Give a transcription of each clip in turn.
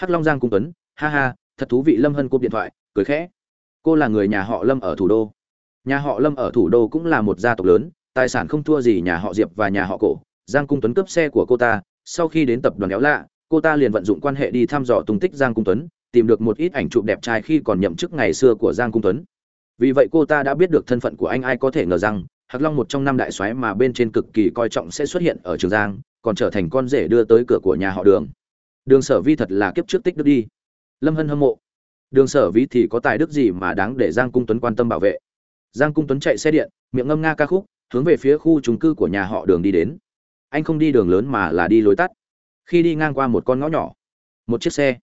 hắc long giang cung tuấn, ha ha, thật thú vị, lâm hân cúp điện thoại, cười khẽ. Cô là người nhà họ lâm ở thủ đô. Nhà họ lâm ở thủ đô cũng là một gia tộc lớn, tài sản không thua gì nhà họ diệp và nhà họ cổ. Giang cung tuấn cướp xe của cô ta, sau khi đến tập đoàn éo lạ, cô ta liền vận dụng quan hệ đi thăm dò tung tích giang cung tuấn, tìm được một ít ảnh chụp đẹp trai khi còn nhậm chức ngày xưa của giang cung tuấn. Vì vậy cô ta đã biết được thân phận của anh, ai có thể ngờ rằng hạc long một trong năm đại soái mà bên trên cực kỳ coi trọng sẽ xuất hiện ở trường giang, còn trở thành con rể đưa tới cửa của nhà họ đường đường sở vi thật là kiếp trước tích đức đi. Lâm hân hâm mộ. Đường sở vi thì có tài đức gì mà đáng để giang cung tuấn quan tâm bảo vệ? Giang cung tuấn chạy xe điện, miệng ngâm nga ca khúc, hướng về phía khu trung cư của nhà họ đường đi đến. Anh không đi đường lớn mà là đi lối tắt. Khi đi ngang qua một con ngõ nhỏ, một chiếc xe,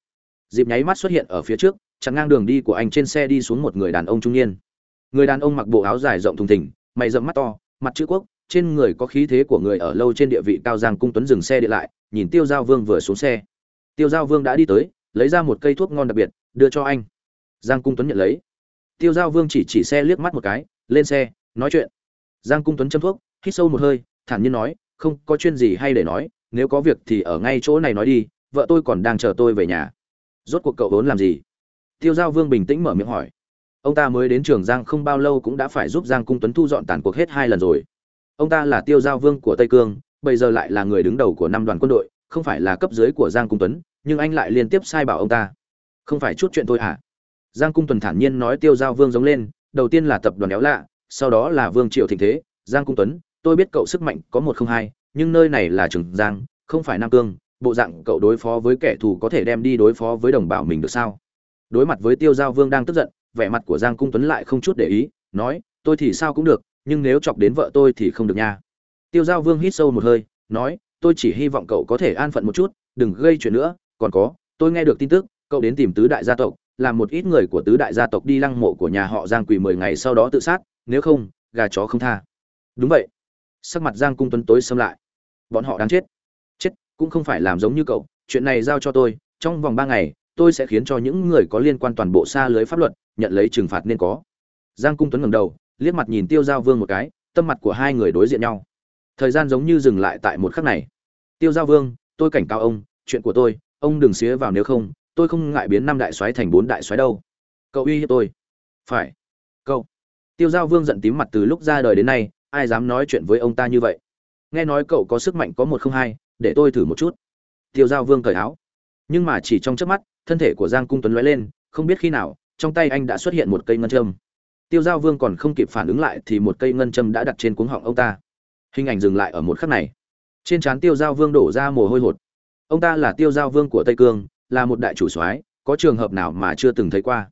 dịp nháy mắt xuất hiện ở phía trước, chặn ngang đường đi của anh trên xe đi xuống một người đàn ông trung niên. Người đàn ông mặc bộ áo dài rộng thùng thình, mày rậm mắt to, mặt chữ quốc, trên người có khí thế của người ở lâu trên địa vị cao giang cung tuấn dừng xe điện lại, nhìn tiêu giao vương vừa xuống xe tiêu giao vương đã đi tới, lấy ra một cây thuốc ngon đặc biệt, đưa cho anh. Giang cung tuấn nhận lấy. Tiêu giao vương chỉ chỉ xe liếc mắt một cái, lên xe, nói chuyện. Giang cung tuấn châm thuốc, hít sâu một hơi, thản nhiên nói, không, có chuyện gì hay để nói, nếu có việc thì ở ngay chỗ này nói đi, vợ tôi còn đang chờ tôi về nhà. Rốt cuộc cậu vốn làm gì? Tiêu giao vương bình tĩnh mở miệng hỏi. Ông ta mới đến trường giang không bao lâu cũng đã phải giúp giang cung tuấn thu dọn tàn cuộc hết hai lần rồi. Ông ta là tiêu giao vương của tây cương, bây giờ lại là người đứng đầu của năm đoàn quân đội không phải là cấp dưới của giang cung tuấn, nhưng anh lại liên tiếp sai bảo ông ta. Không phải chút chuyện thôi hả? Giang cung tuấn thản nhiên nói tiêu giao vương giống lên, đầu tiên là tập đoàn éo lạ, sau đó là vương triệu thịnh thế. Giang cung tuấn, tôi biết cậu sức mạnh có một không hai, nhưng nơi này là trường giang, không phải nam cương, bộ dạng cậu đối phó với kẻ thù có thể đem đi đối phó với đồng bào mình được sao? Đối mặt với tiêu giao vương đang tức giận, vẻ mặt của giang cung tuấn lại không chút để ý, nói, tôi thì sao cũng được, nhưng nếu chọc đến vợ tôi thì không được nha. Tiêu giao vương hít sâu một hơi, nói tôi chỉ hy vọng cậu có thể an phận một chút, đừng gây chuyện nữa. Còn có, tôi nghe được tin tức, cậu đến tìm tứ đại gia tộc, làm một ít người của tứ đại gia tộc đi lăng mộ của nhà họ giang quỳ mười ngày sau đó tự sát, nếu không, gà chó không tha. Đúng vậy. Sắc mặt giang cung tuấn tối xâm lại. Bọn họ đáng chết. Chết, cũng không phải làm giống như cậu. Chuyện này giao cho tôi, trong vòng ba ngày, tôi sẽ khiến cho những người có liên quan toàn bộ xa lưới pháp luật, nhận lấy trừng phạt nên có. Giang cung tuấn ngẩng đầu, liếc mặt nhìn tiêu giao vương một cái, tâm mặt của hai người đối diện nhau. Thời gian giống như dừng lại tại một khắc này tiêu giao vương, tôi cảnh cáo ông, chuyện của tôi, ông đừng xía vào nếu không, tôi không ngại biến năm đại soái thành bốn đại soái đâu. Cậu uy hiếp tôi. Phải. Cậu. Tiêu giao vương giận tím mặt từ lúc ra đời đến nay, ai dám nói chuyện với ông ta như vậy? Nghe nói cậu có sức mạnh có một không hai, để tôi thử một chút. Tiêu giao vương cởi áo. Nhưng mà chỉ trong chớp mắt, thân thể của giang cung tuấn lóe lên, không biết khi nào, trong tay anh đã xuất hiện một cây ngân châm. Tiêu giao vương còn không kịp phản ứng lại thì một cây ngân châm đã đặt trên cuống họng ông ta. Hình ảnh dừng lại ở một khắc này trên trán tiêu giao vương đổ ra mồ hôi hột. Ông ta là tiêu giao vương của tây cương, là một đại chủ soái, có trường hợp nào mà chưa từng thấy qua.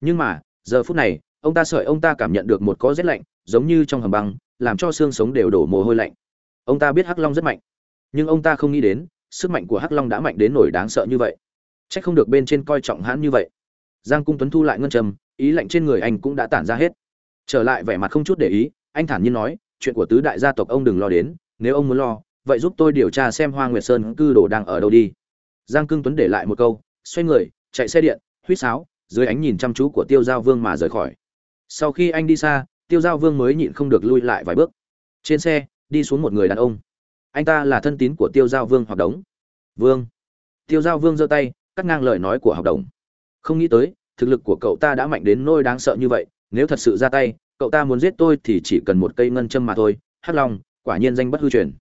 Nhưng mà, giờ phút này, ông ta sợi ông ta cảm nhận được một có rét lạnh, giống như trong hầm băng, làm cho xương sống đều đổ mồ hôi lạnh. Ông ta biết hắc long rất mạnh. Nhưng ông ta không nghĩ đến, sức mạnh của hắc long đã mạnh đến nổi đáng sợ như vậy. C h ắ c không được bên trên coi trọng hãn như vậy. Giang cung tuấn thu lại ngân trầm ý lạnh trên người anh cũng đã tản ra hết. Trở lại vẻ mặt không chút để ý, anh thản nhiên nói, chuyện của tứ đại gia tộc ông đừng lo đến, nếu ông muốn lo vậy giúp tôi điều tra xem hoa nguyệt sơn cư đồ đang ở đâu đi. Giang cương tuấn để lại một câu, xoay người, chạy xe điện, huýt sáo, dưới ánh nhìn chăm chú của tiêu giao vương mà rời khỏi. Sau khi anh đi xa, tiêu giao vương mới nhịn không được lui lại vài bước. Trên xe, đi xuống một người đàn ông. Anh ta là thân tín của tiêu giao vương hoặc đống. Vương. Tiêu giao vương giơ tay, cắt ngang lời nói của học đồng không nghĩ tới, thực lực của cậu ta đã mạnh đến nôi đáng sợ như vậy, nếu thật sự ra tay, cậu ta muốn giết tôi thì chỉ cần một cây ngân châm mà thôi. Hắc long, quả nhiên danh bất hư truyền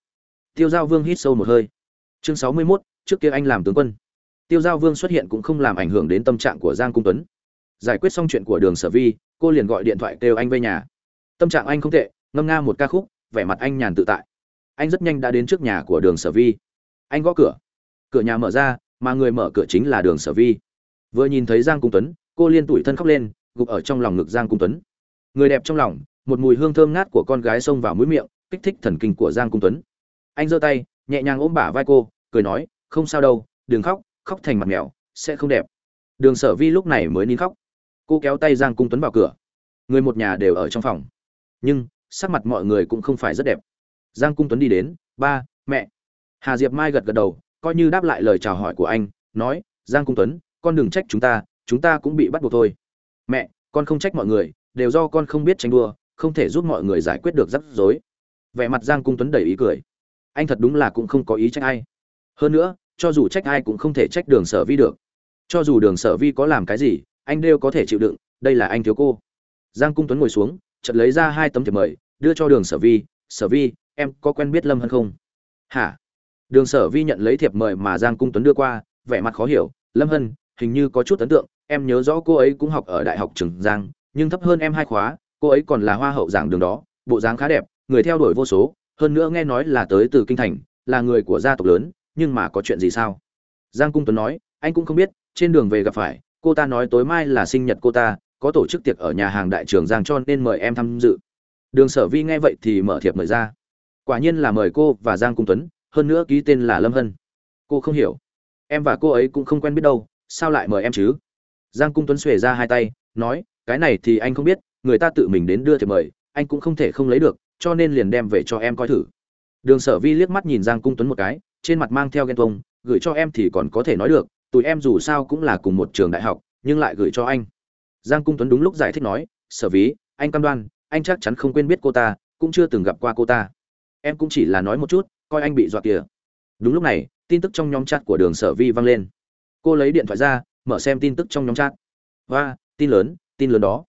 tiêu giao vương hít sâu một hơi. Chương sáu mươi 61, trước kia anh làm tướng quân. Tiêu giao vương xuất hiện cũng không làm ảnh hưởng đến tâm trạng của giang cung tuấn. Giải quyết xong chuyện của đường sở vi cô liền gọi điện thoại kêu anh về nhà. Tâm trạng anh không tệ ngâm nga một ca khúc vẻ mặt anh nhàn tự tại. Anh rất nhanh đã đến trước nhà của đường sở vi. Anh gõ cửa. Cửa nhà mở ra mà người mở cửa chính là đường sở vi. Vừa nhìn thấy giang cung tuấn cô liên tủi thân khóc lên gục ở trong lòng ngực giang cung tuấn. Người đẹp trong lòng một mùi hương thơm ngát của con gái xông vào mũi miệng kích thích thần kinh của giang cung tuấn anh giơ tay, nhẹ nhàng ôm bả vai cô, cười nói, không sao đâu, đừng khóc khóc thành mặt mèo, sẽ không đẹp. Đường sở vi lúc này mới nín khóc. Cô kéo tay giang cung tuấn vào cửa. Người một nhà đều ở trong phòng. Nhưng, sắc mặt mọi người cũng không phải rất đẹp. Giang cung tuấn đi đến, ba, mẹ. Hà diệp mai gật gật đầu, coi như đáp lại lời chào hỏi của anh, nói, giang cung tuấn, con đừng trách chúng ta chúng ta cũng bị bắt buộc thôi. Mẹ, con không trách mọi người, đều do con không biết tranh đua, không thể giúp mọi người giải quyết được rắc rối. Vẻ mặt giang cung tuấn đầy ý cười anh thật đúng là cũng không có ý trách ai. Hơn nữa, cho dù trách ai cũng không thể trách đường sở vi được. Cho dù đường sở vi có làm cái gì, anh đều có thể chịu đựng, đây là anh thiếu cô. Giang cung tuấn ngồi xuống, chợt lấy ra hai tấm thiệp mời, đưa cho đường sở vi sở vi, em có quen biết lâm hân không? Hả? Đường sở vi nhận lấy thiệp mời mà giang cung tuấn đưa qua, vẻ mặt khó hiểu, lâm hân, hình như có chút ấn tượng, em nhớ rõ cô ấy cũng học ở đại học trường giang, nhưng thấp hơn em hai khóa, cô ấy còn là hoa hậu giảng đường đó, bộ dáng khá đẹp, người theo đuổi vô số hơn nữa nghe nói là tới từ kinh thành, là người của gia tộc lớn, nhưng mà có chuyện gì sao? Giang cung tuấn nói, anh cũng không biết, trên đường về gặp phải, cô ta nói tối mai là sinh nhật cô ta, có tổ chức tiệc ở nhà hàng đại trường giang cho nên mời em tham dự. Đường sở vi nghe vậy thì mở thiệp mời ra. Quả nhiên là mời cô và giang cung tuấn, hơn nữa ký tên là lâm hân. Cô không hiểu. Em và cô ấy cũng không quen biết đâu, sao lại mời em chứ? Giang cung tuấn xuề ra hai tay, nói, cái này thì anh không biết, người ta tự mình đến đưa thiệp mời, anh cũng không thể không lấy được cho nên liền đem về cho em coi thử. Đường sở vi liếc mắt nhìn giang cung tuấn một cái, trên mặt mang theo ghen tuông, gửi cho em thì còn có thể nói được, tụi em dù sao cũng là cùng một trường đại học, nhưng lại gửi cho anh. Giang cung tuấn đúng lúc giải thích nói, sở ví anh cam đoan, anh chắc chắn không quên biết cô ta, cũng chưa từng gặp qua cô ta. Em cũng chỉ là nói một chút, coi anh bị dọa kìa. Đúng lúc này, tin tức trong nhóm chat của đường sở vi vang lên. Cô lấy điện thoại ra, mở xem tin tức trong nhóm chat. Và tin lớn tin lớn đó.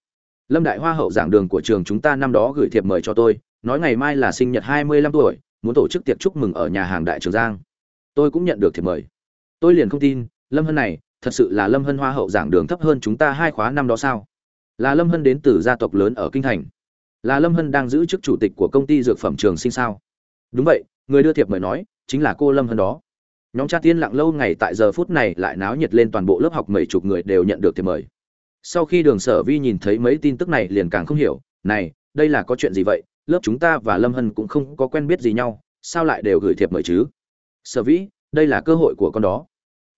Lâm đại hoa hậu giảng đường của trường chúng ta năm đó gửi thiệp mời cho tôi nói ngày mai là sinh nhật hai mươi lăm tuổi, muốn tổ chức tiệc chúc mừng ở nhà hàng đại trường giang. Tôi cũng nhận được thiệp mời. Tôi liền không tin, lâm hân này, thật sự là lâm hân hoa hậu giảng đường thấp hơn chúng ta hai khóa năm đó sao? Là lâm hân đến từ gia tộc lớn ở kinh thành. Là lâm hân đang giữ chức chủ tịch của công ty dược phẩm trường sinh sao? Đúng vậy, người đưa thiệp mời nói, chính là cô lâm hân đó. Nhóm cha tiên lặng lâu ngày tại giờ phút này lại náo nhiệt lên toàn bộ lớp học mấy chục người đều nhận được thiệp mời. Sau khi đường sở vi nhìn thấy mấy tin tức này liền càng không hiểu, này, đây là có chuyện gì vậy? Lớp chúng ta và lâm hân cũng không có quen biết gì nhau, sao lại đều gửi thiệp mời chứ? Sở vĩ, đây là cơ hội của con đó.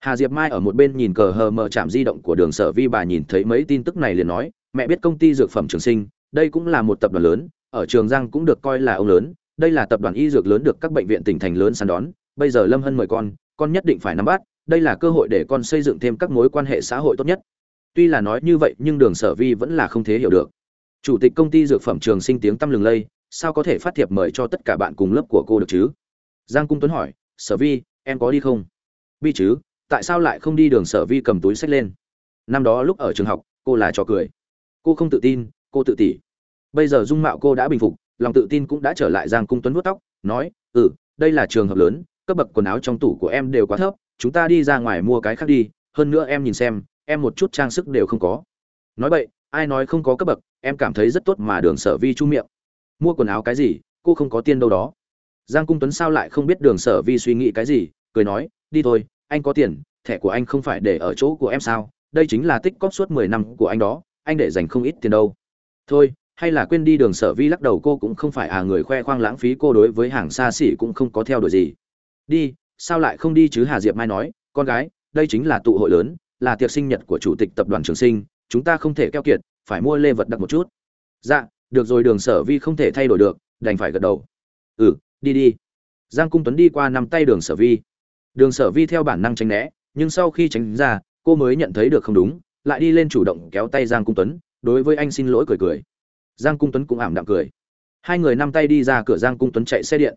Hà diệp mai ở một bên nhìn cờ hờ mờ chạm di động của đường sở vi bà nhìn thấy mấy tin tức này liền nói, mẹ biết công ty dược phẩm trường sinh, đây cũng là một tập đoàn lớn, ở trường giang cũng được coi là ông lớn, đây là tập đoàn y dược lớn được các bệnh viện tỉnh thành lớn săn đón, bây giờ lâm hân mời con con nhất định phải nắm bắt, đây là cơ hội để con xây dựng thêm các mối quan hệ xã hội tốt nhất. Tuy là nói như vậy, nhưng đường sở vi vẫn là không thể hiểu được chủ tịch công ty dược phẩm trường sinh tiếng tăm lừng lây, sao có thể phát thiệp mời cho tất cả bạn cùng lớp của cô được chứ? Giang cung tuấn hỏi, sở vi, em có đi không? Bi chứ, tại sao lại không đi đường sở vi cầm túi sách lên? Năm đó lúc ở trường học, cô là trò cười. Cô không tự tin, cô tự tỷ bây giờ dung mạo cô đã bình phục, lòng tự tin cũng đã trở lại, giang cung tuấn vuốt tóc, nói ừ đây là trường hợp lớn, cấp bậc quần áo trong tủ của em đều quá thấp, chúng ta đi ra ngoài mua cái khác đi, hơn nữa em nhìn xem, em một chút trang sức đều không có. Nói vậy ai nói không có cấp bậc, em cảm thấy rất tốt mà đường sở vi chu miệng. Mua quần áo cái gì, cô không có tiền đâu đó. Giang cung tuấn sao lại không biết đường sở vi suy nghĩ cái gì, cười nói, đi thôi, anh có tiền, thẻ của anh không phải để ở chỗ của em sao, đây chính là tích cóp suốt mười năm của anh đó, anh để dành không ít tiền đâu. Thôi, hay là quên đi đường sở vi lắc đầu, cô cũng không phải à người khoe khoang lãng phí, cô đối với hàng xa xỉ cũng không có theo đuổi gì. Đi, sao lại không đi chứ hà diệp mai nói, con gái, đây chính là tụ hội lớn, là tiệc sinh nhật của chủ tịch tập đoàn trường sinh chúng ta không thể keo kiệt, phải mua lê vật đặc một chút. Dạ được rồi, đường sở vi không thể thay đổi được, đành phải gật đầu. Ừ đi đi. Giang cung tuấn đi qua nắm tay đường sở vi. Đường sở vi theo bản năng tránh né, nhưng sau khi tránh ra, cô mới nhận thấy được không đúng, lại đi lên chủ động kéo tay giang cung tuấn, đối với anh xin lỗi cười cười. Giang cung tuấn cũng ảm đạm cười. Hai người nắm tay đi ra cửa giang cung tuấn chạy xe điện.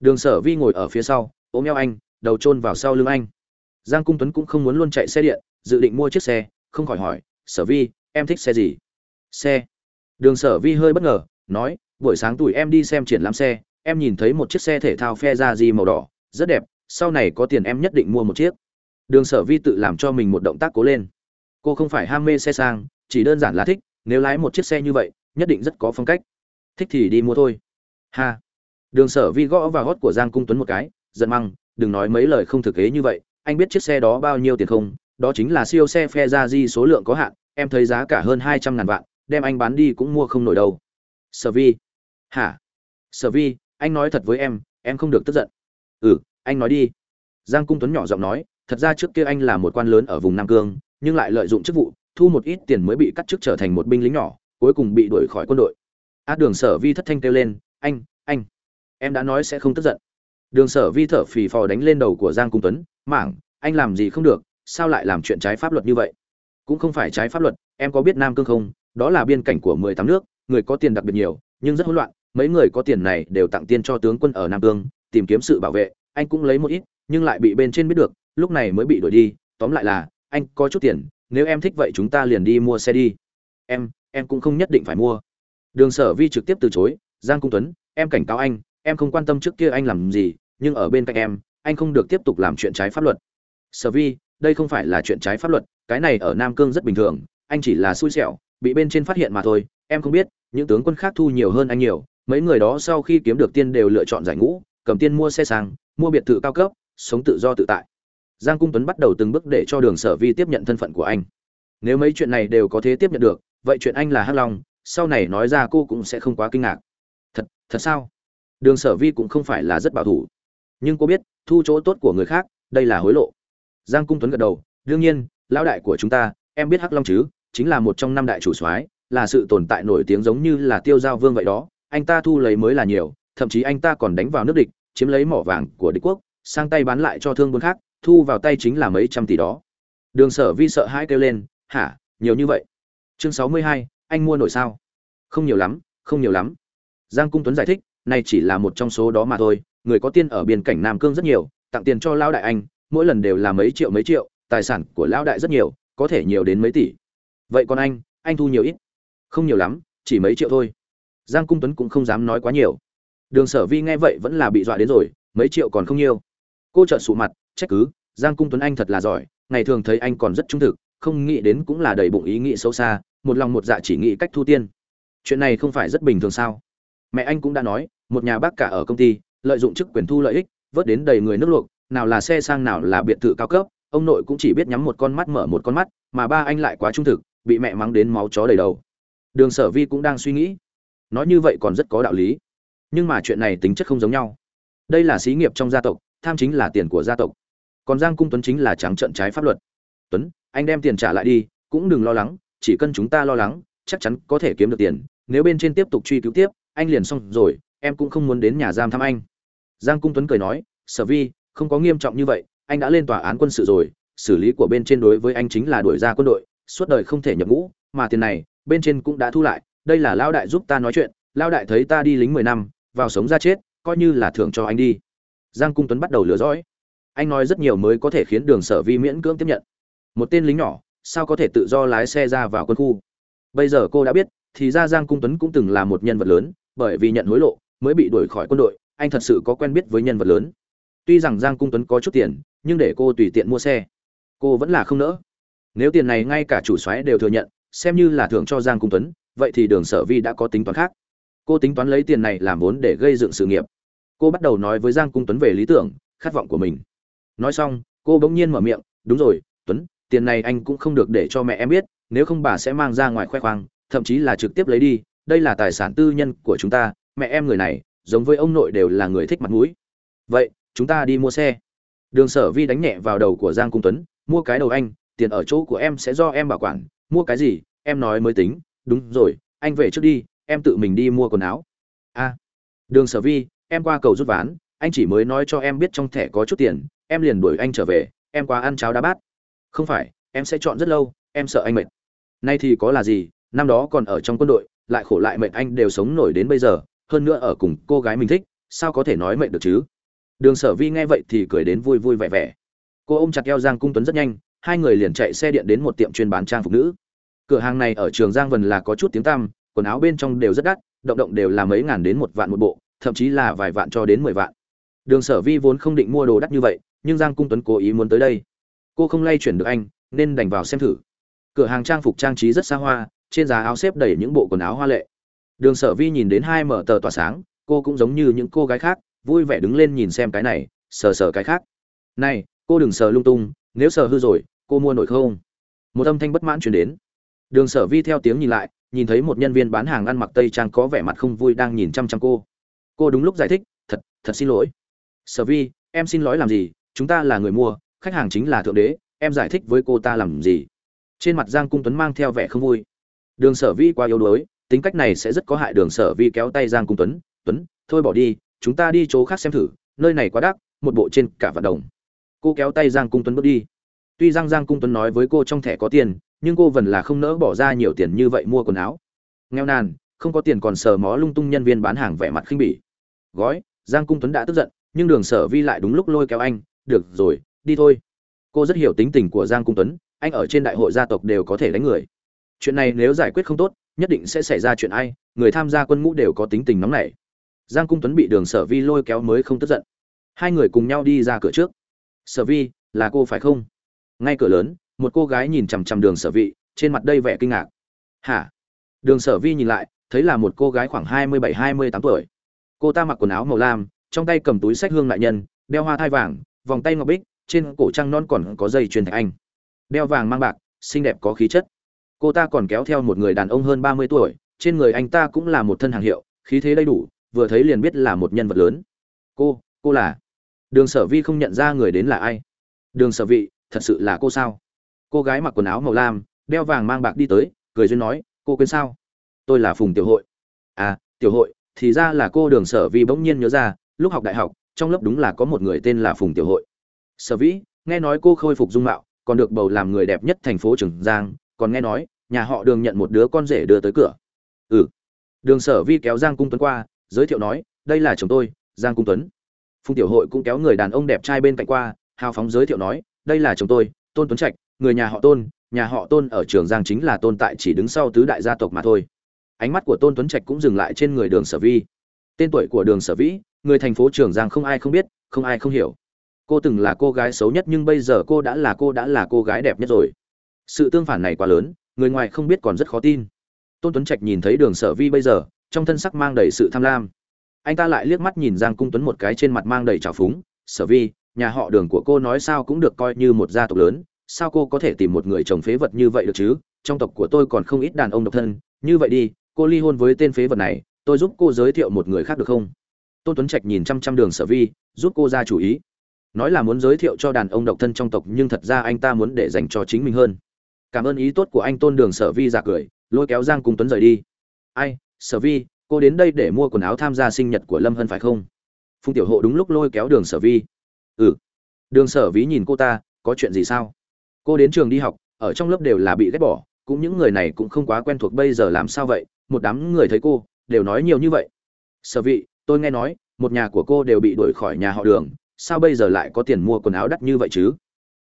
Đường sở vi ngồi ở phía sau, ôm eo anh, đầu chôn vào sau lưng anh. Giang cung tuấn cũng không muốn luôn chạy xe điện, dự định mua chiếc xe, không khỏi hỏi sở vi, em thích xe gì? Xe. Đường sở vi hơi bất ngờ, nói, buổi sáng tuổi em đi xem triển lãm xe, em nhìn thấy một chiếc xe thể thao phe ra gì màu đỏ, rất đẹp, sau này có tiền em nhất định mua một chiếc. Đường sở vi tự làm cho mình một động tác cố lên. Cô không phải ham mê xe sang, chỉ đơn giản là thích, nếu lái một chiếc xe như vậy, nhất định rất có phong cách. Thích thì đi mua thôi. Ha. Đường sở vi gõ vào gót của giang cung tuấn một cái, giận măng đừng nói mấy lời không thực tế như vậy, anh biết chiếc xe đó bao nhiêu tiền không? Đó chính là siêu xe phe ra di số lượng có hạn, em thấy giá cả hơn hai trăm ngàn vạn, đem anh bán đi cũng mua không nổi đâu. Sở vi. Hả? Sở vi, anh nói thật với em em không được tức giận. Ừ anh nói đi. Giang cung tuấn nhỏ giọng nói, thật ra trước kia anh là một quan lớn ở vùng nam cương, nhưng lại lợi dụng chức vụ, thu một ít tiền mới bị cắt chức trở thành một binh lính nhỏ, cuối cùng bị đuổi khỏi quân đội. Á, đường sở vi thất thanh kêu lên, anh anh, em đã nói sẽ không tức giận. Đường sở vi thở phì phò đánh lên đầu của giang cung tuấn, mảng, anh làm gì không được sao lại làm chuyện trái pháp luật như vậy? Cũng không phải trái pháp luật, em có biết nam cương không? Đó là biên cảnh của mười tám nước, người có tiền đặc biệt nhiều, nhưng rất hỗn loạn, mấy người có tiền này đều tặng tiền cho tướng quân ở nam cương, tìm kiếm sự bảo vệ, anh cũng lấy một ít, nhưng lại bị bên trên biết được, lúc này mới bị đuổi đi, tóm lại là, anh có chút tiền, nếu em thích vậy chúng ta liền đi mua xe đi. Em em cũng không nhất định phải mua. Đường sở vi trực tiếp từ chối, giang cung tuấn, em cảnh cáo anh, em không quan tâm trước kia anh làm gì, nhưng ở bên cạnh em, anh không được tiếp tục làm chuyện trái pháp luật. Sở vi đây không phải là chuyện trái pháp luật, cái này ở nam cương rất bình thường, anh chỉ là xui xẻo, bị bên trên phát hiện mà thôi, em không biết, những tướng quân khác thu nhiều hơn anh nhiều, mấy người đó sau khi kiếm được tiền đều lựa chọn giải ngũ, cầm tiền mua xe sang, mua biệt thự cao cấp, sống tự do tự tại. Giang cung tuấn bắt đầu từng bước để cho đường sở vi tiếp nhận thân phận của anh. Nếu mấy chuyện này đều có thể tiếp nhận được, vậy chuyện anh là hắc long, sau này nói ra cô cũng sẽ không quá kinh ngạc. Thật thật sao? Đường sở vi cũng không phải là rất bảo thủ. Nhưng cô biết, thu chỗ tốt của người khác, đây là hối lộ giang cung tuấn gật đầu, đương nhiên, lão đại của chúng ta, em biết hắc long chứ, chính là một trong năm đại chủ soái, là sự tồn tại nổi tiếng giống như là tiêu giao vương vậy đó, anh ta thu lấy mới là nhiều, thậm chí anh ta còn đánh vào nước địch, chiếm lấy mỏ vàng của địch quốc, sang tay bán lại cho thương buôn khác, thu vào tay chính là mấy trăm tỷ đó. Đường sở vi sợ hãi kêu lên, hả, nhiều như vậy? Chương sáu mươi hai, anh mua nổi sao? Không nhiều lắm, không nhiều lắm. Giang cung tuấn giải thích, này chỉ là một trong số đó mà thôi, người có tiền ở biên cảnh nam cương rất nhiều, tặng tiền cho lão đại anh mỗi lần đều là mấy triệu mấy triệu, tài sản của lão đại rất nhiều, có thể nhiều đến mấy tỷ. Vậy còn anh anh thu nhiều ít? Không nhiều lắm, chỉ mấy triệu thôi. Giang cung tuấn cũng không dám nói quá nhiều. Đường sở vi nghe vậy vẫn là bị dọa đến rồi, mấy triệu còn không nhiều. Cô trợn sụ mặt, trách cứ, giang cung tuấn anh thật là giỏi, ngày thường thấy anh còn rất trung thực, không nghĩ đến cũng là đầy bụng ý nghĩ sâu xa, một lòng một dạ chỉ nghĩ cách thu tiên chuyện này không phải rất bình thường sao? Mẹ anh cũng đã nói, một nhà bác cả ở công ty, lợi dụng chức quyền thu lợi ích, vớt đến đầy người nước luộc nào là xe sang nào là biệt thự cao cấp, ông nội cũng chỉ biết nhắm một con mắt mở một con mắt, mà ba anh lại quá trung thực, bị mẹ mắng đến máu chó đầy đầu. Đường sở vi cũng đang suy nghĩ, nói như vậy còn rất có đạo lý. Nhưng mà chuyện này tính chất không giống nhau. Đây là xí nghiệp trong gia tộc, tham chính là tiền của gia tộc. Còn giang cung tuấn chính là trắng trợn trái pháp luật. Tuấn, anh đem tiền trả lại đi, cũng đừng lo lắng, chỉ cần chúng ta lo lắng, chắc chắn có thể kiếm được tiền. Nếu bên trên tiếp tục truy cứu tiếp, anh liền xong rồi, em cũng không muốn đến nhà giam thăm anh. Giang cung tuấn cười nói, sở vi không có nghiêm trọng như vậy, anh đã lên tòa án quân sự rồi, xử lý của bên trên đối với anh chính là đuổi ra quân đội, suốt đời không thể nhập ngũ, mà tiền này, bên trên cũng đã thu lại, đây là lao đại giúp ta nói chuyện lao đại thấy ta đi lính mười năm, vào sống ra chết, coi như là thưởng cho anh đi. Giang cung tuấn bắt đầu lừa dõi. Anh nói rất nhiều mới có thể khiến đường sở vi miễn cưỡng tiếp nhận. Một tên lính nhỏ, sao có thể tự do lái xe ra vào quân khu? Bây giờ cô đã biết, thì ra giang cung tuấn cũng từng là một nhân vật lớn, bởi vì nhận hối lộ, mới bị đuổi khỏi quân đội, anh thật sự có quen biết với nhân vật lớn tuy rằng giang cung tuấn có chút tiền, nhưng để cô tùy tiện mua xe, cô vẫn là không nỡ. Nếu tiền này ngay cả chủ xoáy đều thừa nhận, xem như là thưởng cho giang cung tuấn, vậy thì đường sở vi đã có tính toán khác. Cô tính toán lấy tiền này làm vốn để gây dựng sự nghiệp. Cô bắt đầu nói với giang cung tuấn về lý tưởng, khát vọng của mình. Nói xong, cô bỗng nhiên mở miệng, đúng rồi, tuấn, tiền này anh cũng không được để cho mẹ em biết, nếu không bà sẽ mang ra ngoài khoe khoang, thậm chí là trực tiếp lấy đi, đây là tài sản tư nhân của chúng ta, mẹ em người này, giống với ông nội đều là người thích mặt mũi. Vậy chúng ta đi mua xe. Đường sở vi đánh nhẹ vào đầu của giang cung tuấn, mua cái đầu anh, tiền ở chỗ của em sẽ do em bảo quản, mua cái gì, em nói mới tính. Đúng rồi, anh về trước đi, em tự mình đi mua quần áo. A. Đường sở vi, em qua cầu rút ván, anh chỉ mới nói cho em biết trong thẻ có chút tiền, em liền đuổi anh trở về, em qua ăn cháo đá bát. Không phải, em sẽ chọn rất lâu, em sợ anh mệt. Nay thì có là gì, năm đó còn ở trong quân đội, lại khổ lại mệt anh đều sống nổi đến bây giờ, hơn nữa ở cùng cô gái mình thích, sao có thể nói mệt được chứ? Đường sở vi nghe vậy thì cười đến vui vui vẻ vẻ. Cô ôm chặt eo giang cung tuấn rất nhanh, hai người liền chạy xe điện đến một tiệm chuyên bán trang phục nữ. Cửa hàng này ở trường giang vần là có chút tiếng tăm, quần áo bên trong đều rất đắt, động động đều là mấy ngàn đến một vạn một bộ, thậm chí là vài vạn cho đến mười vạn. Đường sở vi vốn không định mua đồ đắt như vậy, nhưng giang cung tuấn cố ý muốn tới đây. Cô không lay chuyển được anh, nên đành vào xem thử. Cửa hàng trang phục trang trí rất xa hoa, trên giá áo xếp đầy những bộ quần áo hoa lệ. Đường sở vi nhìn đến hai mở tờ tỏa sáng, cô cũng giống như những cô gái khác vui vẻ đứng lên nhìn xem cái này, sờ sờ cái khác. Này, cô đừng sờ lung tung, nếu sờ hư rồi, cô mua nổi không? Một âm thanh bất mãn chuyển đến. Đường sở vi theo tiếng nhìn lại, nhìn thấy một nhân viên bán hàng ăn mặc tây trang có vẻ mặt không vui đang nhìn chăm chăm cô. Cô đúng lúc giải thích, thật thật xin lỗi. Sở vi, em xin lỗi làm gì? Chúng ta là người mua, khách hàng chính là thượng đế, em giải thích với cô ta làm gì? Trên mặt giang cung tuấn mang theo vẻ không vui. Đường sở vi quá yếu đuối, tính cách này sẽ rất có hại. Đường sở vi kéo tay giang cung tuấn tuấn, thôi bỏ đi chúng ta đi chỗ khác xem thử, nơi này quá đắt, một bộ trên cả vạn đồng. Cô kéo tay giang cung tuấn bước đi. Tuy giang giang cung tuấn nói với cô trong thẻ có tiền, nhưng cô vẫn là không nỡ bỏ ra nhiều tiền như vậy mua quần áo. Nghèo nàn, không có tiền còn sờ mó lung tung nhân viên bán hàng vẻ mặt khinh bỉ. Gói, giang cung tuấn đã tức giận, nhưng đường sở vi lại đúng lúc lôi kéo anh, được rồi, đi thôi. Cô rất hiểu tính tình của giang cung tuấn, anh ở trên đại hội gia tộc đều có thể đánh người. Chuyện này nếu giải quyết không tốt, nhất định sẽ xảy ra chuyện ai, người tham gia quân ngũ đều có tính tình nóng nảy giang cung tuấn bị đường sở vi lôi kéo mới không tức giận. Hai người cùng nhau đi ra cửa trước. Sở vi, là cô phải không? Ngay cửa lớn, một cô gái nhìn chằm chằm đường sở vị trên mặt đây vẻ kinh ngạc. Hả? Đường sở vi nhìn lại, thấy là một cô gái khoảng hai mươi bảy, hai mươi tám tuổi. Cô ta mặc quần áo màu lam, trong tay cầm túi sách hương đại nhân, đeo hoa thai vàng, vòng tay ngọc bích, trên cổ trăng non còn có dây truyền thạch anh. Đeo vàng mang bạc, xinh đẹp có khí chất. Cô ta còn kéo theo một người đàn ông hơn ba mươi tuổi, trên người anh ta cũng là một thân hàng hiệu, khí thế đầy đủ vừa thấy liền biết là một nhân vật lớn. Cô cô là? Đường sở vi không nhận ra người đến là ai. Đường sở vị, thật sự là cô sao? Cô gái mặc quần áo màu lam, đeo vàng mang bạc đi tới, cười duyên nói, cô quên sao? Tôi là phùng tiểu hội. À tiểu hội, thì ra là cô. Đường sở vi bỗng nhiên nhớ ra, lúc học đại học, trong lớp đúng là có một người tên là phùng tiểu hội. Sở vĩ, nghe nói cô khôi phục dung mạo, còn được bầu làm người đẹp nhất thành phố trường giang, còn nghe nói, nhà họ đường nhận một đứa con rể đưa tới cửa. Ừ. Đường sở vi kéo giang cung tuấn qua giới thiệu nói, đây là chồng tôi, giang cung tuấn. Phùng tiểu hội cũng kéo người đàn ông đẹp trai bên cạnh qua, hào phóng giới thiệu nói, đây là chồng tôi, tôn tuấn trạch, người nhà họ tôn, nhà họ tôn ở trường giang chính là tôn tại chỉ đứng sau tứ đại gia tộc mà thôi. Ánh mắt của tôn tuấn trạch cũng dừng lại trên người đường sở vi. Tên tuổi của đường sở vĩ người thành phố trường giang không ai không biết, không ai không hiểu. Cô từng là cô gái xấu nhất nhưng bây giờ cô đã là cô đã là cô gái đẹp nhất rồi. Sự tương phản này quá lớn, người ngoài không biết còn rất khó tin. Tôn tuấn trạch nhìn thấy đường sở vi bây giờ trong thân sắc mang đầy sự tham lam. Anh ta lại liếc mắt nhìn giang cung tuấn một cái trên mặt mang đầy trào phúng, sở vi, nhà họ đường của cô nói sao cũng được coi như một gia tộc lớn, sao cô có thể tìm một người chồng phế vật như vậy được chứ? Trong tộc của tôi còn không ít đàn ông độc thân, như vậy đi, cô ly hôn với tên phế vật này, tôi giúp cô giới thiệu một người khác được không? Tôn tuấn trạch nhìn chăm chăm đường sở vi, giúp cô ra chủ ý. Nói là muốn giới thiệu cho đàn ông độc thân trong tộc, nhưng thật ra anh ta muốn để dành cho chính mình hơn. Cảm ơn ý tốt của anh. Tôn đường sở vi giả cười, lôi kéo giang Cung tuấn rời đi. Ai sở vi, cô đến đây để mua quần áo tham gia sinh nhật của lâm hân phải không? Phùng tiểu hộ đúng lúc lôi kéo đường sở vi. Ừ. Đường sở vi nhìn cô ta, có chuyện gì sao? Cô đến trường đi học, ở trong lớp đều là bị ghét bỏ, cũng những người này cũng không quá quen thuộc bây giờ làm sao vậy? Một đám người thấy cô, đều nói nhiều như vậy. Sở vị tôi nghe nói, một nhà của cô đều bị đuổi khỏi nhà họ đường, sao bây giờ lại có tiền mua quần áo đắt như vậy chứ?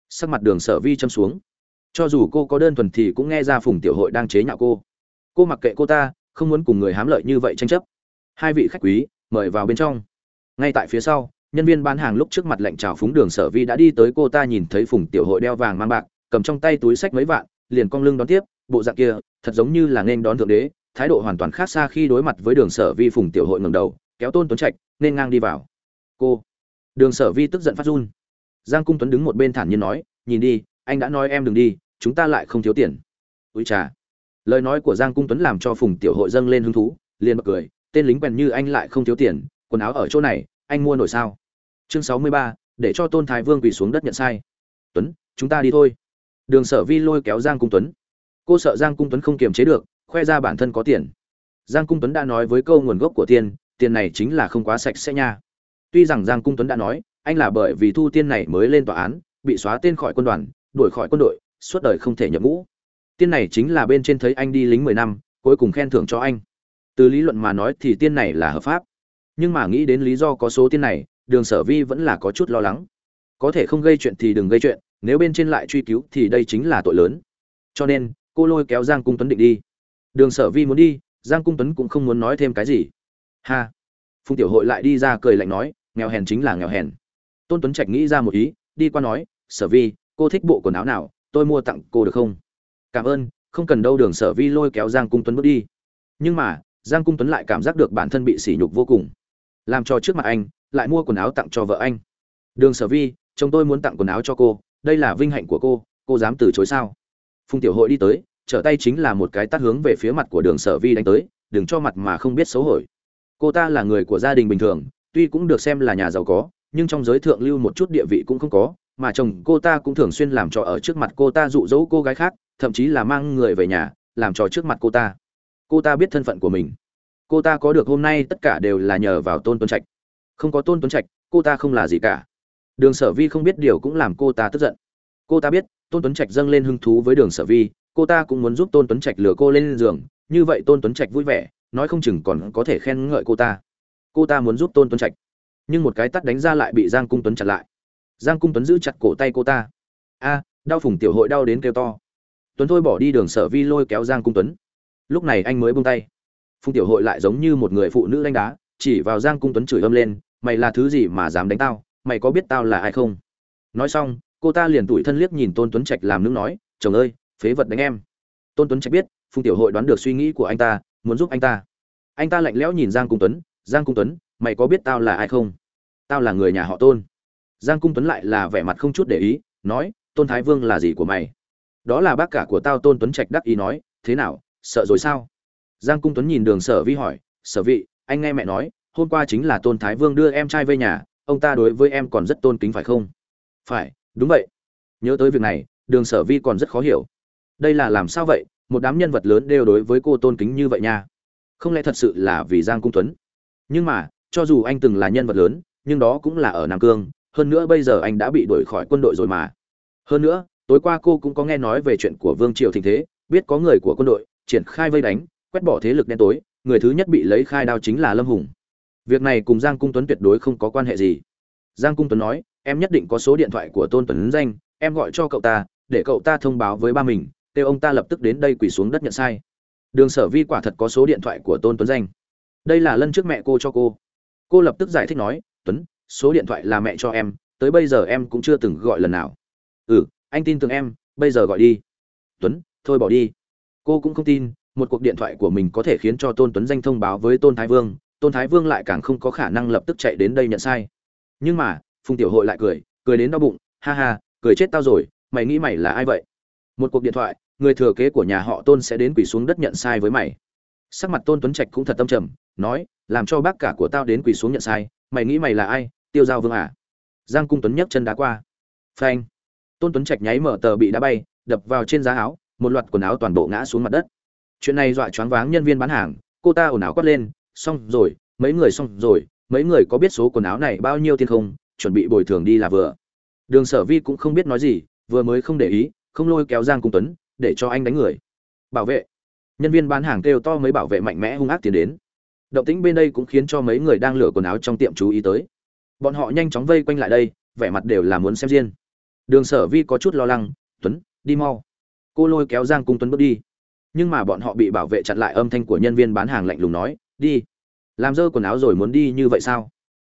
Sắc mặt đường sở vi châm xuống. Cho dù cô có đơn thuần thì cũng nghe ra phùng tiểu hội đang chế nhạo cô. Cô mặc kệ cô ta không muốn cùng người hám lợi như vậy tranh chấp. Hai vị khách quý, mời vào bên trong. Ngay tại phía sau, nhân viên bán hàng lúc trước mặt lệnh chào phúng đường sở vi đã đi tới cô ta nhìn thấy phùng tiểu hội đeo vàng mang bạc, cầm trong tay túi sách mấy vạn, liền cong lưng đón tiếp, bộ dạng kia, thật giống như là nên đón thượng đế, thái độ hoàn toàn khác xa khi đối mặt với đường sở vi phùng tiểu hội ngầm đầu, kéo tôn tuấn trạch, nên ngang đi vào. Cô, đường sở vi tức giận phát run. Giang cung tuấn đứng một bên thản nhiên nói, nhìn đi, anh đã nói em đừng đi, chúng ta lại không thiếu tiền. Úi trà lời nói của giang cung tuấn làm cho phùng tiểu hội dâng lên hứng thú, liền bật cười, tên lính quèn như anh lại không thiếu tiền, quần áo ở chỗ này, anh mua nổi sao? Chương sáu mươi ba, để cho tôn thái vương quỳ xuống đất nhận sai. Tuấn, chúng ta đi thôi. Đường sở vi lôi kéo giang cung tuấn. Cô sợ giang cung tuấn không kiềm chế được, khoe ra bản thân có tiền. Giang cung tuấn đã nói với câu nguồn gốc của tiền tiền này chính là không quá sạch sẽ nha. Tuy rằng giang cung tuấn đã nói, anh là bởi vì thu tiên này mới lên tòa án, bị xóa tên khỏi quân đoàn, đuổi khỏi quân đội, suốt đời không thể nhập ngũ tiên này chính là bên trên thấy anh đi lính mười năm, cuối cùng khen thưởng cho anh. Từ lý luận mà nói thì tiên này là hợp pháp. Nhưng mà nghĩ đến lý do có số tiên này, đường sở vi vẫn là có chút lo lắng. Có thể không gây chuyện thì đừng gây chuyện, nếu bên trên lại truy cứu thì đây chính là tội lớn. Cho nên, cô lôi kéo giang cung tuấn định đi. Đường sở vi muốn đi, giang cung tuấn cũng không muốn nói thêm cái gì. Ha! Phùng tiểu hội lại đi ra cười lạnh nói, nghèo hèn chính là nghèo hèn. Tôn tuấn trạch nghĩ ra một ý, đi qua nói, sở vi, cô thích bộ quần áo nào? Tôi mua tặng cô được không? Cảm ơn, không cần đâu, đường sở vi lôi kéo giang cung tuấn bước đi. Nhưng mà, giang cung tuấn lại cảm giác được bản thân bị sỉ nhục vô cùng. Làm cho trước mặt anh, lại mua quần áo tặng cho vợ anh. Đường sở vi, chồng tôi muốn tặng quần áo cho cô, đây là vinh hạnh của cô cô dám từ chối sao? Phùng tiểu hội đi tới, trở tay chính là một cái tắt hướng về phía mặt của đường sở vi đánh tới, đừng cho mặt mà không biết xấu hổ. Cô ta là người của gia đình bình thường, tuy cũng được xem là nhà giàu có, nhưng trong giới thượng lưu một chút địa vị cũng không có mà chồng cô ta cũng thường xuyên làm trò ở trước mặt cô ta dụ dỗ cô gái khác, thậm chí là mang người về nhà, làm trò trước mặt cô ta. Cô ta biết thân phận của mình. Cô ta có được hôm nay tất cả đều là nhờ vào tôn tuấn trạch. Không có tôn tuấn trạch, cô ta không là gì cả. Đường sở vi không biết điều cũng làm cô ta tức giận. Cô ta biết, tôn tuấn trạch dâng lên hứng thú với đường sở vi, cô ta cũng muốn giúp tôn tuấn trạch lừa cô lên giường, như vậy tôn tuấn trạch vui vẻ, nói không chừng còn có thể khen ngợi cô ta. Cô ta muốn giúp tôn tuấn trạch. Nhưng một cái tắt đánh ra lại bị giang cung tuấn chặn lại giang cung tuấn giữ chặt cổ tay cô ta. A, đau phùng tiểu hội đau đến kêu to. Tuấn thôi bỏ đi đường sở vi lôi kéo giang cung tuấn. Lúc này anh mới buông tay. Phùng tiểu hội lại giống như một người phụ nữ đánh đá, chỉ vào giang cung tuấn chửi âm lên, mày là thứ gì mà dám đánh tao? Mày có biết tao là ai không? Nói xong, cô ta liền tủi thân liếc nhìn tôn tuấn trạch làm nước nói, chồng ơi, phế vật đánh em. Tôn tuấn trạch biết, phùng tiểu hội đoán được suy nghĩ của anh ta, muốn giúp anh ta. Anh ta lạnh lẽo nhìn giang cung tuấn, giang cung tuấn, mày có biết tao là ai không? Tao là người nhà họ tôn giang cung tuấn lại là vẻ mặt không chút để ý, nói, tôn thái vương là gì của mày? Đó là bác cả của tao. Tôn tuấn trạch đắc ý nói, thế nào, sợ rồi sao? Giang cung tuấn nhìn đường sở vi hỏi, sở vị, anh nghe mẹ nói, hôm qua chính là tôn thái vương đưa em trai về nhà, ông ta đối với em còn rất tôn kính phải không? Phải, đúng vậy. Nhớ tới việc này, đường sở vi còn rất khó hiểu. Đây là làm sao vậy? Một đám nhân vật lớn đều đối với cô tôn kính như vậy nha. Không lẽ thật sự là vì giang cung tuấn? Nhưng mà, cho dù anh từng là nhân vật lớn, nhưng đó cũng là ở nam cương hơn nữa bây giờ anh đã bị đuổi khỏi quân đội rồi mà. Hơn nữa, tối qua cô cũng có nghe nói về chuyện của vương triều thịnh thế, biết có người của quân đội triển khai vây đánh, quét bỏ thế lực đen tối, người thứ nhất bị lấy khai đao chính là lâm hùng. Việc này cùng giang cung tuấn tuyệt đối không có quan hệ gì. Giang cung tuấn nói, em nhất định có số điện thoại của tôn tuấn danh, em gọi cho cậu ta, để cậu ta thông báo với ba mình, kêu ông ta lập tức đến đây quỳ xuống đất nhận sai. Đường sở vi quả thật có số điện thoại của tôn tuấn danh. Đây là lần trước mẹ cô cho cô. Cô lập tức giải thích nói, tuấn số điện thoại là mẹ cho em, tới bây giờ em cũng chưa từng gọi lần nào. Ừ anh tin tưởng em, bây giờ gọi đi. Tuấn, thôi bỏ đi. Cô cũng không tin, một cuộc điện thoại của mình có thể khiến cho tôn tuấn danh thông báo với tôn thái vương, tôn thái vương lại càng không có khả năng lập tức chạy đến đây nhận sai. Nhưng mà, phùng tiểu hội lại cười cười đến đau bụng, ha ha, cười chết tao rồi, mày nghĩ mày là ai vậy? Một cuộc điện thoại, người thừa kế của nhà họ tôn sẽ đến quỳ xuống đất nhận sai với mày. Sắc mặt tôn tuấn trạch cũng thật tâm trầm, nói, làm cho bác cả của tao đến quỳ xuống nhận sai, mày nghĩ mày là ai? Tiêu giao vương à. Giang cung tuấn nhấc chân đá qua. Phanh. Tôn tuấn trạch nháy mở tờ bị đá bay, đập vào trên giá áo, một loạt quần áo toàn bộ ngã xuống mặt đất. Chuyện này dọa choáng váng nhân viên bán hàng, cô ta ồn ào quát lên, xong rồi, mấy người xong rồi, mấy người có biết số quần áo này bao nhiêu tiền không? Chuẩn bị bồi thường đi là vừa. Đường sở vi cũng không biết nói gì, vừa mới không để ý, không lôi kéo giang cung tuấn, để cho anh đánh người. Bảo vệ. Nhân viên bán hàng kêu to mấy bảo vệ mạnh mẽ hung ác tiến đến. Động tĩnh bên đây cũng khiến cho mấy người đang lửa quần áo trong tiệm chú ý tới bọn họ nhanh chóng vây quanh lại đây, vẻ mặt đều là muốn xem riêng. Đường sở vi có chút lo lắng, tuấn, đi mau. Cô lôi kéo giang cung tuấn bước đi. Nhưng mà bọn họ bị bảo vệ chặn lại âm thanh của nhân viên bán hàng lạnh lùng nói, đi. Làm dơ quần áo rồi muốn đi như vậy sao?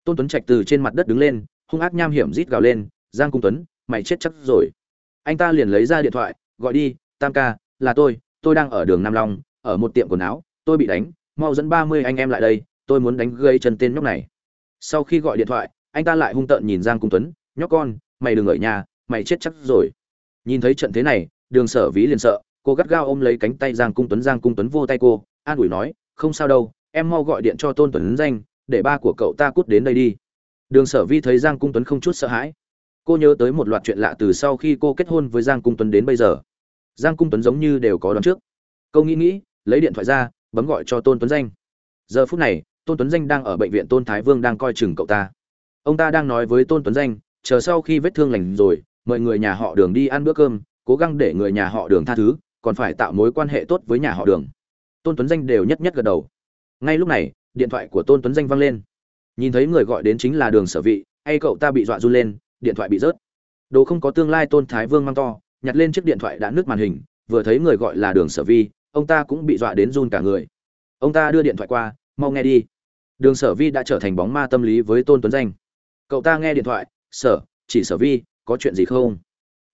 Tôn tuấn trạch từ trên mặt đất đứng lên, hung ác nham hiểm rít gào lên, giang cung tuấn, mày chết chắc rồi. Anh ta liền lấy ra điện thoại, gọi đi, tam ca, là tôi tôi đang ở đường nam long, ở một tiệm quần áo, tôi bị đánh, mau dẫn ba mươi anh em lại đây, tôi muốn đánh gây chân tên nhóc này sau khi gọi điện thoại, anh ta lại hung tợn nhìn giang cung tuấn, nhóc con, mày đừng ở nhà, mày chết chắc rồi. Nhìn thấy trận thế này, đường sở ví liền sợ, cô gắt gao ôm lấy cánh tay giang cung tuấn, giang cung tuấn vô tay cô, an ủi nói, không sao đâu, em mau gọi điện cho tôn tuấn danh, để ba của cậu ta cút đến đây đi. Đường sở vi thấy giang cung tuấn không chút sợ hãi. Cô nhớ tới một loạt chuyện lạ từ sau khi cô kết hôn với giang cung tuấn đến bây giờ. Giang cung tuấn giống như đều có đón trước. Câu nghĩ nghĩ, lấy điện thoại ra, bấm gọi cho tôn tuấn danh. Giờ phút này tôn tuấn danh đang ở bệnh viện tôn thái vương đang coi chừng cậu ta. Ông ta đang nói với tôn tuấn danh, chờ sau khi vết thương lành rồi, mời người nhà họ đường đi ăn bữa cơm, cố gắng để người nhà họ đường tha thứ, còn phải tạo mối quan hệ tốt với nhà họ đường. Tôn tuấn danh đều nhất nhất gật đầu. Ngay lúc này, điện thoại của tôn tuấn danh vang lên. Nhìn thấy người gọi đến chính là đường sở vị hay cậu ta bị dọa run lên, điện thoại bị rớt. Đồ không có tương lai tôn thái vương mang to, nhặt lên chiếc điện thoại đã nước màn hình, vừa thấy người gọi là đường sở vi, ông ta cũng bị dọa đến run cả người. Ông ta đưa điện thoại qua mau nghe đi. Đường sở vi đã trở thành bóng ma tâm lý với tôn tuấn danh. Cậu ta nghe điện thoại, sở, chỉ sở vi, có chuyện gì không?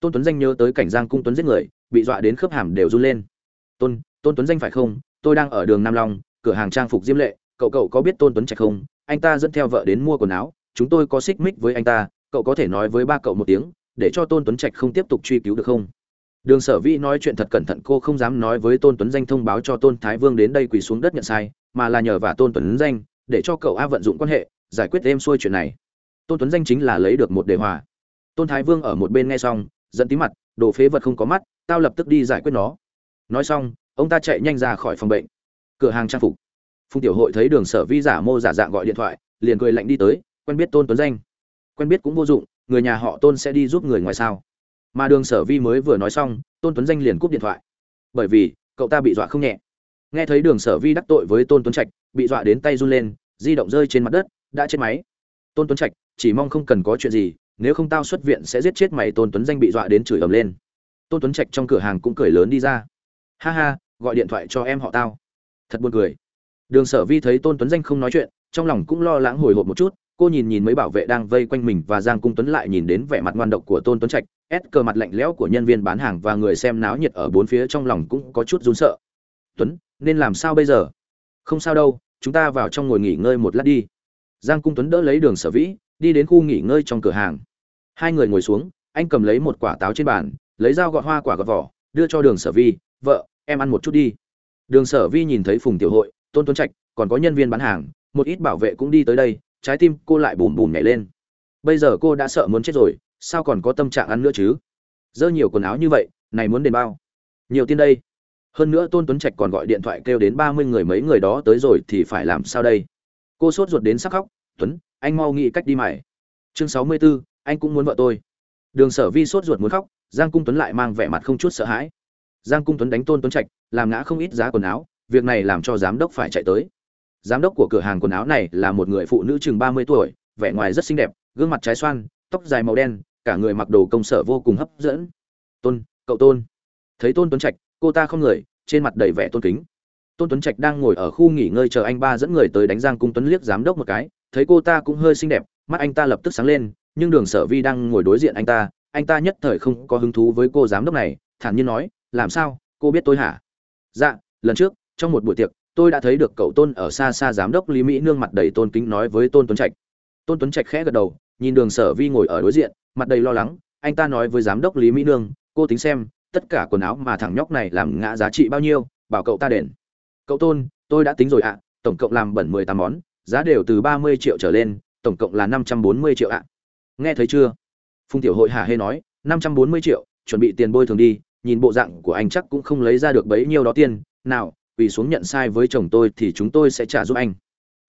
Tôn tuấn danh nhớ tới cảnh giang cung tuấn giết người, bị dọa đến khớp hàm đều run lên. Tôn tôn tuấn danh phải không? Tôi đang ở đường nam long, cửa hàng trang phục diêm lệ, cậu cậu có biết tôn tuấn trạch không? Anh ta dẫn theo vợ đến mua quần áo, chúng tôi có xích mích với anh ta, cậu có thể nói với ba cậu một tiếng, để cho tôn tuấn trạch không tiếp tục truy cứu được không? Đường sở Vi nói chuyện thật cẩn thận, cô không dám nói với tôn tuấn danh thông báo cho tôn thái vương đến đây quỳ xuống đất nhận sai mà là nhờ vả tôn tuấn danh để cho cậu a vận dụng quan hệ, giải quyết êm xuôi chuyện này. Tôn tuấn danh chính là lấy được một đề hòa. Tôn thái vương ở một bên nghe xong dẫn tí mặt, đồ phế vật không có mắt, tao lập tức đi giải quyết nó. Nói xong, ông ta chạy nhanh ra khỏi phòng bệnh. Cửa hàng trang phục. Phùng tiểu hội thấy đường sở vi giả mô giả dạng gọi điện thoại, liền cười lạnh đi tới, quen biết tôn tuấn danh. Quen biết cũng vô dụng, người nhà họ tôn sẽ đi giúp người ngoài sao. Mà đường sở vi mới vừa nói xong, tôn tuấn danh liền cúp điện thoại. Bởi vì, cậu ta bị dọa không nhẹ nghe thấy đường sở vi đắc tội với tôn tuấn trạch, bị dọa đến tay run lên, di động rơi trên mặt đất, đã chết máy. Tôn tuấn trạch, chỉ mong không cần có chuyện gì, nếu không tao xuất viện sẽ giết chết mày tôn tuấn danh bị dọa đến chửi ầm lên. Tôn tuấn trạch trong cửa hàng cũng cười lớn đi ra. Ha ha, gọi điện thoại cho em họ tao. Thật buồn cười. Đường sở vi thấy tôn tuấn danh không nói chuyện, trong lòng cũng lo lắng hồi hộp một chút, cô nhìn nhìn mấy bảo vệ đang vây quanh mình và giang cung tuấn lại nhìn đến vẻ mặt ngoan độc của tôn tuấn trạch, ép cờ mặt lạnh lẽo của nhân viên bán hàng và người xem náo nhiệt ở bốn phía trong lòng cũng có chút run sợ tuấn, nên làm sao bây giờ? Không sao đâu, chúng ta vào trong ngồi nghỉ ngơi một lát đi. Giang cung tuấn đỡ lấy đường sở vĩ, đi đến khu nghỉ ngơi trong cửa hàng. Hai người ngồi xuống, anh cầm lấy một quả táo trên bàn, lấy dao gọt hoa quả gọt vỏ, đưa cho đường sở vi vợ, em ăn một chút đi. Đường sở vi nhìn thấy phùng tiểu hội, tôn tuấn trạch, còn có nhân viên bán hàng, một ít bảo vệ cũng đi tới đây, trái tim cô lại bùm bùm nhảy lên. Bây giờ cô đã sợ muốn chết rồi, sao còn có tâm trạng ăn nữa chứ? Dơ nhiều quần áo như vậy, này muốn đền bao. Nhiều tiền đây hơn nữa tôn tuấn trạch còn gọi điện thoại kêu đến ba mươi người mấy người đó tới rồi thì phải làm sao đây? Cô sốt ruột đến sắc khóc tuấn anh mau nghĩ cách đi mày. Chương sáu mươi 64, anh cũng muốn vợ tôi. Đường sở vi sốt ruột muốn khóc giang cung tuấn lại mang vẻ mặt không chút sợ hãi. Giang cung tuấn đánh tôn tuấn trạch làm ngã không ít giá quần áo việc này làm cho giám đốc phải chạy tới. Giám đốc của cửa hàng quần áo này là một người phụ nữ chừng ba mươi tuổi vẻ ngoài rất xinh đẹp gương mặt trái xoan tóc dài màu đen cả người mặc đồ công sở vô cùng hấp dẫn. Tôn cậu tôn. Thấy tôn tuấn trạch cô ta không người, trên mặt đầy vẻ tôn kính. Tôn tuấn trạch đang ngồi ở khu nghỉ ngơi chờ anh ba dẫn người tới đánh giang cung tuấn liếc giám đốc một cái, thấy cô ta cũng hơi xinh đẹp, mắt anh ta lập tức sáng lên, nhưng đường sở vi đang ngồi đối diện anh ta anh ta nhất thời không có hứng thú với cô giám đốc này, thản nhiên nói, làm sao, cô biết tôi hả? Dạ lần trước, trong một buổi tiệc, tôi đã thấy được cậu tôn ở xa xa giám đốc lý mỹ nương mặt đầy tôn kính nói với tôn tuấn trạch. Tôn tuấn trạch khẽ gật đầu, nhìn đường sở vi ngồi ở đối diện, mặt đầy lo lắng, anh ta nói với giám đốc lý mỹ nương, cô tính xem tất cả quần áo mà thằng nhóc này làm ngã giá trị bao nhiêu, bảo cậu ta đền. Cậu tôn, tôi đã tính rồi ạ, tổng cộng làm bẩn mười tám món, giá đều từ ba mươi triệu trở lên, tổng cộng là năm trăm bốn mươi triệu ạ. Nghe thấy chưa? Phùng tiểu hội hà hê nói, năm trăm bốn mươi triệu, chuẩn bị tiền bôi thường đi, nhìn bộ dạng của anh chắc cũng không lấy ra được bấy nhiêu đó tiền. Nào vì xuống nhận sai với chồng tôi thì chúng tôi sẽ trả giúp anh.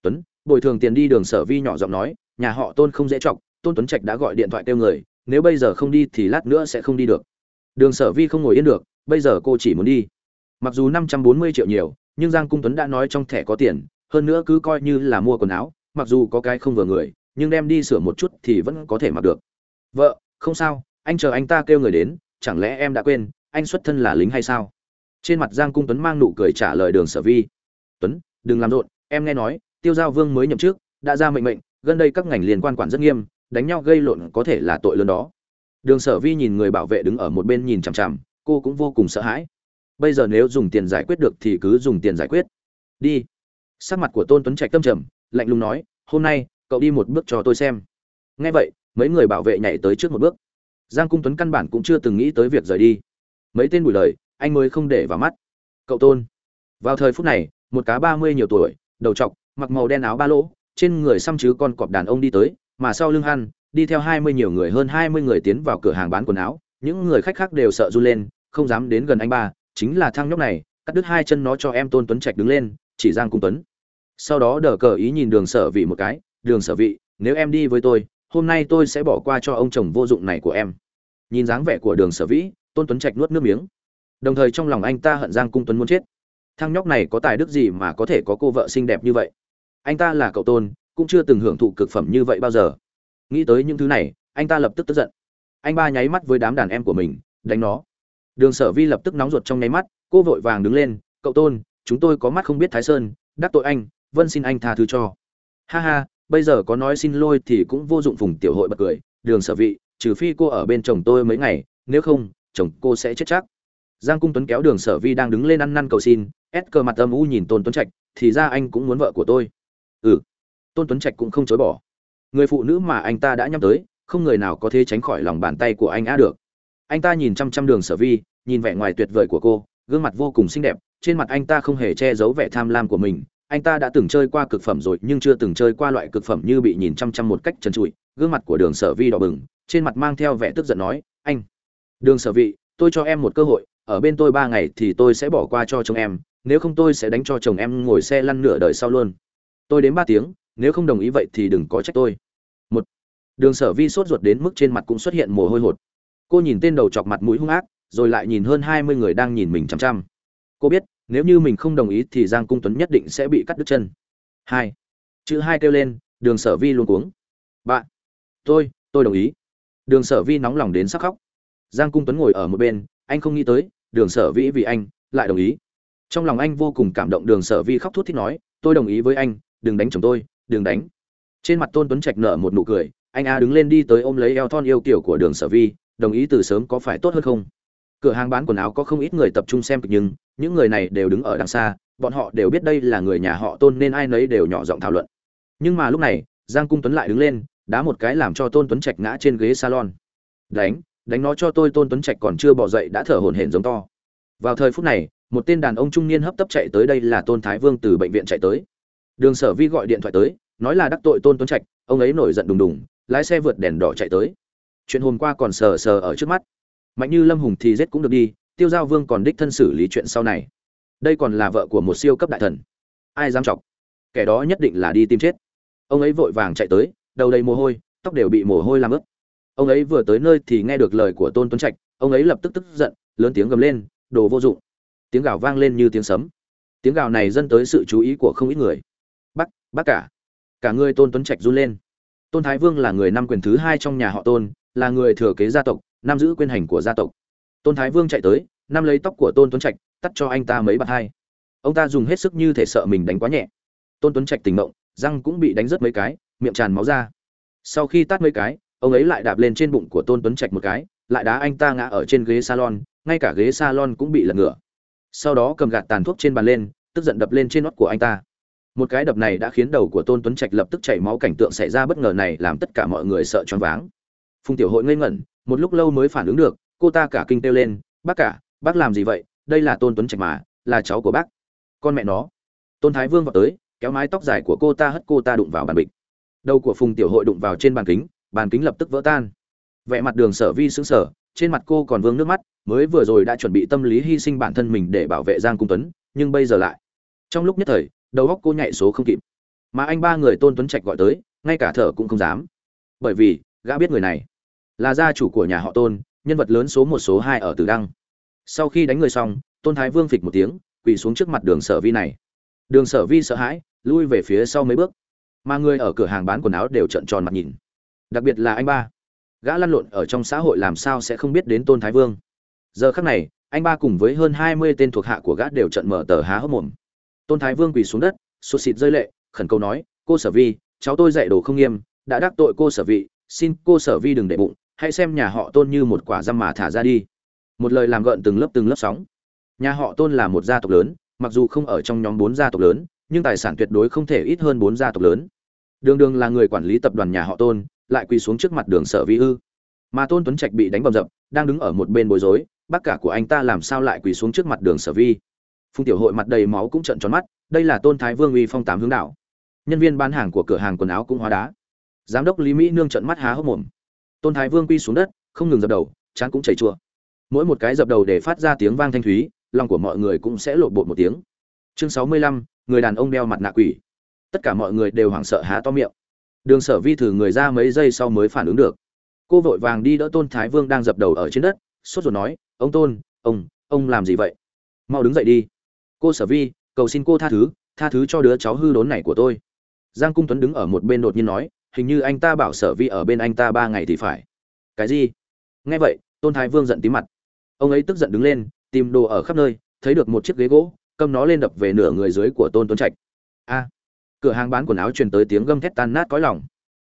Tuấn, bồi thường tiền đi đường sở vi nhỏ giọng nói, nhà họ tôn không dễ chọc, tôn tuấn trạch đã gọi điện thoại kêu người, nếu bây giờ không đi thì lát nữa sẽ không đi được đường sở vi không ngồi yên được, bây giờ cô chỉ muốn đi. Mặc dù năm trăm bốn mươi triệu nhiều, nhưng giang cung tuấn đã nói trong thẻ có tiền, hơn nữa cứ coi như là mua quần áo, mặc dù có cái không vừa người, nhưng đem đi sửa một chút thì vẫn có thể mặc được. Vợ, không sao, anh chờ anh ta kêu người đến, chẳng lẽ em đã quên, anh xuất thân là lính hay sao? Trên mặt giang cung tuấn mang nụ cười trả lời đường sở vi. Tuấn, đừng làm rộn, em nghe nói, tiêu giao vương mới nhậm chức, đã ra mệnh mệnh, gần đây các ngành liên quan quản rất nghiêm, đánh nhau gây lộn có thể là tội lớn đó đường sở vi nhìn người bảo vệ đứng ở một bên nhìn chằm chằm, cô cũng vô cùng sợ hãi. Bây giờ nếu dùng tiền giải quyết được thì cứ dùng tiền giải quyết. Đi. Sắc mặt của tôn tuấn trạch tâm trầm, lạnh lùng nói, hôm nay, cậu đi một bước cho tôi xem. Nghe vậy, mấy người bảo vệ nhảy tới trước một bước. Giang cung tuấn căn bản cũng chưa từng nghĩ tới việc rời đi. Mấy tên bùi lời, anh mới không để vào mắt. Cậu tôn. Vào thời phút này, một cá ba mươi nhiều tuổi, đầu trọc, mặc màu đen áo ba lỗ, trên người xăm chứ con cọp đàn ông đi tới mà sau lưng hắn, đi theo hai mươi nhiều người hơn hai mươi người tiến vào cửa hàng bán quần áo. Những người khách khác đều sợ run lên, không dám đến gần anh ba, chính là thang nhóc này, cắt đứt hai chân nó cho em tôn tuấn trạch đứng lên, chỉ giang cung tuấn. Sau đó đờ cờ ý nhìn đường sở vị một cái, đường sở vị, nếu em đi với tôi, hôm nay tôi sẽ bỏ qua cho ông chồng vô dụng này của em. Nhìn dáng vẻ của đường sở vĩ tôn tuấn trạch nuốt nước miếng. Đồng thời trong lòng anh ta hận giang cung tuấn muốn chết. Thằng nhóc này có tài đức gì mà có thể có cô vợ xinh đẹp như vậy? Anh ta là cậu tôn cũng chưa từng hưởng thụ cực phẩm như vậy bao giờ. Nghĩ tới những thứ này, anh ta lập tức tức giận. Anh ba nháy mắt với đám đàn em của mình, đánh nó. Đường sở vi lập tức nóng ruột trong nháy mắt, cô vội vàng đứng lên, cậu tôn, chúng tôi có mắt không biết thái sơn, đắc tội anh, vân xin anh tha thứ cho. Ha ha, bây giờ có nói xin lỗi thì cũng vô dụng phùng tiểu hội bật cười. Đường sở vị trừ phi cô ở bên chồng tôi mấy ngày, nếu không, chồng cô sẽ chết chắc. Giang cung tuấn kéo đường sở vi đang đứng lên ăn năn cầu xin ép cờ mặt âm u nhìn tôn tuấn trạch, thì ra anh cũng muốn vợ của tôi. Ừ tôn tuấn trạch cũng không chối bỏ. Người phụ nữ mà anh ta đã nhắm tới, không người nào có thể tránh khỏi lòng bàn tay của anh á được. Anh ta nhìn chăm chăm đường sở vi, nhìn vẻ ngoài tuyệt vời của cô, gương mặt vô cùng xinh đẹp, trên mặt anh ta không hề che giấu vẻ tham lam của mình. Anh ta đã từng chơi qua cực phẩm rồi, nhưng chưa từng chơi qua loại cực phẩm như bị nhìn chăm chăm một cách trần trụi. Gương mặt của đường sở vi đỏ bừng, trên mặt mang theo vẻ tức giận nói, anh, đường sở vị tôi cho em một cơ hội, ở bên tôi ba ngày thì tôi sẽ bỏ qua cho chồng em, nếu không tôi sẽ đánh cho chồng em ngồi xe lăn nửa đời sau luôn. Tôi đến ba tiếng nếu không đồng ý vậy thì đừng có trách tôi. Một, đường sở vi sốt ruột đến mức trên mặt cũng xuất hiện mồ hôi hột. Cô nhìn tên đầu chọc mặt mũi hung ác, rồi lại nhìn hơn hai mươi người đang nhìn mình chằm chằm. Cô biết, nếu như mình không đồng ý thì giang cung tuấn nhất định sẽ bị cắt đứt chân. Hai, chữ hai kêu lên, đường sở vi luôn cuống. Bạn tôi tôi đồng ý. Đường sở vi nóng lòng đến sắc khóc. Giang cung tuấn ngồi ở một bên, anh không nghĩ tới, đường sở vĩ vì anh lại đồng ý. Trong lòng anh vô cùng cảm động, đường sở vi khóc thút thít nói, tôi đồng ý với anh, đừng đánh chồng tôi đừng đánh. Trên mặt tôn tuấn trạch nở một nụ cười, anh a đứng lên đi tới ôm lấy eo thon yêu kiểu của đường sở vi, đồng ý từ sớm có phải tốt hơn không? Cửa hàng bán quần áo có không ít người tập trung xem kịch nhưng, những người này đều đứng ở đằng xa, bọn họ đều biết đây là người nhà họ tôn nên ai nấy đều nhỏ giọng thảo luận. Nhưng mà lúc này, giang cung tuấn lại đứng lên, đá một cái làm cho tôn tuấn trạch ngã trên ghế salon. Đánh đánh nó cho tôi. Tôn tuấn trạch còn chưa bỏ dậy đã thở hổn hển giống to. Vào thời phút này, một tên đàn ông trung niên hấp tấp chạy tới đây là tôn thái vương từ bệnh viện chạy tới đường sở vi gọi điện thoại tới, nói là đắc tội tôn tuấn trạch, ông ấy nổi giận đùng đùng, lái xe vượt đèn đỏ chạy tới. Chuyện hôm qua còn sờ sờ ở trước mắt. Mạnh như lâm hùng thì giết cũng được đi, tiêu giao vương còn đích thân xử lý chuyện sau này. Đây còn là vợ của một siêu cấp đại thần. Ai dám chọc? Kẻ đó nhất định là đi tìm chết. Ông ấy vội vàng chạy tới, đầu đầy mồ hôi, tóc đều bị mồ hôi làm ướt. Ông ấy vừa tới nơi thì nghe được lời của tôn tuấn trạch, ông ấy lập tức tức giận, lớn tiếng gầm lên, đồ vô dụng. Tiếng gào vang lên như tiếng sấm. Tiếng gào này dẫn tới sự chú ý của không ít người bác cả. Cả người tôn tuấn trạch run lên. Tôn thái vương là người năm quyền thứ hai trong nhà họ tôn, là người thừa kế gia tộc nam giữ quyền hành của gia tộc. Tôn thái vương chạy tới, năm lấy tóc của tôn tuấn trạch, tắt cho anh ta mấy bạt hai. Ông ta dùng hết sức như thể sợ mình đánh quá nhẹ. Tôn tuấn trạch tỉnh mộng răng cũng bị đánh rớt mấy cái, miệng tràn máu ra. Sau khi tát mấy cái, ông ấy lại đạp lên trên bụng của tôn tuấn trạch một cái, lại đá anh ta ngã ở trên ghế salon, ngay cả ghế salon cũng bị lật ngửa. Sau đó cầm gạt tàn thuốc trên bàn lên, tức giận đập lên trên nót của anh ta một cái đập này đã khiến đầu của tôn tuấn trạch lập tức chảy máu, cảnh tượng xảy ra bất ngờ này làm tất cả mọi người sợ choáng váng. Phùng tiểu hội ngây ngẩn, một lúc lâu mới phản ứng được, cô ta cả kinh kêu lên, bác cả, bác làm gì vậy? Đây là tôn tuấn trạch mà, là cháu của bác. Con mẹ nó. Tôn thái vương vào tới, kéo mái tóc dài của cô ta hất cô ta đụng vào bàn bịch. Đầu của phùng tiểu hội đụng vào trên bàn kính bàn kính lập tức vỡ tan. Vẻ mặt đường sở vi xứng sở trên mặt cô còn vương nước mắt, mới vừa rồi đã chuẩn bị tâm lý hy sinh bản thân mình để bảo vệ giang cung tuấn, nhưng bây giờ lại. Trong lúc nhất thời đầu góc cô nhạy số không kịp. Mà anh ba người tôn tuấn trạch gọi tới, ngay cả thở cũng không dám. Bởi vì, gã biết người này là gia chủ của nhà họ tôn, nhân vật lớn số một, số hai ở tử đăng. Sau khi đánh người xong, tôn thái vương phịch một tiếng, quỳ xuống trước mặt đường sở vi này. Đường sở vi sợ hãi, lui về phía sau mấy bước. Mà người ở cửa hàng bán quần áo đều trợn tròn mặt nhìn. Đặc biệt là anh ba. Gã lăn lộn ở trong xã hội làm sao sẽ không biết đến tôn thái vương? Giờ khắc này, anh ba cùng với hơn hai mươi tên thuộc hạ của gã đều trận mở tờ há hốc mồm tôn thái vương quỳ xuống đất, sụt xịt rơi lệ, khẩn cầu nói, cô sở vi, cháu tôi dạy đồ không nghiêm, đã đắc tội cô sở vị, xin cô sở vi đừng để bụng, hãy xem nhà họ tôn như một quả răm mà thả ra đi. Một lời làm gợn từng lớp từng lớp sóng. Nhà họ tôn là một gia tộc lớn, mặc dù không ở trong nhóm bốn gia tộc lớn, nhưng tài sản tuyệt đối không thể ít hơn bốn gia tộc lớn. Đường đường là người quản lý tập đoàn nhà họ tôn, lại quỳ xuống trước mặt đường sở vi ư. Mà tôn tuấn trạch bị đánh bầm dập, đang đứng ở một bên bối rối, bác cả của anh ta làm sao lại quỳ xuống trước mặt đường sở vi? Phùng tiểu hội mặt đầy máu cũng trợn tròn mắt, đây là tôn thái vương uy phong tám hướng đạo. Nhân viên bán hàng của cửa hàng quần áo cũng hóa đá. Giám đốc lý mỹ nương trợn mắt há hốc mồm. Tôn thái vương quy xuống đất, không ngừng dập đầu chán cũng chảy chua mỗi một cái dập đầu để phát ra tiếng vang thanh thúy, lòng của mọi người cũng sẽ lộn bột một tiếng. Chương sáu mươi lăm, người đàn ông đeo mặt nạ quỷ. Tất cả mọi người đều hoảng sợ há to miệng. Đường sở vi thử người ra mấy giây sau mới phản ứng được. Cô vội vàng đi đỡ tôn thái vương đang dập đầu ở trên đất, sốt ruột nói, ông tôn, ông ông làm gì vậy? Mau đứng dậy đi cô sở vi, cầu xin cô tha thứ tha thứ cho đứa cháu hư đốn này của tôi. Giang cung tuấn đứng ở một bên đột nhiên nói, hình như anh ta bảo sở vi ở bên anh ta ba ngày thì phải. Cái gì? Nghe vậy, tôn thái vương giận tí mặt. Ông ấy tức giận đứng lên, tìm đồ ở khắp nơi, thấy được một chiếc ghế gỗ, cầm nó lên đập về nửa người dưới của tôn tuấn trạch. A! Cửa hàng bán quần áo truyền tới tiếng gâm thét tan nát cõi lòng.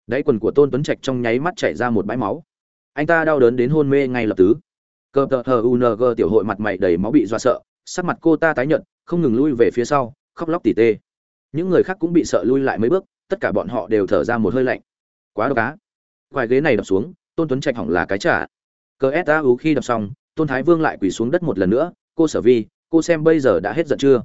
Đáy quần của tôn tuấn trạch trong nháy mắt chảy ra một bãi máu. Anh ta đau đớn đến hôn mê ngay lập tức. Cờ tờ hờ ung tiểu hội mặt mày đầy máu bị do sợ sắc mặt cô ta tái nhợt, không ngừng lui về phía sau, khóc lóc tỉ tê. Những người khác cũng bị sợ lui lại mấy bước, tất cả bọn họ đều thở ra một hơi lạnh. Quá độc á. Quài ghế này đập xuống, tôn tuấn trạch hỏng là cái trả cờ s a khi đập xong, tôn thái vương lại quỳ xuống đất một lần nữa, cô sở vi, cô xem bây giờ đã hết giận chưa?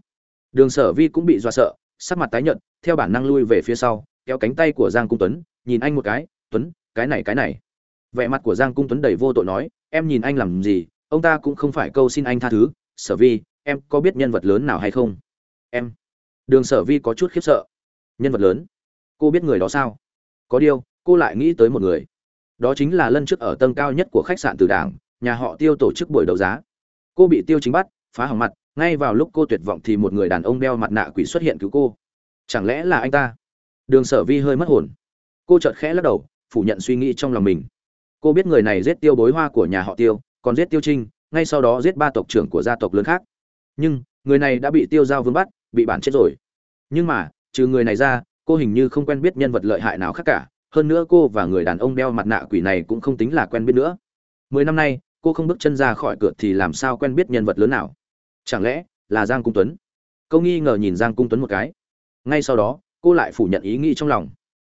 Đường sở vi cũng bị do sợ, sắc mặt tái nhợt, theo bản năng lui về phía sau, kéo cánh tay của giang cung tuấn, nhìn anh một cái, tuấn, cái này cái này. Vẻ mặt của giang cung tuấn đầy vô tội nói, em nhìn anh làm gì, ông ta cũng không phải câu xin anh tha thứ, sở vi em có biết nhân vật lớn nào hay không? Em. Đường sở vi có chút khiếp sợ. Nhân vật lớn? Cô biết người đó sao? Có điều, cô lại nghĩ tới một người. Đó chính là lân trước ở tầng cao nhất của khách sạn từ đảng, nhà họ tiêu tổ chức buổi đấu giá. Cô bị tiêu chính bắt, phá hỏng mặt, ngay vào lúc cô tuyệt vọng thì một người đàn ông đeo mặt nạ quỷ xuất hiện cứu cô. Chẳng lẽ là anh ta? Đường sở vi hơi mất hồn. Cô chợt khẽ lắc đầu, phủ nhận suy nghĩ trong lòng mình. Cô biết người này giết tiêu bối hoa của nhà họ tiêu, còn giết tiêu trinh, ngay sau đó giết ba tộc trưởng của gia tộc lớn khác nhưng, người này đã bị tiêu giao vương bắt, bị bản chết rồi. Nhưng mà, trừ người này ra, cô hình như không quen biết nhân vật lợi hại nào khác cả. Hơn nữa cô và người đàn ông đeo mặt nạ quỷ này cũng không tính là quen biết nữa. Mười năm nay, cô không bước chân ra khỏi cửa thì làm sao quen biết nhân vật lớn nào? Chẳng lẽ là giang cung tuấn? Câu nghi ngờ nhìn giang cung tuấn một cái. Ngay sau đó, cô lại phủ nhận ý nghĩ trong lòng.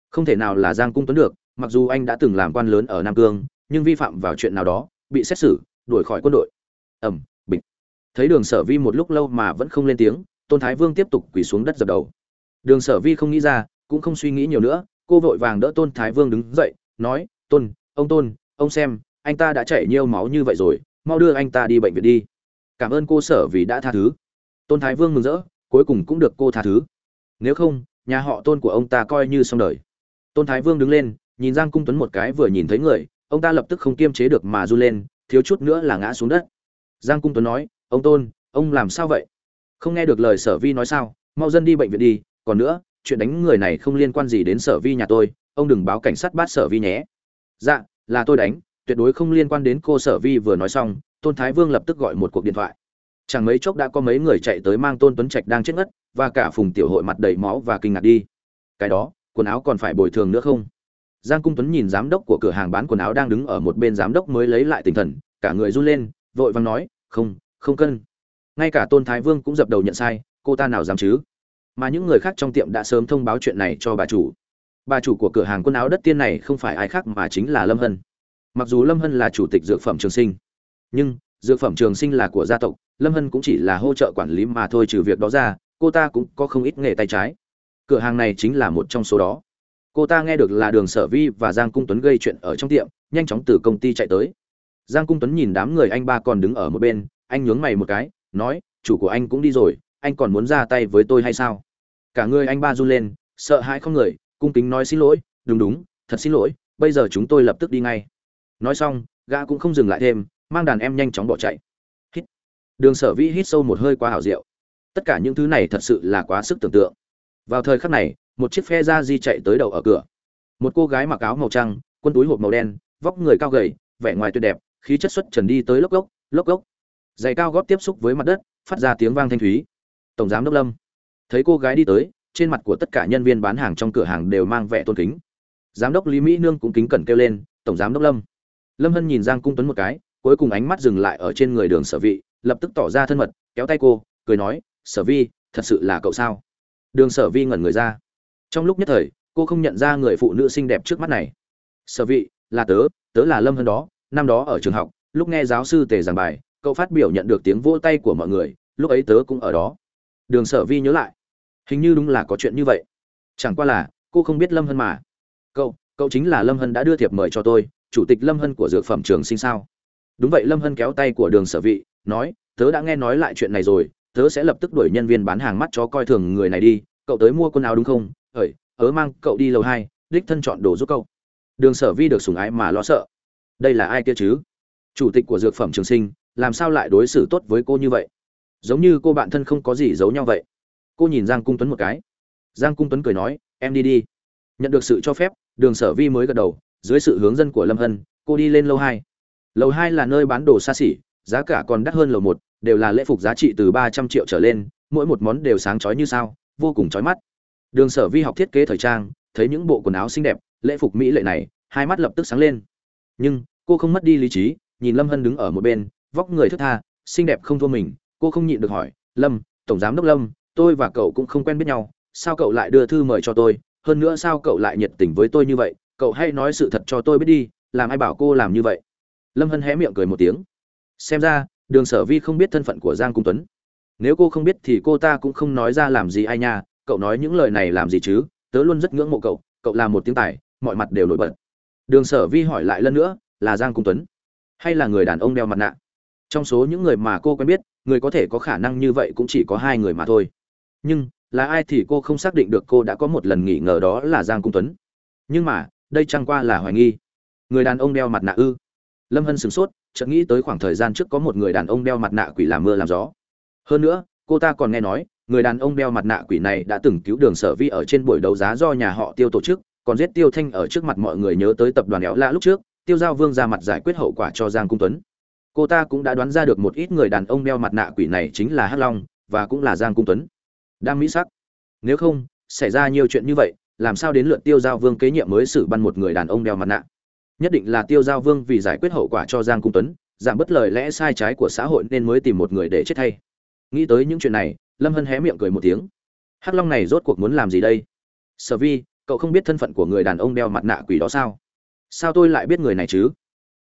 Không thể nào là giang cung tuấn được, mặc dù anh đã từng làm quan lớn ở nam cương, nhưng vi phạm vào chuyện nào đó, bị xét xử, đuổi khỏi quân đội. Ẩm thấy đường sở vi một lúc lâu mà vẫn không lên tiếng, tôn thái vương tiếp tục quỳ xuống đất dập đầu. Đường sở vi không nghĩ ra, cũng không suy nghĩ nhiều nữa, cô vội vàng đỡ tôn thái vương đứng dậy, nói, tôn, ông tôn, ông xem, anh ta đã chảy nhiều máu như vậy rồi, mau đưa anh ta đi bệnh viện đi. Cảm ơn cô sở vì đã tha thứ. Tôn thái vương mừng rỡ, cuối cùng cũng được cô tha thứ. Nếu không, nhà họ tôn của ông ta coi như xong đời. Tôn thái vương đứng lên, nhìn giang cung tuấn một cái vừa nhìn thấy người, ông ta lập tức không kiêm chế được mà run lên, thiếu chút nữa là ngã xuống đất. Giang cung tuấn nói ông tôn, ông làm sao vậy? Không nghe được lời sở vi nói sao? Mau dân đi bệnh viện đi. Còn nữa, chuyện đánh người này không liên quan gì đến sở vi nhà tôi. Ông đừng báo cảnh sát bắt sở vi nhé. Dạ là tôi đánh. Tuyệt đối không liên quan đến cô sở vi vừa nói xong, tôn thái vương lập tức gọi một cuộc điện thoại. Chẳng mấy chốc đã có mấy người chạy tới mang tôn tuấn trạch đang chết ngất, và cả phùng tiểu hội mặt đầy máu và kinh ngạc đi. Cái đó, quần áo còn phải bồi thường nữa không? Giang cung tuấn nhìn giám đốc của cửa hàng bán quần áo đang đứng ở một bên giám đốc mới lấy lại tinh thần, cả người run lên, vội vàng nói, không không cân. Ngay cả tôn thái vương cũng dập đầu nhận sai, cô ta nào dám chứ? Mà những người khác trong tiệm đã sớm thông báo chuyện này cho bà chủ. Bà chủ của cửa hàng quần áo đất tiên này không phải ai khác mà chính là lâm hân. Mặc dù lâm hân là chủ tịch dược phẩm trường sinh, nhưng dược phẩm trường sinh là của gia tộc, lâm hân cũng chỉ là hỗ trợ quản lý mà thôi trừ việc đó ra, cô ta cũng có không ít nghề tay trái. Cửa hàng này chính là một trong số đó. Cô ta nghe được là đường sở vi và giang cung tuấn gây chuyện ở trong tiệm, nhanh chóng từ công ty chạy tới. Giang cung tuấn nhìn đám người anh ba còn đứng ở một bên anh nhướng mày một cái, nói, chủ của anh cũng đi rồi, anh còn muốn ra tay với tôi hay sao? Cả người anh ba run lên, sợ hãi không người, cung kính nói, xin lỗi, đúng đúng, thật xin lỗi, bây giờ chúng tôi lập tức đi ngay. Nói xong, gã cũng không dừng lại thêm, mang đàn em nhanh chóng bỏ chạy. Hít. Đường sở vĩ hít sâu một hơi qua hảo rượu tất cả những thứ này thật sự là quá sức tưởng tượng. Vào thời khắc này, một chiếc phe da di chạy tới đầu ở cửa. Một cô gái mặc áo màu trắng quân túi hộp màu đen, vóc người cao gầy, vẻ ngoài tuyệt đẹp, khí chất xuất trần đi tới lốc gốc lốc gốc giày cao góp tiếp xúc với mặt đất, phát ra tiếng vang thanh thúy. Tổng giám đốc lâm. Thấy cô gái đi tới, trên mặt của tất cả nhân viên bán hàng trong cửa hàng đều mang vẻ tôn kính. Giám đốc lý mỹ nương cũng kính cẩn kêu lên, tổng giám đốc lâm. Lâm hân nhìn giang cung tuấn một cái, cuối cùng ánh mắt dừng lại ở trên người đường sở vị, lập tức tỏ ra thân mật, kéo tay cô, cười nói, sở vi, thật sự là cậu sao? Đường sở vi ngẩn người ra. Trong lúc nhất thời, cô không nhận ra người phụ nữ xinh đẹp trước mắt này. Sở vị là tớ tớ là lâm hân đó, năm đó ở trường học, lúc nghe giáo sư tề giảng bài cậu phát biểu nhận được tiếng vỗ tay của mọi người, lúc ấy tớ cũng ở đó. Đường sở vi nhớ lại. Hình như đúng là có chuyện như vậy. Chẳng qua là, cô không biết lâm hân mà. Cậu cậu chính là lâm hân đã đưa thiệp mời cho tôi, chủ tịch lâm hân của dược phẩm trường sinh sao? Đúng vậy, lâm hân kéo tay của đường sở vị nói, tớ đã nghe nói lại chuyện này rồi, tớ sẽ lập tức đuổi nhân viên bán hàng mắt cho coi thường người này đi, cậu tới mua quần áo đúng không? Hởi ớ mang cậu đi lầu hai, đích thân chọn đồ giúp cậu. Đường sở vi được sủng ái mà lo sợ. Đây là ai kia chứ? Chủ tịch của dược phẩm trường sinh làm sao lại đối xử tốt với cô như vậy? Giống như cô bạn thân không có gì giấu nhau vậy. Cô nhìn giang cung tuấn một cái. Giang cung tuấn cười nói, em đi đi. Nhận được sự cho phép, đường sở vi mới gật đầu, dưới sự hướng dẫn của lâm hân, cô đi lên lầu hai. Lầu hai là nơi bán đồ xa xỉ, giá cả còn đắt hơn lầu một, đều là lễ phục giá trị từ ba trăm triệu trở lên, mỗi một món đều sáng chói như sao, vô cùng chói mắt. Đường sở vi học thiết kế thời trang, thấy những bộ quần áo xinh đẹp, lễ phục mỹ lệ này, hai mắt lập tức sáng lên. Nhưng, cô không mất đi lý trí, nhìn lâm hân đứng ở một bên vóc người thức tha, xinh đẹp không thua mình, cô không nhịn được hỏi, lâm, tổng giám đốc lâm, tôi và cậu cũng không quen biết nhau, sao cậu lại đưa thư mời cho tôi? Hơn nữa sao cậu lại nhiệt tình với tôi như vậy? Cậu hay nói sự thật cho tôi biết đi, làm ai bảo cô làm như vậy? Lâm hân hé miệng cười một tiếng. Xem ra, đường sở vi không biết thân phận của giang cung tuấn. Nếu cô không biết thì cô ta cũng không nói ra làm gì ai nha, cậu nói những lời này làm gì chứ? Tớ luôn rất ngưỡng mộ cậu cậu là một tiếng tài, mọi mặt đều nổi bật. Đường sở vi hỏi lại lần nữa, là giang cung tuấn hay là người đàn ông đeo mặt nạ? Trong số những người mà cô quen biết, người có thể có khả năng như vậy cũng chỉ có hai người mà thôi. Nhưng, là ai thì cô không xác định được cô đã có một lần nghỉ ngờ đó là giang cung tuấn. Nhưng mà, đây chẳng qua là hoài nghi. Người đàn ông đeo mặt nạ ư? Lâm hân sửng sốt, chợt nghĩ tới khoảng thời gian trước có một người đàn ông đeo mặt nạ quỷ làm mưa làm gió. Hơn nữa, cô ta còn nghe nói, người đàn ông đeo mặt nạ quỷ này đã từng cứu đường sở vi ở trên buổi đấu giá do nhà họ tiêu tổ chức, còn giết tiêu thanh ở trước mặt mọi người nhớ tới tập đoàn éo lạ lúc trước, tiêu giao vương ra mặt giải quyết hậu quả cho giang cung tuấn cô ta cũng đã đoán ra được một ít người đàn ông đeo mặt nạ quỷ này chính là hắc long và cũng là giang cung tuấn. Đang mỹ sắc. Nếu không, xảy ra nhiều chuyện như vậy, làm sao đến lượt tiêu giao vương kế nhiệm mới xử ban một người đàn ông đeo mặt nạ? Nhất định là tiêu giao vương vì giải quyết hậu quả cho giang cung tuấn, giảm bất lời lẽ sai trái của xã hội nên mới tìm một người để chết thay. Nghĩ tới những chuyện này, lâm hân hé miệng cười một tiếng. Hắc long này rốt cuộc muốn làm gì đây? Sở vi, cậu không biết thân phận của người đàn ông đeo mặt nạ quỷ đó sao? Sao tôi lại biết người này chứ?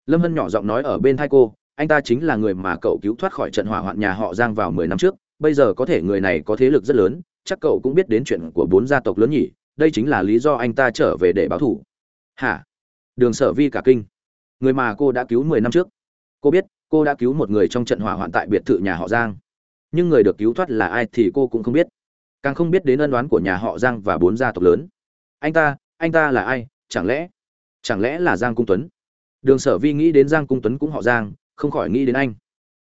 Lâm hân nhỏ giọng nói ở bên thai cô anh ta chính là người mà cậu cứu thoát khỏi trận hỏa hoạn nhà họ giang vào mười năm trước, bây giờ có thể người này có thế lực rất lớn, chắc cậu cũng biết đến chuyện của bốn gia tộc lớn nhỉ, đây chính là lý do anh ta trở về để báo thủ hả? Đường sở vi cả kinh. Người mà cô đã cứu mười năm trước. Cô biết, cô đã cứu một người trong trận hỏa hoạn tại biệt thự nhà họ giang. Nhưng người được cứu thoát là ai thì cô cũng không biết. Càng không biết đến ân đoán của nhà họ giang và bốn gia tộc lớn. Anh ta anh ta là ai? Chẳng lẽ chẳng lẽ là giang cung tuấn? Đường sở vi nghĩ đến giang cung tuấn cũng họ giang không khỏi nghĩ đến anh.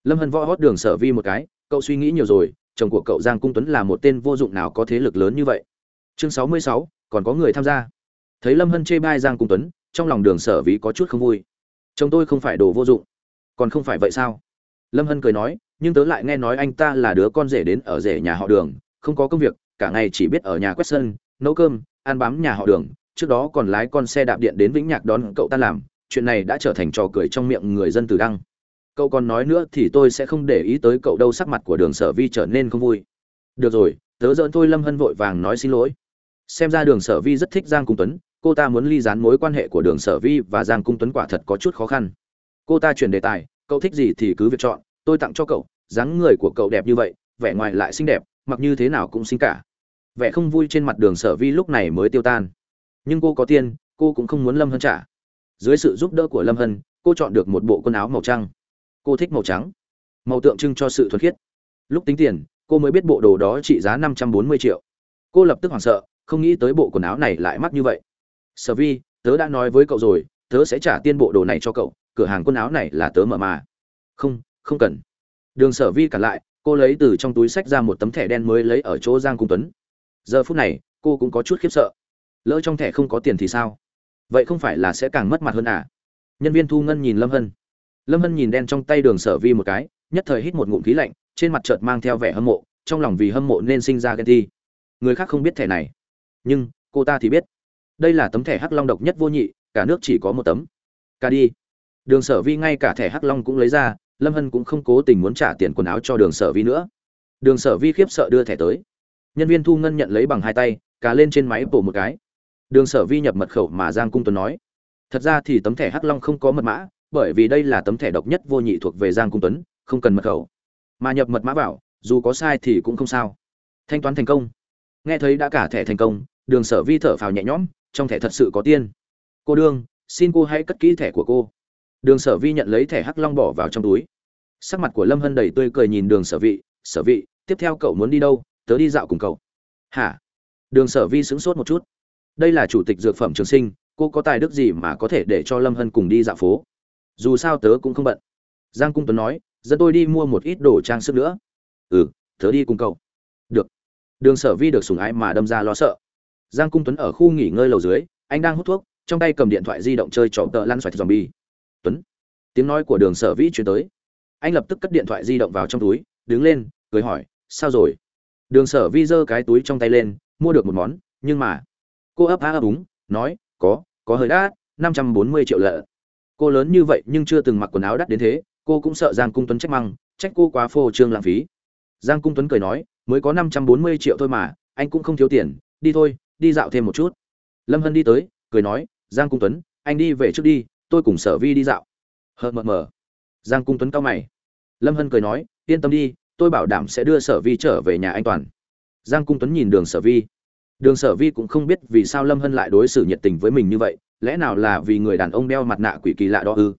Lâm hân võ hót đường sở vi một cái, cậu suy nghĩ nhiều rồi, chồng của cậu giang cung tuấn là một tên vô dụng nào có thế lực lớn như vậy. Chương sáu mươi sáu, còn có người tham gia. Thấy lâm hân chê bai giang cung tuấn, trong lòng đường sở vi có chút không vui. Chồng tôi không phải đồ vô dụng. Còn không phải vậy sao? Lâm hân cười nói, nhưng tớ lại nghe nói anh ta là đứa con rể đến ở rể nhà họ đường, không có công việc, cả ngày chỉ biết ở nhà quét sân, nấu cơm, ăn bám nhà họ đường. Trước đó còn lái con xe đạp điện đến vĩnh nhạc đón cậu ta làm, chuyện này đã trở thành trò cười trong miệng người dân từ đăng cậu còn nói nữa thì tôi sẽ không để ý tới cậu đâu, sắc mặt của đường sở vi trở nên không vui. Được rồi, tớ giỡn thôi, lâm hân vội vàng nói xin lỗi. Xem ra đường sở vi rất thích giang cung tuấn. Cô ta muốn ly dán mối quan hệ của đường sở vi và giang cung tuấn quả thật có chút khó khăn. Cô ta chuyển đề tài, cậu thích gì thì cứ việc chọn, tôi tặng cho cậu, dáng người của cậu đẹp như vậy, vẻ ngoài lại xinh đẹp, mặc như thế nào cũng xinh cả. Vẻ không vui trên mặt đường sở vi lúc này mới tiêu tan. Nhưng cô có tiền, cô cũng không muốn lâm hân trả. Dưới sự giúp đỡ của lâm hân, cô chọn được một bộ quần áo màu trăng cô thích màu trắng. Màu tượng trưng cho sự thuần khiết. Lúc tính tiền, cô mới biết bộ đồ đó trị giá năm trăm bốn mươi triệu. Cô lập tức hoảng sợ, không nghĩ tới bộ quần áo này lại mắc như vậy. Sở vi, tớ đã nói với cậu rồi, tớ sẽ trả tiền bộ đồ này cho cậu, cửa hàng quần áo này là tớ mở mà. Không không cần. Đường sở vi cản lại, cô lấy từ trong túi sách ra một tấm thẻ đen mới lấy ở chỗ giang cung tuấn. Giờ phút này, cô cũng có chút khiếp sợ. Lỡ trong thẻ không có tiền thì sao? Vậy không phải là sẽ càng mất mặt hơn à? Nhân viên thu ngân nhìn lâm hân lâm hân nhìn đen trong tay đường sở vi một cái, nhất thời hít một ngụm khí lạnh, trên mặt chợt mang theo vẻ hâm mộ, trong lòng vì hâm mộ nên sinh ra ghen tị. người khác không biết thẻ này, nhưng cô ta thì biết. Đây là tấm thẻ hắc long độc nhất vô nhị, cả nước chỉ có một tấm. Ca đi. Đường sở vi ngay cả thẻ hắc long cũng lấy ra, lâm hân cũng không cố tình muốn trả tiền quần áo cho đường sở vi nữa. Đường sở vi khiếp sợ đưa thẻ tới. Nhân viên thu ngân nhận lấy bằng hai tay cá lên trên máy bổ một cái. Đường sở vi nhập mật khẩu mà giang cung tuấn nói. Thật ra thì tấm thẻ hắc long không có mật mã bởi vì đây là tấm thẻ độc nhất vô nhị thuộc về giang cung tuấn, không cần mật khẩu. Mà nhập mật mã vào, dù có sai thì cũng không sao. Thanh toán thành công. Nghe thấy đã cả thẻ thành công, đường sở vi thở phào nhẹ nhõm, trong thẻ thật sự có tiền. cô đương, xin cô hãy cất kỹ thẻ của cô. Đường sở vi nhận lấy thẻ hắc long bỏ vào trong túi. Sắc mặt của lâm hân đầy tươi cười nhìn đường sở vị sở vị, tiếp theo cậu muốn đi đâu? Tớ đi dạo cùng cậu. Hả? Đường sở vi sững sốt một chút. Đây là chủ tịch dược phẩm trường sinh, cô có tài đức gì mà có thể để cho lâm hân cùng đi dạo phố? Dù sao tớ cũng không bận. Giang cung tuấn nói dẫn tôi đi mua một ít đồ trang sức nữa. Ừ tớ đi cùng cậu. Được. Đường sở vi được sùng ái mà đâm ra lo sợ. Giang cung tuấn ở khu nghỉ ngơi lầu dưới anh đang hút thuốc trong tay cầm điện thoại di động chơi trò tợ lăn xoạch bi. tuấn. Tiếng nói của đường sở vĩ chuyển tới. Anh lập tức cất điện thoại di động vào trong túi đứng lên cười hỏi sao rồi? Đường sở vi giơ cái túi trong tay lên mua được một món nhưng mà cô ấp á ấp úng nói có có hơi đã, năm trăm bốn mươi triệu lợ cô lớn như vậy nhưng chưa từng mặc quần áo đắt đến thế, cô cũng sợ giang cung tuấn trách măng, trách cô quá phô trương lãng phí. Giang cung tuấn cười nói, mới có năm trăm bốn mươi triệu thôi mà, anh cũng không thiếu tiền, đi thôi, đi dạo thêm một chút. Lâm hân đi tới, cười nói, giang cung tuấn, anh đi về trước đi, tôi cùng sở vi đi dạo. Hờ mờ mờ. Giang cung tuấn cao mày. Lâm hân cười nói, yên tâm đi, tôi bảo đảm sẽ đưa sở vi trở về nhà anh toàn. Giang cung tuấn nhìn đường sở vi. Đường sở vi cũng không biết vì sao lâm hân lại đối xử nhiệt tình với mình như vậy lẽ nào là vì người đàn ông đeo mặt nạ quỷ kỳ lạ đó ư?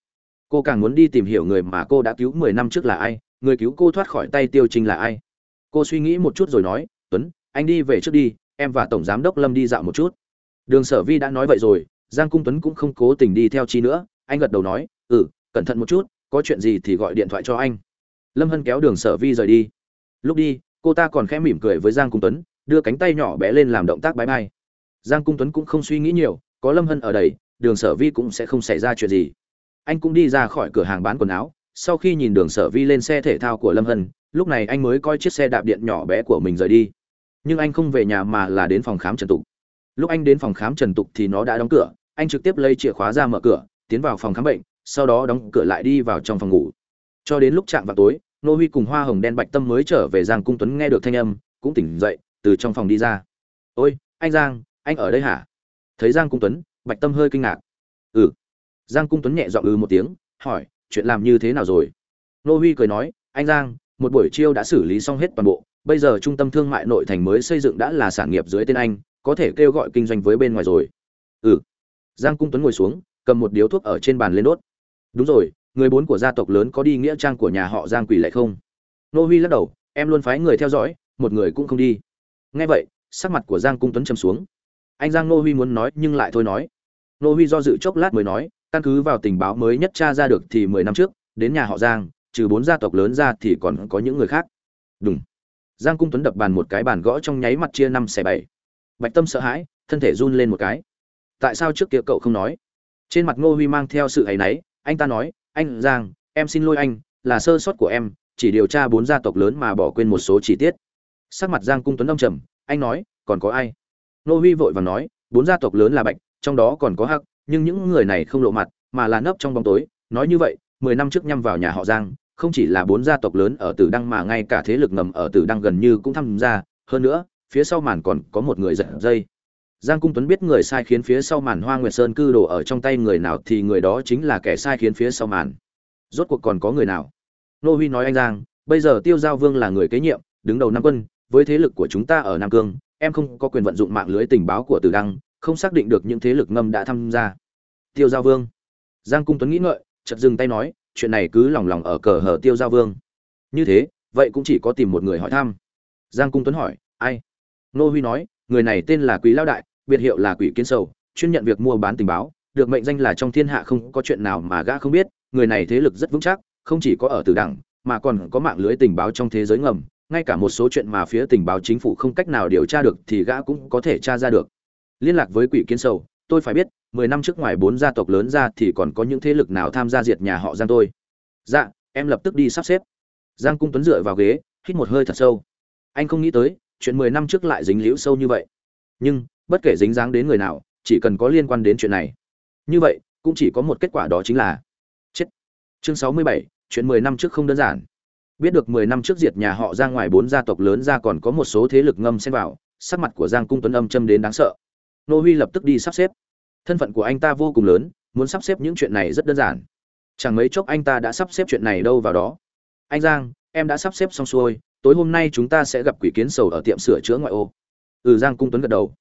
Cô càng muốn đi tìm hiểu người mà cô đã cứu mười năm trước là ai, người cứu cô thoát khỏi tay tiêu trinh là ai. Cô suy nghĩ một chút rồi nói, tuấn, anh đi về trước đi, em và tổng giám đốc lâm đi dạo một chút. Đường sở vi đã nói vậy rồi, giang cung tuấn cũng không cố tình đi theo chi nữa, anh gật đầu nói ừ cẩn thận một chút, có chuyện gì thì gọi điện thoại cho anh. Lâm hân kéo đường sở vi rời đi. Lúc đi, cô ta còn khẽ mỉm cười với giang cung tuấn, đưa cánh tay nhỏ bé lên làm động tác bái bay giang cung tuấn cũng không suy nghĩ nhiều có lâm hân ở đây, đường sở vi cũng sẽ không xảy ra chuyện gì. Anh cũng đi ra khỏi cửa hàng bán quần áo, sau khi nhìn đường sở vi lên xe thể thao của lâm hân, lúc này anh mới coi chiếc xe đạp điện nhỏ bé của mình rời đi. Nhưng anh không về nhà mà là đến phòng khám trần tục. Lúc anh đến phòng khám trần tục thì nó đã đóng cửa, anh trực tiếp lấy chìa khóa ra mở cửa, tiến vào phòng khám bệnh, sau đó đóng cửa lại đi vào trong phòng ngủ. Cho đến lúc chạm vào tối, nô huy cùng hoa hồng đen bạch tâm mới trở về giang cung tuấn nghe được thanh âm, cũng tỉnh dậy, từ trong phòng đi ra. Ôi, anh giang, anh ở đây hả? Thấy giang cung tuấn, bạch tâm hơi kinh ngạc. Ừ. Giang cung tuấn nhẹ dọn ừ một tiếng, hỏi, chuyện làm như thế nào rồi? Nô huy cười nói, anh giang, một buổi chiêu đã xử lý xong hết toàn bộ, bây giờ trung tâm thương mại nội thành mới xây dựng đã là sản nghiệp dưới tên anh, có thể kêu gọi kinh doanh với bên ngoài rồi. Ừ. Giang cung tuấn ngồi xuống, cầm một điếu thuốc ở trên bàn lên đốt. Đúng rồi, người bốn của gia tộc lớn có đi nghĩa trang của nhà họ giang quỷ lại không? Nô huy lắc đầu, em luôn phái người theo dõi, một người cũng không đi. Nghe vậy, sắc mặt của giang cung tuấn châm xuống anh giang nô huy muốn nói nhưng lại thôi nói. Nô huy do dự chốc lát mới nói, căn cứ vào tình báo mới nhất tra ra được thì mười năm trước, đến nhà họ giang, trừ bốn gia tộc lớn ra thì còn có những người khác. Đúng giang cung tuấn đập bàn một cái bàn gõ trong nháy mặt chia năm xẻ bảy. Bạch tâm sợ hãi, thân thể run lên một cái. Tại sao trước kia cậu không nói? Trên mặt ngô huy mang theo sự áy náy, anh ta nói, anh giang, em xin lỗi anh, là sơ sót của em, chỉ điều tra bốn gia tộc lớn mà bỏ quên một số chi tiết. Sắc mặt giang cung tuấn đông trầm, anh nói, còn có ai? Nô huy vội vàng nói bốn gia tộc lớn là bạch trong đó còn có hắc nhưng những người này không lộ mặt mà là nấp trong bóng tối nói như vậy mười năm trước nhằm vào nhà họ giang không chỉ là bốn gia tộc lớn ở Tử Đăng mà ngay cả thế lực ngầm ở Tử Đăng gần như cũng tham gia, hơn nữa, phía sau màn còn có một người giật dây. Giang Cung Tuấn biết người sai khiến phía sau màn Hoa Nguyệt Sơn cư đồ ở trong tay người nào thì người đó chính là kẻ sai khiến phía sau màn. Rốt cuộc còn có người nào? Nô Huy nói anh Giang, bây giờ Tiêu Giao Vương là người kế nhiệm, đứng đầu Nam quân, với thế lực của chúng ta ở Nam Cương, em không có quyền vận dụng mạng lưới tình báo của Tử Đăng, không xác định được những thế lực ngầm đã tham gia. Tiêu Giao Vương. Giang Cung Tuấn nghĩ ngợi, chợt dừng tay nói, chuyện này cứ lòng lòng ở cờ hở tiêu giao vương. Như thế vậy cũng chỉ có tìm một người hỏi thăm. Giang cung tuấn hỏi ai? Nô huy nói người này tên là quý lao đại biệt hiệu là quỷ kiến sầu chuyên nhận việc mua bán tình báo. Được mệnh danh là trong thiên hạ không có chuyện nào mà gã không biết người này thế lực rất vững chắc không chỉ có ở từ đẳng mà còn có mạng lưới tình báo trong thế giới ngầm ngay cả một số chuyện mà phía tình báo chính phủ không cách nào điều tra được thì gã cũng có thể tra ra được. Liên lạc với quỷ kiến sầu, tôi phải biết, mười năm trước ngoài bốn gia tộc lớn ra thì còn có những thế lực nào tham gia diệt nhà họ giang tôi. Dạ em lập tức đi sắp xếp. Giang cung tuấn dựa vào ghế, hít một hơi thật sâu. Anh không nghĩ tới, chuyện mười năm trước lại dính liễu sâu như vậy. Nhưng, bất kể dính dáng đến người nào, chỉ cần có liên quan đến chuyện này. Như vậy, cũng chỉ có một kết quả đó chính là, chết. Chương sáu mươi bảy, chuyện mười năm trước không đơn giản biết được mười năm trước diệt nhà họ ra ngoài bốn gia tộc lớn ra còn có một số thế lực ngâm xen vào, sắc mặt của giang cung tuấn âm châm đến đáng sợ. Nô huy lập tức đi sắp xếp. Thân phận của anh ta vô cùng lớn, muốn sắp xếp những chuyện này rất đơn giản. Chẳng mấy chốc anh ta đã sắp xếp chuyện này đâu vào đó. Anh giang, em đã sắp xếp xong xuôi, tối hôm nay chúng ta sẽ gặp quỷ kiến sầu ở tiệm sửa chữa ngoại ô. Ừ giang cung tuấn gật đầu.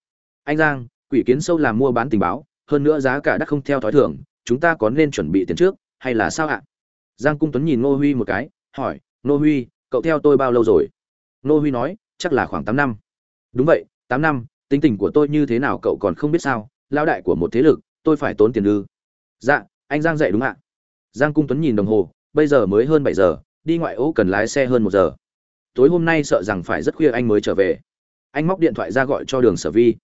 Anh giang, quỷ kiến sâu làm mua bán tình báo, hơn nữa giá cả đắt không theo thói thường, chúng ta có nên chuẩn bị tiền trước, hay là sao ạ? Giang cung tuấn nhìn ngô huy một cái, hỏi Nô huy, cậu theo tôi bao lâu rồi? Nô huy nói, chắc là khoảng tám năm. Đúng vậy, tám năm, tính tình của tôi như thế nào cậu còn không biết sao? Lao đại của một thế lực, tôi phải tốn tiền ư. Dạ anh giang dạy đúng ạ. Giang cung tuấn nhìn đồng hồ, bây giờ mới hơn bảy giờ, đi ngoại ô cần lái xe hơn một giờ. Tối hôm nay sợ rằng phải rất khuya anh mới trở về. Anh móc điện thoại ra gọi cho đường sở vi.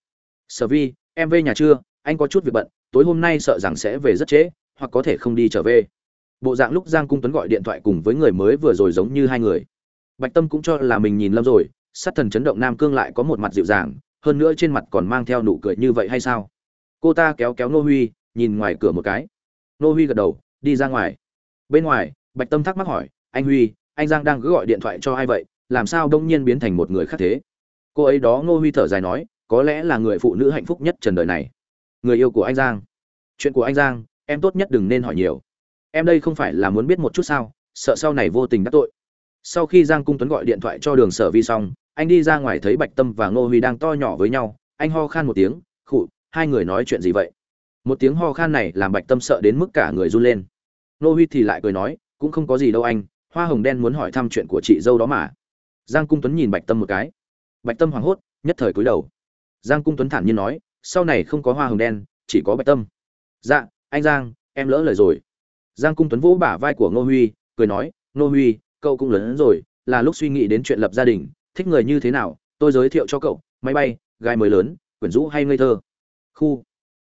Sở vi, em về nhà chưa? Anh có chút việc bận, tối hôm nay sợ rằng sẽ về rất trễ, hoặc có thể không đi trở về bộ dạng lúc giang cung tuấn gọi điện thoại cùng với người mới vừa rồi giống như hai người. Bạch tâm cũng cho là mình nhìn lâm rồi, sát thần chấn động nam cương lại có một mặt dịu dàng, hơn nữa trên mặt còn mang theo nụ cười như vậy hay sao? Cô ta kéo kéo nô huy, nhìn ngoài cửa một cái. Nô huy gật đầu, đi ra ngoài. Bên ngoài, bạch tâm thắc mắc hỏi, anh huy, anh giang đang cứ gọi điện thoại cho ai vậy? Làm sao đông nhiên biến thành một người khác thế? Cô ấy đó ngô huy thở dài nói, có lẽ là người phụ nữ hạnh phúc nhất trần đời này. Người yêu của anh giang. Chuyện của anh giang, em tốt nhất đừng nên hỏi nhiều em đây không phải là muốn biết một chút sao, sợ sau này vô tình đắc tội. Sau khi giang cung tuấn gọi điện thoại cho đường sở vi xong, anh đi ra ngoài thấy bạch tâm và ngô huy đang to nhỏ với nhau, anh ho khan một tiếng, khụ, hai người nói chuyện gì vậy? Một tiếng ho khan này làm bạch tâm sợ đến mức cả người run lên. Ngô huy thì lại cười nói, cũng không có gì đâu anh, hoa hồng đen muốn hỏi thăm chuyện của chị dâu đó mà. Giang cung tuấn nhìn bạch tâm một cái. Bạch tâm hoảng hốt, nhất thời cúi đầu. Giang cung tuấn thản nhiên nói, sau này không có hoa hồng đen, chỉ có bạch tâm. Dạ anh giang, em lỡ lời rồi giang cung tuấn vỗ bả vai của ngô huy, cười nói, ngô huy, cậu cũng lớn rồi, là lúc suy nghĩ đến chuyện lập gia đình, thích người như thế nào, tôi giới thiệu cho cậu, máy bay gai mới lớn, quyển rũ hay ngây thơ? Khu.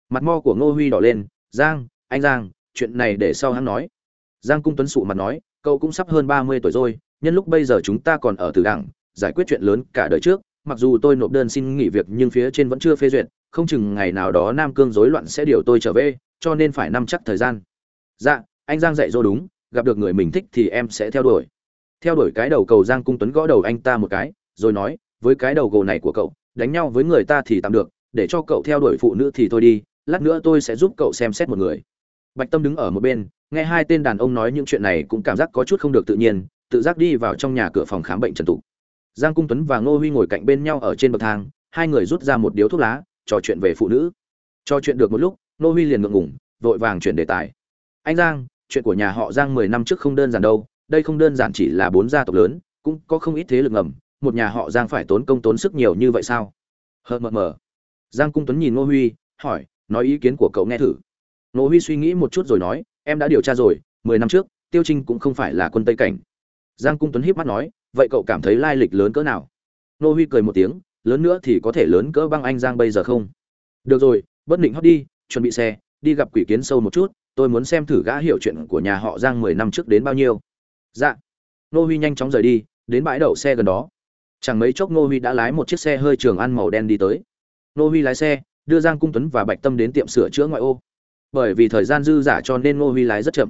Mặt mo của ngô huy đỏ lên, giang, anh giang, chuyện này để sau hắn nói. Giang cung tuấn sụ mặt nói, cậu cũng sắp hơn ba mươi tuổi rồi, nhân lúc bây giờ chúng ta còn ở tử đảng giải quyết chuyện lớn cả đời trước, mặc dù tôi nộp đơn xin nghỉ việc nhưng phía trên vẫn chưa phê duyệt, không chừng ngày nào đó nam cương rối loạn sẽ điều tôi trở về, cho nên phải nắm chắc thời gian. Dạ anh giang dạy dỗ đúng, gặp được người mình thích thì em sẽ theo đuổi. Theo đuổi cái đầu cầu giang cung tuấn gõ đầu anh ta một cái, rồi nói, với cái đầu gồ này của cậu, đánh nhau với người ta thì tạm được, để cho cậu theo đuổi phụ nữ thì thôi đi, lát nữa tôi sẽ giúp cậu xem xét một người. Bạch tâm đứng ở một bên, nghe hai tên đàn ông nói những chuyện này cũng cảm giác có chút không được tự nhiên, tự giác đi vào trong nhà cửa phòng khám bệnh trần tục. Giang cung tuấn và ngô huy ngồi cạnh bên nhau ở trên bậc thang, hai người rút ra một điếu thuốc lá, trò chuyện về phụ nữ. Trò chuyện được một lúc, ngô huy liền ngượng ngủng vội vàng chuyển đề tài. Anh giang chuyện của nhà họ giang mười năm trước không đơn giản đâu, đây không đơn giản chỉ là bốn gia tộc lớn, cũng có không ít thế lực ngầm, một nhà họ giang phải tốn công tốn sức nhiều như vậy sao? Hờ mờ mờ. Giang cung tuấn nhìn ngô huy, hỏi, nói ý kiến của cậu nghe thử. Ngô huy suy nghĩ một chút rồi nói, em đã điều tra rồi, mười năm trước, tiêu trinh cũng không phải là quân tây cảnh. Giang cung tuấn híp mắt nói, vậy cậu cảm thấy lai lịch lớn cỡ nào? Ngô huy cười một tiếng, lớn nữa thì có thể lớn cỡ băng anh giang bây giờ không? Được rồi, bất định hót đi, chuẩn bị xe, đi gặp quỷ kiến sâu một chút tôi muốn xem thử gã hiểu chuyện của nhà họ giang mười năm trước đến bao nhiêu. Dạ. Nô huy nhanh chóng rời đi, đến bãi đậu xe gần đó. Chẳng mấy chốc nô huy đã lái một chiếc xe hơi trường ăn màu đen đi tới. Nô huy lái xe, đưa giang cung tuấn và bạch tâm đến tiệm sửa chữa ngoại ô. Bởi vì thời gian dư giả cho nên nô huy lái rất chậm.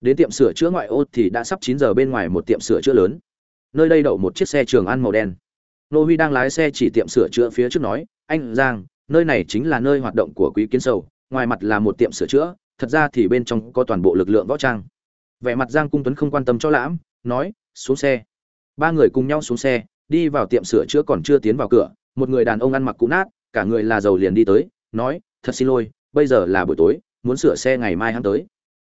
Đến tiệm sửa chữa ngoại ô thì đã sắp chín giờ bên ngoài một tiệm sửa chữa lớn. Nơi đây đậu một chiếc xe trường ăn màu đen. Nô huy đang lái xe chỉ tiệm sửa chữa phía trước nói, anh giang, nơi này chính là nơi hoạt động của quý kiến sầu, ngoài mặt là một tiệm sửa chữa thật ra thì bên trong có toàn bộ lực lượng võ trang. Vẻ mặt giang cung tuấn không quan tâm cho lãm, nói, xuống xe. Ba người cùng nhau xuống xe, đi vào tiệm sửa chữa còn chưa tiến vào cửa, một người đàn ông ăn mặc cũ nát, cả người là giàu liền đi tới, nói, thật xin lỗi, bây giờ là buổi tối, muốn sửa xe ngày mai hắn tới.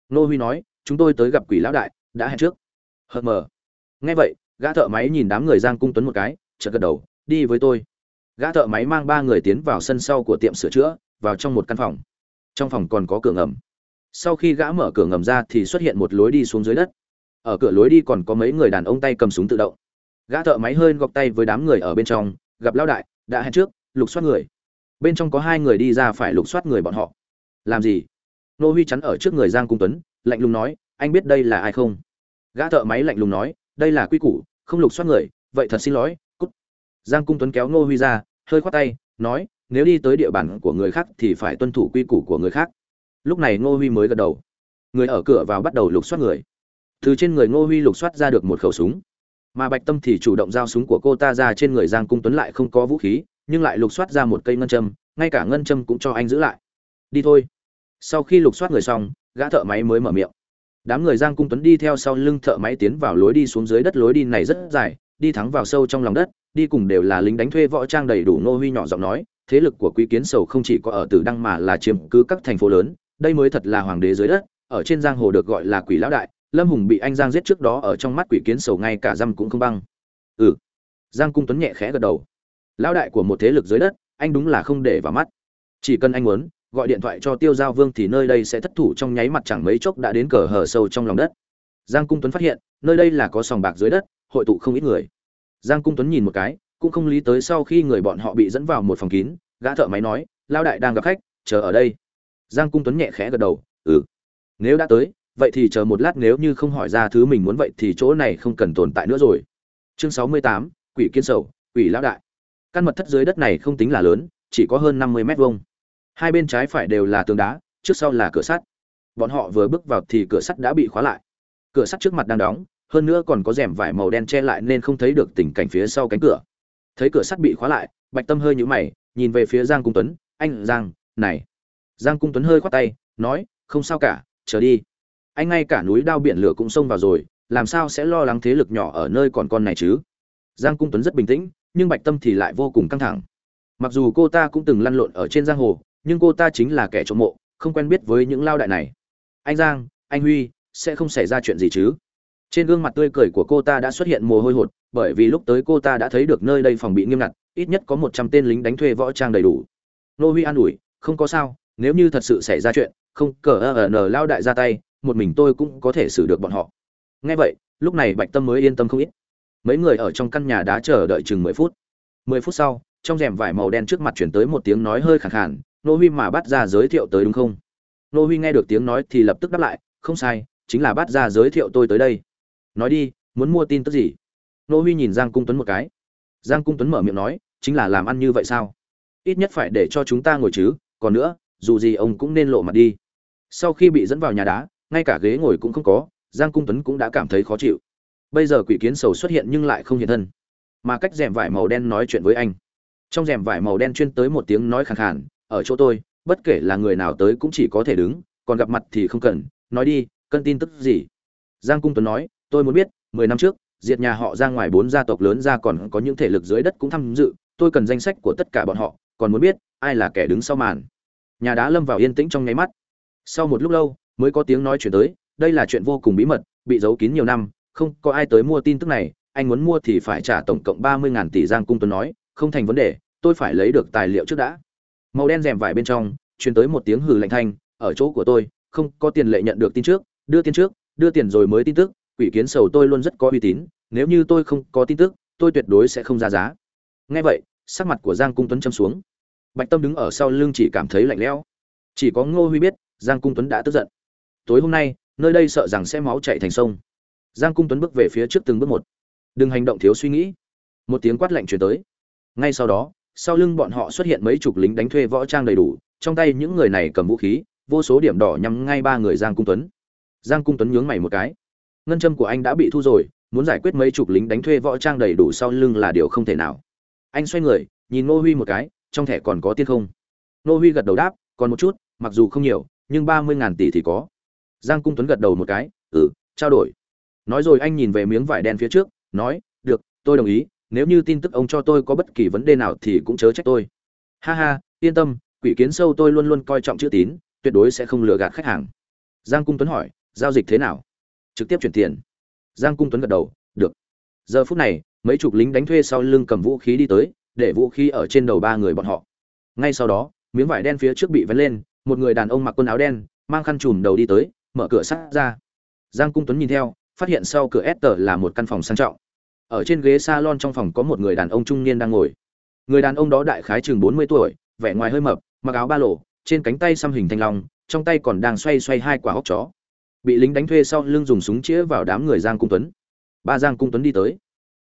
Nô huy nói, chúng tôi tới gặp quỷ lão đại, đã hẹn trước. Hờ mờ. Nghe vậy, gã thợ máy nhìn đám người giang cung tuấn một cái, chợt gật đầu, đi với tôi. Gã thợ máy mang ba người tiến vào sân sau của tiệm sửa chữa, vào trong một căn phòng. Trong phòng còn có cửa ngầm sau khi gã mở cửa ngầm ra thì xuất hiện một lối đi xuống dưới đất. Ở cửa lối đi còn có mấy người đàn ông tay cầm súng tự động. Gã thợ máy hơi gọc tay với đám người ở bên trong, gặp lao đại, đã hẹn trước, lục soát người. Bên trong có hai người đi ra phải lục soát người bọn họ. Làm gì? Nô huy chắn ở trước người giang cung tuấn, lạnh lùng nói, anh biết đây là ai không? Gã thợ máy lạnh lùng nói, đây là quy củ, không lục soát người, vậy thật xin lỗi, cút. Giang cung tuấn kéo nô huy ra, hơi khoát tay, nói, nếu đi tới địa bàn của người khác thì phải tuân thủ quy củ của người khác lúc này ngô huy mới gật đầu. Người ở cửa vào bắt đầu lục soát người. Từ trên người ngô huy lục soát ra được một khẩu súng. Mà bạch tâm thì chủ động giao súng của cô ta ra trên người giang cung tuấn lại không có vũ khí, nhưng lại lục soát ra một cây ngân châm, ngay cả ngân châm cũng cho anh giữ lại. Đi thôi. Sau khi lục soát người xong, gã thợ máy mới mở miệng. Đám người giang cung tuấn đi theo sau lưng thợ máy tiến vào lối đi xuống dưới đất. Lối đi này rất dài, đi thẳng vào sâu trong lòng đất, đi cùng đều là lính đánh thuê võ trang đầy đủ. Ngô huy nhỏ giọng nói, thế lực của quý kiến sầu không chỉ có ở tử đăng mà là chiếm cứ các thành phố lớn đây mới thật là hoàng đế dưới đất, ở trên giang hồ được gọi là quỷ lão đại, lâm hùng bị anh giang giết trước đó ở trong mắt quỷ kiến sầu ngay cả răm cũng không băng. Ừ. Giang cung tuấn nhẹ khẽ gật đầu. Lão đại của một thế lực dưới đất, anh đúng là không để vào mắt. Chỉ cần anh muốn, gọi điện thoại cho tiêu giao vương thì nơi đây sẽ thất thủ trong nháy mặt chẳng mấy chốc đã đến cờ hở sâu trong lòng đất. Giang cung tuấn phát hiện, nơi đây là có sòng bạc dưới đất, hội tụ không ít người. Giang cung tuấn nhìn một cái, cũng không lý tới sau khi người bọn họ bị dẫn vào một phòng kín, gã thợ máy nói lao đại đang gặp khách, chờ ở đây giang cung tuấn nhẹ khẽ gật đầu ừ nếu đã tới, vậy thì chờ một lát, nếu như không hỏi ra thứ mình muốn vậy thì chỗ này không cần tồn tại nữa rồi. Chương sáu mươi tám, quỷ kiên sầu, quỷ lão đại. Căn mật thất dưới đất này không tính là lớn, chỉ có hơn năm mươi mét vuông. Hai bên trái phải đều là tường đá, trước sau là cửa sắt. Bọn họ vừa bước vào thì cửa sắt đã bị khóa lại. Cửa sắt trước mặt đang đóng, hơn nữa còn có rèm vải màu đen che lại nên không thấy được tình cảnh phía sau cánh cửa. Thấy cửa sắt bị khóa lại, bạch tâm hơi nhũ mày, nhìn về phía giang cung tuấn, anh, giang, này giang cung tuấn hơi khoát tay, nói, không sao cả, chờ đi. Anh ngay cả núi đao biển lửa cũng xông vào rồi, làm sao sẽ lo lắng thế lực nhỏ ở nơi còn con này chứ? Giang cung tuấn rất bình tĩnh, nhưng bạch tâm thì lại vô cùng căng thẳng. Mặc dù cô ta cũng từng lăn lộn ở trên giang hồ, nhưng cô ta chính là kẻ trộm mộ, không quen biết với những lao đại này. Anh giang, anh huy, sẽ không xảy ra chuyện gì chứ? Trên gương mặt tươi cười của cô ta đã xuất hiện mồ hôi hột, bởi vì lúc tới cô ta đã thấy được nơi đây phòng bị nghiêm ngặt, ít nhất có một trăm tên lính đánh thuê võ trang đầy đủ. Nô huy an ủi, không có sao nếu như thật sự xảy ra chuyện, không cờ ở n lao đại ra tay, một mình tôi cũng có thể xử được bọn họ. Ngay vậy, lúc này bạch tâm mới yên tâm không ít. Mấy người ở trong căn nhà đã chờ đợi chừng mười phút. Mười phút sau, trong rèm vải màu đen trước mặt chuyển tới một tiếng nói hơi khẳng khản nô huy mà bắt ra giới thiệu tới đúng không? Nô huy nghe được tiếng nói thì lập tức đáp lại, không sai, chính là bắt ra giới thiệu tôi tới đây. Nói đi, muốn mua tin tức gì? Nô huy nhìn giang cung tuấn một cái. Giang cung tuấn mở miệng nói, chính là làm ăn như vậy sao? Ít nhất phải để cho chúng ta ngồi chứ, còn nữa dù gì ông cũng nên lộ mặt đi. Sau khi bị dẫn vào nhà đá, ngay cả ghế ngồi cũng không có, giang cung tuấn cũng đã cảm thấy khó chịu. Bây giờ quỷ kiến sầu xuất hiện nhưng lại không hiện thân. Mà cách rèm vải màu đen nói chuyện với anh. Trong rèm vải màu đen chuyên tới một tiếng nói khàn khàn, ở chỗ tôi, bất kể là người nào tới cũng chỉ có thể đứng, còn gặp mặt thì không cần. Nói đi, cân tin tức gì? Giang cung tuấn nói, tôi muốn biết, mười năm trước, diệt nhà họ ra ngoài bốn gia tộc lớn ra còn có những thể lực dưới đất cũng tham dự, tôi cần danh sách của tất cả bọn họ, còn muốn biết, ai là kẻ đứng sau màn nhà đá lâm vào yên tĩnh trong nháy mắt. Sau một lúc lâu, mới có tiếng nói chuyển tới, đây là chuyện vô cùng bí mật, bị giấu kín nhiều năm, không có ai tới mua tin tức này, anh muốn mua thì phải trả tổng cộng ba mươi ngàn tỷ giang cung tuấn nói, không thành vấn đề, tôi phải lấy được tài liệu trước đã. Màu đen rèm vải bên trong, truyền tới một tiếng hừ lạnh thanh, ở chỗ của tôi, không có tiền lệ nhận được tin trước, đưa tiền trước, đưa tiền rồi mới tin tức, quỷ kiến sầu tôi luôn rất có uy tín, nếu như tôi không có tin tức, tôi tuyệt đối sẽ không ra giá. Nghe vậy, sắc mặt của giang cung tuấn châm xuống bạch tâm đứng ở sau lưng chỉ cảm thấy lạnh lẽo. Chỉ có ngô huy biết, giang cung tuấn đã tức giận. Tối hôm nay, nơi đây sợ rằng sẽ máu chạy thành sông. Giang cung tuấn bước về phía trước từng bước một. Đừng hành động thiếu suy nghĩ. Một tiếng quát lạnh truyền tới. Ngay sau đó, sau lưng bọn họ xuất hiện mấy chục lính đánh thuê võ trang đầy đủ, trong tay những người này cầm vũ khí, vô số điểm đỏ nhắm ngay ba người giang cung tuấn. Giang cung tuấn nhướng mày một cái. Ngân châm của anh đã bị thu rồi, muốn giải quyết mấy chục lính đánh thuê võ trang đầy đủ sau lưng là điều không thể nào. Anh xoay người, nhìn ngô huy một cái trong thẻ còn có tiền không? Nô huy gật đầu đáp, còn một chút, mặc dù không nhiều, nhưng ba mươi ngàn tỷ thì có. Giang cung tuấn gật đầu một cái ừ trao đổi. Nói rồi anh nhìn về miếng vải đen phía trước, nói, được, tôi đồng ý, nếu như tin tức ông cho tôi có bất kỳ vấn đề nào thì cũng chớ trách tôi. Ha ha, yên tâm, quỷ kiến sâu tôi luôn luôn coi trọng chữ tín, tuyệt đối sẽ không lừa gạt khách hàng. Giang cung tuấn hỏi, giao dịch thế nào? Trực tiếp chuyển tiền. Giang cung tuấn gật đầu, được. Giờ phút này, mấy chục lính đánh thuê sau lưng cầm vũ khí đi tới để vũ khí ở trên đầu ba người bọn họ. Ngay sau đó, miếng vải đen phía trước bị vén lên, một người đàn ông mặc quần áo đen, mang khăn trùm đầu đi tới, mở cửa sắt ra. Giang cung tuấn nhìn theo, phát hiện sau cửa s là một căn phòng sang trọng. Ở trên ghế salon trong phòng có một người đàn ông trung niên đang ngồi. Người đàn ông đó đại khái chừng bốn mươi tuổi, vẻ ngoài hơi mập, mặc áo ba lỗ, trên cánh tay xăm hình thanh long, trong tay còn đang xoay xoay hai quả hốc chó. Bị lính đánh thuê sau lưng dùng súng chĩa vào đám người giang cung tuấn. Ba giang cung tuấn đi tới.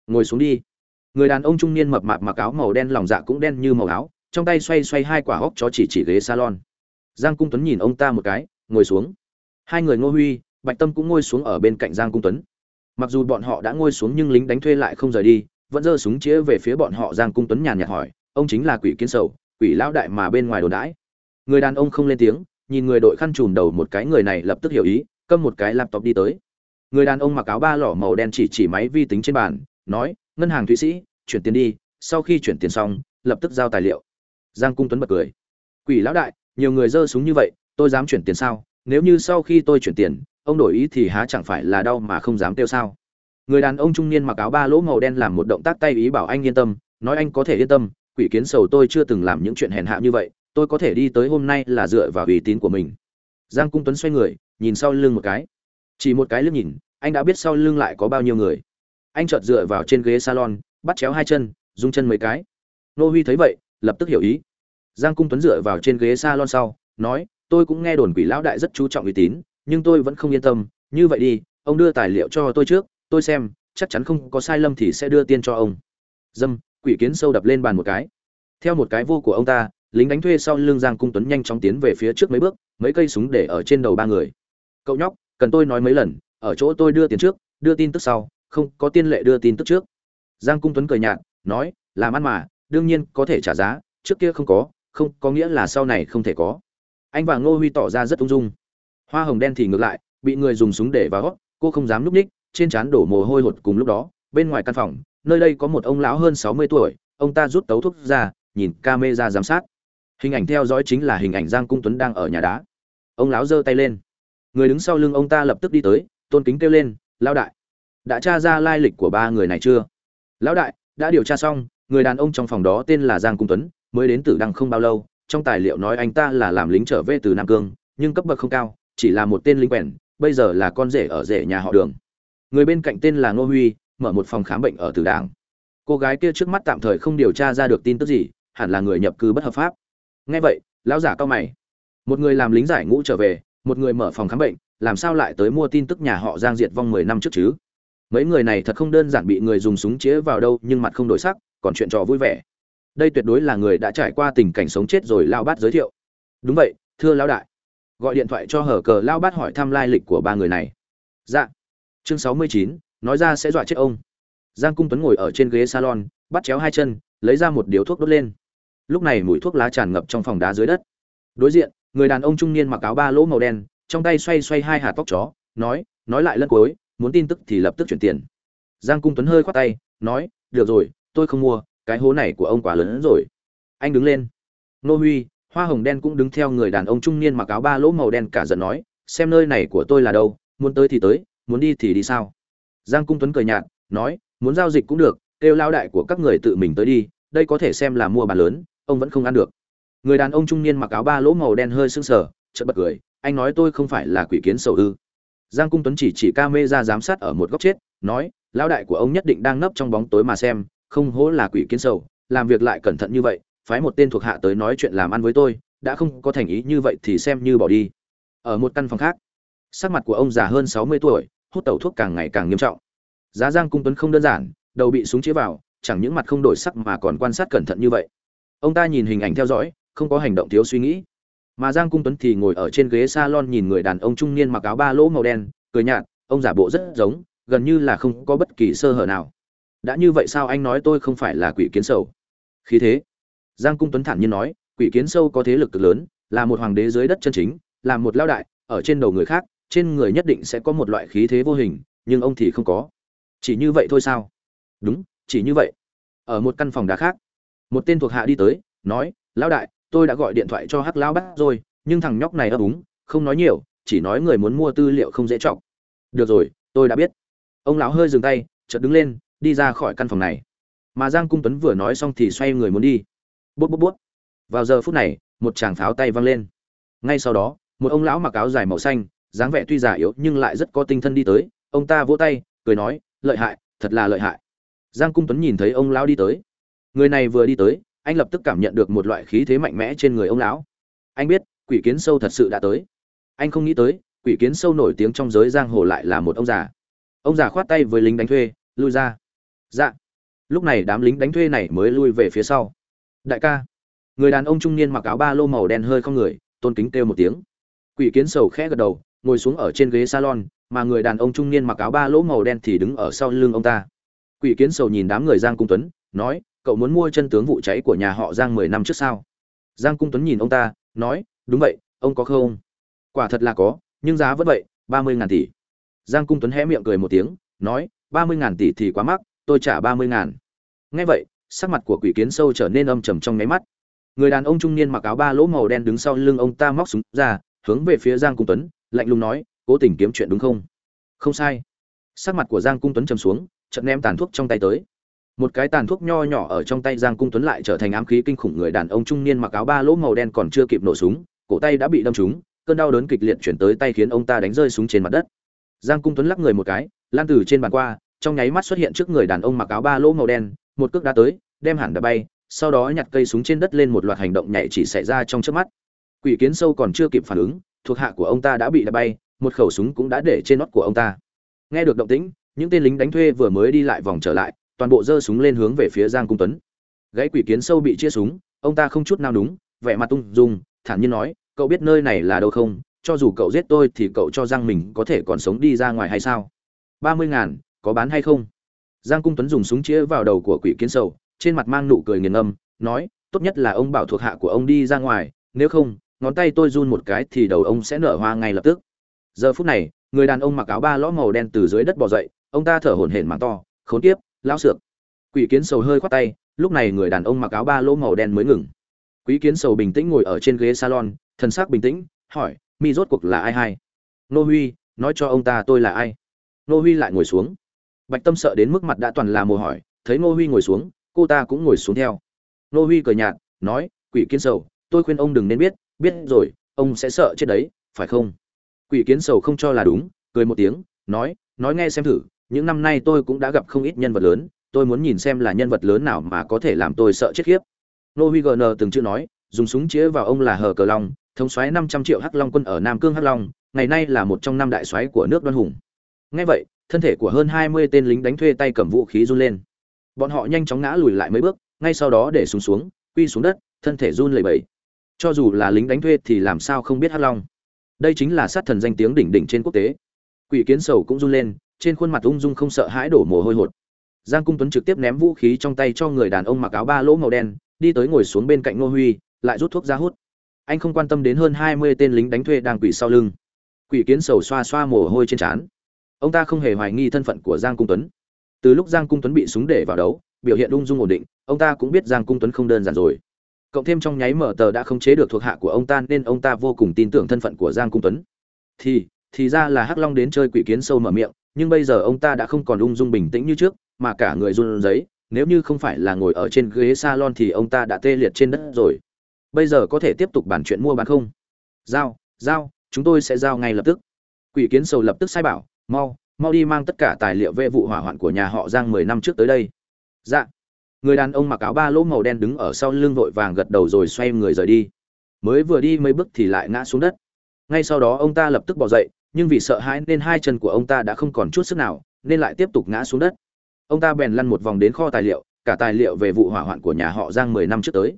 Ngồi xuống đi người đàn ông trung niên mập mạp mặc áo màu đen lòng dạ cũng đen như màu áo, trong tay xoay xoay hai quả hốc chó chỉ chỉ ghế salon. Giang cung tuấn nhìn ông ta một cái, ngồi xuống. Hai người ngô huy, bạch tâm cũng ngồi xuống ở bên cạnh giang cung tuấn. Mặc dù bọn họ đã ngồi xuống nhưng lính đánh thuê lại không rời đi, vẫn giơ súng chĩa về phía bọn họ, giang cung tuấn nhàn nhạt hỏi, ông chính là quỷ kiến sầu, quỷ lão đại mà bên ngoài đồn đãi? Người đàn ông không lên tiếng, nhìn người đội khăn trùm đầu một cái người này lập tức hiểu ý, cầm một cái laptop đi tới. Người đàn ông mặc áo ba lỏ màu đen chỉ chỉ máy vi tính trên bàn nói, ngân hàng thụy sĩ, chuyển tiền đi, sau khi chuyển tiền xong, lập tức giao tài liệu. Giang cung tuấn bật cười. Quỷ lão đại, nhiều người giơ súng như vậy, tôi dám chuyển tiền sao? Nếu như sau khi tôi chuyển tiền, ông đổi ý thì há chẳng phải là đau mà không dám tiêu sao? Người đàn ông trung niên mặc áo ba lỗ màu đen làm một động tác tay ý bảo anh yên tâm, nói anh có thể yên tâm, quỷ kiến sầu tôi chưa từng làm những chuyện hèn hạ như vậy, tôi có thể đi tới hôm nay là dựa vào uy tín của mình. Giang cung tuấn xoay người, nhìn sau lưng một cái. Chỉ một cái liếc nhìn, anh đã biết sau lưng lại có bao nhiêu người anh chợt dựa vào trên ghế salon, bắt chéo hai chân, rung chân mấy cái. Nô huy thấy vậy, lập tức hiểu ý. Giang cung tuấn dựa vào trên ghế salon sau, nói, tôi cũng nghe đồn quỷ lão đại rất chú trọng uy tín, nhưng tôi vẫn không yên tâm. Như vậy đi, ông đưa tài liệu cho tôi trước, tôi xem, chắc chắn không có sai lầm thì sẽ đưa tiền cho ông. Dâm, quỷ kiến sâu đập lên bàn một cái. Theo một cái vô của ông ta, lính đánh thuê sau lưng giang cung tuấn nhanh chóng tiến về phía trước mấy bước, mấy cây súng để ở trên đầu ba người. Cậu nhóc, cần tôi nói mấy lần, ở chỗ tôi đưa tiền trước, đưa tin tức sau không có tiên lệ đưa tin tức trước. Giang cung tuấn cười nhạt, nói, làm ăn mà, đương nhiên có thể trả giá, trước kia không có không có nghĩa là sau này không thể có. Anh và ngô huy tỏ ra rất ung dung. Hoa hồng đen thì ngược lại, bị người dùng súng để vào gót, cô không dám núp ních, trên trán đổ mồ hôi hột cùng lúc đó, bên ngoài căn phòng, nơi đây có một ông lão hơn sáu mươi tuổi, ông ta rút tấu thuốc ra, nhìn ca mê ra giám sát. Hình ảnh theo dõi chính là hình ảnh giang cung tuấn đang ở nhà đá. Ông lão giơ tay lên. Người đứng sau lưng ông ta lập tức đi tới, tôn kính kêu lên lao đại đã tra ra lai lịch của ba người này chưa? Lão đại, đã điều tra xong, người đàn ông trong phòng đó tên là giang cung tuấn, mới đến tử đăng không bao lâu, trong tài liệu nói anh ta là làm lính trở về từ nam cương, nhưng cấp bậc không cao, chỉ là một tên lính quèn, bây giờ là con rể ở rể nhà họ đường. Người bên cạnh tên là ngô huy, mở một phòng khám bệnh ở tử đảng. Cô gái kia trước mắt tạm thời không điều tra ra được tin tức gì, hẳn là người nhập cư bất hợp pháp. Nghe vậy, lão giả cao mày. Một người làm lính giải ngũ trở về, một người mở phòng khám bệnh, làm sao lại tới mua tin tức nhà họ giang diệt vong mười năm trước chứ? Mấy người này thật không đơn giản bị người dùng súng chĩa vào đâu, nhưng mặt không đổi sắc, còn chuyện trò vui vẻ. Đây tuyệt đối là người đã trải qua tình cảnh sống chết rồi lao bát giới thiệu. Đúng vậy, thưa lão đại. Gọi điện thoại cho hở cờ lao bát hỏi thăm lai lịch của ba người này. Dạ. Chương sáu mươi chín, nói ra sẽ dọa chết ông. Giang cung tuấn ngồi ở trên ghế salon, bắt chéo hai chân, lấy ra một điếu thuốc đốt lên. Lúc này mùi thuốc lá tràn ngập trong phòng đá dưới đất. Đối diện, người đàn ông trung niên mặc áo ba lỗ màu đen, trong tay xoay xoay hai hạt tóc chó, nói nói lại lân cuối muốn tin tức thì lập tức chuyển tiền. Giang cung tuấn hơi khoát tay, nói, được rồi, tôi không mua, cái hố này của ông quá lớn hơn rồi. Anh đứng lên. Nô huy, hoa hồng đen cũng đứng theo người đàn ông trung niên mặc áo ba lỗ màu đen cả giận nói, xem nơi này của tôi là đâu, muốn tới thì tới, muốn đi thì đi sao? Giang cung tuấn cười nhạt, nói, muốn giao dịch cũng được, kêu lao đại của các người tự mình tới đi, đây có thể xem là mua bàn lớn, ông vẫn không ăn được. Người đàn ông trung niên mặc áo ba lỗ màu đen hơi sưng sờ, chợt bật cười, anh nói tôi không phải là quỷ kiến sầu ư giang cung tuấn chỉ chỉ ca mê ra giám sát ở một góc chết, nói, lão đại của ông nhất định đang nấp trong bóng tối mà xem, không hố là quỷ kiến sầu, làm việc lại cẩn thận như vậy, phái một tên thuộc hạ tới nói chuyện làm ăn với tôi, đã không có thành ý như vậy thì xem như bỏ đi. Ở một căn phòng khác, sắc mặt của ông già hơn sáu mươi tuổi, hút tẩu thuốc càng ngày càng nghiêm trọng. Giá giang cung tuấn không đơn giản, đầu bị súng chĩa vào, chẳng những mặt không đổi sắc mà còn quan sát cẩn thận như vậy. Ông ta nhìn hình ảnh theo dõi, không có hành động thiếu suy nghĩ mà giang cung tuấn thì ngồi ở trên ghế salon nhìn người đàn ông trung niên mặc áo ba lỗ màu đen, cười nhạt, ông giả bộ rất giống, gần như là không có bất kỳ sơ hở nào. Đã như vậy sao anh nói tôi không phải là quỷ kiến sâu khí thế. Giang cung tuấn thản nhiên nói, quỷ kiến sâu có thế lực cực lớn, là một hoàng đế dưới đất chân chính, là một lao đại, ở trên đầu người khác, trên người nhất định sẽ có một loại khí thế vô hình, nhưng ông thì không có. Chỉ như vậy thôi sao? Đúng, chỉ như vậy. Ở một căn phòng đá khác, một tên thuộc hạ đi tới, nói, lão đại tôi đã gọi điện thoại cho hắc lão bắt rồi, nhưng thằng nhóc này ấp úng, không nói nhiều, chỉ nói người muốn mua tư liệu không dễ trọng được rồi, tôi đã biết. Ông lão hơi dừng tay, chợt đứng lên, đi ra khỏi căn phòng này. Mà giang cung tuấn vừa nói xong thì xoay người muốn đi. Bút bút bút. Vào giờ phút này, một chàng pháo tay văng lên. Ngay sau đó, một ông lão mặc áo dài màu xanh, dáng vẻ tuy già yếu nhưng lại rất có tinh thần đi tới. Ông ta vỗ tay, cười nói, lợi hại, thật là lợi hại. Giang cung tuấn nhìn thấy ông lão đi tới. Người này vừa đi tới anh lập tức cảm nhận được một loại khí thế mạnh mẽ trên người ông lão. Anh biết, quỷ kiến sâu thật sự đã tới. Anh không nghĩ tới, quỷ kiến sâu nổi tiếng trong giới giang hồ lại là một ông già. Ông già khoát tay với lính đánh thuê, lui ra. Dạ. Lúc này đám lính đánh thuê này mới lui về phía sau. Đại ca. Người đàn ông trung niên mặc áo ba lô màu đen hơi không người, tôn kính kêu một tiếng. Quỷ kiến sầu khẽ gật đầu, ngồi xuống ở trên ghế salon, mà người đàn ông trung niên mặc áo ba lỗ màu đen thì đứng ở sau lưng ông ta. Quỷ kiến sầu nhìn đám người giang cung tuấn, nói cậu muốn mua chân tướng vụ cháy của nhà họ giang mười năm trước sao? Giang cung tuấn nhìn ông ta, nói, đúng vậy, ông có không? Quả thật là có, nhưng giá vẫn vậy, ba mươi ngàn tỷ. Giang cung tuấn hé miệng cười một tiếng, nói, ba mươi ngàn tỷ thì quá mắc, tôi trả ba mươi ngàn. Nghe vậy, sắc mặt của quỷ kiến sâu trở nên âm trầm trong nháy mắt. Người đàn ông trung niên mặc áo ba lỗ màu đen đứng sau lưng ông ta móc súng ra, hướng về phía giang cung tuấn, lạnh lùng nói, cố tình kiếm chuyện đúng không? Không sai. Sắc mặt của giang cung tuấn trầm xuống, chợt ném tàn thuốc trong tay tới một cái tàn thuốc nho nhỏ ở trong tay giang cung tuấn lại trở thành ám khí kinh khủng người đàn ông trung niên mặc áo ba lỗ màu đen còn chưa kịp nổ súng, cổ tay đã bị đâm trúng, cơn đau đớn kịch liệt chuyển tới tay khiến ông ta đánh rơi súng trên mặt đất. Giang cung tuấn lắc người một cái, lan từ trên bàn qua, trong nháy mắt xuất hiện trước người đàn ông mặc áo ba lỗ màu đen, một cước đá tới, đem hẳn đã bay, sau đó nhặt cây súng trên đất lên một loạt hành động nhảy chỉ xảy ra trong trước mắt. Quỷ kiến sâu còn chưa kịp phản ứng, thuộc hạ của ông ta đã bị đá bay, một khẩu súng cũng đã để trên nót của ông ta. Nghe được động tĩnh, những tên lính đánh thuê vừa mới đi lại vòng trở lại toàn bộ giơ súng lên hướng về phía giang cung tuấn. Gãy quỷ kiến sâu bị chia súng, ông ta không chút nào đúng, vẻ mặt tung dung, thản nhiên nói, cậu biết nơi này là đâu không? Cho dù cậu giết tôi thì cậu cho rằng mình có thể còn sống đi ra ngoài hay sao? Ba mươi ngàn, có bán hay không? Giang cung tuấn dùng súng chĩa vào đầu của quỷ kiến sâu, trên mặt mang nụ cười nghiền ngâm, nói, tốt nhất là ông bảo thuộc hạ của ông đi ra ngoài, nếu không, ngón tay tôi run một cái thì đầu ông sẽ nở hoa ngay lập tức. Giờ phút này, người đàn ông mặc áo ba lõ màu đen từ dưới đất bò dậy, ông ta thở hổn hển mắng to, khốn kiếp lão sược. Quỷ kiến sầu hơi khoát tay, lúc này người đàn ông mặc áo ba lỗ màu đen mới ngừng. Quý kiến sầu bình tĩnh ngồi ở trên ghế salon, thần sắc bình tĩnh, hỏi, mi rốt cuộc là ai hay nô huy, nói cho ông ta tôi là ai. Nô huy lại ngồi xuống. Bạch tâm sợ đến mức mặt đã toàn là mồ hỏi thấy nô huy ngồi xuống, cô ta cũng ngồi xuống theo. Nô huy cười nhạt, nói, quỷ kiến sầu, tôi khuyên ông đừng nên biết biết rồi, ông sẽ sợ chết đấy, phải không? Quỷ kiến sầu không cho là đúng, cười một tiếng, nói nói nghe xem thử những năm nay tôi cũng đã gặp không ít nhân vật lớn, tôi muốn nhìn xem là nhân vật lớn nào mà có thể làm tôi sợ chết khiếp. Nô huy gn từng chữ nói, dùng súng chĩa vào ông là hờ cờ long, thống soái năm trăm triệu hắc long quân ở nam cương hắc long, ngày nay là một trong năm đại soái của nước đoan hùng. Ngay vậy, thân thể của hơn hai mươi tên lính đánh thuê tay cầm vũ khí run lên. Bọn họ nhanh chóng ngã lùi lại mấy bước, ngay sau đó để xuống xuống, quy xuống đất, thân thể run lẩy bẩy. Cho dù là lính đánh thuê thì làm sao không biết hắc long? Đây chính là sát thần danh tiếng đỉnh đỉnh trên quốc tế quỷ kiến sầu cũng run lên, trên khuôn mặt ung dung không sợ hãi đổ mồ hôi hột. Giang cung tuấn trực tiếp ném vũ khí trong tay cho người đàn ông mặc áo ba lỗ màu đen, đi tới ngồi xuống bên cạnh ngô huy, lại rút thuốc ra hút. Anh không quan tâm đến hơn hai mươi tên lính đánh thuê đang quỷ sau lưng. Quỷ kiến sầu xoa xoa mồ hôi trên trán. Ông ta không hề hoài nghi thân phận của giang cung tuấn. Từ lúc giang cung tuấn bị súng để vào đấu, biểu hiện ung dung ổn định, ông ta cũng biết giang cung tuấn không đơn giản rồi. Cộng thêm trong nháy mở tờ đã khống chế được thuộc hạ của ông ta nên ông ta vô cùng tin tưởng thân phận của giang cung tuấn. Thì thì ra là hắc long đến chơi quỷ kiến sâu mở miệng, nhưng bây giờ ông ta đã không còn ung dung bình tĩnh như trước, mà cả người run rẩy, nếu như không phải là ngồi ở trên ghế salon thì ông ta đã tê liệt trên đất rồi. Bây giờ có thể tiếp tục bàn chuyện mua bán không? Giao giao, chúng tôi sẽ giao ngay lập tức. Quỷ kiến sầu lập tức sai bảo, mau mau đi mang tất cả tài liệu về vụ hỏa hoạn của nhà họ giang mười năm trước tới đây. Dạ. Người đàn ông mặc áo ba lỗ màu đen đứng ở sau lưng vội vàng gật đầu rồi xoay người rời đi. Mới vừa đi mấy bước thì lại ngã xuống đất. Ngay sau đó ông ta lập tức bỏ dậy nhưng vì sợ hãi nên hai chân của ông ta đã không còn chút sức nào, nên lại tiếp tục ngã xuống đất. Ông ta bèn lăn một vòng đến kho tài liệu, cả tài liệu về vụ hỏa hoạn của nhà họ giang mười năm trước tới.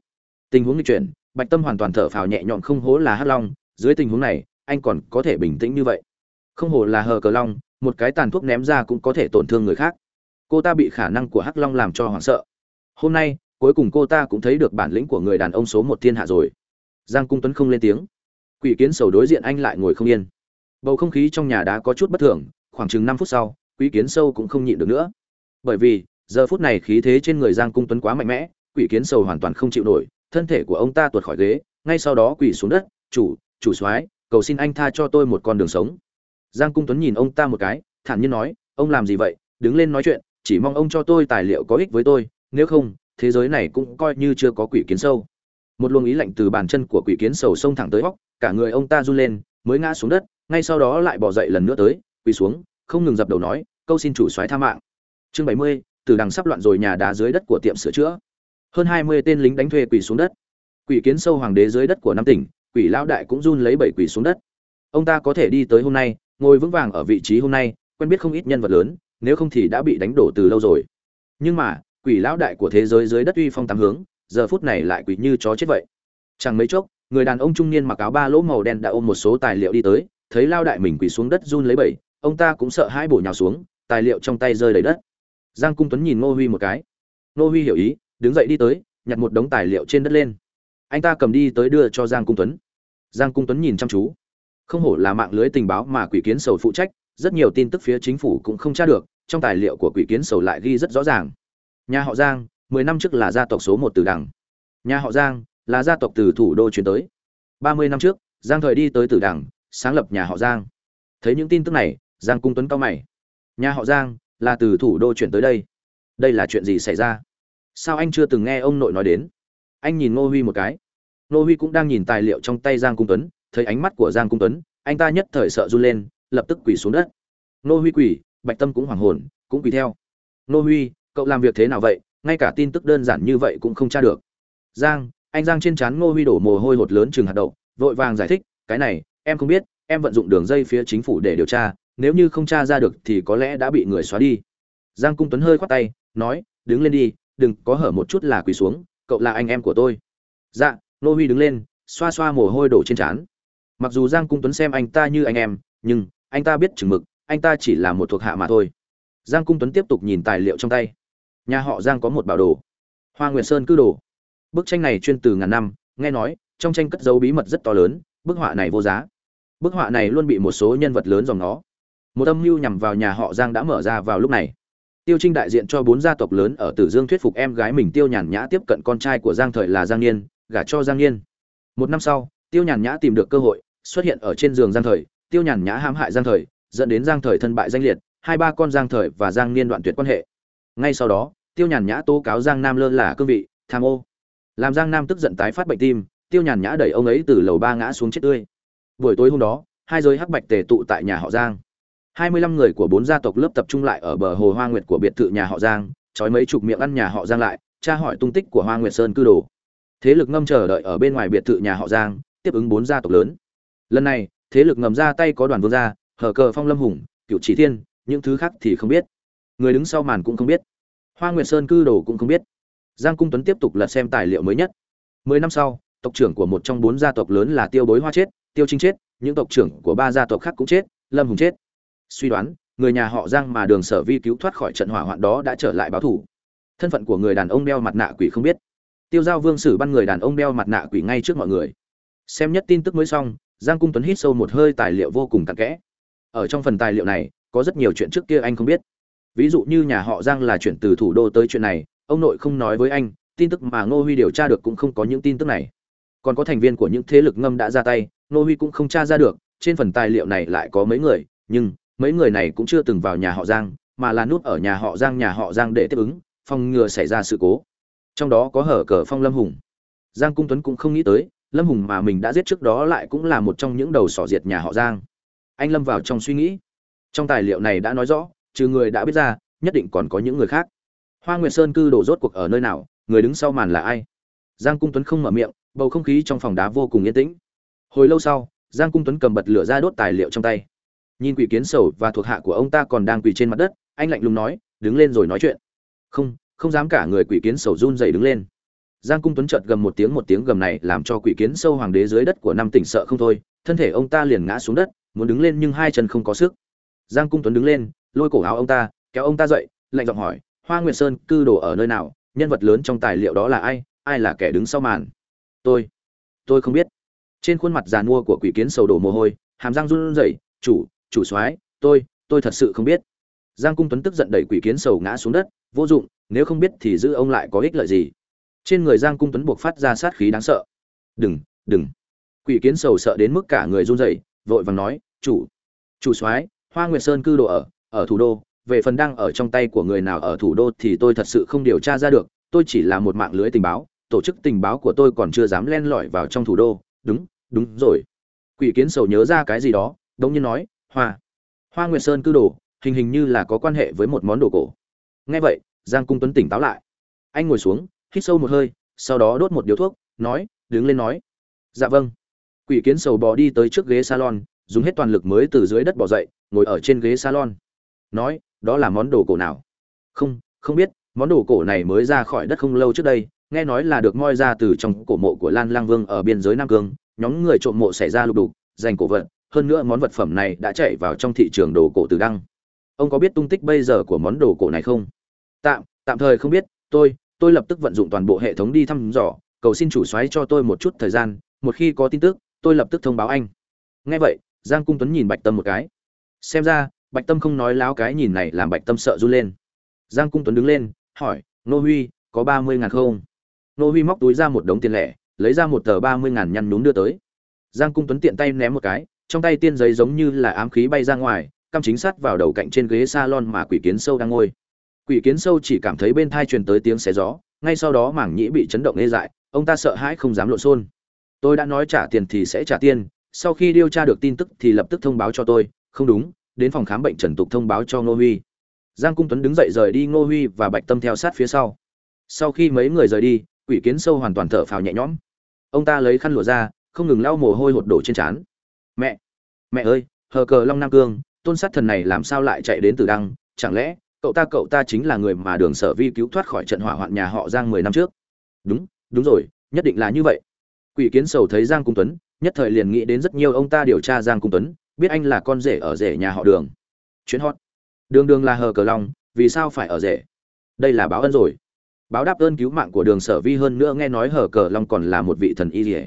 Tình huống di chuyển, bạch tâm hoàn toàn thở phào nhẹ nhõm không hố là hắc long, dưới tình huống này, anh còn có thể bình tĩnh như vậy. Không hồ là hờ cờ long, một cái tàn thuốc ném ra cũng có thể tổn thương người khác. Cô ta bị khả năng của hắc long làm cho hoảng sợ. Hôm nay, cuối cùng cô ta cũng thấy được bản lĩnh của người đàn ông số một thiên hạ rồi. Giang cung tuấn không lên tiếng. Quỷ kiến sầu đối diện anh lại ngồi không yên bầu không khí trong nhà đá có chút bất thường, khoảng chừng năm phút sau, quỷ kiến sâu cũng không nhịn được nữa. Bởi vì, giờ phút này khí thế trên người giang cung tuấn quá mạnh mẽ, quỷ kiến sầu hoàn toàn không chịu nổi, thân thể của ông ta tuột khỏi ghế, ngay sau đó quỳ xuống đất, chủ chủ soái, cầu xin anh tha cho tôi một con đường sống. Giang cung tuấn nhìn ông ta một cái, thản nhiên nói, ông làm gì vậy? Đứng lên nói chuyện, chỉ mong ông cho tôi tài liệu có ích với tôi, nếu không, thế giới này cũng coi như chưa có quỷ kiến sâu. Một luồng ý lạnh từ bàn chân của quỷ kiến sầu xông thẳng tới góc, cả người ông ta run lên, mới ngã xuống đất ngay sau đó lại bỏ dậy lần nữa tới, quỳ xuống, không ngừng dập đầu nói, câu xin chủ soái tha mạng. Chương bảy mươi, từ đằng sắp loạn rồi nhà đá dưới đất của tiệm sửa chữa. Hơn hai mươi tên lính đánh thuê quỳ xuống đất. Quỷ kiến sâu hoàng đế dưới đất của năm tỉnh, quỷ lão đại cũng run lấy bảy quỷ xuống đất. Ông ta có thể đi tới hôm nay, ngồi vững vàng ở vị trí hôm nay, quen biết không ít nhân vật lớn, nếu không thì đã bị đánh đổ từ lâu rồi. Nhưng mà, quỷ lão đại của thế giới dưới đất uy phong tám hướng, giờ phút này lại quỷ như chó chết vậy. Chẳng mấy chốc, người đàn ông trung niên mặc áo ba lỗ màu đen đã ôm một số tài liệu đi tới thấy lao đại mình quỳ xuống đất run lấy bẩy, ông ta cũng sợ hai bổ nhào xuống, tài liệu trong tay rơi đầy đất. Giang cung tuấn nhìn ngô huy một cái. Ngô huy hiểu ý, đứng dậy đi tới, nhặt một đống tài liệu trên đất lên. Anh ta cầm đi tới đưa cho giang cung tuấn. Giang cung tuấn nhìn chăm chú. Không hổ là mạng lưới tình báo mà quỷ kiến sầu phụ trách, rất nhiều tin tức phía chính phủ cũng không tra được, trong tài liệu của quỷ kiến sầu lại ghi rất rõ ràng. Nhà họ giang, mười năm trước là gia tộc số một từ đằng. Nhà họ giang là gia tộc từ thủ đô chuyển tới. Ba mươi năm trước, giang thời đi tới tử đằng sáng lập nhà họ giang. Thấy những tin tức này, giang cung tuấn cao mày. Nhà họ giang là từ thủ đô chuyển tới đây. Đây là chuyện gì xảy ra? Sao anh chưa từng nghe ông nội nói đến? Anh nhìn ngô huy một cái. Ngô huy cũng đang nhìn tài liệu trong tay giang cung tuấn, thấy ánh mắt của giang cung tuấn, anh ta nhất thời sợ run lên, lập tức quỳ xuống đất. Ngô huy quỳ, bạch tâm cũng hoảng hồn, cũng quỳ theo. Ngô huy, cậu làm việc thế nào vậy? Ngay cả tin tức đơn giản như vậy cũng không tra được. Giang, anh giang trên trán ngô huy đổ mồ hôi hột lớn chừng hạt đậu, vội vàng giải thích, cái này em không biết, em vận dụng đường dây phía chính phủ để điều tra, nếu như không tra ra được thì có lẽ đã bị người xóa đi. Giang cung tuấn hơi khoát tay, nói, đứng lên đi, đừng có hở một chút là quỳ xuống, cậu là anh em của tôi. Dạ nô huy đứng lên, xoa xoa mồ hôi đổ trên trán. Mặc dù giang cung tuấn xem anh ta như anh em, nhưng anh ta biết chừng mực, anh ta chỉ là một thuộc hạ mà thôi. Giang cung tuấn tiếp tục nhìn tài liệu trong tay. Nhà họ giang có một bảo đồ. Hoa nguyệt sơn cư đồ. Bức tranh này chuyên từ ngàn năm, nghe nói, trong tranh cất dấu bí mật rất to lớn, bức họa này vô giá bức họa này luôn bị một số nhân vật lớn dòng nó. Một âm mưu nhằm vào nhà họ giang đã mở ra vào lúc này. Tiêu trinh đại diện cho bốn gia tộc lớn ở tử dương thuyết phục em gái mình tiêu nhàn nhã tiếp cận con trai của giang thời là giang niên, gả cho giang niên. Một năm sau, tiêu nhàn nhã tìm được cơ hội, xuất hiện ở trên giường giang thời. Tiêu nhàn nhã hãm hại giang thời, dẫn đến giang thời thân bại danh liệt, hai ba con giang thời và giang niên đoạn tuyệt quan hệ. Ngay sau đó, tiêu nhàn nhã tố cáo giang nam lơ là cương vị, tham ô. Làm giang nam tức giận tái phát bệnh tim, tiêu nhàn nhã đẩy ông ấy từ lầu ba ngã xuống chết tươi buổi tối hôm đó, hai giới hắc bạch tề tụ tại nhà họ giang. Hai mươi lăm người của bốn gia tộc lớp tập trung lại ở bờ hồ hoa nguyệt của biệt thự nhà họ giang, trói mấy chục miệng ăn nhà họ giang lại, tra hỏi tung tích của hoa nguyệt sơn cư đồ. Thế lực ngâm chờ đợi ở bên ngoài biệt thự nhà họ giang, tiếp ứng bốn gia tộc lớn. Lần này, thế lực ngầm ra tay có đoàn vương gia hở cờ phong lâm hùng cựu chỉ thiên, những thứ khác thì không biết. Người đứng sau màn cũng không biết. Hoa nguyệt sơn cư đồ cũng không biết. Giang cung tuấn tiếp tục lật xem tài liệu mới nhất. Mười năm sau, tộc trưởng của một trong bốn gia tộc lớn là tiêu bối hoa chết tiêu trinh chết, những tộc trưởng của ba gia tộc khác cũng chết, lâm hùng chết. Suy đoán, người nhà họ giang mà đường sở vi cứu thoát khỏi trận hỏa hoạn đó đã trở lại báo thủ. Thân phận của người đàn ông đeo mặt nạ quỷ không biết. Tiêu giao vương sử ban người đàn ông đeo mặt nạ quỷ ngay trước mọi người. Xem nhất tin tức mới xong, giang cung tuấn hít sâu một hơi tài liệu vô cùng tạc kẽ. Ở trong phần tài liệu này, có rất nhiều chuyện trước kia anh không biết. Ví dụ như nhà họ giang là chuyển từ thủ đô tới chuyện này, ông nội không nói với anh, tin tức mà ngô huy điều tra được cũng không có những tin tức này. Còn có thành viên của những thế lực ngâm đã ra tay ngô huy cũng không tra ra được, trên phần tài liệu này lại có mấy người, nhưng mấy người này cũng chưa từng vào nhà họ giang, mà là núp ở nhà họ giang, nhà họ giang để tiếp ứng, phòng ngừa xảy ra sự cố. Trong đó có hở cờ phong lâm hùng. Giang cung tuấn cũng không nghĩ tới, lâm hùng mà mình đã giết trước đó lại cũng là một trong những đầu sỏ diệt nhà họ giang. Anh lâm vào trong suy nghĩ. Trong tài liệu này đã nói rõ, trừ người đã biết ra, nhất định còn có những người khác. Hoa nguyệt sơn cư đổ rốt cuộc ở nơi nào, người đứng sau màn là ai? Giang cung tuấn không mở miệng, bầu không khí trong phòng đá vô cùng yên tĩnh hồi lâu sau, giang cung tuấn cầm bật lửa ra đốt tài liệu trong tay. Nhìn quỷ kiến sầu và thuộc hạ của ông ta còn đang quỳ trên mặt đất, anh lạnh lùng nói, đứng lên rồi nói chuyện. Không không dám cả người quỷ kiến sầu run dày đứng lên. Giang cung tuấn chợt gầm một tiếng một tiếng gầm này làm cho quỷ kiến sâu hoàng đế dưới đất của năm tỉnh sợ không thôi, thân thể ông ta liền ngã xuống đất, muốn đứng lên nhưng hai chân không có sức. Giang cung tuấn đứng lên, lôi cổ áo ông ta, kéo ông ta dậy, lạnh giọng hỏi, hoa nguyệt sơn, cư đồ ở nơi nào? Nhân vật lớn trong tài liệu đó là ai? Ai là kẻ đứng sau màn? Tôi tôi không biết trên khuôn mặt giàn mua của quỷ kiến sầu đổ mồ hôi, hàm răng run rẩy, chủ chủ soái, tôi tôi thật sự không biết. Giang cung tuấn tức giận đẩy quỷ kiến sầu ngã xuống đất, vô dụng, nếu không biết thì giữ ông lại có ích lợi gì? Trên người giang cung tuấn buộc phát ra sát khí đáng sợ. Đừng đừng. Quỷ kiến sầu sợ đến mức cả người run rẩy, vội vàng nói, chủ chủ soái, hoa nguyệt sơn cư đồ ở ở thủ đô, về phần đang ở trong tay của người nào ở thủ đô thì tôi thật sự không điều tra ra được, tôi chỉ là một mạng lưới tình báo, tổ chức tình báo của tôi còn chưa dám len lỏi vào trong thủ đô. Đúng đúng rồi. Quỷ kiến sầu nhớ ra cái gì đó, đống nhiên nói, hoa hoa nguyệt sơn cư đồ, hình hình như là có quan hệ với một món đồ cổ. Nghe vậy, giang cung tuấn tỉnh táo lại. Anh ngồi xuống, hít sâu một hơi, sau đó đốt một điếu thuốc, nói, đứng lên nói. Dạ vâng. Quỷ kiến sầu bò đi tới trước ghế salon, dùng hết toàn lực mới từ dưới đất bỏ dậy, ngồi ở trên ghế salon. Nói, đó là món đồ cổ nào? Không không biết, món đồ cổ này mới ra khỏi đất không lâu trước đây, nghe nói là được moi ra từ trong cổ mộ của lan lang vương ở biên giới nam cương nhóm người trộm mộ xảy ra lục đục, giành cổ vật, hơn nữa món vật phẩm này đã chạy vào trong thị trường đồ cổ từ đăng. Ông có biết tung tích bây giờ của món đồ cổ này không? Tạm tạm thời không biết, tôi tôi lập tức vận dụng toàn bộ hệ thống đi thăm dò, cầu xin chủ xoáy cho tôi một chút thời gian, một khi có tin tức, tôi lập tức thông báo anh. Nghe vậy, giang cung tuấn nhìn bạch tâm một cái. Xem ra, bạch tâm không nói láo cái nhìn này làm bạch tâm sợ run lên. Giang cung tuấn đứng lên, hỏi, nô huy, có ba mươi ngàn không? Nô huy móc túi ra một đống tiền lẻ lấy ra một tờ ba mươi ngàn nhăn nhúm đưa tới. Giang cung tuấn tiện tay ném một cái, trong tay tiên giấy giống như là ám khí bay ra ngoài, căm chính sát vào đầu cạnh trên ghế salon mà quỷ kiến sâu đang ngồi. Quỷ kiến sâu chỉ cảm thấy bên thai truyền tới tiếng xé gió, ngay sau đó mảng nhĩ bị chấn động ê dại, ông ta sợ hãi không dám lộn xôn. Tôi đã nói trả tiền thì sẽ trả tiền, sau khi điều tra được tin tức thì lập tức thông báo cho tôi, không đúng, đến phòng khám bệnh trần tục thông báo cho ngô huy. Giang cung tuấn đứng dậy rời đi ngô huy và bạch tâm theo sát phía sau. Sau khi mấy người rời đi, quỷ kiến sâu hoàn toàn thở phào nhẹ nhõm ông ta lấy khăn lụa ra, không ngừng lau mồ hôi hột đổ trên trán. Mẹ mẹ ơi, hờ cờ long nam cương, tôn sát thần này làm sao lại chạy đến từ đăng? Chẳng lẽ cậu ta cậu ta chính là người mà đường sở vi cứu thoát khỏi trận hỏa hoạn nhà họ giang mười năm trước? Đúng đúng rồi, nhất định là như vậy. Quỷ kiến sầu thấy giang cung tuấn, nhất thời liền nghĩ đến rất nhiều ông ta điều tra giang cung tuấn, biết anh là con rể ở rể nhà họ đường. Chuyến hot. Đường đường là hờ cờ long, vì sao phải ở rể? Đây là báo ân rồi báo đáp ơn cứu mạng của đường sở vi hơn nữa nghe nói Hở cờ long còn là một vị thần y dỉa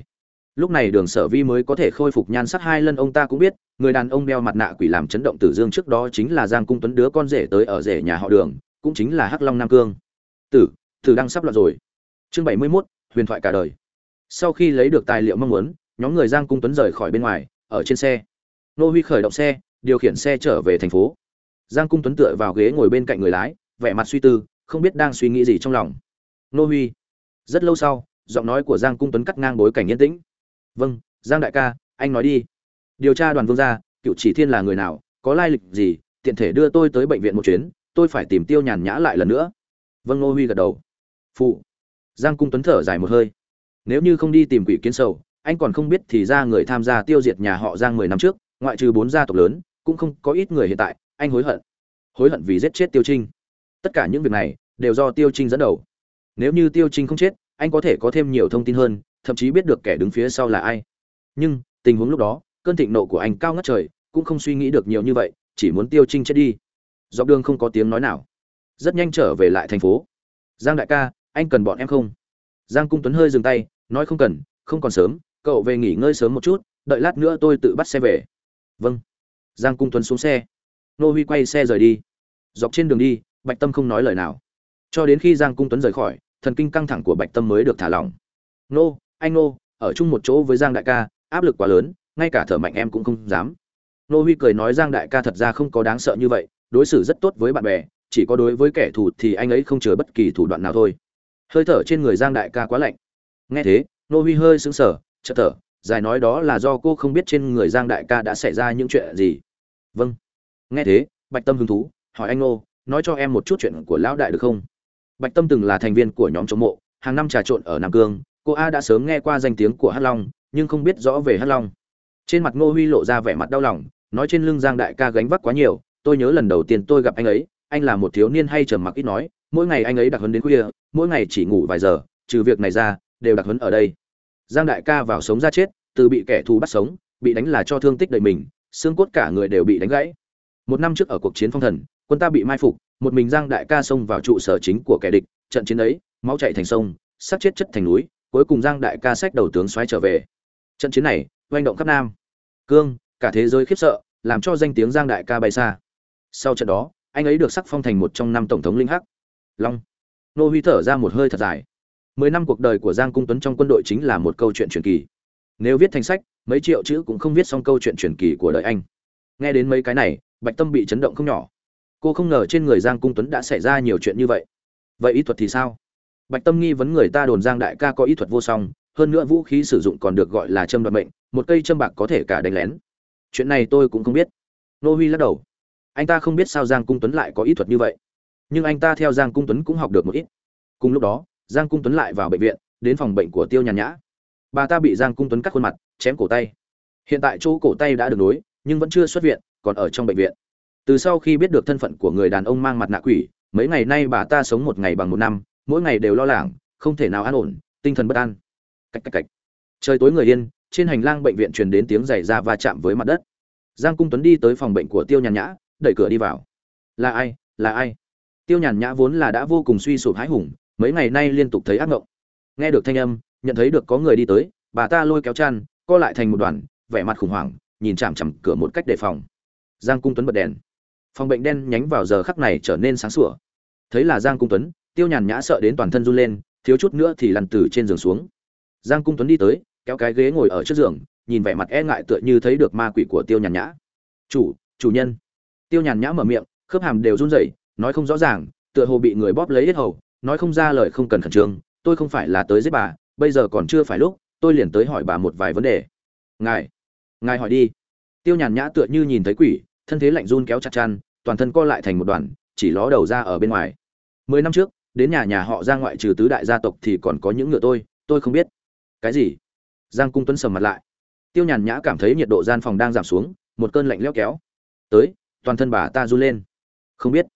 lúc này đường sở vi mới có thể khôi phục nhan sắc hai lần ông ta cũng biết người đàn ông đeo mặt nạ quỷ làm chấn động tử dương trước đó chính là giang cung tuấn đứa con rể tới ở rể nhà họ đường cũng chính là hắc long nam cương. Tử tử đang sắp loạn rồi. Chương bảy mươi 71, huyền thoại cả đời. Sau khi lấy được tài liệu mong muốn nhóm người giang cung tuấn rời khỏi bên ngoài ở trên xe. Nô huy khởi động xe điều khiển xe trở về thành phố. Giang cung tuấn tựa vào ghế ngồi bên cạnh người lái vẻ mặt suy tư không biết đang suy nghĩ gì trong lòng. Nô huy, rất lâu sau, giọng nói của giang cung tuấn cắt ngang bối cảnh yên tĩnh. Vâng giang đại ca, anh nói đi. Điều tra đoàn vương gia, cựu chỉ thiên là người nào, có lai lịch gì, tiện thể đưa tôi tới bệnh viện một chuyến, tôi phải tìm tiêu nhàn nhã lại lần nữa. Vâng nô huy gật đầu. Phụ. Giang cung tuấn thở dài một hơi. Nếu như không đi tìm quỷ kiến sầu, anh còn không biết thì ra người tham gia tiêu diệt nhà họ giang mười năm trước, ngoại trừ bốn gia tộc lớn, cũng không có ít người hiện tại, anh hối hận. Hối hận vì giết chết tiêu trinh tất cả những việc này đều do tiêu trinh dẫn đầu. Nếu như tiêu trinh không chết, anh có thể có thêm nhiều thông tin hơn, thậm chí biết được kẻ đứng phía sau là ai. Nhưng, tình huống lúc đó, cơn thịnh nộ của anh cao ngất trời, cũng không suy nghĩ được nhiều như vậy, chỉ muốn tiêu trinh chết đi. Dọc đường không có tiếng nói nào. Rất nhanh trở về lại thành phố. Giang đại ca, anh cần bọn em không? Giang cung tuấn hơi dừng tay, nói không cần, không còn sớm, cậu về nghỉ ngơi sớm một chút, đợi lát nữa tôi tự bắt xe về. Vâng. Giang cung tuấn xuống xe. Nô huy quay xe rời đi. Dọc trên đường đi bạch tâm không nói lời nào. Cho đến khi giang cung tuấn rời khỏi, thần kinh căng thẳng của bạch tâm mới được thả lỏng. Nô, anh nô, ở chung một chỗ với giang đại ca, áp lực quá lớn, ngay cả thở mạnh em cũng không dám. Nô huy cười nói giang đại ca thật ra không có đáng sợ như vậy, đối xử rất tốt với bạn bè, chỉ có đối với kẻ thù thì anh ấy không chừa bất kỳ thủ đoạn nào thôi. Hơi thở trên người giang đại ca quá lạnh. Nghe thế, nô huy hơi sững sờ, chợt thở dài nói đó là do cô không biết trên người giang đại ca đã xảy ra những chuyện gì. Vâng. Nghe thế, bạch tâm hứng thú, hỏi anh nô nói cho em một chút chuyện của lão đại được không? Bạch tâm từng là thành viên của nhóm chống mộ, hàng năm trà trộn ở nam cương, cô a đã sớm nghe qua danh tiếng của hắc long, nhưng không biết rõ về hắc long. Trên mặt ngô huy lộ ra vẻ mặt đau lòng, nói trên lưng giang đại ca gánh vác quá nhiều, tôi nhớ lần đầu tiên tôi gặp anh ấy, anh là một thiếu niên hay trầm mặc ít nói, mỗi ngày anh ấy đặc huấn đến khuya, mỗi ngày chỉ ngủ vài giờ, trừ việc này ra, đều đặc huấn ở đây. Giang đại ca vào sống ra chết, từ bị kẻ thù bắt sống, bị đánh là cho thương tích đầy mình, xương cốt cả người đều bị đánh gãy. Một năm trước ở cuộc chiến phong thần quân ta bị mai phục, một mình giang đại ca xông vào trụ sở chính của kẻ địch, trận chiến ấy, máu chạy thành sông, sát chết chất thành núi, cuối cùng giang đại ca sách đầu tướng xoáy trở về. Trận chiến này, oanh động khắp nam. Cương, cả thế giới khiếp sợ, làm cho danh tiếng giang đại ca bay xa. Sau trận đó, anh ấy được sắc phong thành một trong năm tổng thống linh hắc. Long. Nô huy thở ra một hơi thật dài. Mười năm cuộc đời của giang cung tuấn trong quân đội chính là một câu chuyện truyền kỳ. Nếu viết thành sách, mấy triệu chữ cũng không viết xong câu chuyện truyền kỳ của đời anh. Nghe đến mấy cái này, bạch tâm bị chấn động không nhỏ cô không ngờ trên người giang cung tuấn đã xảy ra nhiều chuyện như vậy. Vậy ý thuật thì sao? Bạch tâm nghi vấn người ta đồn giang đại ca có ý thuật vô song, hơn nữa vũ khí sử dụng còn được gọi là châm đoạt mệnh, một cây châm bạc có thể cả đánh lén. Chuyện này tôi cũng không biết. Nô huy lắc đầu. Anh ta không biết sao giang cung tuấn lại có ý thuật như vậy. Nhưng anh ta theo giang cung tuấn cũng học được một ít. Cùng lúc đó, giang cung tuấn lại vào bệnh viện, đến phòng bệnh của tiêu nhàn nhã. Bà ta bị giang cung tuấn cắt khuôn mặt, chém cổ tay. Hiện tại chỗ cổ tay đã được nối, nhưng vẫn chưa xuất viện, còn ở trong bệnh viện từ sau khi biết được thân phận của người đàn ông mang mặt nạ quỷ, mấy ngày nay bà ta sống một ngày bằng một năm, mỗi ngày đều lo lắng không thể nào an ổn, tinh thần bất an. Cách cách cách trời tối người yên, trên hành lang bệnh viện truyền đến tiếng giày ra va chạm với mặt đất. Giang cung tuấn đi tới phòng bệnh của tiêu nhàn nhã, đẩy cửa đi vào. Là ai là ai? Tiêu nhàn nhã vốn là đã vô cùng suy sụp hãi hùng, mấy ngày nay liên tục thấy ác mộng nghe được thanh âm, nhận thấy được có người đi tới, bà ta lôi kéo chăn, co lại thành một đoàn, vẻ mặt khủng hoảng, nhìn chằm chằm cửa một cách đề phòng. Giang cung tuấn bật đèn phòng bệnh đen nhánh vào giờ khắc này trở nên sáng sủa. Thấy là giang cung tuấn, tiêu nhàn nhã sợ đến toàn thân run lên, thiếu chút nữa thì lăn từ trên giường xuống. Giang cung tuấn đi tới, kéo cái ghế ngồi ở trước giường, nhìn vẻ mặt e ngại tựa như thấy được ma quỷ của tiêu nhàn nhã. Chủ chủ nhân. Tiêu nhàn nhã mở miệng, khớp hàm đều run rẩy, nói không rõ ràng, tựa hồ bị người bóp lấy hết hầu, nói không ra lời không cần khẩn trương, tôi không phải là tới giết bà, bây giờ còn chưa phải lúc, tôi liền tới hỏi bà một vài vấn đề. Ngài ngài hỏi đi. Tiêu nhàn nhã tựa như nhìn thấy quỷ thân thế lạnh run kéo chặt chăn, toàn thân co lại thành một đoàn, chỉ ló đầu ra ở bên ngoài. Mười năm trước, đến nhà nhà họ ra ngoại trừ tứ đại gia tộc thì còn có những ngựa tôi tôi không biết. Cái gì? Giang cung tuấn sầm mặt lại. Tiêu nhàn nhã cảm thấy nhiệt độ gian phòng đang giảm xuống, một cơn lạnh leo kéo. Tới, toàn thân bà ta run lên. Không biết.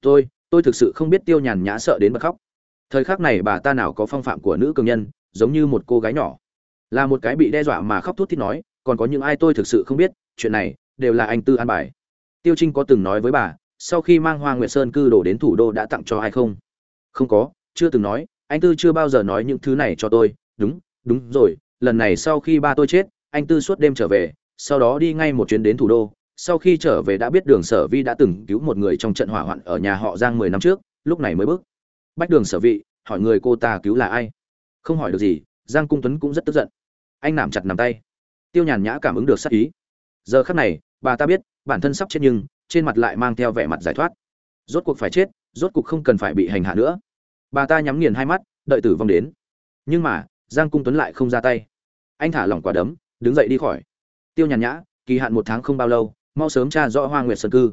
Tôi tôi thực sự không biết tiêu nhàn nhã sợ đến bật khóc. Thời khắc này bà ta nào có phong phạm của nữ cường nhân, giống như một cô gái nhỏ. Là một cái bị đe dọa mà khóc thút thít nói, còn có những ai tôi thực sự không biết, chuyện này đều là anh tư an bài. Tiêu trinh có từng nói với bà, sau khi mang hoa nguyệt sơn cư đổ đến thủ đô đã tặng cho ai không? Không có, chưa từng nói, anh tư chưa bao giờ nói những thứ này cho tôi. Đúng đúng rồi, lần này sau khi ba tôi chết, anh tư suốt đêm trở về, sau đó đi ngay một chuyến đến thủ đô. Sau khi trở về đã biết đường sở vi đã từng cứu một người trong trận hỏa hoạn ở nhà họ giang mười năm trước, lúc này mới bước. Bách đường sở vị hỏi người cô ta cứu là ai? Không hỏi được gì, giang cung tuấn cũng rất tức giận. Anh nằm chặt nằm tay. Tiêu nhàn nhã cảm ứng được sắc ý giờ khắc này, bà ta biết, bản thân sắp chết nhưng, trên mặt lại mang theo vẻ mặt giải thoát. Rốt cuộc phải chết, rốt cuộc không cần phải bị hành hạ nữa. Bà ta nhắm nghiền hai mắt, đợi tử vong đến. Nhưng mà, giang cung tuấn lại không ra tay. Anh thả lỏng quả đấm, đứng dậy đi khỏi. Tiêu nhàn nhã, kỳ hạn một tháng không bao lâu, mau sớm tra rõ hoa nguyệt sơn cư.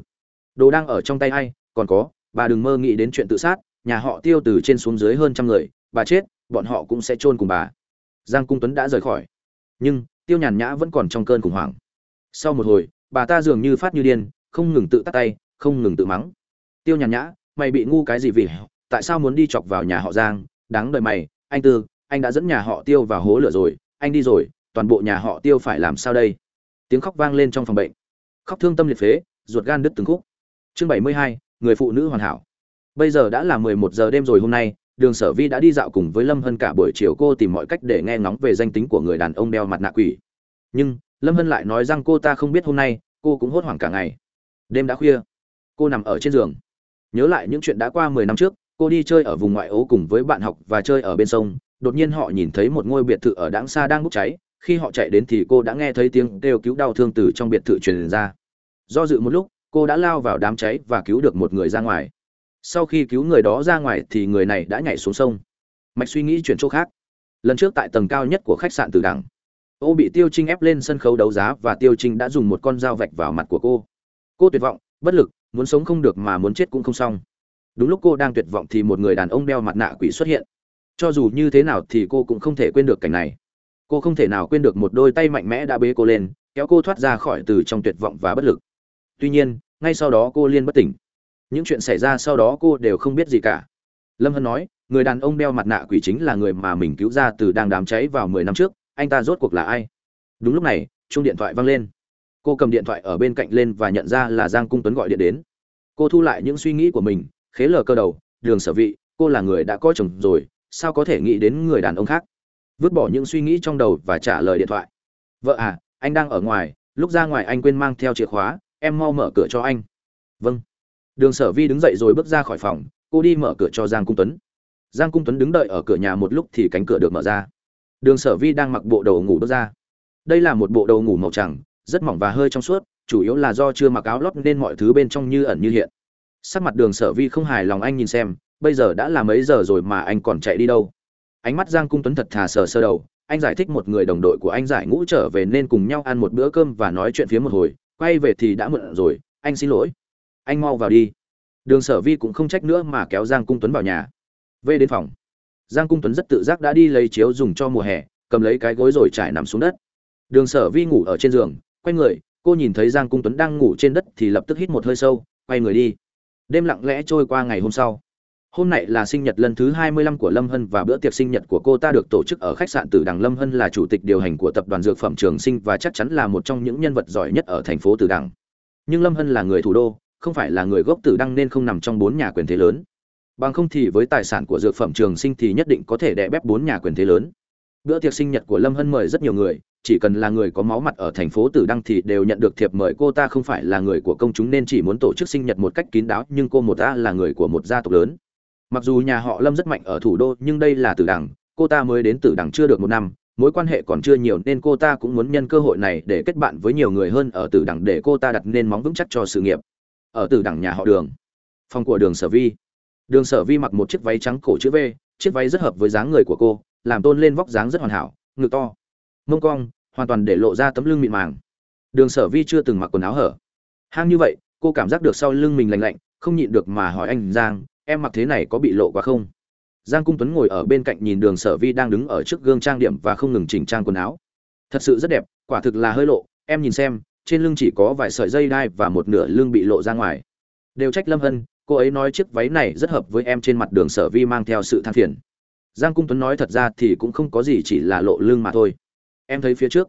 Đồ đang ở trong tay hay còn có, bà đừng mơ nghĩ đến chuyện tự sát, nhà họ tiêu từ trên xuống dưới hơn trăm người, bà chết, bọn họ cũng sẽ chôn cùng bà. Giang cung tuấn đã rời khỏi. Nhưng, tiêu nhàn nhã vẫn còn trong cơn khủng hoảng sau một hồi, bà ta dường như phát như điên, không ngừng tự tắt tay, không ngừng tự mắng. Tiêu nhàn nhã, mày bị ngu cái gì vì? Tại sao muốn đi chọc vào nhà họ giang? Đáng đời mày, anh tư, anh đã dẫn nhà họ tiêu vào hố lửa rồi, anh đi rồi, toàn bộ nhà họ tiêu phải làm sao đây? Tiếng khóc vang lên trong phòng bệnh. Khóc thương tâm liệt phế, ruột gan đứt từng khúc. Chương bảy mươi hai, người phụ nữ hoàn hảo. Bây giờ đã là mười một giờ đêm rồi hôm nay, đường sở vi đã đi dạo cùng với lâm hân cả buổi chiều cô tìm mọi cách để nghe ngóng về danh tính của người đàn ông đeo mặt nạ quỷ. Nhưng lâm hân lại nói rằng cô ta không biết hôm nay, cô cũng hốt hoảng cả ngày. Đêm đã khuya. Cô nằm ở trên giường. Nhớ lại những chuyện đã qua mười năm trước, cô đi chơi ở vùng ngoại ố cùng với bạn học và chơi ở bên sông. Đột nhiên họ nhìn thấy một ngôi biệt thự ở đáng xa đang bốc cháy. Khi họ chạy đến thì cô đã nghe thấy tiếng kêu cứu đau thương từ trong biệt thự truyền ra. Do dự một lúc, cô đã lao vào đám cháy và cứu được một người ra ngoài. Sau khi cứu người đó ra ngoài thì người này đã nhảy xuống sông. Mạch suy nghĩ chuyển chỗ khác. Lần trước tại tầng cao nhất của khách sạn từ đẳng ô bị tiêu trinh ép lên sân khấu đấu giá và tiêu trinh đã dùng một con dao vạch vào mặt của cô. Cô tuyệt vọng, bất lực, muốn sống không được mà muốn chết cũng không xong. Đúng lúc cô đang tuyệt vọng thì một người đàn ông đeo mặt nạ quỷ xuất hiện. Cho dù như thế nào thì cô cũng không thể quên được cảnh này. Cô không thể nào quên được một đôi tay mạnh mẽ đã bế cô lên, kéo cô thoát ra khỏi từ trong tuyệt vọng và bất lực. Tuy nhiên, ngay sau đó cô liên bất tỉnh. Những chuyện xảy ra sau đó cô đều không biết gì cả. Lâm hân nói, người đàn ông đeo mặt nạ quỷ chính là người mà mình cứu ra từ đang đám cháy vào mười năm trước anh ta rốt cuộc là ai? Đúng lúc này chung điện thoại vang lên. Cô cầm điện thoại ở bên cạnh lên và nhận ra là giang cung tuấn gọi điện đến. Cô thu lại những suy nghĩ của mình, khế lờ cơ đầu, đường sở vị, cô là người đã có chồng rồi, sao có thể nghĩ đến người đàn ông khác? Vứt bỏ những suy nghĩ trong đầu và trả lời điện thoại. Vợ à anh đang ở ngoài, lúc ra ngoài anh quên mang theo chìa khóa, em mau mở cửa cho anh. Vâng. Đường sở vi đứng dậy rồi bước ra khỏi phòng, cô đi mở cửa cho giang cung tuấn. Giang cung tuấn đứng đợi ở cửa nhà một lúc thì cánh cửa được mở ra đường sở vi đang mặc bộ đồ ngủ bước ra. Đây là một bộ đồ ngủ màu trắng, rất mỏng và hơi trong suốt, chủ yếu là do chưa mặc áo lót nên mọi thứ bên trong như ẩn như hiện. Sắc mặt đường sở vi không hài lòng anh nhìn xem, bây giờ đã là mấy giờ rồi mà anh còn chạy đi đâu? Ánh mắt giang cung tuấn thật thà sờ sơ đầu, anh giải thích một người đồng đội của anh giải ngũ trở về nên cùng nhau ăn một bữa cơm và nói chuyện phía một hồi, quay về thì đã muộn rồi, anh xin lỗi. Anh mau vào đi. Đường sở vi cũng không trách nữa mà kéo giang cung tuấn vào nhà. Về đến phòng giang cung tuấn rất tự giác đã đi lấy chiếu dùng cho mùa hè, cầm lấy cái gối rồi trải nằm xuống đất. Đường sở vi ngủ ở trên giường, quay người, cô nhìn thấy giang cung tuấn đang ngủ trên đất thì lập tức hít một hơi sâu, quay người đi. Đêm lặng lẽ trôi qua ngày hôm sau. Hôm nay là sinh nhật lần thứ 25 của lâm hân và bữa tiệc sinh nhật của cô ta được tổ chức ở khách sạn tử đằng. Lâm hân là chủ tịch điều hành của tập đoàn dược phẩm trường sinh và chắc chắn là một trong những nhân vật giỏi nhất ở thành phố tử đằng. Nhưng lâm hân là người thủ đô, không phải là người gốc tử đăng nên không nằm trong bốn nhà quyền thế lớn bằng không thì với tài sản của dược phẩm trường sinh thì nhất định có thể đè bép bốn nhà quyền thế lớn. Bữa tiệc sinh nhật của lâm hân mời rất nhiều người, chỉ cần là người có máu mặt ở thành phố tử đăng thì đều nhận được thiệp mời cô ta không phải là người của công chúng nên chỉ muốn tổ chức sinh nhật một cách kín đáo, nhưng cô một ta là người của một gia tộc lớn. Mặc dù nhà họ lâm rất mạnh ở thủ đô, nhưng đây là tử đằng cô ta mới đến tử đằng chưa được một năm, mối quan hệ còn chưa nhiều nên cô ta cũng muốn nhân cơ hội này để kết bạn với nhiều người hơn ở tử đằng để cô ta đặt nên móng vững chắc cho sự nghiệp ở tử đằng nhà họ đường. Phòng của đường sở vi đường sở vi mặc một chiếc váy trắng cổ chữ v, chiếc váy rất hợp với dáng người của cô, làm tôn lên vóc dáng rất hoàn hảo, ngực to. Mông cong, hoàn toàn để lộ ra tấm lưng mịn màng. Đường sở vi chưa từng mặc quần áo hở. Hang như vậy, cô cảm giác được sau lưng mình lạnh lạnh, không nhịn được mà hỏi anh giang, em mặc thế này có bị lộ quá không? Giang cung tuấn ngồi ở bên cạnh nhìn đường sở vi đang đứng ở trước gương trang điểm và không ngừng chỉnh trang quần áo. Thật sự rất đẹp, quả thực là hơi lộ, em nhìn xem, trên lưng chỉ có vài sợi dây đai và một nửa lưng bị lộ ra ngoài. Đều trách lâm hân cô ấy nói chiếc váy này rất hợp với em trên mặt đường sở vi mang theo sự than phiền. Giang cung tuấn nói thật ra thì cũng không có gì chỉ là lộ lưng mà thôi. Em thấy phía trước.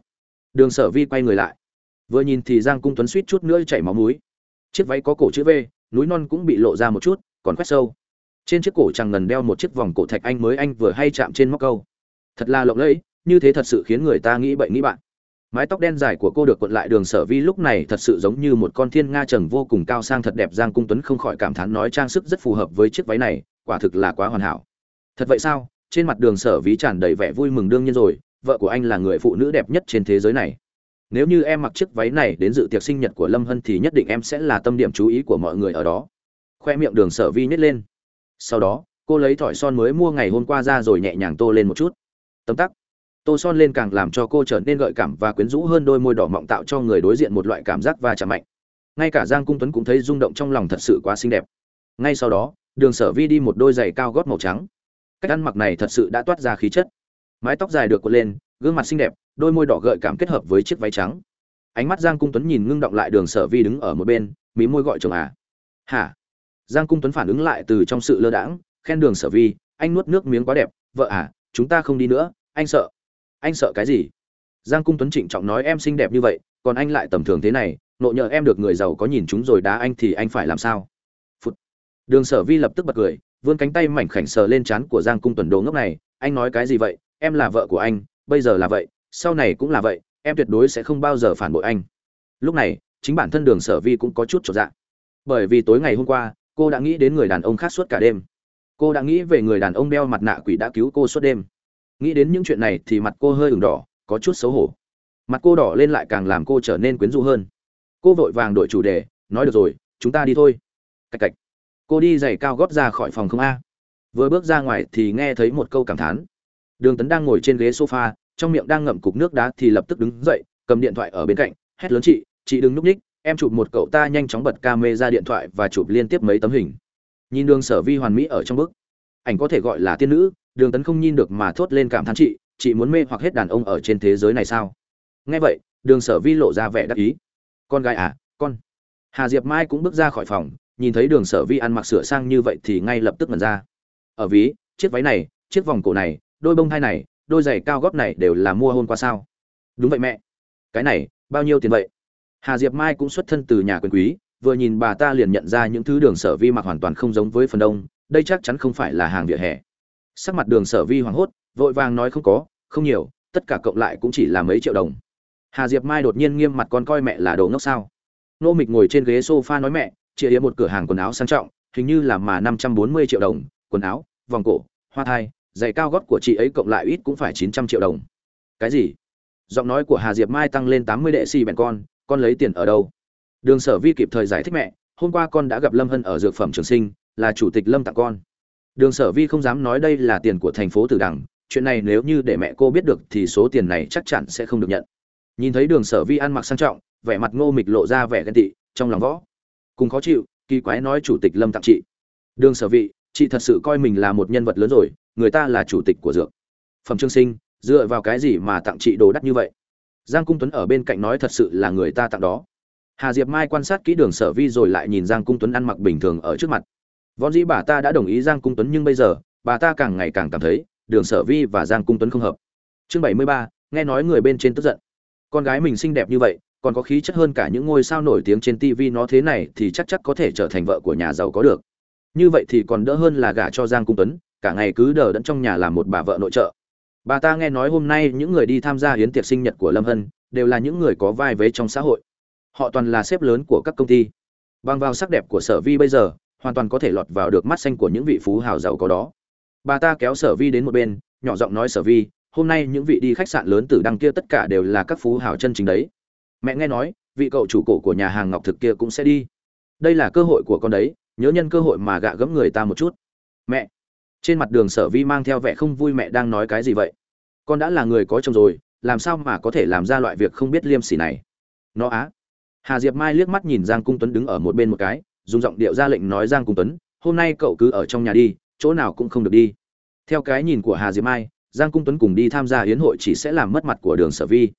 Đường sở vi quay người lại. Vừa nhìn thì giang cung tuấn suýt chút nữa chảy máu núi chiếc váy có cổ chữ v, núi non cũng bị lộ ra một chút, còn khoét sâu. Trên chiếc cổ chẳng ngần đeo một chiếc vòng cổ thạch anh mới anh vừa hay chạm trên móc câu. Thật là lộng lẫy, như thế thật sự khiến người ta nghĩ bậy nghĩ bạn mái tóc đen dài của cô được cuộn lại đường sở vi lúc này thật sự giống như một con thiên nga trần vô cùng cao sang thật đẹp. Giang cung tuấn không khỏi cảm thán nói trang sức rất phù hợp với chiếc váy này, quả thực là quá hoàn hảo. Thật vậy sao? Trên mặt đường sở ví tràn đầy vẻ vui mừng đương nhiên rồi, vợ của anh là người phụ nữ đẹp nhất trên thế giới này. Nếu như em mặc chiếc váy này đến dự tiệc sinh nhật của lâm hân thì nhất định em sẽ là tâm điểm chú ý của mọi người ở đó. Khoe miệng đường sở vi nhét lên. Sau đó, cô lấy thỏi son mới mua ngày hôm qua ra rồi nhẹ nhàng tô lên một chút. Tấm tắc tô son lên càng làm cho cô trở nên gợi cảm và quyến rũ hơn đôi môi đỏ mọng tạo cho người đối diện một loại cảm giác va chạm mạnh. Ngay cả giang cung tuấn cũng thấy rung động trong lòng thật sự quá xinh đẹp. Ngay sau đó, đường sở vi đi một đôi giày cao gót màu trắng. Cách ăn mặc này thật sự đã toát ra khí chất. Mái tóc dài được cột lên, gương mặt xinh đẹp, đôi môi đỏ gợi cảm kết hợp với chiếc váy trắng. Ánh mắt giang cung tuấn nhìn ngưng động lại đường sở vi đứng ở một bên, mí môi gọi chồng à. Hả? Giang cung tuấn phản ứng lại từ trong sự lơ đãng, khen đường sở vi, anh nuốt nước miếng quá đẹp, vợ à chúng ta không đi nữa, anh sợ anh sợ cái gì? Giang cung tuấn trịnh trọng nói, em xinh đẹp như vậy, còn anh lại tầm thường thế này, nộ nhờ em được người giàu có nhìn chúng rồi đá anh thì anh phải làm sao? Phụt. đường sở vi lập tức bật cười, vươn cánh tay mảnh khảnh sờ lên trán của giang cung tuấn đồ ngốc này, anh nói cái gì vậy? Em là vợ của anh, bây giờ là vậy, sau này cũng là vậy, em tuyệt đối sẽ không bao giờ phản bội anh. Lúc này, chính bản thân đường sở vi cũng có chút trọn dạng bởi vì tối ngày hôm qua, cô đã nghĩ đến người đàn ông khác suốt cả đêm. Cô đã nghĩ về người đàn ông đeo mặt nạ quỷ đã cứu cô suốt đêm nghĩ đến những chuyện này thì mặt cô hơi ửng đỏ, có chút xấu hổ. Mặt cô đỏ lên lại càng làm cô trở nên quyến rũ hơn. Cô vội vàng đổi chủ đề, nói được rồi, chúng ta đi thôi. Cạch cạch. Cô đi giày cao gót ra khỏi phòng không a. Vừa bước ra ngoài thì nghe thấy một câu cảm thán. Đường tấn đang ngồi trên ghế sofa, trong miệng đang ngậm cục nước đá thì lập tức đứng dậy, cầm điện thoại ở bên cạnh, hét lớn chị chị đừng núp ních, em chụp một cậu ta nhanh chóng bật ca mê ra điện thoại và chụp liên tiếp mấy tấm hình. Nhìn đường sở vi hoàn mỹ ở trong bức. Ảnh có thể gọi là tiên nữ đường tấn không nhìn được mà thốt lên cảm thán chị chị muốn mê hoặc hết đàn ông ở trên thế giới này sao? Nghe vậy, đường sở vi lộ ra vẻ đắc ý. Con gái à con. Hà diệp mai cũng bước ra khỏi phòng, nhìn thấy đường sở vi ăn mặc sửa sang như vậy thì ngay lập tức mần ra. Ở ví, chiếc váy này, chiếc vòng cổ này, đôi bông thai này, đôi giày cao gót này đều là mua hôm qua sao? Đúng vậy mẹ. Cái này, bao nhiêu tiền vậy? Hà diệp mai cũng xuất thân từ nhà quyền quý, vừa nhìn bà ta liền nhận ra những thứ đường sở vi mặc hoàn toàn không giống với phần đông, đây chắc chắn không phải là hàng vỉa hè sắc mặt đường sở vi hoảng hốt, vội vàng nói không có, không nhiều, tất cả cộng lại cũng chỉ là mấy triệu đồng. Hà diệp mai đột nhiên nghiêm mặt con coi mẹ là đồ ngốc sao? Nô mịch ngồi trên ghế sofa nói mẹ chị ấy một cửa hàng quần áo sang trọng, hình như là mà năm trăm bốn mươi triệu đồng, quần áo, vòng cổ, hoa thai, giày cao gót của chị ấy cộng lại ít cũng phải chín trăm triệu đồng. Cái gì? Giọng nói của hà diệp mai tăng lên tám mươi đệ xi bèn con con lấy tiền ở đâu? Đường sở vi kịp thời giải thích mẹ, hôm qua con đã gặp lâm hân ở dược phẩm trường sinh, là chủ tịch lâm tặng con đường sở vi không dám nói đây là tiền của thành phố tử đằng, chuyện này nếu như để mẹ cô biết được thì số tiền này chắc chắn sẽ không được nhận. Nhìn thấy đường sở vi ăn mặc sang trọng, vẻ mặt ngô mịch lộ ra vẻ ghen tị, trong lòng võ. Cùng khó chịu, kỳ quái nói chủ tịch lâm tặng chị. Đường sở vị chị thật sự coi mình là một nhân vật lớn rồi, người ta là chủ tịch của dược. Phẩm trương sinh, dựa vào cái gì mà tặng chị đồ đắt như vậy? Giang cung tuấn ở bên cạnh nói thật sự là người ta tặng đó. Hà diệp mai quan sát kỹ đường sở vi rồi lại nhìn giang cung tuấn ăn mặc bình thường ở trước mặt vốn dĩ bà ta đã đồng ý giang cung tuấn nhưng bây giờ, bà ta càng ngày càng cảm thấy đường sở vi và giang cung tuấn không hợp. Chương bảy mươi ba, nghe nói người bên trên tức giận. Con gái mình xinh đẹp như vậy, còn có khí chất hơn cả những ngôi sao nổi tiếng trên tv nó thế này thì chắc chắc có thể trở thành vợ của nhà giàu có được. Như vậy thì còn đỡ hơn là gả cho giang cung tuấn, cả ngày cứ đờ đẫn trong nhà làm một bà vợ nội trợ. Bà ta nghe nói hôm nay những người đi tham gia hiến tiệc sinh nhật của lâm hân đều là những người có vai vế trong xã hội. Họ toàn là sếp lớn của các công ty. Bằng vào sắc đẹp của sở vi bây giờ hoàn toàn có thể lọt vào được mắt xanh của những vị phú hào giàu có đó. Bà ta kéo sở vi đến một bên, nhỏ giọng nói, sở vi, hôm nay những vị đi khách sạn lớn từ đằng kia tất cả đều là các phú hào chân chính đấy. Mẹ nghe nói, vị cậu chủ cổ của nhà hàng ngọc thực kia cũng sẽ đi. Đây là cơ hội của con đấy, nhớ nhân cơ hội mà gạ gẫm người ta một chút. Mẹ, trên mặt đường sở vi mang theo vẻ không vui mẹ đang nói cái gì vậy? Con đã là người có chồng rồi, làm sao mà có thể làm ra loại việc không biết liêm sỉ này? Nó á. Hà diệp mai liếc mắt nhìn giang cung tuấn đứng ở một bên một cái dùng giọng điệu ra lệnh nói giang cung tuấn, hôm nay cậu cứ ở trong nhà đi, chỗ nào cũng không được đi. Theo cái nhìn của hà diệp mai, giang cung tuấn cùng đi tham gia hiến hội chỉ sẽ làm mất mặt của đường sở vi.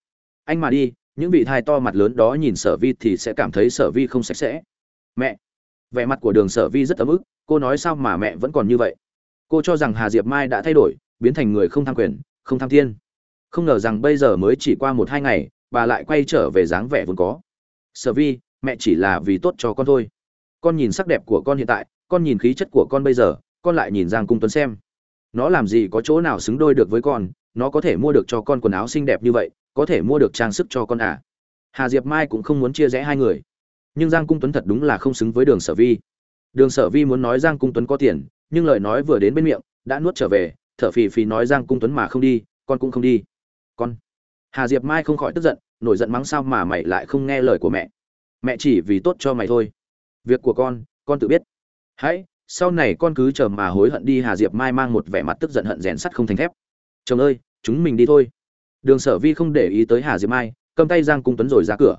Anh mà đi, những vị thai to mặt lớn đó nhìn sở vi thì sẽ cảm thấy sở vi không sạch sẽ. Mẹ. Vẻ mặt của đường sở vi rất ấm ức, cô nói sao mà mẹ vẫn còn như vậy? Cô cho rằng hà diệp mai đã thay đổi, biến thành người không tham quyền, không tham thiên. Không ngờ rằng bây giờ mới chỉ qua một hai ngày, bà lại quay trở về dáng vẻ vốn có. Sở vi, mẹ chỉ là vì tốt cho con thôi con nhìn sắc đẹp của con hiện tại, con nhìn khí chất của con bây giờ, con lại nhìn giang cung tuấn xem. Nó làm gì có chỗ nào xứng đôi được với con, nó có thể mua được cho con quần áo xinh đẹp như vậy, có thể mua được trang sức cho con à? Hà diệp mai cũng không muốn chia rẽ hai người. Nhưng giang cung tuấn thật đúng là không xứng với đường sở vi. Đường sở vi muốn nói giang cung tuấn có tiền, nhưng lời nói vừa đến bên miệng, đã nuốt trở về, thở phì phì nói giang cung tuấn mà không đi, con cũng không đi. Con. Hà diệp mai không khỏi tức giận, nổi giận mắng sao mà mày lại không nghe lời của mẹ? Mẹ chỉ vì tốt cho mày thôi việc của con con tự biết. Hãy, sau này con cứ chờ mà hối hận đi, hà diệp mai mang một vẻ mặt tức giận hận rèn sắt không thành thép. Chồng ơi, chúng mình đi thôi. Đường sở vi không để ý tới hà diệp mai, cầm tay giang cung tuấn rồi ra cửa.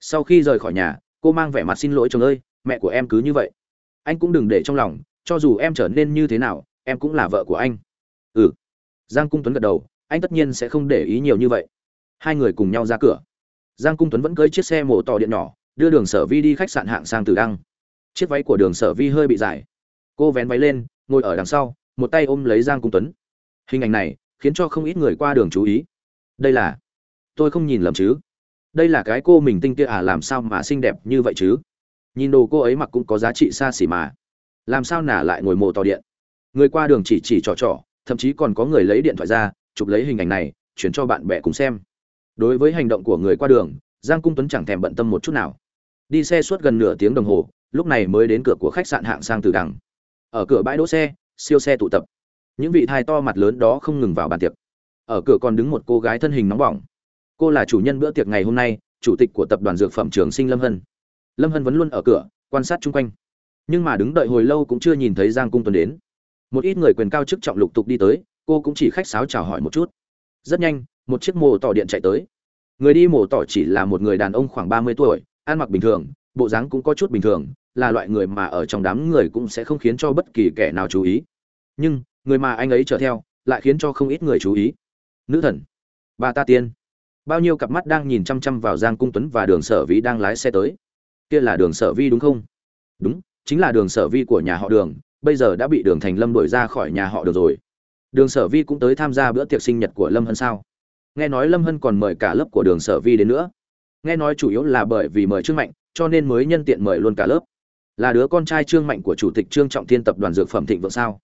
Sau khi rời khỏi nhà, cô mang vẻ mặt xin lỗi, chồng ơi, mẹ của em cứ như vậy. Anh cũng đừng để trong lòng, cho dù em trở nên như thế nào, em cũng là vợ của anh. Ừ. Giang cung tuấn gật đầu, anh tất nhiên sẽ không để ý nhiều như vậy. Hai người cùng nhau ra cửa. Giang cung tuấn vẫn cưới chiếc xe mổ tò điện nhỏ đưa đường sở vi đi khách sạn hạng sang từ đăng. Chiếc váy của đường sở vi hơi bị dài. Cô vén váy lên, ngồi ở đằng sau, một tay ôm lấy giang cung tuấn. Hình ảnh này khiến cho không ít người qua đường chú ý. Đây là, tôi không nhìn lầm chứ? Đây là cái cô mình tinh kia à làm sao mà xinh đẹp như vậy chứ? Nhìn đồ cô ấy mặc cũng có giá trị xa xỉ mà. Làm sao nả lại ngồi mồ tò điện? Người qua đường chỉ chỉ trò trò, thậm chí còn có người lấy điện thoại ra, chụp lấy hình ảnh này, chuyển cho bạn bè cùng xem. Đối với hành động của người qua đường, giang cung tuấn chẳng thèm bận tâm một chút nào đi xe suốt gần nửa tiếng đồng hồ, lúc này mới đến cửa của khách sạn hạng sang từ đằng. Ở cửa bãi đỗ xe, siêu xe tụ tập. Những vị thai to mặt lớn đó không ngừng vào bàn tiệc. Ở cửa còn đứng một cô gái thân hình nóng bỏng. Cô là chủ nhân bữa tiệc ngày hôm nay, chủ tịch của tập đoàn dược phẩm trường sinh lâm hân. Lâm hân vẫn luôn ở cửa, quan sát chung quanh. Nhưng mà đứng đợi hồi lâu cũng chưa nhìn thấy giang cung tuấn đến. Một ít người quyền cao chức trọng lục tục đi tới, cô cũng chỉ khách sáo chào hỏi một chút. Rất nhanh, một chiếc mồ tỏ điện chạy tới. Người đi mồ tỏ chỉ là một người đàn ông khoảng ba mươi tuổi ăn mặc bình thường, bộ dáng cũng có chút bình thường, là loại người mà ở trong đám người cũng sẽ không khiến cho bất kỳ kẻ nào chú ý. Nhưng, người mà anh ấy chở theo, lại khiến cho không ít người chú ý. Nữ thần, bà ta tiên. Bao nhiêu cặp mắt đang nhìn chăm chăm vào giang cung tuấn và đường sở vi đang lái xe tới. Kia là đường sở vi đúng không? Đúng, chính là đường sở vi của nhà họ đường, bây giờ đã bị đường thành lâm đuổi ra khỏi nhà họ được rồi. Đường sở vi cũng tới tham gia bữa tiệc sinh nhật của lâm hân sao? Nghe nói lâm hân còn mời cả lớp của đường sở vi đến nữa nghe nói chủ yếu là bởi vì mời trương mạnh, cho nên mới nhân tiện mời luôn cả lớp. Là đứa con trai trương mạnh của chủ tịch trương trọng thiên tập đoàn dược phẩm thịnh vượng sao?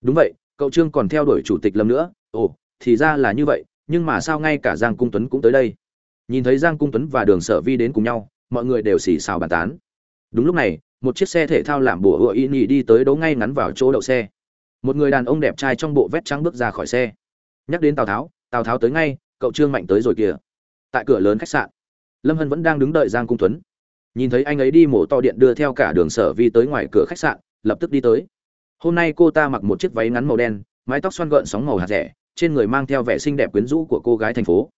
Đúng vậy, cậu trương còn theo đuổi chủ tịch lâm nữa. Ồ, thì ra là như vậy, nhưng mà sao ngay cả giang cung tuấn cũng tới đây? Nhìn thấy giang cung tuấn và đường sở vi đến cùng nhau, mọi người đều xì xào bàn tán. Đúng lúc này, một chiếc xe thể thao làm bùa hựa y nhì đi tới đấu ngay ngắn vào chỗ đậu xe. Một người đàn ông đẹp trai trong bộ vét trắng bước ra khỏi xe. Nhắc đến tào tháo tào tháo tới ngay, cậu trương mạnh tới rồi kìa. Tại cửa lớn khách sạn lâm hân vẫn đang đứng đợi giang cung tuấn. Nhìn thấy anh ấy đi mổ to điện đưa theo cả đường sở vi tới ngoài cửa khách sạn, lập tức đi tới. Hôm nay cô ta mặc một chiếc váy ngắn màu đen, mái tóc xoăn gợn sóng màu hạt rẻ, trên người mang theo vẻ xinh đẹp quyến rũ của cô gái thành phố.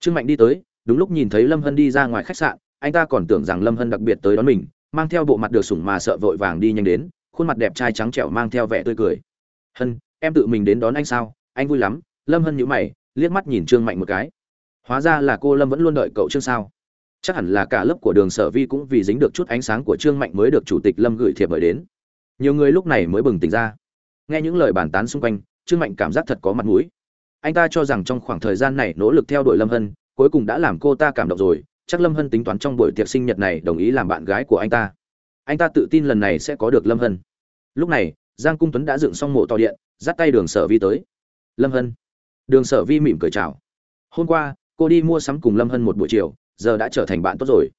Trương mạnh đi tới, đúng lúc nhìn thấy lâm hân đi ra ngoài khách sạn, anh ta còn tưởng rằng lâm hân đặc biệt tới đón mình, mang theo bộ mặt được sủng mà sợ vội vàng đi nhanh đến, khuôn mặt đẹp trai trắng trẻo mang theo vẻ tươi cười. Hân, em tự mình đến đón anh sao? Anh vui lắm. Lâm hân nhíu mày, liếc mắt nhìn trương mạnh một cái. Hóa ra là cô lâm vẫn luôn đợi cậu trương sao? Chắc hẳn là cả lớp của đường sở vi cũng vì dính được chút ánh sáng của trương mạnh mới được chủ tịch lâm gửi thiệp mời đến. Nhiều người lúc này mới bừng tỉnh ra. Nghe những lời bàn tán xung quanh, trương mạnh cảm giác thật có mặt mũi. Anh ta cho rằng trong khoảng thời gian này nỗ lực theo đuổi lâm hân, cuối cùng đã làm cô ta cảm động rồi, chắc lâm hân tính toán trong buổi tiệc sinh nhật này đồng ý làm bạn gái của anh ta. Anh ta tự tin lần này sẽ có được lâm hân. Lúc này, giang cung tuấn đã dựng xong mộ to điện, dắt tay đường sở vi tới. Lâm hân. Đường sở vi mỉm cười chào. Hôm qua, cô đi mua sắm cùng lâm hân một buổi chiều giờ đã trở thành bạn tốt rồi.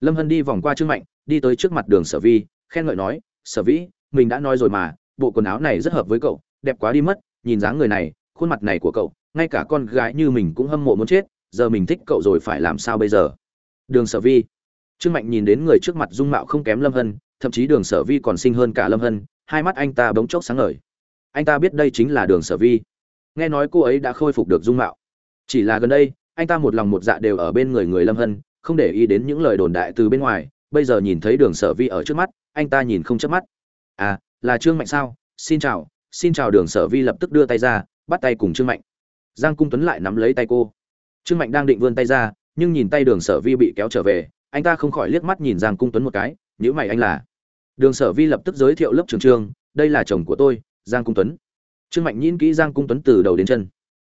Lâm hân đi vòng qua trương mạnh, đi tới trước mặt đường sở vi, khen ngợi nói, sở vĩ, mình đã nói rồi mà, bộ quần áo này rất hợp với cậu, đẹp quá đi mất, nhìn dáng người này, khuôn mặt này của cậu, ngay cả con gái như mình cũng hâm mộ muốn chết, giờ mình thích cậu rồi phải làm sao bây giờ? Đường sở vi. Trương mạnh nhìn đến người trước mặt dung mạo không kém lâm hân, thậm chí đường sở vi còn xinh hơn cả lâm hân, hai mắt anh ta bỗng chốc sáng ngời. Anh ta biết đây chính là đường sở vi. Nghe nói cô ấy đã khôi phục được dung mạo. Chỉ là gần đây anh ta một lòng một dạ đều ở bên người người lâm hân, không để ý đến những lời đồn đại từ bên ngoài, bây giờ nhìn thấy đường sở vi ở trước mắt, anh ta nhìn không chớp mắt. À là trương mạnh sao? Xin chào xin chào đường sở vi lập tức đưa tay ra, bắt tay cùng trương mạnh. Giang cung tuấn lại nắm lấy tay cô. Trương mạnh đang định vươn tay ra, nhưng nhìn tay đường sở vi bị kéo trở về, anh ta không khỏi liếc mắt nhìn giang cung tuấn một cái nhữ mày anh là. Đường sở vi lập tức giới thiệu lớp trường trương, đây là chồng của tôi, giang cung tuấn. Trương mạnh nhìn kỹ giang cung tuấn từ đầu đến chân.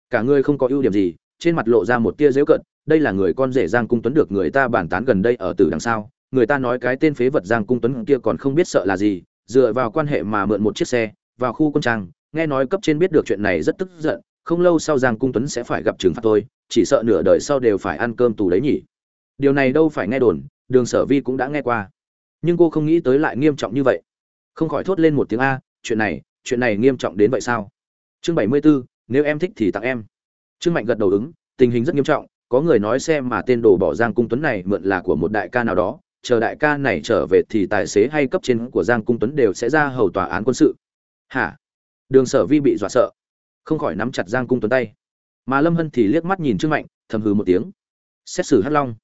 Cả người không có ưu điểm gì trên mặt lộ ra một tia dễu cận đây là người con rể giang cung tuấn được người ta bàn tán gần đây ở tử đằng sau. Người ta nói cái tên phế vật giang cung tuấn kia còn không biết sợ là gì dựa vào quan hệ mà mượn một chiếc xe vào khu quân trang. Nghe nói cấp trên biết được chuyện này rất tức giận không lâu sau giang cung tuấn sẽ phải gặp trừng phạt tôi chỉ sợ nửa đời sau đều phải ăn cơm tù đấy nhỉ. Điều này đâu phải nghe đồn đường sở vi cũng đã nghe qua. Nhưng cô không nghĩ tới lại nghiêm trọng như vậy. Không khỏi thốt lên một tiếng a chuyện này chuyện này nghiêm trọng đến vậy sao? Chương bảy mươi 74, nếu em thích thì tặng em trương mạnh gật đầu ứng, tình hình rất nghiêm trọng, có người nói xe mà tên đồ bỏ giang cung tuấn này mượn là của một đại ca nào đó, chờ đại ca này trở về thì tài xế hay cấp trên của giang cung tuấn đều sẽ ra hầu tòa án quân sự. Hả? Đường sở vi bị dọa sợ, không khỏi nắm chặt giang cung tuấn tay. Mà lâm hân thì liếc mắt nhìn trương mạnh, thầm hừ một tiếng. Xét xử hắc long.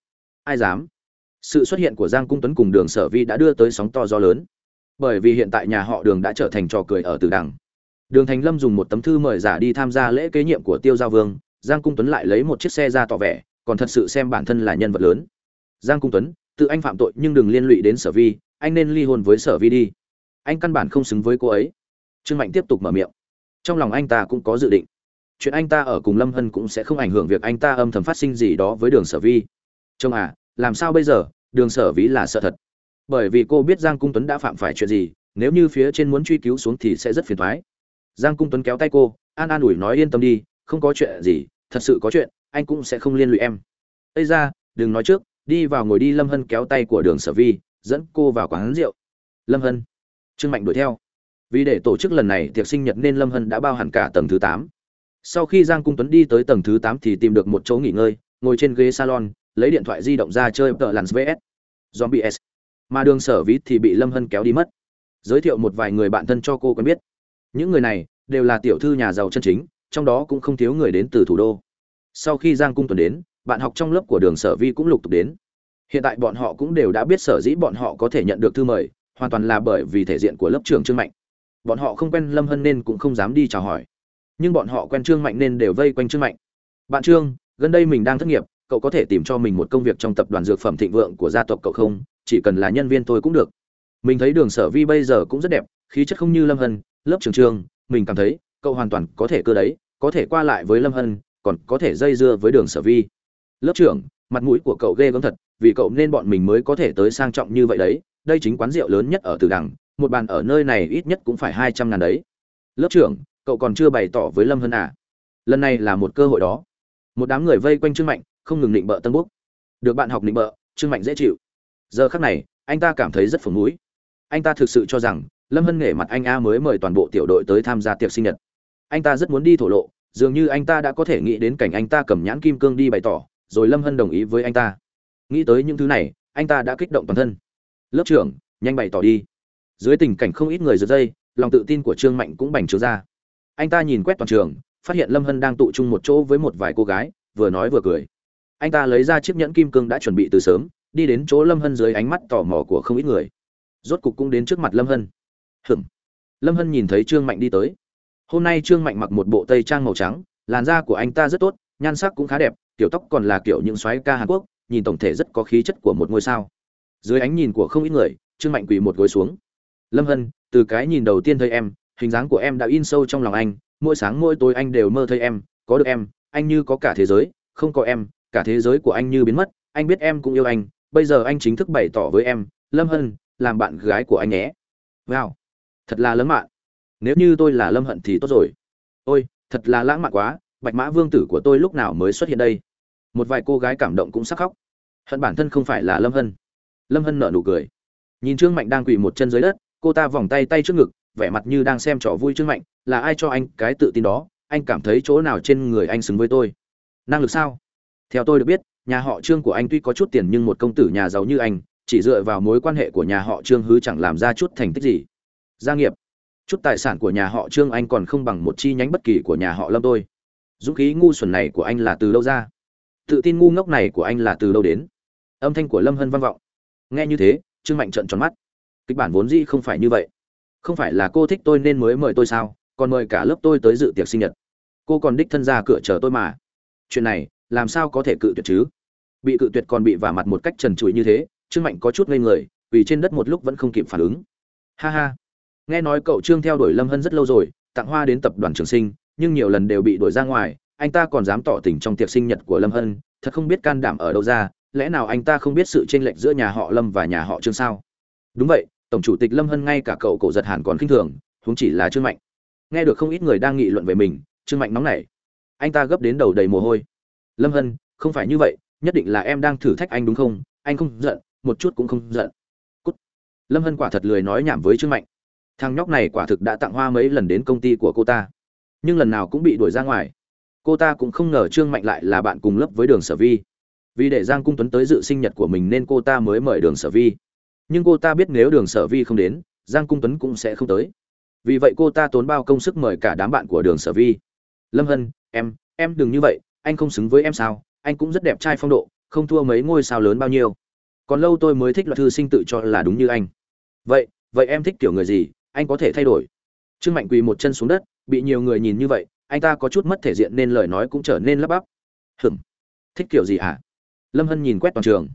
Ai dám? Sự xuất hiện của giang cung tuấn cùng đường sở vi đã đưa tới sóng to gió lớn. Bởi vì hiện tại nhà họ đường đã trở thành trò cười ở từ đằng. Đường thành lâm dùng một tấm thư mời giả đi tham gia lễ kế nhiệm của tiêu giao vương giang cung tuấn lại lấy một chiếc xe ra tỏ vẻ, còn thật sự xem bản thân là nhân vật lớn. Giang cung tuấn, tự anh phạm tội nhưng đừng liên lụy đến sở vi, anh nên ly hôn với sở vi đi. Anh căn bản không xứng với cô ấy. Trương mạnh tiếp tục mở miệng. Trong lòng anh ta cũng có dự định. Chuyện anh ta ở cùng lâm hân cũng sẽ không ảnh hưởng việc anh ta âm thầm phát sinh gì đó với đường sở vi. Trông à làm sao bây giờ? Đường sở vi là sợ thật. Bởi vì cô biết giang cung tuấn đã phạm phải chuyện gì, nếu như phía trên muốn truy cứu xuống thì sẽ rất phiền thoái. Giang cung tuấn kéo tay cô, an an ủi nói yên tâm đi, không có chuyện gì thật sự có chuyện, anh cũng sẽ không liên lụy em. Ây ra đừng nói trước, đi vào ngồi đi lâm hân kéo tay của đường sở vi, dẫn cô vào quán rượu. Lâm hân. Trương mạnh đuổi theo. Vì để tổ chức lần này, tiệc sinh nhật nên lâm hân đã bao hẳn cả tầng thứ tám. Sau khi giang cung tuấn đi tới tầng thứ tám thì tìm được một chỗ nghỉ ngơi, ngồi trên ghế salon, lấy điện thoại di động ra chơi tờ lặn vs. Zombie s. Mà đường sở ví thì bị lâm hân kéo đi mất. Giới thiệu một vài người bạn thân cho cô quen biết. Những người này đều là tiểu thư nhà giàu chân chính trong đó cũng không thiếu người đến từ thủ đô. Sau khi giang cung tuấn đến, bạn học trong lớp của đường sở vi cũng lục tục đến. Hiện tại bọn họ cũng đều đã biết sở dĩ bọn họ có thể nhận được thư mời, hoàn toàn là bởi vì thể diện của lớp trưởng trương mạnh. Bọn họ không quen lâm hân nên cũng không dám đi chào hỏi. Nhưng bọn họ quen trương mạnh nên đều vây quanh trương mạnh. Bạn trương, gần đây mình đang thất nghiệp, cậu có thể tìm cho mình một công việc trong tập đoàn dược phẩm thịnh vượng của gia tộc cậu không? Chỉ cần là nhân viên tôi cũng được. Mình thấy đường sở vi bây giờ cũng rất đẹp, khí chất không như lâm hân, lớp trường trường mình cảm thấy cậu hoàn toàn có thể cơ đấy có thể qua lại với lâm hân, còn có thể dây dưa với đường sở vi. Lớp trưởng, mặt mũi của cậu ghê gớm thật, vì cậu nên bọn mình mới có thể tới sang trọng như vậy đấy. Đây chính quán rượu lớn nhất ở từ đằng, một bàn ở nơi này ít nhất cũng phải hai trăm ngàn đấy. Lớp trưởng, cậu còn chưa bày tỏ với lâm hân à? Lần này là một cơ hội đó. Một đám người vây quanh trương mạnh, không ngừng định bợ tân búc. Được bạn học định bợ, trương mạnh dễ chịu. Giờ khắc này, anh ta cảm thấy rất phồng mũi. Anh ta thực sự cho rằng, lâm hân nghề mặt anh a mới mời toàn bộ tiểu đội tới tham gia tiệc sinh nhật anh ta rất muốn đi thổ lộ, dường như anh ta đã có thể nghĩ đến cảnh anh ta cầm nhãn kim cương đi bày tỏ, rồi lâm hân đồng ý với anh ta. Nghĩ tới những thứ này, anh ta đã kích động toàn thân. Lớp trưởng, nhanh bày tỏ đi. Dưới tình cảnh không ít người giật dây, lòng tự tin của trương mạnh cũng bành trướng ra. Anh ta nhìn quét toàn trường, phát hiện lâm hân đang tụ chung một chỗ với một vài cô gái, vừa nói vừa cười. Anh ta lấy ra chiếc nhẫn kim cương đã chuẩn bị từ sớm, đi đến chỗ lâm hân dưới ánh mắt tò mò của không ít người. Rốt cục cũng đến trước mặt lâm hân. Hừm lâm hân nhìn thấy trương mạnh đi tới hôm nay trương mạnh mặc một bộ tây trang màu trắng, làn da của anh ta rất tốt, nhan sắc cũng khá đẹp, kiểu tóc còn là kiểu những xoáy ca hàn quốc, nhìn tổng thể rất có khí chất của một ngôi sao. Dưới ánh nhìn của không ít người, trương mạnh quỳ một gối xuống. Lâm hân, từ cái nhìn đầu tiên thấy em, hình dáng của em đã in sâu trong lòng anh, mỗi sáng mỗi tối anh đều mơ thấy em, có được em, anh như có cả thế giới, không có em, cả thế giới của anh như biến mất, anh biết em cũng yêu anh, bây giờ anh chính thức bày tỏ với em, lâm hân, làm bạn gái của anh nhé. Wow, thật là lớn mạn nếu như tôi là lâm hận thì tốt rồi. Ôi, thật là lãng mạn quá, bạch mã vương tử của tôi lúc nào mới xuất hiện đây? Một vài cô gái cảm động cũng sắc khóc. Hận bản thân không phải là lâm hân. Lâm hân nở nụ cười. Nhìn trương mạnh đang quỳ một chân dưới đất, cô ta vòng tay tay trước ngực, vẻ mặt như đang xem trò vui trương mạnh, là ai cho anh cái tự tin đó? Anh cảm thấy chỗ nào trên người anh xứng với tôi? Năng lực sao? Theo tôi được biết, nhà họ trương của anh tuy có chút tiền nhưng một công tử nhà giàu như anh, chỉ dựa vào mối quan hệ của nhà họ trương hứ chẳng làm ra chút thành tích gì. Gia nghiệp chút tài sản của nhà họ trương anh còn không bằng một chi nhánh bất kỳ của nhà họ lâm tôi dũng khí ngu xuẩn này của anh là từ đâu ra? Tự tin ngu ngốc này của anh là từ đâu đến? Âm thanh của lâm hân vang vọng. Nghe như thế, trương mạnh trợn tròn mắt. Kịch bản vốn dĩ không phải như vậy. Không phải là cô thích tôi nên mới mời tôi sao? Còn mời cả lớp tôi tới dự tiệc sinh nhật. Cô còn đích thân ra cửa chờ tôi mà. Chuyện này, làm sao có thể cự tuyệt chứ? Bị cự tuyệt còn bị vả mặt một cách trần trụi như thế, trương mạnh có chút ngây người, vì trên đất một lúc vẫn không kịp phản ứng. Ha ha nghe nói cậu trương theo đuổi lâm hân rất lâu rồi, tặng hoa đến tập đoàn trường sinh, nhưng nhiều lần đều bị đuổi ra ngoài, anh ta còn dám tỏ tình trong tiệc sinh nhật của lâm hân, thật không biết can đảm ở đâu ra, lẽ nào anh ta không biết sự chênh lệch giữa nhà họ lâm và nhà họ trương sao? Đúng vậy, tổng chủ tịch lâm hân ngay cả cậu cổ giật hàn còn khinh thường, huống chỉ là trương mạnh. Nghe được không ít người đang nghị luận về mình, trương mạnh nóng nảy. Anh ta gấp đến đầu đầy mồ hôi. Lâm hân, không phải như vậy, nhất định là em đang thử thách anh đúng không? Anh không giận, một chút cũng không giận. Cút. lâm hân quả thật lười nói nhảm với trương mạnh thằng nhóc này quả thực đã tặng hoa mấy lần đến công ty của cô ta. Nhưng lần nào cũng bị đuổi ra ngoài. Cô ta cũng không ngờ trương mạnh lại là bạn cùng lớp với đường sở vi. Vì để giang cung tuấn tới dự sinh nhật của mình nên cô ta mới mời đường sở vi. Nhưng cô ta biết nếu đường sở vi không đến, giang cung tuấn cũng sẽ không tới. Vì vậy cô ta tốn bao công sức mời cả đám bạn của đường sở vi. Lâm hân, em em đừng như vậy, anh không xứng với em sao? Anh cũng rất đẹp trai phong độ, không thua mấy ngôi sao lớn bao nhiêu. Còn lâu tôi mới thích loại thư sinh tự cho là đúng như anh. Vậy vậy em thích kiểu người gì? Anh có thể thay đổi. Trương mạnh quỳ một chân xuống đất, bị nhiều người nhìn như vậy, anh ta có chút mất thể diện nên lời nói cũng trở nên lắp bắp. Hừm thích kiểu gì hả? Lâm hân nhìn quét toàn trường.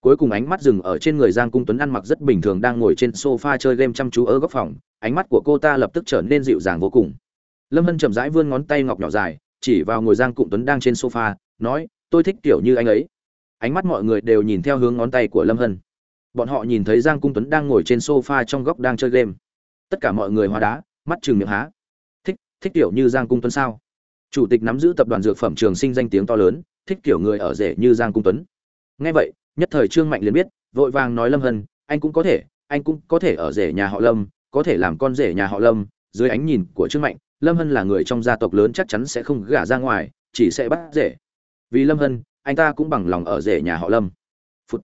Cuối cùng ánh mắt dừng ở trên người giang cung tuấn ăn mặc rất bình thường đang ngồi trên sofa chơi game chăm chú ở góc phòng, ánh mắt của cô ta lập tức trở nên dịu dàng vô cùng. Lâm hân chậm rãi vươn ngón tay ngọc nhỏ dài, chỉ vào ngồi giang cung tuấn đang trên sofa, nói, tôi thích kiểu như anh ấy. Ánh mắt mọi người đều nhìn theo hướng ngón tay của lâm hân. Bọn họ nhìn thấy giang cung tuấn đang ngồi trên sofa trong góc đang chơi game tất cả mọi người hóa đá, mắt chừng miệng há. Thích thích kiểu như giang cung tuấn sao? Chủ tịch nắm giữ tập đoàn dược phẩm trường sinh danh tiếng to lớn, thích kiểu người ở rể như giang cung tuấn. Nghe vậy, nhất thời trương mạnh liền biết, vội vàng nói lâm hân, anh cũng có thể, anh cũng có thể ở rể nhà họ lâm, có thể làm con rể nhà họ lâm. Dưới ánh nhìn của trương mạnh, lâm hân là người trong gia tộc lớn chắc chắn sẽ không gả ra ngoài, chỉ sẽ bắt rể. Vì lâm hân, anh ta cũng bằng lòng ở rể nhà họ lâm. Phụt.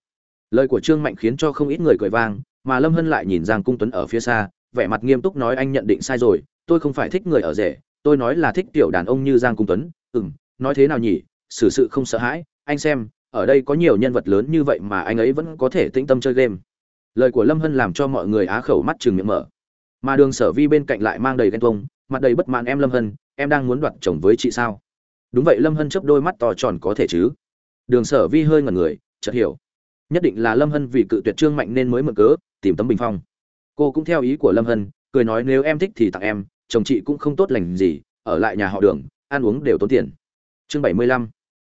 lời của trương mạnh khiến cho không ít người cười vang, mà lâm hân lại nhìn giang cung tuấn ở phía xa vẻ mặt nghiêm túc nói anh nhận định sai rồi, tôi không phải thích người ở rể, tôi nói là thích tiểu đàn ông như giang cung tuấn. Ừ m nói thế nào nhỉ? Xử sự không sợ hãi. Anh xem, ở đây có nhiều nhân vật lớn như vậy mà anh ấy vẫn có thể tĩnh tâm chơi game. Lời của lâm hân làm cho mọi người á khẩu mắt chừng miệng mở. Mà đường sở vi bên cạnh lại mang đầy ghen tuông, mặt đầy bất mãn, em lâm hân, em đang muốn đoạt chồng với chị sao? Đúng vậy, lâm hân chấp đôi mắt to tròn có thể chứ. Đường sở vi hơi ngẩn người, chợt hiểu. Nhất định là lâm hân vì cự tuyệt trương mạnh nên mới mở cớ tìm tấm bình phong cô cũng theo ý của lâm hân, cười nói nếu em thích thì tặng em, chồng chị cũng không tốt lành gì, ở lại nhà họ đường, ăn uống đều tốn tiền. Chương bảy mươi lăm.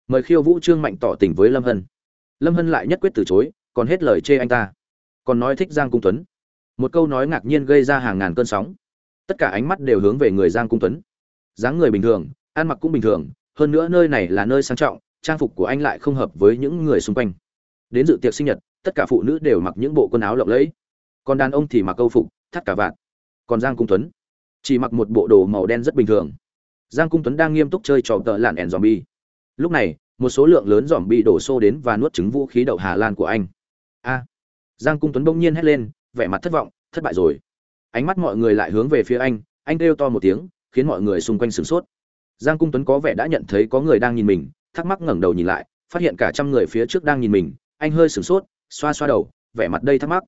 Mời khiêu vũ trương mạnh tỏ tình với lâm hân. Lâm hân lại nhất quyết từ chối, còn hết lời chê anh ta. Còn nói thích giang cung tuấn. Một câu nói ngạc nhiên gây ra hàng ngàn cơn sóng. Tất cả ánh mắt đều hướng về người giang cung tuấn. Dáng người bình thường, ăn mặc cũng bình thường, hơn nữa nơi này là nơi sang trọng, trang phục của anh lại không hợp với những người xung quanh. Đến dự tiệc sinh nhật, tất cả phụ nữ đều mặc những bộ quần áo lộng lẫy còn đàn ông thì mặc câu phục, thắt cả vạt. Còn giang cung tuấn, chỉ mặc một bộ đồ màu đen rất bình thường. Giang cung tuấn đang nghiêm túc chơi trò tợ lạn ẻn dòm bi lúc này, một số lượng lớn dòm bi đổ xô đến và nuốt trứng vũ khí đậu hà lan của anh. A! Giang cung tuấn bỗng nhiên hét lên, vẻ mặt thất vọng, thất bại rồi. Ánh mắt mọi người lại hướng về phía anh anh kêu to một tiếng, khiến mọi người xung quanh sửng sốt. Giang cung tuấn có vẻ đã nhận thấy có người đang nhìn mình, thắc mắc ngẩng đầu nhìn lại, phát hiện cả trăm người phía trước đang nhìn mình, anh hơi sửng sốt, xoa xoa đầu, vẻ mặt đây thắc mắc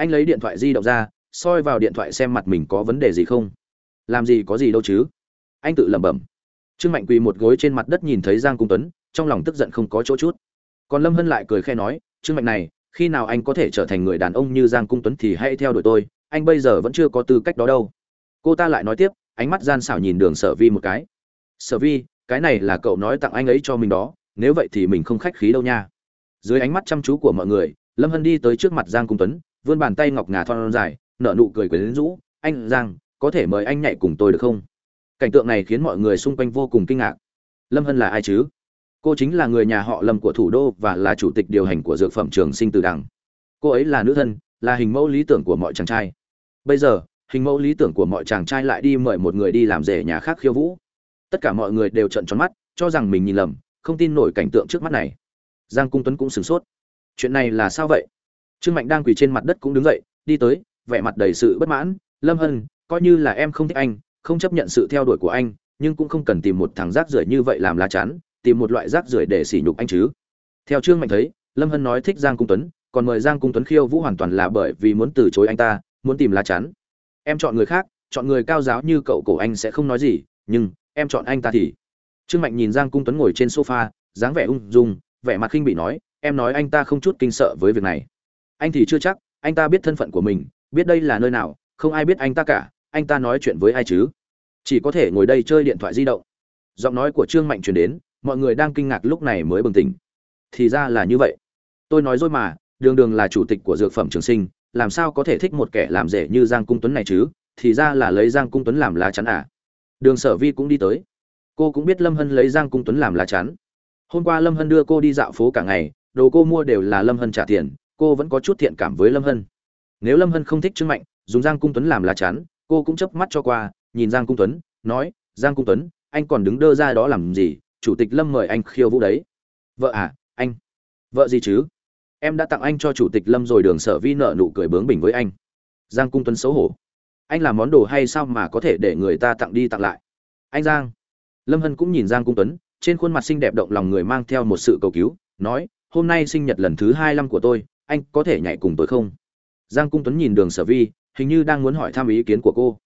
anh lấy điện thoại di động ra, soi vào điện thoại xem mặt mình có vấn đề gì không. Làm gì có gì đâu chứ. Anh tự lẩm bẩm. Trương mạnh quỳ một gối trên mặt đất nhìn thấy giang cung tuấn, trong lòng tức giận không có chỗ chút. Còn lâm hân lại cười khe nói, trương mạnh này, khi nào anh có thể trở thành người đàn ông như giang cung tuấn thì hãy theo đuổi tôi, anh bây giờ vẫn chưa có tư cách đó đâu. Cô ta lại nói tiếp, ánh mắt gian xảo nhìn đường sở vi một cái. Sở vi, cái này là cậu nói tặng anh ấy cho mình đó, nếu vậy thì mình không khách khí đâu nha. Dưới ánh mắt chăm chú của mọi người, lâm hân đi tới trước mặt giang cung tuấn vươn bàn tay ngọc ngà thon dài, nở nụ cười quyến rũ, anh giang, có thể mời anh nhảy cùng tôi được không? Cảnh tượng này khiến mọi người xung quanh vô cùng kinh ngạc. Lâm hân là ai chứ? Cô chính là người nhà họ lâm của thủ đô và là chủ tịch điều hành của dược phẩm trường sinh từ đằng cô ấy là nữ thân, là hình mẫu lý tưởng của mọi chàng trai. Bây giờ, hình mẫu lý tưởng của mọi chàng trai lại đi mời một người đi làm rể nhà khác khiêu vũ. Tất cả mọi người đều trận tròn mắt, cho rằng mình nhìn lầm, không tin nổi cảnh tượng trước mắt này. Giang cung tuấn cũng sửng sốt. Chuyện này là sao vậy? Trương mạnh đang quỳ trên mặt đất cũng đứng dậy, đi tới, vẻ mặt đầy sự bất mãn. Lâm hân, coi như là em không thích anh, không chấp nhận sự theo đuổi của anh, nhưng cũng không cần tìm một thằng rác rưởi như vậy làm lá chắn, tìm một loại rác rưởi để sỉ nhục anh chứ. Theo trương mạnh thấy, lâm hân nói thích giang cung tuấn, còn mời giang cung tuấn khiêu vũ hoàn toàn là bởi vì muốn từ chối anh ta, muốn tìm lá chắn. Em chọn người khác, chọn người cao giáo như cậu cổ anh sẽ không nói gì, nhưng em chọn anh ta thì. Trương mạnh nhìn giang cung tuấn ngồi trên sofa, dáng vẻ ung dung, vẻ mặt khinh bị nói, em nói anh ta không chút kinh sợ với việc này anh thì chưa chắc, anh ta biết thân phận của mình, biết đây là nơi nào, không ai biết anh ta cả, anh ta nói chuyện với ai chứ? Chỉ có thể ngồi đây chơi điện thoại di động. Giọng nói của trương mạnh truyền đến, mọi người đang kinh ngạc lúc này mới bừng tỉnh. Thì ra là như vậy. Tôi nói rồi mà, đường đường là chủ tịch của dược phẩm trường sinh, làm sao có thể thích một kẻ làm rể như giang cung tuấn này chứ? Thì ra là lấy giang cung tuấn làm lá chắn à? Đường sở vi cũng đi tới. Cô cũng biết lâm hân lấy giang cung tuấn làm lá chắn. Hôm qua lâm hân đưa cô đi dạo phố cả ngày, đồ cô mua đều là lâm hân trả tiền cô vẫn có chút thiện cảm với lâm hân. Nếu lâm hân không thích trương mạnh, dùng giang cung tuấn làm lá chắn, cô cũng chớp mắt cho qua, nhìn giang cung tuấn, nói, giang cung tuấn, anh còn đứng đơ ra đó làm gì? Chủ tịch lâm mời anh khiêu vũ đấy. Vợ à anh. Vợ gì chứ? Em đã tặng anh cho chủ tịch lâm rồi, đường sở vi nợ nụ cười bướng bỉnh với anh. Giang cung tuấn xấu hổ. Anh làm món đồ hay sao mà có thể để người ta tặng đi tặng lại? Anh giang. Lâm hân cũng nhìn giang cung tuấn, trên khuôn mặt xinh đẹp động lòng người mang theo một sự cầu cứu, nói, hôm nay sinh nhật lần thứ hai mươi lăm của tôi anh có thể nhảy cùng tôi không? Giang cung tuấn nhìn đường sở vi, hình như đang muốn hỏi thăm ý kiến của cô.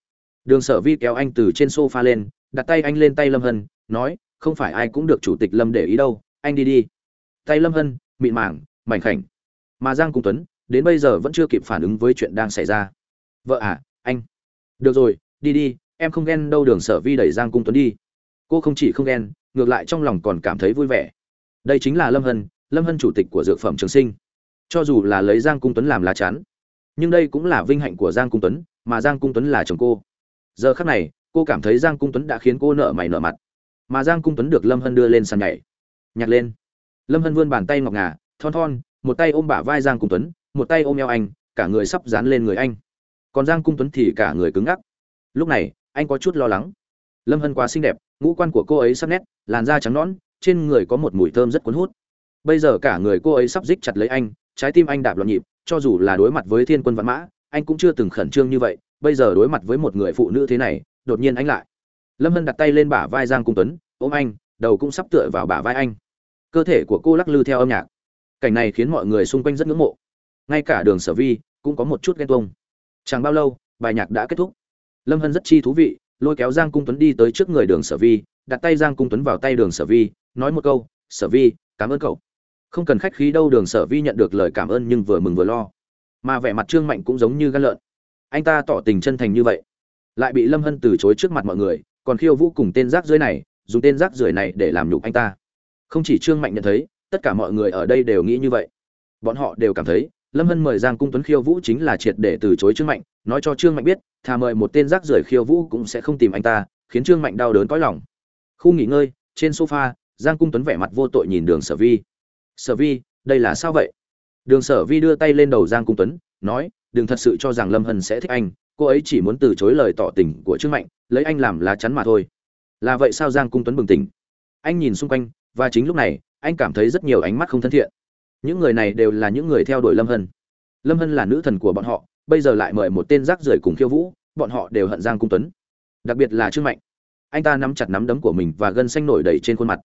Đường sở vi kéo anh từ trên sofa lên, đặt tay anh lên tay lâm hân, nói, không phải ai cũng được chủ tịch lâm để ý đâu, anh đi đi. Tay lâm hân, mịn màng, mảnh khảnh. Mà giang cung tuấn, đến bây giờ vẫn chưa kịp phản ứng với chuyện đang xảy ra. Vợ à anh. Được rồi, đi đi, em không ghen đâu đường sở vi đẩy giang cung tuấn đi. Cô không chỉ không ghen, ngược lại trong lòng còn cảm thấy vui vẻ. Đây chính là lâm hân lâm hân chủ tịch của dược phẩm trường sinh cho dù là lấy giang cung tuấn làm lá chắn, nhưng đây cũng là vinh hạnh của giang cung tuấn, mà giang cung tuấn là chồng cô. Giờ khắc này, cô cảm thấy giang cung tuấn đã khiến cô nợ mày nợ mặt, mà giang cung tuấn được lâm hân đưa lên sàn nhảy nhặt lên. Lâm hân vươn bàn tay ngọc ngà, thon thon, một tay ôm bả vai giang cung tuấn, một tay ôm eo anh, cả người sắp dán lên người anh. Còn giang cung tuấn thì cả người cứng ngắc. Lúc này, anh có chút lo lắng. Lâm hân quá xinh đẹp, ngũ quan của cô ấy sắc nét, làn da trắng nõn, trên người có một mùi thơm rất cuốn hút. Bây giờ cả người cô ấy sắp dích chặt lấy anh trái tim anh đạp loạn nhịp, cho dù là đối mặt với thiên quân vạn mã, anh cũng chưa từng khẩn trương như vậy, bây giờ đối mặt với một người phụ nữ thế này, đột nhiên anh lại. Lâm hân đặt tay lên bả vai giang cung tuấn, ôm anh, đầu cũng sắp tựa vào bả vai anh. Cơ thể của cô lắc lư theo âm nhạc. Cảnh này khiến mọi người xung quanh rất ngưỡng mộ. Ngay cả đường sở vi cũng có một chút ghen tuông. Chẳng bao lâu, bài nhạc đã kết thúc. Lâm hân rất chi thú vị, lôi kéo giang cung tuấn đi tới trước người đường sở vi, đặt tay giang cung tuấn vào tay đường sở vi, nói một câu, sở vi, cảm ơn cậu không cần khách khí đâu, đường sở vi nhận được lời cảm ơn nhưng vừa mừng vừa lo. Mà vẻ mặt trương mạnh cũng giống như gan lợn. Anh ta tỏ tình chân thành như vậy. Lại bị lâm hân từ chối trước mặt mọi người, còn khiêu vũ cùng tên rác rưởi này, dùng tên rác rưởi này để làm nhục anh ta. Không chỉ trương mạnh nhận thấy, tất cả mọi người ở đây đều nghĩ như vậy. Bọn họ đều cảm thấy, lâm hân mời giang cung tuấn khiêu vũ chính là triệt để từ chối trương mạnh, nói cho trương mạnh biết, thà mời một tên rác rưởi khiêu vũ cũng sẽ không tìm anh ta, khiến trương mạnh đau đớn cõi lòng. Khu nghỉ ngơi, trên sofa, giang cung tuấn vẻ mặt vô tội nhìn đường sở vi sở vi, đây là sao vậy? Đường sở vi đưa tay lên đầu giang cung tuấn, nói, đừng thật sự cho rằng lâm hân sẽ thích anh, cô ấy chỉ muốn từ chối lời tỏ tình của trương mạnh, lấy anh làm lá chắn mà thôi. Là vậy sao? Giang cung tuấn bừng tỉnh. Anh nhìn xung quanh, và chính lúc này, anh cảm thấy rất nhiều ánh mắt không thân thiện. Những người này đều là những người theo đuổi lâm hân. Lâm hân là nữ thần của bọn họ, bây giờ lại mời một tên rác rưởi cùng khiêu vũ, bọn họ đều hận giang cung tuấn. Đặc biệt là trương mạnh. Anh ta nắm chặt nắm đấm của mình và gân xanh nổi đầy trên khuôn mặt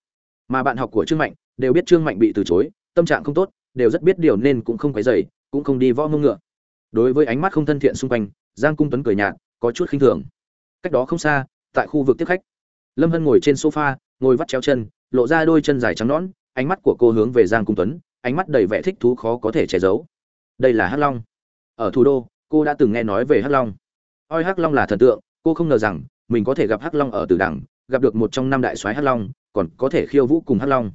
mà bạn học của trương mạnh đều biết trương mạnh bị từ chối, tâm trạng không tốt, đều rất biết điều nên cũng không quấy dày cũng không đi võ mông ngựa. Đối với ánh mắt không thân thiện xung quanh, giang cung tuấn cười nhạt, có chút khinh thường. Cách đó không xa, tại khu vực tiếp khách, lâm hân ngồi trên sofa, ngồi vắt chéo chân, lộ ra đôi chân dài trắng nõn, ánh mắt của cô hướng về giang cung tuấn, ánh mắt đầy vẻ thích thú khó có thể che giấu. Đây là hắc long. Ở thủ đô, cô đã từng nghe nói về hắc long. Oi hắc long là thần tượng, cô không ngờ rằng mình có thể gặp hắc long ở tử đẳng gặp được một trong năm đại soái hắc long còn có thể khiêu vũ cùng hắc long.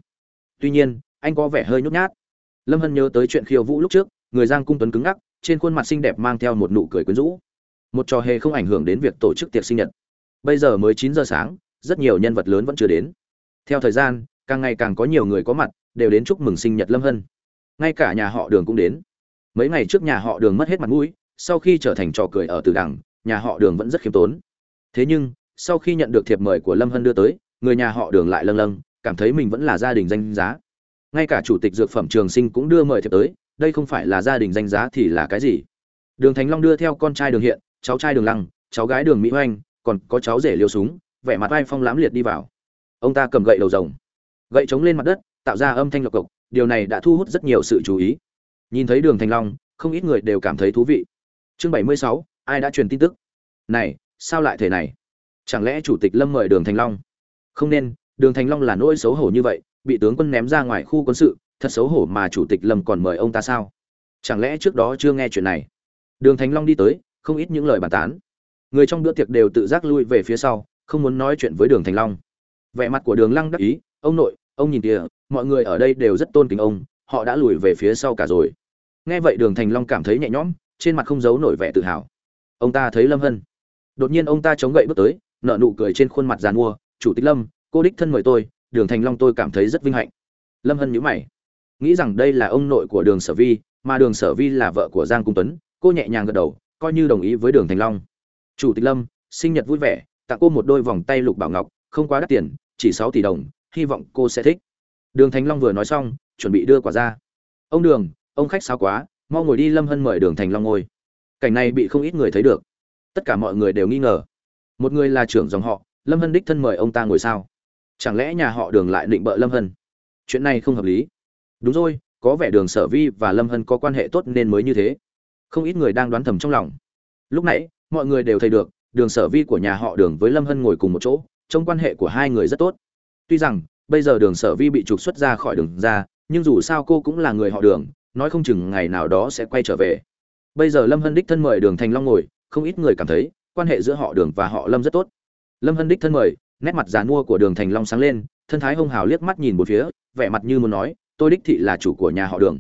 Tuy nhiên, anh có vẻ hơi nhút nhát. Lâm hân nhớ tới chuyện khiêu vũ lúc trước, người giang cung tuấn cứng ngắc, trên khuôn mặt xinh đẹp mang theo một nụ cười quyến rũ. Một trò hề không ảnh hưởng đến việc tổ chức tiệc sinh nhật. Bây giờ mới chín giờ sáng, rất nhiều nhân vật lớn vẫn chưa đến. Theo thời gian, càng ngày càng có nhiều người có mặt, đều đến chúc mừng sinh nhật lâm hân. Ngay cả nhà họ đường cũng đến. Mấy ngày trước nhà họ đường mất hết mặt mũi, sau khi trở thành trò cười ở từ đằng, nhà họ đường vẫn rất khiêm tốn. Thế nhưng, sau khi nhận được thiệp mời của lâm hân đưa tới người nhà họ đường lại lâng lâng, cảm thấy mình vẫn là gia đình danh giá. Ngay cả chủ tịch dược phẩm trường sinh cũng đưa mời thiệp tới, đây không phải là gia đình danh giá thì là cái gì? Đường thánh long đưa theo con trai đường hiện, cháu trai đường lăng, cháu gái đường mỹ oanh còn có cháu rể liêu súng, vẻ mặt vai phong lãm liệt đi vào. Ông ta cầm gậy đầu rồng, gậy chống lên mặt đất, tạo ra âm thanh lộc cộc, điều này đã thu hút rất nhiều sự chú ý. Nhìn thấy đường thành long, không ít người đều cảm thấy thú vị. Chương bảy mươi sáu, ai đã truyền tin tức? Này, sao lại thế này? Chẳng lẽ chủ tịch lâm mời đường thành long? Không nên, đường thành long là nỗi xấu hổ như vậy, bị tướng quân ném ra ngoài khu quân sự, thật xấu hổ mà chủ tịch lâm còn mời ông ta sao? Chẳng lẽ trước đó chưa nghe chuyện này? Đường thành long đi tới, không ít những lời bàn tán. Người trong bữa tiệc đều tự giác lui về phía sau, không muốn nói chuyện với đường thành long. Vẻ mặt của đường lăng đắc ý, ông nội, ông nhìn kìa, mọi người ở đây đều rất tôn kính ông, họ đã lùi về phía sau cả rồi. Nghe vậy đường thành long cảm thấy nhẹ nhõm, trên mặt không giấu nổi vẻ tự hào. Ông ta thấy lâm hân. Đột nhiên ông ta chống gậy bước tới nợ nụ cười trên khuôn mặt giàn mua chủ tịch lâm, cô đích thân mời tôi, đường thành long tôi cảm thấy rất vinh hạnh. Lâm hân nhíu mày. Nghĩ rằng đây là ông nội của đường sở vi, mà đường sở vi là vợ của giang cung tuấn, cô nhẹ nhàng gật đầu, coi như đồng ý với đường thành long. Chủ tịch lâm, sinh nhật vui vẻ, tặng cô một đôi vòng tay lục bảo ngọc, không quá đắt tiền, chỉ sáu tỷ đồng, hy vọng cô sẽ thích. Đường thành long vừa nói xong, chuẩn bị đưa quả ra. Ông đường, ông khách sao quá, mau ngồi đi, lâm hân mời đường thành long ngồi. Cảnh này bị không ít người thấy được. Tất cả mọi người đều nghi ngờ. Một người là trưởng dòng họ lâm hân đích thân mời ông ta ngồi sao? Chẳng lẽ nhà họ đường lại định bợ lâm hân? Chuyện này không hợp lý. Đúng rồi, có vẻ đường sở vi và lâm hân có quan hệ tốt nên mới như thế. Không ít người đang đoán thầm trong lòng. Lúc nãy, mọi người đều thấy được, đường sở vi của nhà họ đường với lâm hân ngồi cùng một chỗ trong quan hệ của hai người rất tốt. Tuy rằng, bây giờ đường sở vi bị trục xuất ra khỏi đường ra, nhưng dù sao cô cũng là người họ đường, nói không chừng ngày nào đó sẽ quay trở về. Bây giờ lâm hân đích thân mời đường thành long ngồi, không ít người cảm thấy quan hệ giữa họ đường và họ lâm rất tốt lâm hân đích thân mời, nét mặt giàn mua của đường thành long sáng lên, thân thái hông hào liếc mắt nhìn một phía, vẻ mặt như muốn nói, tôi đích thị là chủ của nhà họ đường.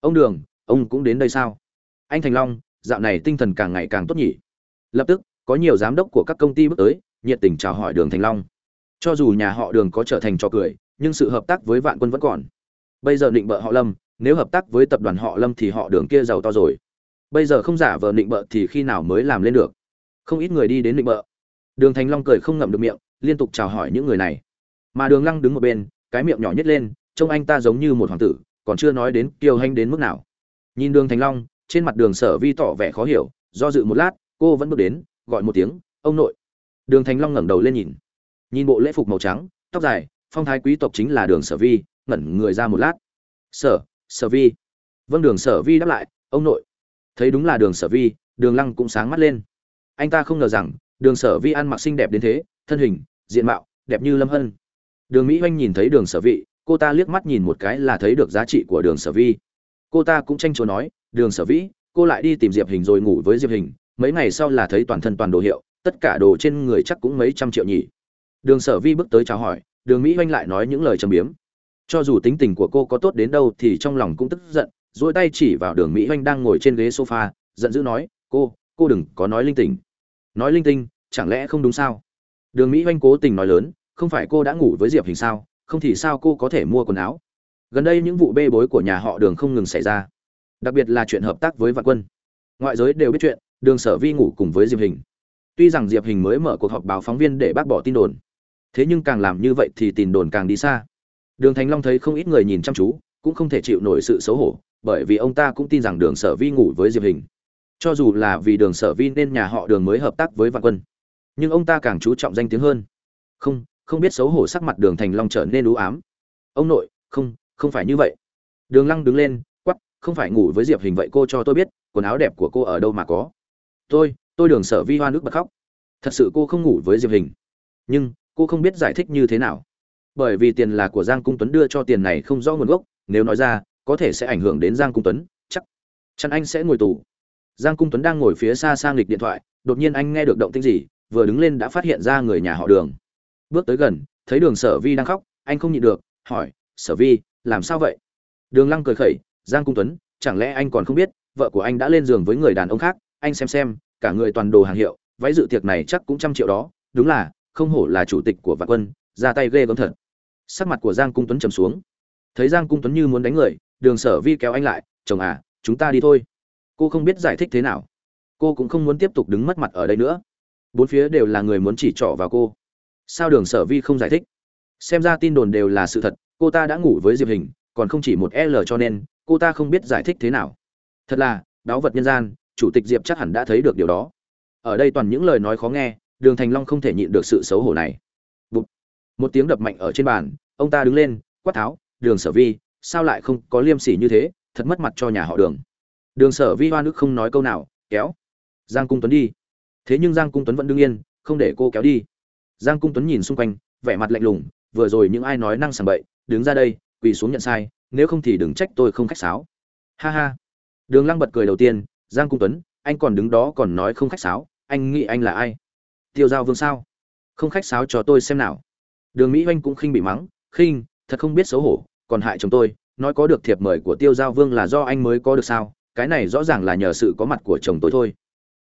Ông đường, ông cũng đến đây sao? Anh thành long, dạo này tinh thần càng ngày càng tốt nhỉ? Lập tức, có nhiều giám đốc của các công ty bước tới, nhiệt tình chào hỏi đường thành long. Cho dù nhà họ đường có trở thành trò cười, nhưng sự hợp tác với vạn quân vẫn còn. Bây giờ định bợ họ lâm, nếu hợp tác với tập đoàn họ lâm thì họ đường kia giàu to rồi. Bây giờ không giả vờ định bợ thì khi nào mới làm lên được? Không ít người đi đến định bợ đường thành long cười không ngậm được miệng, liên tục chào hỏi những người này. Mà đường lăng đứng một bên, cái miệng nhỏ nhất lên, trông anh ta giống như một hoàng tử, còn chưa nói đến kiêu hanh đến mức nào. Nhìn đường thành long, trên mặt đường sở vi tỏ vẻ khó hiểu, do dự một lát, cô vẫn bước đến, gọi một tiếng, ông nội. Đường thành long ngẩng đầu lên nhìn. Nhìn bộ lễ phục màu trắng, tóc dài, phong thái quý tộc chính là đường sở vi, ngẩn người ra một lát. Sở sở vi. Vâng đường sở vi đáp lại, ông nội. Thấy đúng là đường sở vi, đường lăng cũng sáng mắt lên. Anh ta không ngờ rằng đường sở vi ăn mặc xinh đẹp đến thế, thân hình, diện mạo, đẹp như lâm hân. Đường mỹ oanh nhìn thấy đường sở vị cô ta liếc mắt nhìn một cái là thấy được giá trị của đường sở vi. Cô ta cũng tranh chúa nói, đường sở vĩ cô lại đi tìm diệp hình rồi ngủ với diệp hình, mấy ngày sau là thấy toàn thân toàn đồ hiệu, tất cả đồ trên người chắc cũng mấy trăm triệu nhỉ. Đường sở vi bước tới chào hỏi, đường mỹ oanh lại nói những lời trầm biếm. Cho dù tính tình của cô có tốt đến đâu thì trong lòng cũng tức giận dỗi tay chỉ vào đường mỹ oanh đang ngồi trên ghế sofa, giận dữ nói, cô cô đừng có nói linh tình nói linh tinh, chẳng lẽ không đúng sao? Đường mỹ oanh cố tình nói lớn, không phải cô đã ngủ với diệp hình sao? Không thì sao cô có thể mua quần áo? Gần đây những vụ bê bối của nhà họ đường không ngừng xảy ra. Đặc biệt là chuyện hợp tác với vạn quân. Ngoại giới đều biết chuyện, đường sở vi ngủ cùng với diệp hình. Tuy rằng diệp hình mới mở cuộc họp báo phóng viên để bác bỏ tin đồn. Thế nhưng càng làm như vậy thì tin đồn càng đi xa. Đường thành long thấy không ít người nhìn chăm chú, cũng không thể chịu nổi sự xấu hổ, bởi vì ông ta cũng tin rằng đường sở vi ngủ với diệp hình cho dù là vì đường sở vi nên nhà họ đường mới hợp tác với vạn quân, nhưng ông ta càng chú trọng danh tiếng hơn. Không không biết xấu hổ sắc mặt đường thành long trở nên ú ám. Ông nội, không không phải như vậy. Đường lăng đứng lên quắp không phải ngủ với diệp hình vậy cô cho tôi biết, quần áo đẹp của cô ở đâu mà có. Tôi tôi đường sở vi hoa nước bật khóc. Thật sự cô không ngủ với diệp hình. Nhưng, cô không biết giải thích như thế nào. Bởi vì tiền là của giang cung tuấn đưa cho tiền này không rõ nguồn gốc, nếu nói ra, có thể sẽ ảnh hưởng đến giang cung tuấn, chắc chắn anh sẽ ngồi tù giang cung tuấn đang ngồi phía xa sang lịch điện thoại, đột nhiên anh nghe được động tĩnh gì, vừa đứng lên đã phát hiện ra người nhà họ đường. Bước tới gần, thấy đường sở vi đang khóc, anh không nhịn được, hỏi, sở vi, làm sao vậy? Đường lăng cười khẩy, giang cung tuấn, chẳng lẽ anh còn không biết, vợ của anh đã lên giường với người đàn ông khác, anh xem xem, cả người toàn đồ hàng hiệu, váy dự tiệc này chắc cũng trăm triệu đó, đúng là, không hổ là chủ tịch của vạn quân, ra tay ghê gớm thật. Sắc mặt của giang cung tuấn trầm xuống. Thấy giang cung tuấn như muốn đánh người, đường sở vi kéo anh lại, chồng à chúng ta đi thôi cô không biết giải thích thế nào. Cô cũng không muốn tiếp tục đứng mất mặt ở đây nữa. Bốn phía đều là người muốn chỉ trỏ vào cô. Sao đường sở vi không giải thích? Xem ra tin đồn đều là sự thật, cô ta đã ngủ với diệp hình, còn không chỉ một l cho nên, cô ta không biết giải thích thế nào. Thật là đáo vật nhân gian, chủ tịch diệp chắc hẳn đã thấy được điều đó. Ở đây toàn những lời nói khó nghe, đường thành long không thể nhịn được sự xấu hổ này. Bụt. một tiếng đập mạnh ở trên bàn, ông ta đứng lên, quát tháo, đường sở vi, sao lại không có liêm sỉ như thế? Thật mất mặt cho nhà họ đường đường sở vi hoa nước không nói câu nào, kéo. Giang cung tuấn đi. Thế nhưng giang cung tuấn vẫn đương yên, không để cô kéo đi. Giang cung tuấn nhìn xung quanh, vẻ mặt lạnh lùng, vừa rồi những ai nói năng sảng bậy, đứng ra đây, quỳ xuống nhận sai, nếu không thì đừng trách tôi không khách sáo. Ha ha. Đường lăng bật cười đầu tiên, giang cung tuấn, anh còn đứng đó còn nói không khách sáo, anh nghĩ anh là ai? Tiêu giao vương sao? Không khách sáo cho tôi xem nào. Đường mỹ oanh cũng khinh bị mắng, khinh, thật không biết xấu hổ, còn hại chồng tôi, nói có được thiệp mời của tiêu giao vương là do anh mới có được sao? Cái này rõ ràng là nhờ sự có mặt của chồng tôi thôi.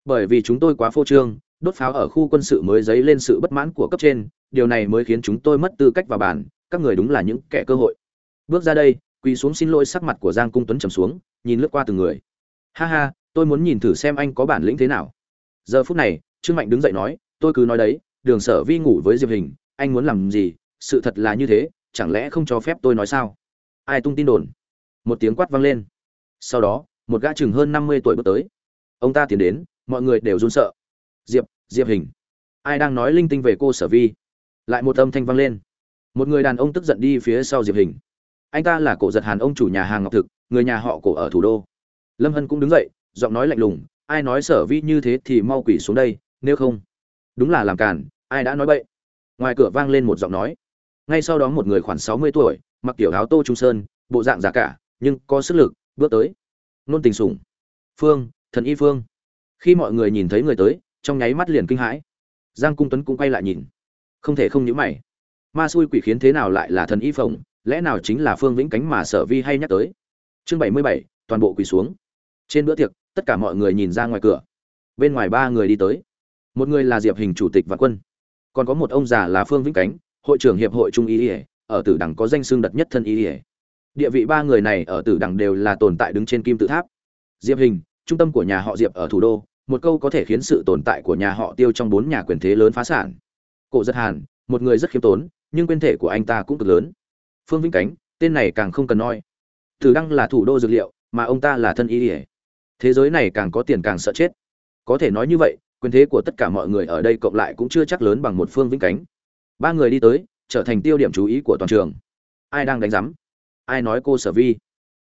Bởi vì chúng tôi quá phô trương, đốt pháo ở khu quân sự mới dấy lên sự bất mãn của cấp trên, điều này mới khiến chúng tôi mất tư cách vào bàn, các người đúng là những kẻ cơ hội. Bước ra đây, quỳ xuống xin lỗi sắc mặt của giang cung tuấn trầm xuống, nhìn lướt qua từng người. Ha ha, tôi muốn nhìn thử xem anh có bản lĩnh thế nào. Giờ phút này, trương mạnh đứng dậy nói, tôi cứ nói đấy, đường sở vi ngủ với diệp hình, anh muốn làm gì? Sự thật là như thế, chẳng lẽ không cho phép tôi nói sao? Ai tung tin đồn? Một tiếng quát vang lên. Sau đó một gã chừng hơn năm mươi tuổi bước tới. Ông ta tiến đến, mọi người đều run sợ. Diệp diệp hình. Ai đang nói linh tinh về cô sở vi? Lại một âm thanh vang lên. Một người đàn ông tức giận đi phía sau diệp hình. Anh ta là cổ giật hàn ông chủ nhà hàng ngọc thực, người nhà họ cổ ở thủ đô. Lâm hân cũng đứng dậy, giọng nói lạnh lùng, ai nói sở vi như thế thì mau quỷ xuống đây, nếu không. Đúng là làm càn, ai đã nói bậy? Ngoài cửa vang lên một giọng nói. Ngay sau đó một người khoảng sáu mươi tuổi, mặc kiểu áo tô trung sơn, bộ dạng già cả, nhưng có sức lực, bước tới nôn tình sủng. Phương, thần y phương. Khi mọi người nhìn thấy người tới, trong nháy mắt liền kinh hãi. Giang cung tuấn cũng quay lại nhìn. Không thể không nhữ mày. Ma xui quỷ khiến thế nào lại là thần y phồng, lẽ nào chính là phương vĩnh cánh mà sở vi hay nhắc tới? Chương bảy mươi bảy, toàn bộ quỳ xuống. Trên bữa tiệc, tất cả mọi người nhìn ra ngoài cửa. Bên ngoài ba người đi tới. Một người là diệp hình chủ tịch vạn quân. Còn có một ông già là phương vĩnh cánh, hội trưởng hiệp hội trung y ỉa ở tử đẳng có danh xương đật nhất thân y ỉa địa vị ba người này ở tử đẳng đều là tồn tại đứng trên kim tự tháp. Diệp hình, trung tâm của nhà họ diệp ở thủ đô, một câu có thể khiến sự tồn tại của nhà họ tiêu trong bốn nhà quyền thế lớn phá sản. Cổ giật hàn, một người rất khiêm tốn, nhưng quyền thể của anh ta cũng cực lớn. Phương vĩnh cánh, tên này càng không cần nói. Tử đăng là thủ đô dược liệu, mà ông ta là thân y ỉa thế giới này càng có tiền càng sợ chết. Có thể nói như vậy, quyền thế của tất cả mọi người ở đây cộng lại cũng chưa chắc lớn bằng một phương vĩnh cánh. Ba người đi tới, trở thành tiêu điểm chú ý của toàn trường. Ai đang đánh giám? Ai nói cô sở vi?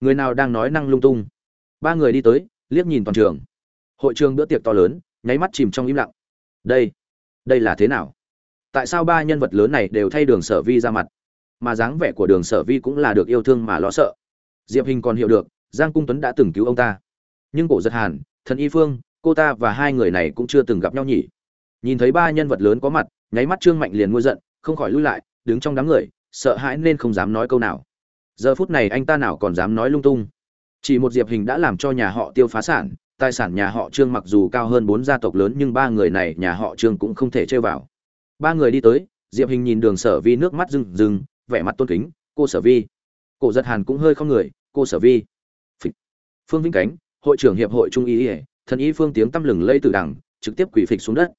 Người nào đang nói năng lung tung? Ba người đi tới, liếc nhìn toàn trường. Hội trường bữa tiệc to lớn, nháy mắt chìm trong im lặng. Đây đây là thế nào? Tại sao ba nhân vật lớn này đều thay đường sở vi ra mặt? Mà dáng vẻ của đường sở vi cũng là được yêu thương mà lo sợ. Diệp hình còn hiểu được, giang cung tuấn đã từng cứu ông ta. Nhưng cổ giật hàn, thần y phương, cô ta và hai người này cũng chưa từng gặp nhau nhỉ. Nhìn thấy ba nhân vật lớn có mặt, nháy mắt trương mạnh liền ngôi giận, không khỏi lui lại, đứng trong đám người, sợ hãi nên không dám nói câu nào giờ phút này anh ta nào còn dám nói lung tung. Chỉ một diệp hình đã làm cho nhà họ tiêu phá sản, tài sản nhà họ trương mặc dù cao hơn bốn gia tộc lớn nhưng ba người này nhà họ trương cũng không thể chơi vào. Ba người đi tới, diệp hình nhìn đường sở vi nước mắt rừng rừng vẻ mặt tôn kính, cô sở vi. Cổ giật hàn cũng hơi không người, cô sở vi. Phịch. phương vĩnh cánh, hội trưởng hiệp hội trung y ỉa thần y phương tiếng tăm lừng lây từ đằng, trực tiếp quỷ phịch xuống đất.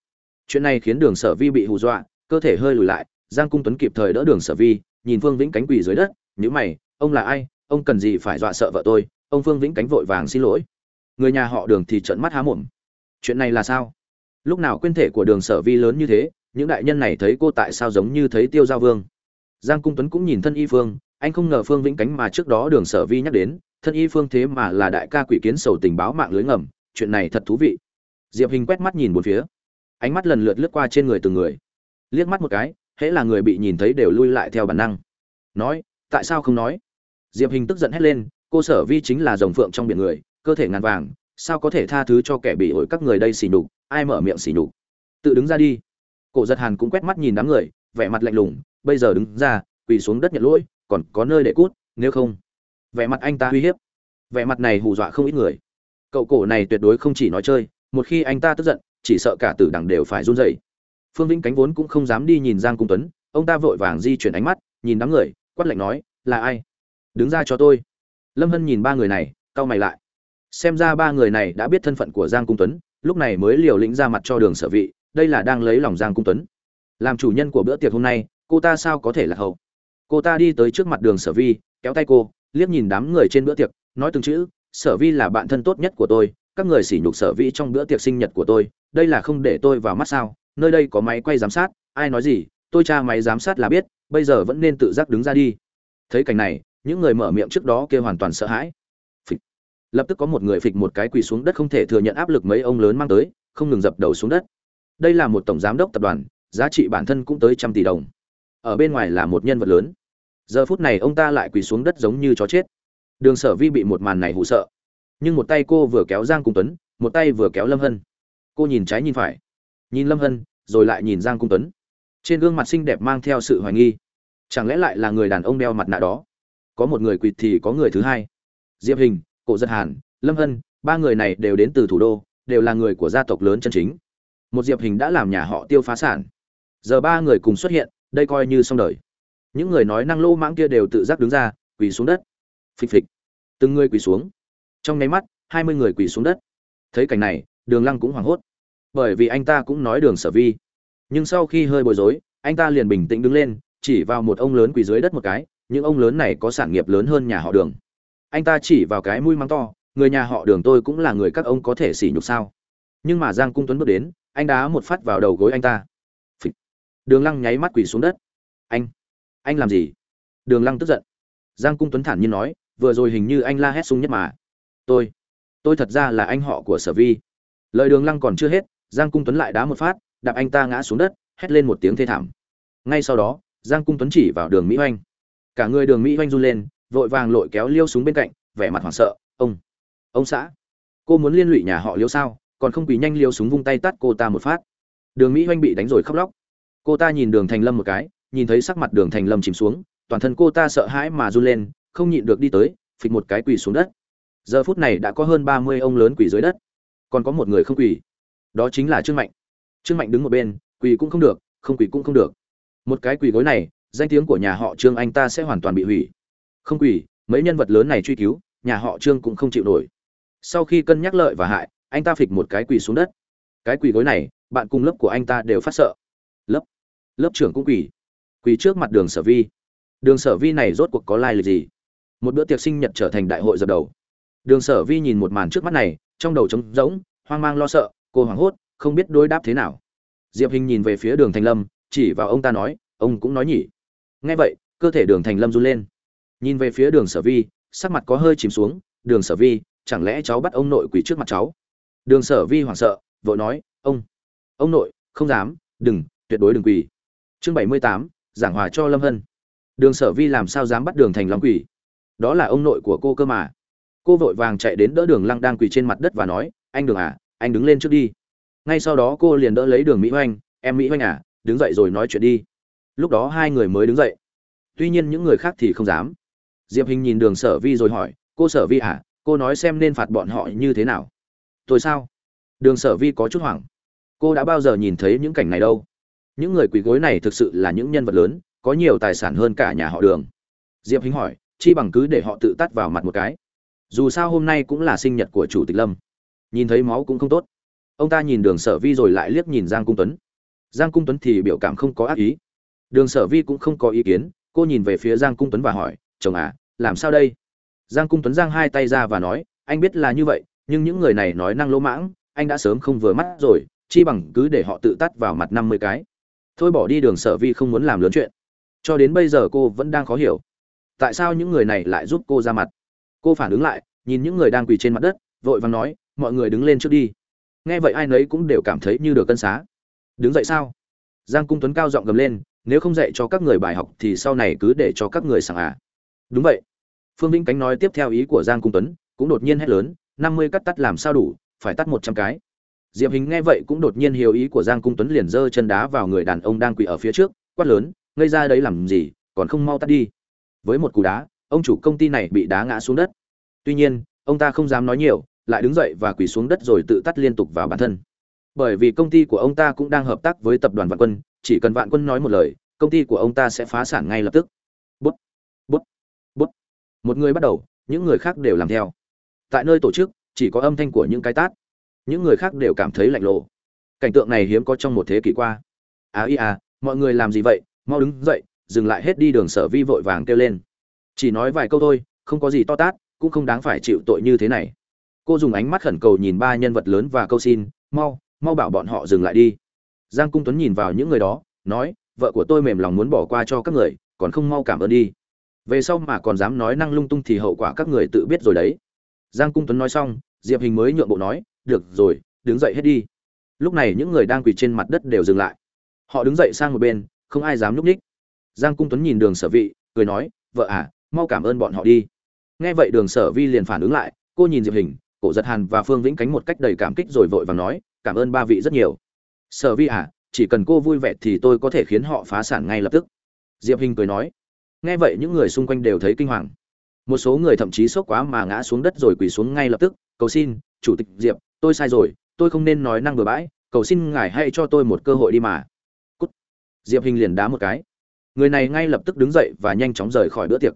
Chuyện này khiến đường sở vi bị hù dọa, cơ thể hơi lùi lại, giang cung tuấn kịp thời đỡ đường sở vi, nhìn phương vĩnh cánh quỳ dưới đất nhữ mày ông là ai, ông cần gì phải dọa sợ vợ tôi, ông phương vĩnh cánh vội vàng xin lỗi. Người nhà họ đường thì trợn mắt há mồm. Chuyện này là sao? Lúc nào quyên thể của đường sở vi lớn như thế, những đại nhân này thấy cô tại sao giống như thấy tiêu giao vương? Giang cung tuấn cũng nhìn thân y phương, anh không ngờ phương vĩnh cánh mà trước đó đường sở vi nhắc đến, thân y phương thế mà là đại ca quỷ kiến sầu tình báo mạng lưới ngầm, chuyện này thật thú vị. Diệp hình quét mắt nhìn một phía, ánh mắt lần lượt lướt qua trên người từng người. Liếc mắt một cái, hễ là người bị nhìn thấy đều lui lại theo bản năng. Nói, tại sao không nói? Diệp hình tức giận hét lên, cô sở vi chính là rồng phượng trong biển người, cơ thể ngàn vàng, sao có thể tha thứ cho kẻ bị ổi các người đây xỉ nhục, ai mở miệng xỉ nhục? Tự đứng ra đi. Cổ giật hàn cũng quét mắt nhìn đám người, vẻ mặt lạnh lùng, bây giờ đứng ra, quỳ xuống đất nhận lỗi, còn có nơi để cút, nếu không. Vẻ mặt anh ta uy hiếp. Vẻ mặt này hù dọa không ít người. Cậu cổ này tuyệt đối không chỉ nói chơi, một khi anh ta tức giận, chỉ sợ cả tử đẳng đều phải run rẩy. Phương vĩnh cánh vốn cũng không dám đi nhìn giang cung tuấn, ông ta vội vàng di chuyển ánh mắt, nhìn đám người, quát lạnh nói, là ai? Đứng ra cho tôi. Lâm hân nhìn ba người này, cau mày lại. Xem ra ba người này đã biết thân phận của giang cung tuấn, lúc này mới liều lĩnh ra mặt cho đường sở vị, đây là đang lấy lòng giang cung tuấn. Làm chủ nhân của bữa tiệc hôm nay, cô ta sao có thể là hậu? Cô ta đi tới trước mặt đường sở vi kéo tay cô, liếc nhìn đám người trên bữa tiệc, nói từng chữ, sở vi là bạn thân tốt nhất của tôi, các người sỉ nhục sở vi trong bữa tiệc sinh nhật của tôi, đây là không để tôi vào mắt sao? Nơi đây có máy quay giám sát, ai nói gì? Tôi tra máy giám sát là biết, bây giờ vẫn nên tự giác đứng ra đi. Thấy cảnh này những người mở miệng trước đó kia hoàn toàn sợ hãi. Phịch. lập tức có một người phịch một cái quỳ xuống đất không thể thừa nhận áp lực mấy ông lớn mang tới, không ngừng dập đầu xuống đất. Đây là một tổng giám đốc tập đoàn, giá trị bản thân cũng tới trăm tỷ đồng. Ở bên ngoài là một nhân vật lớn. Giờ phút này ông ta lại quỳ xuống đất giống như chó chết. Đường sở vi bị một màn này hụ sợ. Nhưng một tay cô vừa kéo giang cung tuấn, một tay vừa kéo lâm hân. Cô nhìn trái nhìn phải. Nhìn lâm hân, rồi lại nhìn giang cung tuấn. Trên gương mặt xinh đẹp mang theo sự hoài nghi. Chẳng lẽ lại là người đàn ông đeo mặt nạ đó? Có một người quỳ thì có người thứ hai. Diệp hình, cổ Dật hàn, lâm hân, ba người này đều đến từ thủ đô, đều là người của gia tộc lớn chân chính. Một diệp hình đã làm nhà họ tiêu phá sản. Giờ ba người cùng xuất hiện, đây coi như xong đời. Những người nói năng lô mãng kia đều tự giác đứng ra, quỳ xuống đất. Phịch phịch. Từng người quỳ xuống. Trong nháy mắt, hai mươi người quỳ xuống đất. Thấy cảnh này, đường lăng cũng hoảng hốt. Bởi vì anh ta cũng nói đường sở vi. Nhưng sau khi hơi bối rối, anh ta liền bình tĩnh đứng lên, chỉ vào một ông lớn quỳ dưới đất một cái những ông lớn này có sản nghiệp lớn hơn nhà họ đường. Anh ta chỉ vào cái mũi mắng to, người nhà họ đường tôi cũng là người các ông có thể sỉ nhục sao? Nhưng mà giang cung tuấn bước đến, anh đá một phát vào đầu gối anh ta. Phịch. đường lăng nháy mắt quỳ xuống đất. Anh anh làm gì? Đường lăng tức giận. Giang cung tuấn thản nhiên nói, vừa rồi hình như anh la hét sung nhất mà. Tôi tôi thật ra là anh họ của sở vi. Lời đường lăng còn chưa hết, giang cung tuấn lại đá một phát, đạp anh ta ngã xuống đất, hét lên một tiếng thê thảm. Ngay sau đó, giang cung tuấn chỉ vào đường mỹ oanh cả người đường mỹ oanh run lên, vội vàng lội kéo liêu súng bên cạnh, vẻ mặt hoảng sợ, ông ông xã, cô muốn liên lụy nhà họ liêu sao? Còn không quỳ nhanh liêu súng vung tay tắt cô ta một phát. Đường mỹ oanh bị đánh rồi khóc lóc. Cô ta nhìn đường thành lâm một cái, nhìn thấy sắc mặt đường thành lâm chìm xuống, toàn thân cô ta sợ hãi mà run lên, không nhịn được đi tới, phịch một cái quỳ xuống đất. Giờ phút này đã có hơn ba mươi ông lớn quỳ dưới đất. Còn có một người không quỳ. Đó chính là trương mạnh. Trương mạnh đứng một bên, quỳ cũng không được, không quỳ cũng không được. Một cái quỳ gối này danh tiếng của nhà họ trương anh ta sẽ hoàn toàn bị hủy. Không quỷ mấy nhân vật lớn này truy cứu, nhà họ trương cũng không chịu nổi. Sau khi cân nhắc lợi và hại, anh ta phịch một cái quỳ xuống đất. Cái quỳ gối này, bạn cùng lớp của anh ta đều phát sợ. Lớp lớp trưởng cũng quỳ. Quỳ trước mặt đường sở vi. Đường sở vi này rốt cuộc có lai lịch gì? Một bữa tiệc sinh nhật trở thành đại hội dập đầu. Đường sở vi nhìn một màn trước mắt này, trong đầu trống rỗng, hoang mang lo sợ, cô hoảng hốt, không biết đối đáp thế nào. Diệp hình nhìn về phía đường thành lâm, chỉ vào ông ta nói, ông cũng nói nhỉ nghe vậy, cơ thể đường thành lâm run lên. Nhìn về phía đường sở vi, sắc mặt có hơi chìm xuống. Đường sở vi, chẳng lẽ cháu bắt ông nội quỳ trước mặt cháu? Đường sở vi hoảng sợ, vội nói, ông ông nội, không dám, đừng, tuyệt đối đừng quỳ. Chương bảy mươi tám, giảng hòa cho lâm hân. Đường sở vi làm sao dám bắt đường thành long quỳ? Đó là ông nội của cô cơ mà. Cô vội vàng chạy đến đỡ đường lăng đang quỳ trên mặt đất và nói, anh đường à anh đứng lên trước đi. Ngay sau đó cô liền đỡ lấy đường mỹ oanh em mỹ oanh à đứng dậy rồi nói chuyện đi lúc đó hai người mới đứng dậy. Tuy nhiên những người khác thì không dám. Diệp hình nhìn đường sở vi rồi hỏi, cô sở vi à cô nói xem nên phạt bọn họ như thế nào? Tôi sao? Đường sở vi có chút hoảng. Cô đã bao giờ nhìn thấy những cảnh này đâu? Những người quỳ gối này thực sự là những nhân vật lớn, có nhiều tài sản hơn cả nhà họ đường. Diệp hình hỏi, chi bằng cứ để họ tự tắt vào mặt một cái. Dù sao hôm nay cũng là sinh nhật của chủ tịch lâm. Nhìn thấy máu cũng không tốt. Ông ta nhìn đường sở vi rồi lại liếc nhìn giang cung tuấn. Giang cung tuấn thì biểu cảm không có ác ý đường sở vi cũng không có ý kiến, cô nhìn về phía giang cung tuấn và hỏi, chồng à làm sao đây? Giang cung tuấn giang hai tay ra và nói, anh biết là như vậy, nhưng những người này nói năng lỗ mãng, anh đã sớm không vừa mắt rồi, chi bằng cứ để họ tự tắt vào mặt năm mươi cái. Thôi bỏ đi, đường sở vi không muốn làm lớn chuyện. Cho đến bây giờ cô vẫn đang khó hiểu. Tại sao những người này lại giúp cô ra mặt? Cô phản ứng lại, nhìn những người đang quỳ trên mặt đất, vội vàng nói, mọi người đứng lên trước đi. Nghe vậy ai nấy cũng đều cảm thấy như được cân xá. Đứng dậy sao? Giang cung tuấn cao giọng gầm lên nếu không dạy cho các người bài học thì sau này cứ để cho các người sảng à. Đúng vậy. Phương vĩnh cánh nói tiếp theo ý của giang cung tuấn, cũng đột nhiên hét lớn, năm mươi cắt tắt làm sao đủ, phải tắt một trăm cái. Diệp hình nghe vậy cũng đột nhiên hiểu ý của giang cung tuấn liền giơ chân đá vào người đàn ông đang quỳ ở phía trước, quát lớn, ngây ra đấy làm gì, còn không mau tắt đi. Với một cú đá, ông chủ công ty này bị đá ngã xuống đất. Tuy nhiên, ông ta không dám nói nhiều, lại đứng dậy và quỳ xuống đất rồi tự tắt liên tục vào bản thân. Bởi vì công ty của ông ta cũng đang hợp tác với tập đoàn vạn quân chỉ cần vạn quân nói một lời, công ty của ông ta sẽ phá sản ngay lập tức. Bút bút bút. Một người bắt đầu, những người khác đều làm theo. Tại nơi tổ chức, chỉ có âm thanh của những cái tát. Những người khác đều cảm thấy lạnh lộ cảnh tượng này hiếm có trong một thế kỷ qua. À ý à mọi người làm gì vậy? Mau đứng dậy, dừng lại hết đi đường sở vi vội vàng kêu lên. Chỉ nói vài câu thôi, không có gì to tát, cũng không đáng phải chịu tội như thế này. Cô dùng ánh mắt khẩn cầu nhìn ba nhân vật lớn và câu xin, mau mau bảo bọn họ dừng lại đi giang cung tuấn nhìn vào những người đó, nói, vợ của tôi mềm lòng muốn bỏ qua cho các người, còn không mau cảm ơn đi. Về sau mà còn dám nói năng lung tung thì hậu quả các người tự biết rồi đấy. Giang cung tuấn nói xong, diệp hình mới nhượng bộ nói, được rồi, đứng dậy hết đi. Lúc này những người đang quỳ trên mặt đất đều dừng lại. Họ đứng dậy sang một bên, không ai dám núp ních. Giang cung tuấn nhìn đường sở vị, cười nói, vợ à mau cảm ơn bọn họ đi. Nghe vậy đường sở vi liền phản ứng lại, cô nhìn diệp hình, cổ giật hàn và phương vĩnh cánh một cách đầy cảm kích rồi vội vàng nói, cảm ơn ba vị rất nhiều sở vi à chỉ cần cô vui vẻ thì tôi có thể khiến họ phá sản ngay lập tức. Diệp hình cười nói. Nghe vậy những người xung quanh đều thấy kinh hoàng. Một số người thậm chí sốc quá mà ngã xuống đất rồi quỳ xuống ngay lập tức. Cầu xin, chủ tịch diệp, tôi sai rồi, tôi không nên nói năng bừa bãi, cầu xin ngài hãy cho tôi một cơ hội đi mà. Cút. diệp hình liền đá một cái. Người này ngay lập tức đứng dậy và nhanh chóng rời khỏi bữa tiệc.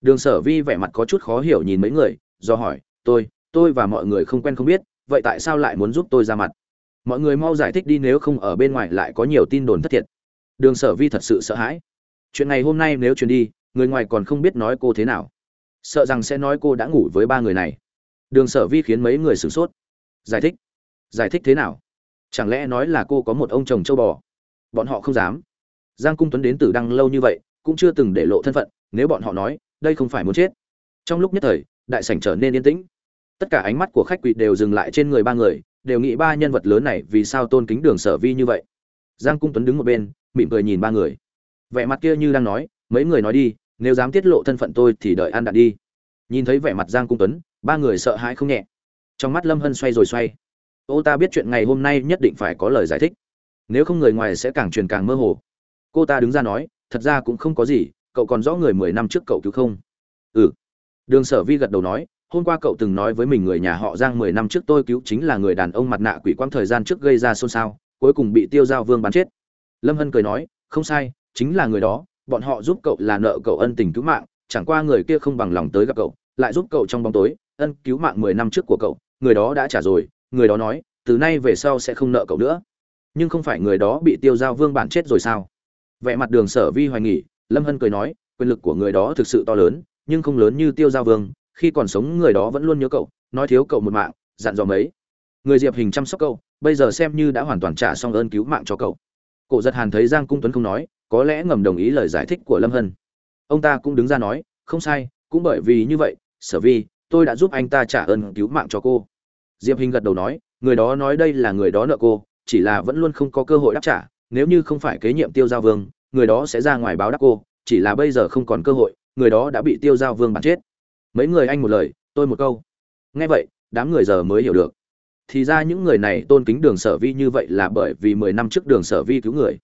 Đường sở vi vẻ mặt có chút khó hiểu nhìn mấy người, do hỏi, tôi tôi và mọi người không quen không biết, vậy tại sao lại muốn giúp tôi ra mặt? Mọi người mau giải thích đi nếu không ở bên ngoài lại có nhiều tin đồn thất thiệt. Đường sở vi thật sự sợ hãi. Chuyện này hôm nay nếu truyền đi, người ngoài còn không biết nói cô thế nào. Sợ rằng sẽ nói cô đã ngủ với ba người này. Đường sở vi khiến mấy người sửng sốt. Giải thích. Giải thích thế nào? Chẳng lẽ nói là cô có một ông chồng châu bò? Bọn họ không dám. Giang cung tuấn đến tử đăng lâu như vậy, cũng chưa từng để lộ thân phận, nếu bọn họ nói, đây không phải muốn chết. Trong lúc nhất thời, đại sảnh trở nên yên tĩnh. Tất cả ánh mắt của khách quỵ đều dừng lại trên người ba người đều nghĩ ba nhân vật lớn này vì sao tôn kính đường sở vi như vậy. Giang cung tuấn đứng một bên, mỉm cười nhìn ba người. Vẻ mặt kia như đang nói, mấy người nói đi, nếu dám tiết lộ thân phận tôi thì đợi ăn đạn đi. Nhìn thấy vẻ mặt giang cung tuấn, ba người sợ hãi không nhẹ. Trong mắt lâm hân xoay rồi xoay. Ô ta biết chuyện ngày hôm nay nhất định phải có lời giải thích. Nếu không người ngoài sẽ càng truyền càng mơ hồ. Cô ta đứng ra nói, thật ra cũng không có gì, cậu còn rõ người mười năm trước cậu cứu không? Ừ. Đường sở vi gật đầu nói hôm qua cậu từng nói với mình người nhà họ giang mười năm trước tôi cứu chính là người đàn ông mặt nạ quỷ quang thời gian trước gây ra xôn xao, cuối cùng bị tiêu giao vương bắn chết. Lâm hân cười nói, không sai, chính là người đó, bọn họ giúp cậu là nợ cậu ân tình cứu mạng, chẳng qua người kia không bằng lòng tới gặp cậu, lại giúp cậu trong bóng tối, ân cứu mạng mười năm trước của cậu, người đó đã trả rồi, người đó nói, từ nay về sau sẽ không nợ cậu nữa. Nhưng không phải người đó bị tiêu giao vương bản chết rồi sao? Vẻ mặt đường sở vi hoài nghỉ lâm hân cười nói, quyền lực của người đó thực sự to lớn, nhưng không lớn như tiêu giao vương khi còn sống người đó vẫn luôn nhớ cậu, nói thiếu cậu một mạng, dặn dò mấy. Người diệp hình chăm sóc cậu, bây giờ xem như đã hoàn toàn trả xong ơn cứu mạng cho cậu. Cổ giật hàn thấy giang cung tuấn không nói, có lẽ ngầm đồng ý lời giải thích của lâm hân. Ông ta cũng đứng ra nói, không sai, cũng bởi vì như vậy, sở vi, tôi đã giúp anh ta trả ơn cứu mạng cho cô. Diệp hình gật đầu nói, người đó nói đây là người đó nợ cô, chỉ là vẫn luôn không có cơ hội đáp trả, nếu như không phải kế nhiệm tiêu giao vương, người đó sẽ ra ngoài báo đáp cô, chỉ là bây giờ không còn cơ hội, người đó đã bị tiêu giao vương bắn chết mấy người anh một lời, tôi một câu. Nghe vậy, đám người giờ mới hiểu được. Thì ra những người này tôn kính đường sở vi như vậy là bởi vì mười năm trước đường sở vi cứu người.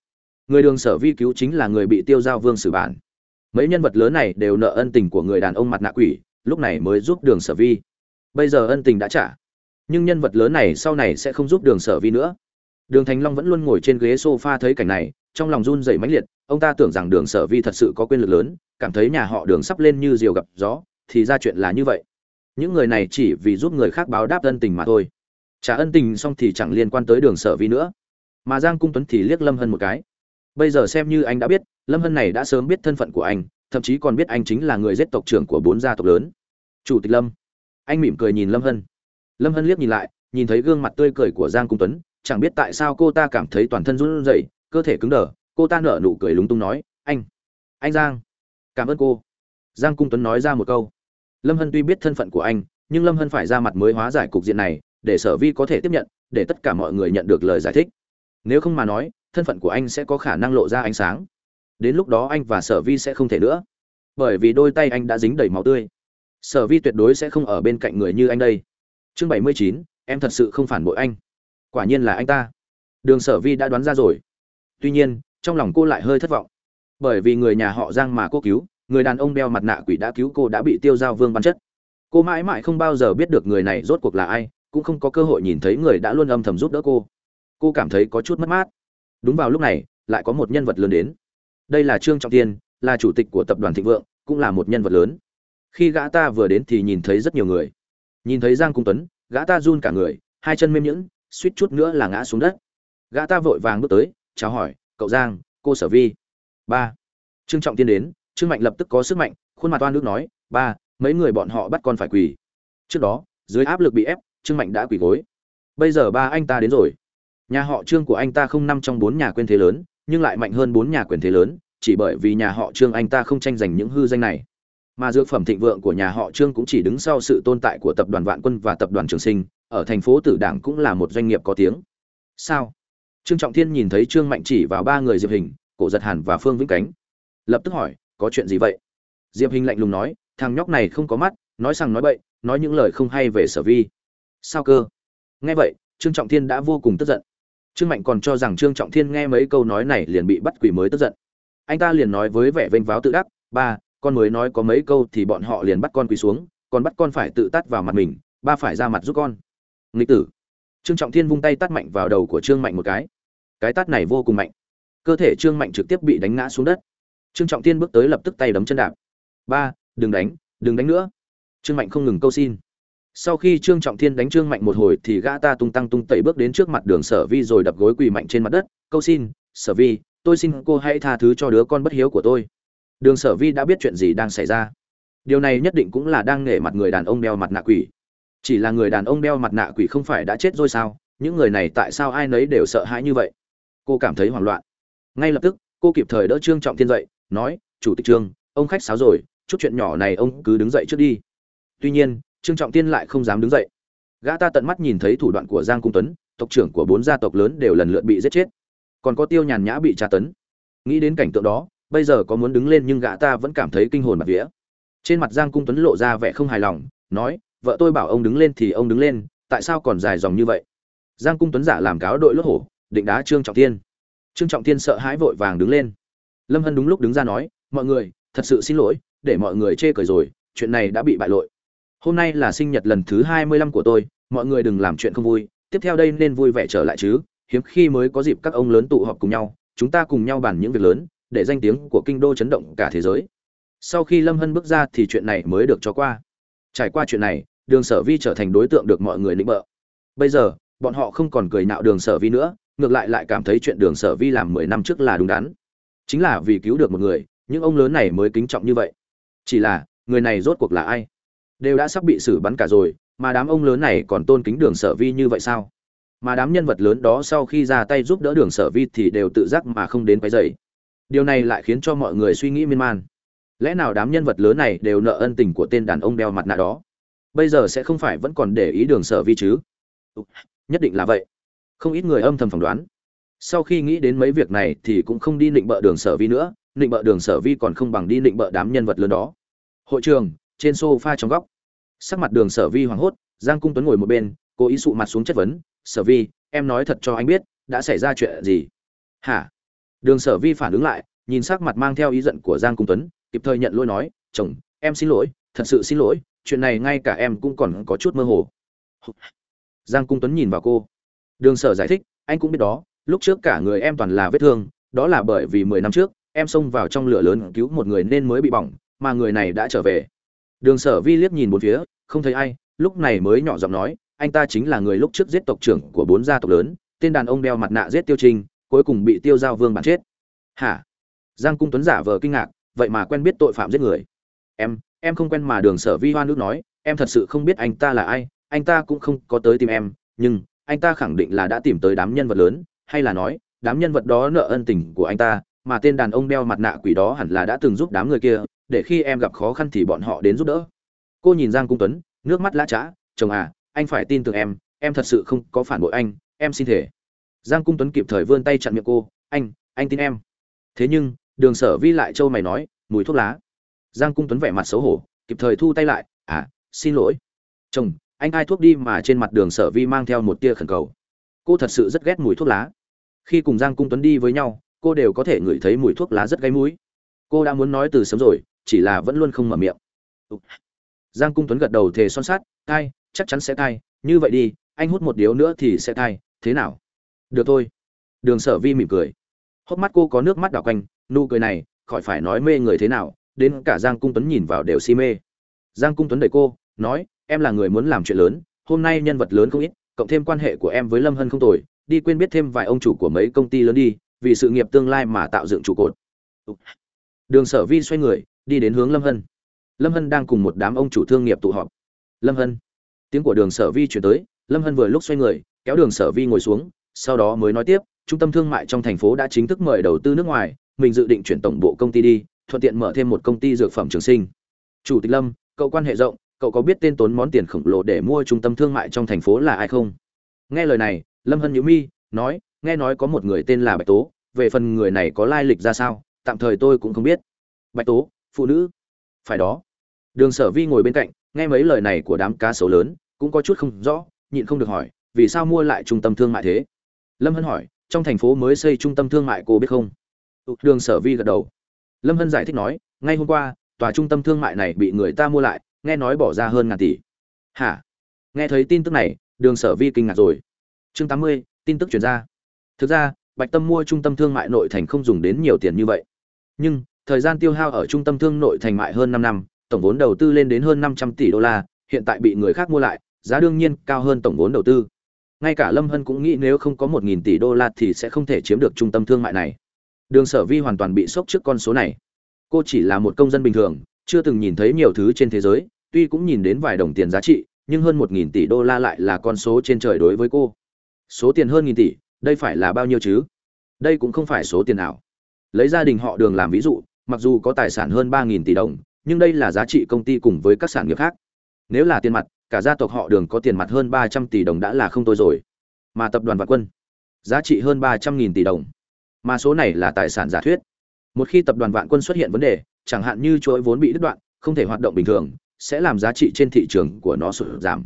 Người đường sở vi cứu chính là người bị tiêu giao vương xử bản. Mấy nhân vật lớn này đều nợ ân tình của người đàn ông mặt nạ quỷ, lúc này mới giúp đường sở vi. Bây giờ ân tình đã trả. Nhưng nhân vật lớn này sau này sẽ không giúp đường sở vi nữa. Đường thành long vẫn luôn ngồi trên ghế s o f a thấy cảnh này, trong lòng run dày mãnh liệt. Ông ta tưởng rằng đường sở vi thật sự có quyền lực lớn, cảm thấy nhà họ đường sắp lên như diều gặp gió thì ra chuyện là như vậy. Những người này chỉ vì giúp người khác báo đáp ân tình mà thôi. Trả ân tình xong thì chẳng liên quan tới đường sở vi nữa. Mà giang cung tuấn thì liếc lâm hân một cái. Bây giờ xem như anh đã biết, lâm hân này đã sớm biết thân phận của anh, thậm chí còn biết anh chính là người giết tộc trưởng của bốn gia tộc lớn. Chủ tịch lâm. Anh mỉm cười nhìn lâm hân. Lâm hân liếc nhìn lại, nhìn thấy gương mặt tươi cười của giang cung tuấn, chẳng biết tại sao cô ta cảm thấy toàn thân run rẩy, cơ thể cứng đờ, cô ta nở nụ cười lúng túng nói, anh anh giang. Cảm ơn cô. Giang cung tuấn nói ra một câu lâm hân tuy biết thân phận của anh, nhưng lâm hân phải ra mặt mới hóa giải cục diện này, để sở vi có thể tiếp nhận, để tất cả mọi người nhận được lời giải thích. Nếu không mà nói, thân phận của anh sẽ có khả năng lộ ra ánh sáng. Đến lúc đó anh và sở vi sẽ không thể nữa. Bởi vì đôi tay anh đã dính đầy máu tươi. Sở vi tuyệt đối sẽ không ở bên cạnh người như anh đây. Chương bảy mươi chín, em thật sự không phản bội anh. Quả nhiên là anh ta. Đường sở vi đã đoán ra rồi. Tuy nhiên, trong lòng cô lại hơi thất vọng. Bởi vì người nhà họ giang mà cô cứu người đàn ông đeo mặt nạ quỷ đã cứu cô đã bị tiêu giao vương bắn chất cô mãi mãi không bao giờ biết được người này rốt cuộc là ai, cũng không có cơ hội nhìn thấy người đã luôn âm thầm giúp đỡ cô. Cô cảm thấy có chút mất mát. Đúng vào lúc này, lại có một nhân vật lớn đến. Đây là trương trọng tiên là chủ tịch của tập đoàn thịnh vượng, cũng là một nhân vật lớn. Khi gã ta vừa đến thì nhìn thấy rất nhiều người. Nhìn thấy giang cung tuấn, gã ta run cả người, hai chân mềm nhũn, suýt chút nữa là ngã xuống đất. Gã ta vội vàng bước tới, chào hỏi, cậu giang, cô sở vi. Ba. Trương trọng tiên đến trương mạnh lập tức có sức mạnh, khuôn mặt toan nước nói, ba, mấy người bọn họ bắt con phải quỳ. Trước đó, dưới áp lực bị ép, trương mạnh đã quỳ gối. Bây giờ ba anh ta đến rồi. Nhà họ trương của anh ta không nằm trong bốn nhà quyền thế lớn, nhưng lại mạnh hơn bốn nhà quyền thế lớn, chỉ bởi vì nhà họ trương anh ta không tranh giành những hư danh này. Mà dược phẩm thịnh vượng của nhà họ trương cũng chỉ đứng sau sự tồn tại của tập đoàn vạn quân và tập đoàn trường sinh, ở thành phố tử đảng cũng là một doanh nghiệp có tiếng. Sao? Trương trọng thiên nhìn thấy trương mạnh chỉ vào ba người diệp hình, cổ giật hàn và phương vĩnh cánh. Lập tức hỏi có chuyện gì vậy? Diệp hình lạnh lùng nói, thằng nhóc này không có mắt, nói rằng nói bậy, nói những lời không hay về sở vi. Sao cơ? Nghe vậy, trương trọng thiên đã vô cùng tức giận. Trương mạnh còn cho rằng trương trọng thiên nghe mấy câu nói này liền bị bắt quỷ mới tức giận. Anh ta liền nói với vẻ vênh váo tự đắc, ba, con mới nói có mấy câu thì bọn họ liền bắt con quỳ xuống, còn bắt con phải tự tắt vào mặt mình, ba phải ra mặt giúp con. Nghịch tử. Trương trọng thiên vung tay tắt mạnh vào đầu của trương mạnh một cái. Cái tắt này vô cùng mạnh. Cơ thể trương mạnh trực tiếp bị đánh ngã xuống đất trương trọng thiên bước tới lập tức tay đấm chân đạp. Ba, đừng đánh đừng đánh nữa. Trương mạnh không ngừng câu xin. Sau khi trương trọng thiên đánh trương mạnh một hồi thì gã ta tung tăng tung tẩy bước đến trước mặt đường sở vi rồi đập gối quỳ mạnh trên mặt đất, câu xin, sở vi, tôi xin cô hãy tha thứ cho đứa con bất hiếu của tôi. Đường sở vi đã biết chuyện gì đang xảy ra. Điều này nhất định cũng là đang nể mặt người đàn ông đeo mặt nạ quỷ. Chỉ là người đàn ông đeo mặt nạ quỷ không phải đã chết rồi sao? Những người này tại sao ai nấy đều sợ hãi như vậy? Cô cảm thấy hoảng loạn. Ngay lập tức, cô kịp thời đỡ trương trọng thiên dậy nói, chủ tịch trương, ông khách sáo rồi, chút chuyện nhỏ này ông cứ đứng dậy trước đi. Tuy nhiên, trương trọng tiên lại không dám đứng dậy. Gã ta tận mắt nhìn thấy thủ đoạn của giang cung tuấn, tộc trưởng của bốn gia tộc lớn đều lần lượt bị giết chết. Còn có tiêu nhàn nhã bị tra tấn. Nghĩ đến cảnh tượng đó, bây giờ có muốn đứng lên nhưng gã ta vẫn cảm thấy kinh hồn mặt vía. Trên mặt giang cung tuấn lộ ra vẻ không hài lòng, nói, vợ tôi bảo ông đứng lên thì ông đứng lên, tại sao còn dài dòng như vậy? Giang cung tuấn giả làm cáo đội lốt hổ, định đá trương trọng tiên. trương trọng tiên sợ hãi vội vàng đứng lên lâm hân đúng lúc đứng ra nói, mọi người, thật sự xin lỗi, để mọi người chê cười rồi, chuyện này đã bị bại lội. Hôm nay là sinh nhật lần thứ hai mươi lăm của tôi, mọi người đừng làm chuyện không vui, tiếp theo đây nên vui vẻ trở lại chứ. Hiếm khi mới có dịp các ông lớn tụ họp cùng nhau, chúng ta cùng nhau bàn những việc lớn, để danh tiếng của kinh đô chấn động cả thế giới. Sau khi lâm hân bước ra thì chuyện này mới được cho qua. Trải qua chuyện này, đường sở vi trở thành đối tượng được mọi người nịnh bợ. Bây giờ, bọn họ không còn cười nạo đường sở vi nữa, ngược lại lại cảm thấy chuyện đường sở vi làm mười năm trước là đúng đắn chính là vì cứu được một người, những ông lớn này mới kính trọng như vậy. Chỉ là, người này rốt cuộc là ai? Đều đã sắp bị xử bắn cả rồi, mà đám ông lớn này còn tôn kính đường sở vi như vậy sao? Mà đám nhân vật lớn đó sau khi ra tay giúp đỡ đường sở vi thì đều tự giác mà không đến cái dày điều này lại khiến cho mọi người suy nghĩ miên man. Lẽ nào đám nhân vật lớn này đều nợ ân tình của tên đàn ông đeo mặt nạ đó? Bây giờ sẽ không phải vẫn còn để ý đường sở vi chứ? Nhất định là vậy. Không ít người âm thầm phỏng đoán sau khi nghĩ đến mấy việc này thì cũng không đi định bợ đường sở vi nữa định bợ đường sở vi còn không bằng đi định bợ đám nhân vật lớn đó. Hội trường, trên sofa trong góc. Sắc mặt đường sở vi hoảng hốt, giang cung tuấn ngồi một bên, cố ý sụ mặt xuống chất vấn, sở vi, em nói thật cho anh biết, đã xảy ra chuyện gì? Hả? Đường sở vi phản ứng lại, nhìn sắc mặt mang theo ý giận của giang cung tuấn, kịp thời nhận lỗi nói, chồng, em xin lỗi, thật sự xin lỗi, chuyện này ngay cả em cũng còn có chút mơ hồ. Giang cung tuấn nhìn vào cô. Đường sở giải thích, anh cũng biết đó lúc trước cả người em toàn là vết thương, đó là bởi vì mười năm trước, em xông vào trong lửa lớn cứu một người nên mới bị bỏng, mà người này đã trở về. Đường sở vi liếc nhìn bốn phía, không thấy ai, lúc này mới nhỏ giọng nói, anh ta chính là người lúc trước giết tộc trưởng của bốn gia tộc lớn, tên đàn ông đeo mặt nạ giết tiêu trinh, cuối cùng bị tiêu giao vương bắn chết. Hả? Giang cung tuấn giả vờ kinh ngạc, vậy mà quen biết tội phạm giết người. Em em không quen mà, đường sở vi hoa nước nói, em thật sự không biết anh ta là ai, anh ta cũng không có tới tìm em, nhưng anh ta khẳng định là đã tìm tới đám nhân vật lớn hay là nói, đám nhân vật đó nợ ân tình của anh ta, mà tên đàn ông đeo mặt nạ quỷ đó hẳn là đã từng giúp đám người kia, để khi em gặp khó khăn thì bọn họ đến giúp đỡ. Cô nhìn giang cung tuấn, nước mắt lã chã chồng à anh phải tin tưởng em em thật sự không có phản bội anh, em xin thể giang cung tuấn kịp thời vươn tay chặn miệng cô, anh anh tin em. Thế nhưng, đường sở vi lại trâu mày nói, mùi thuốc lá. Giang cung tuấn vẻ mặt xấu hổ, kịp thời thu tay lại à xin lỗi. Chồng, anh ai thuốc đi mà trên mặt đường sở vi mang theo một tia khẩn cầu. Cô thật sự rất ghét mùi thuốc lá khi cùng giang cung tuấn đi với nhau, cô đều có thể ngửi thấy mùi thuốc lá rất gáy mũi. Cô đã muốn nói từ sớm rồi, chỉ là vẫn luôn không mở miệng. Giang cung tuấn gật đầu thề son sát cai chắc chắn sẽ cai như vậy đi, anh hút một điếu nữa thì sẽ cai thế nào? Được thôi. Đường sở vi mỉm cười. Hốc mắt cô có nước mắt đảo quanh, nụ cười này, khỏi phải nói mê người thế nào, đến cả giang cung tuấn nhìn vào đều si mê. Giang cung tuấn đẩy cô, nói, em là người muốn làm chuyện lớn, hôm nay nhân vật lớn không ít, cộng thêm quan hệ của em với lâm hân không tồi đi quên biết thêm vài ông chủ của mấy công ty lớn đi, vì sự nghiệp tương lai mà tạo dựng trụ cột. Đường sở vi xoay người, đi đến hướng lâm hân. Lâm hân đang cùng một đám ông chủ thương nghiệp tụ họp. Lâm hân. Tiếng của đường sở vi chuyển tới, lâm hân vừa lúc xoay người, kéo đường sở vi ngồi xuống, sau đó mới nói tiếp, trung tâm thương mại trong thành phố đã chính thức mời đầu tư nước ngoài, mình dự định chuyển tổng bộ công ty đi, thuận tiện mở thêm một công ty dược phẩm trường sinh. Chủ tịch lâm, cậu quan hệ rộng, cậu có biết tên tốn món tiền khổng lồ để mua trung tâm thương mại trong thành phố là ai không? Nghe lời này lâm hân nhữ mi, nói, nghe nói có một người tên là bạch tố, về phần người này có lai lịch ra sao, tạm thời tôi cũng không biết. Bạch tố, phụ nữ. Phải đó. Đường sở vi ngồi bên cạnh, nghe mấy lời này của đám cá sấu lớn, cũng có chút không rõ, nhịn không được hỏi, vì sao mua lại trung tâm thương mại thế? Lâm hân hỏi, trong thành phố mới xây trung tâm thương mại cô biết không? Ừ, đường sở vi gật đầu. Lâm hân giải thích nói, ngay hôm qua, tòa trung tâm thương mại này bị người ta mua lại, nghe nói bỏ ra hơn ngàn tỷ. Hả? Nghe thấy tin tức này, đường sở vi kinh ngạc rồi chương tám mươi, tin tức chuyển ra. Thực ra, bạch tâm mua trung tâm thương mại nội thành không dùng đến nhiều tiền như vậy. Nhưng, thời gian tiêu hao ở trung tâm thương nội thành mại hơn năm năm, tổng vốn đầu tư lên đến hơn năm trăm tỷ đô la, hiện tại bị người khác mua lại, giá đương nhiên cao hơn tổng vốn đầu tư. Ngay cả lâm hân cũng nghĩ nếu không có một nghìn tỷ đô la thì sẽ không thể chiếm được trung tâm thương mại này. Đường sở vi hoàn toàn bị sốc trước con số này. Cô chỉ là một công dân bình thường, chưa từng nhìn thấy nhiều thứ trên thế giới, tuy cũng nhìn đến vài đồng tiền giá trị, nhưng hơn một nghìn tỷ đô la lại là con số trên trời đối với cô số tiền hơn nghìn tỷ, đây phải là bao nhiêu chứ? Đây cũng không phải số tiền nào. Lấy gia đình họ đường làm ví dụ, mặc dù có tài sản hơn ba nghìn tỷ đồng, nhưng đây là giá trị công ty cùng với các sản nghiệp khác. Nếu là tiền mặt, cả gia tộc họ đường có tiền mặt hơn ba trăm tỷ đồng đã là không tôi rồi. Mà tập đoàn vạn quân, giá trị hơn ba trăm nghìn tỷ đồng. Mà số này là tài sản giả thuyết. Một khi tập đoàn vạn quân xuất hiện vấn đề, chẳng hạn như chuỗi vốn bị đứt đoạn, không thể hoạt động bình thường, sẽ làm giá trị trên thị trường của nó sụt giảm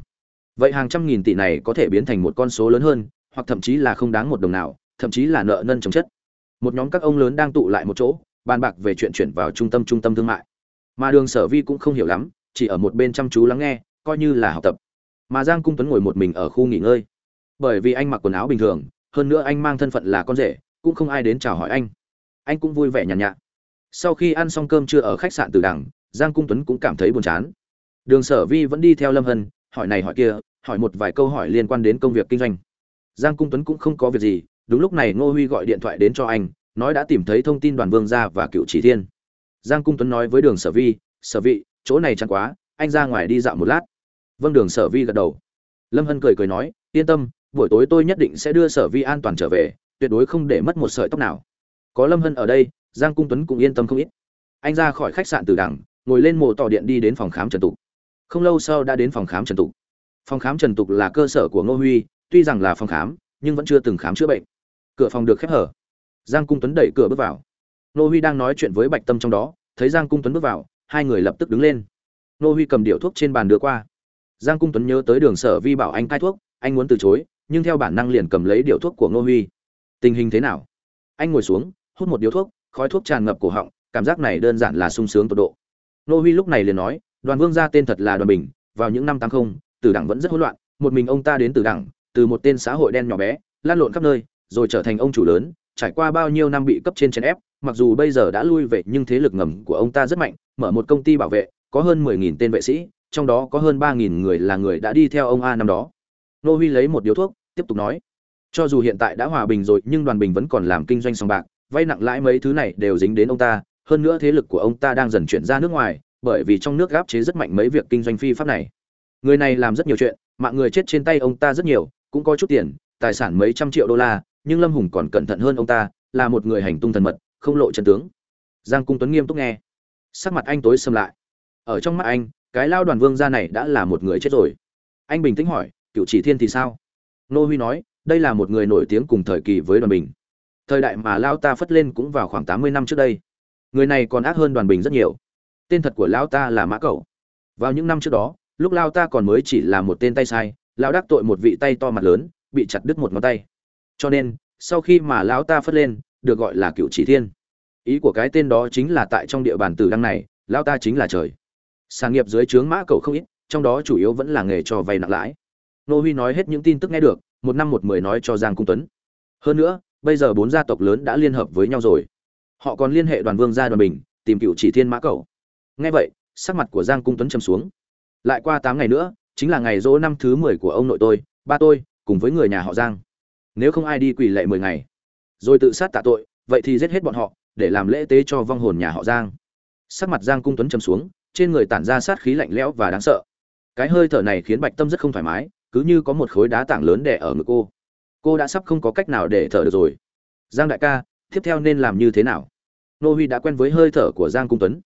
vậy hàng trăm nghìn tỷ này có thể biến thành một con số lớn hơn, hoặc thậm chí là không đáng một đồng nào, thậm chí là nợ nân trồng chất. Một nhóm các ông lớn đang tụ lại một chỗ, bàn bạc về chuyện chuyển vào trung tâm trung tâm thương mại. Mà đường sở vi cũng không hiểu lắm, chỉ ở một bên chăm chú lắng nghe, coi như là học tập. Mà giang cung tuấn ngồi một mình ở khu nghỉ ngơi. Bởi vì anh mặc quần áo bình thường, hơn nữa anh mang thân phận là con rể, cũng không ai đến chào hỏi anh. Anh cũng vui vẻ nhàn nhạ sau khi ăn xong cơm trưa ở khách sạn từ đằng, giang cung tuấn cũng cảm thấy buồn chán. Đường sở vi vẫn đi theo lâm hân hỏi này hỏi kia, hỏi một vài câu hỏi liên quan đến công việc kinh doanh. Giang cung tuấn cũng không có việc gì, đúng lúc này ngô huy gọi điện thoại đến cho anh, nói đã tìm thấy thông tin đoàn vương gia và cựu chỉ thiên. Giang cung tuấn nói với đường sở vi, sở vị, chỗ này chẳng quá, anh ra ngoài đi dạo một lát. Vâng đường sở vi gật đầu. Lâm hân cười cười nói, yên tâm, buổi tối tôi nhất định sẽ đưa sở vi an toàn trở về, tuyệt đối không để mất một sợi tóc nào. Có lâm hân ở đây, giang cung tuấn cũng yên tâm không ít. Anh ra khỏi khách sạn từ đằng, ngồi lên mộ tỏ điện đi đến phòng khám trần tục không lâu sau đã đến phòng khám trần tục. Phòng khám trần tục là cơ sở của ngô huy, tuy rằng là phòng khám, nhưng vẫn chưa từng khám chữa bệnh. Cửa phòng được khép hở. Giang cung tuấn đẩy cửa bước vào. Ngô huy đang nói chuyện với bạch tâm trong đó, thấy giang cung tuấn bước vào, hai người lập tức đứng lên. Ngô huy cầm điệu thuốc trên bàn đưa qua. Giang cung tuấn nhớ tới đường sở vi bảo anh cai thuốc, anh muốn từ chối, nhưng theo bản năng liền cầm lấy điệu thuốc của ngô huy. Tình hình thế nào? Anh ngồi xuống, hút một điếu thuốc, khói thuốc tràn ngập cổ họng, cảm giác này đơn giản là sung sướng tột độ. Ngô huy lúc này liền nói đoàn vương gia tên thật là đoàn bình, vào những năm tám không, tử đảng vẫn rất hỗn loạn, một mình ông ta đến từ đảng từ một tên xã hội đen nhỏ bé lan lộn khắp nơi, rồi trở thành ông chủ lớn, trải qua bao nhiêu năm bị cấp trên chèn ép, mặc dù bây giờ đã lui về nhưng thế lực ngầm của ông ta rất mạnh, mở một công ty bảo vệ, có hơn mười nghìn tên vệ sĩ, trong đó có hơn ba nghìn người là người đã đi theo ông a năm đó. Nô huy lấy một điếu thuốc, tiếp tục nói, cho dù hiện tại đã hòa bình rồi, nhưng đoàn bình vẫn còn làm kinh doanh sòng bạc, vay nặng lãi mấy thứ này đều dính đến ông ta, hơn nữa thế lực của ông ta đang dần chuyển ra nước ngoài bởi vì trong nước gáp chế rất mạnh mấy việc kinh doanh phi pháp này. Người này làm rất nhiều chuyện, mạng người chết trên tay ông ta rất nhiều, cũng có chút tiền, tài sản mấy trăm triệu đô la, nhưng lâm hùng còn cẩn thận hơn ông ta, là một người hành tung thần mật, không lộ chân tướng. Giang cung tuấn nghiêm túc nghe. Sắc mặt anh tối xâm lại. Ở trong mắt anh, cái lao đoàn vương gia này đã là một người chết rồi. Anh bình tĩnh hỏi, cựu chỉ thiên thì sao? Nô huy nói, đây là một người nổi tiếng cùng thời kỳ với đoàn bình. Thời đại mà lao ta phất lên cũng vào khoảng tám mươi năm trước đây. Người này còn ác hơn đoàn bình rất nhiều tên thật của lão ta là mã cậu vào những năm trước đó, lúc lao ta còn mới chỉ là một tên tay sai, lão đắc tội một vị tay to mặt lớn, bị chặt đứt một ngón tay. Cho nên, sau khi mà lão ta phất lên, được gọi là cựu chỉ thiên. Ý của cái tên đó chính là tại trong địa bàn tử đăng này, lão ta chính là trời. Sản nghiệp dưới trướng mã cầu không ít, trong đó chủ yếu vẫn là nghề cho vay nặng lãi. Nô huy nói hết những tin tức nghe được, một năm một mười nói cho giang cung tuấn. Hơn nữa, bây giờ bốn gia tộc lớn đã liên hợp với nhau rồi. Họ còn liên hệ đoàn vương gia đoàn bình, tìm cựu chỉ thiên mã cầu nghe vậy, sắc mặt của giang cung tuấn trầm xuống. Lại qua tám ngày nữa, chính là ngày dỗ năm thứ mười của ông nội tôi, ba tôi, cùng với người nhà họ giang. Nếu không ai đi quỳ lệ mười ngày. Rồi tự sát tạ tội, vậy thì giết hết bọn họ, để làm lễ tế cho vong hồn nhà họ giang. Sắc mặt giang cung tuấn trầm xuống, trên người tản ra sát khí lạnh lẽo và đáng sợ. Cái hơi thở này khiến bạch tâm rất không thoải mái, cứ như có một khối đá tảng lớn đè ở ngực cô. Cô đã sắp không có cách nào để thở được rồi. Giang đại ca, tiếp theo nên làm như thế nào? Nô huy đã quen với hơi thở của giang cung tuấn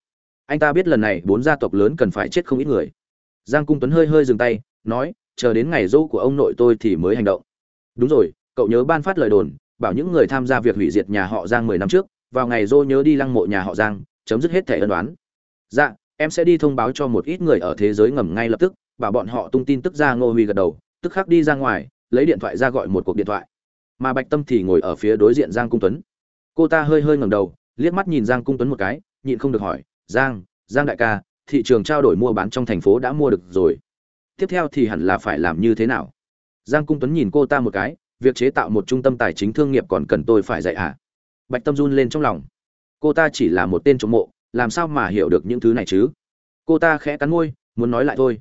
anh ta biết lần này bốn gia tộc lớn cần phải chết không ít người. Giang cung tuấn hơi hơi dừng tay, nói, chờ đến ngày dỗ của ông nội tôi thì mới hành động. Đúng rồi, cậu nhớ ban phát lời đồn, bảo những người tham gia việc hủy diệt nhà họ giang mười năm trước, vào ngày dỗ nhớ đi lăng mộ nhà họ giang, chấm dứt hết thẻ ân đoán dạ em sẽ đi thông báo cho một ít người ở thế giới ngầm ngay lập tức, bảo bọn họ tung tin tức ra ngô huy gật đầu, tức khắc đi ra ngoài, lấy điện thoại ra gọi một cuộc điện thoại. Mà bạch tâm thì ngồi ở phía đối diện giang cung tuấn. Cô ta hơi hơi ngẩng đầu, liếc mắt nhìn giang cung tuấn một cái, nhịn không được hỏi giang giang đại ca, thị trường trao đổi mua bán trong thành phố đã mua được rồi. Tiếp theo thì hẳn là phải làm như thế nào? Giang cung tuấn nhìn cô ta một cái, việc chế tạo một trung tâm tài chính thương nghiệp còn cần tôi phải dạy hả? Bạch tâm run lên trong lòng. Cô ta chỉ là một tên trộm mộ, làm sao mà hiểu được những thứ này chứ? Cô ta khẽ cắn môi, muốn nói lại thôi.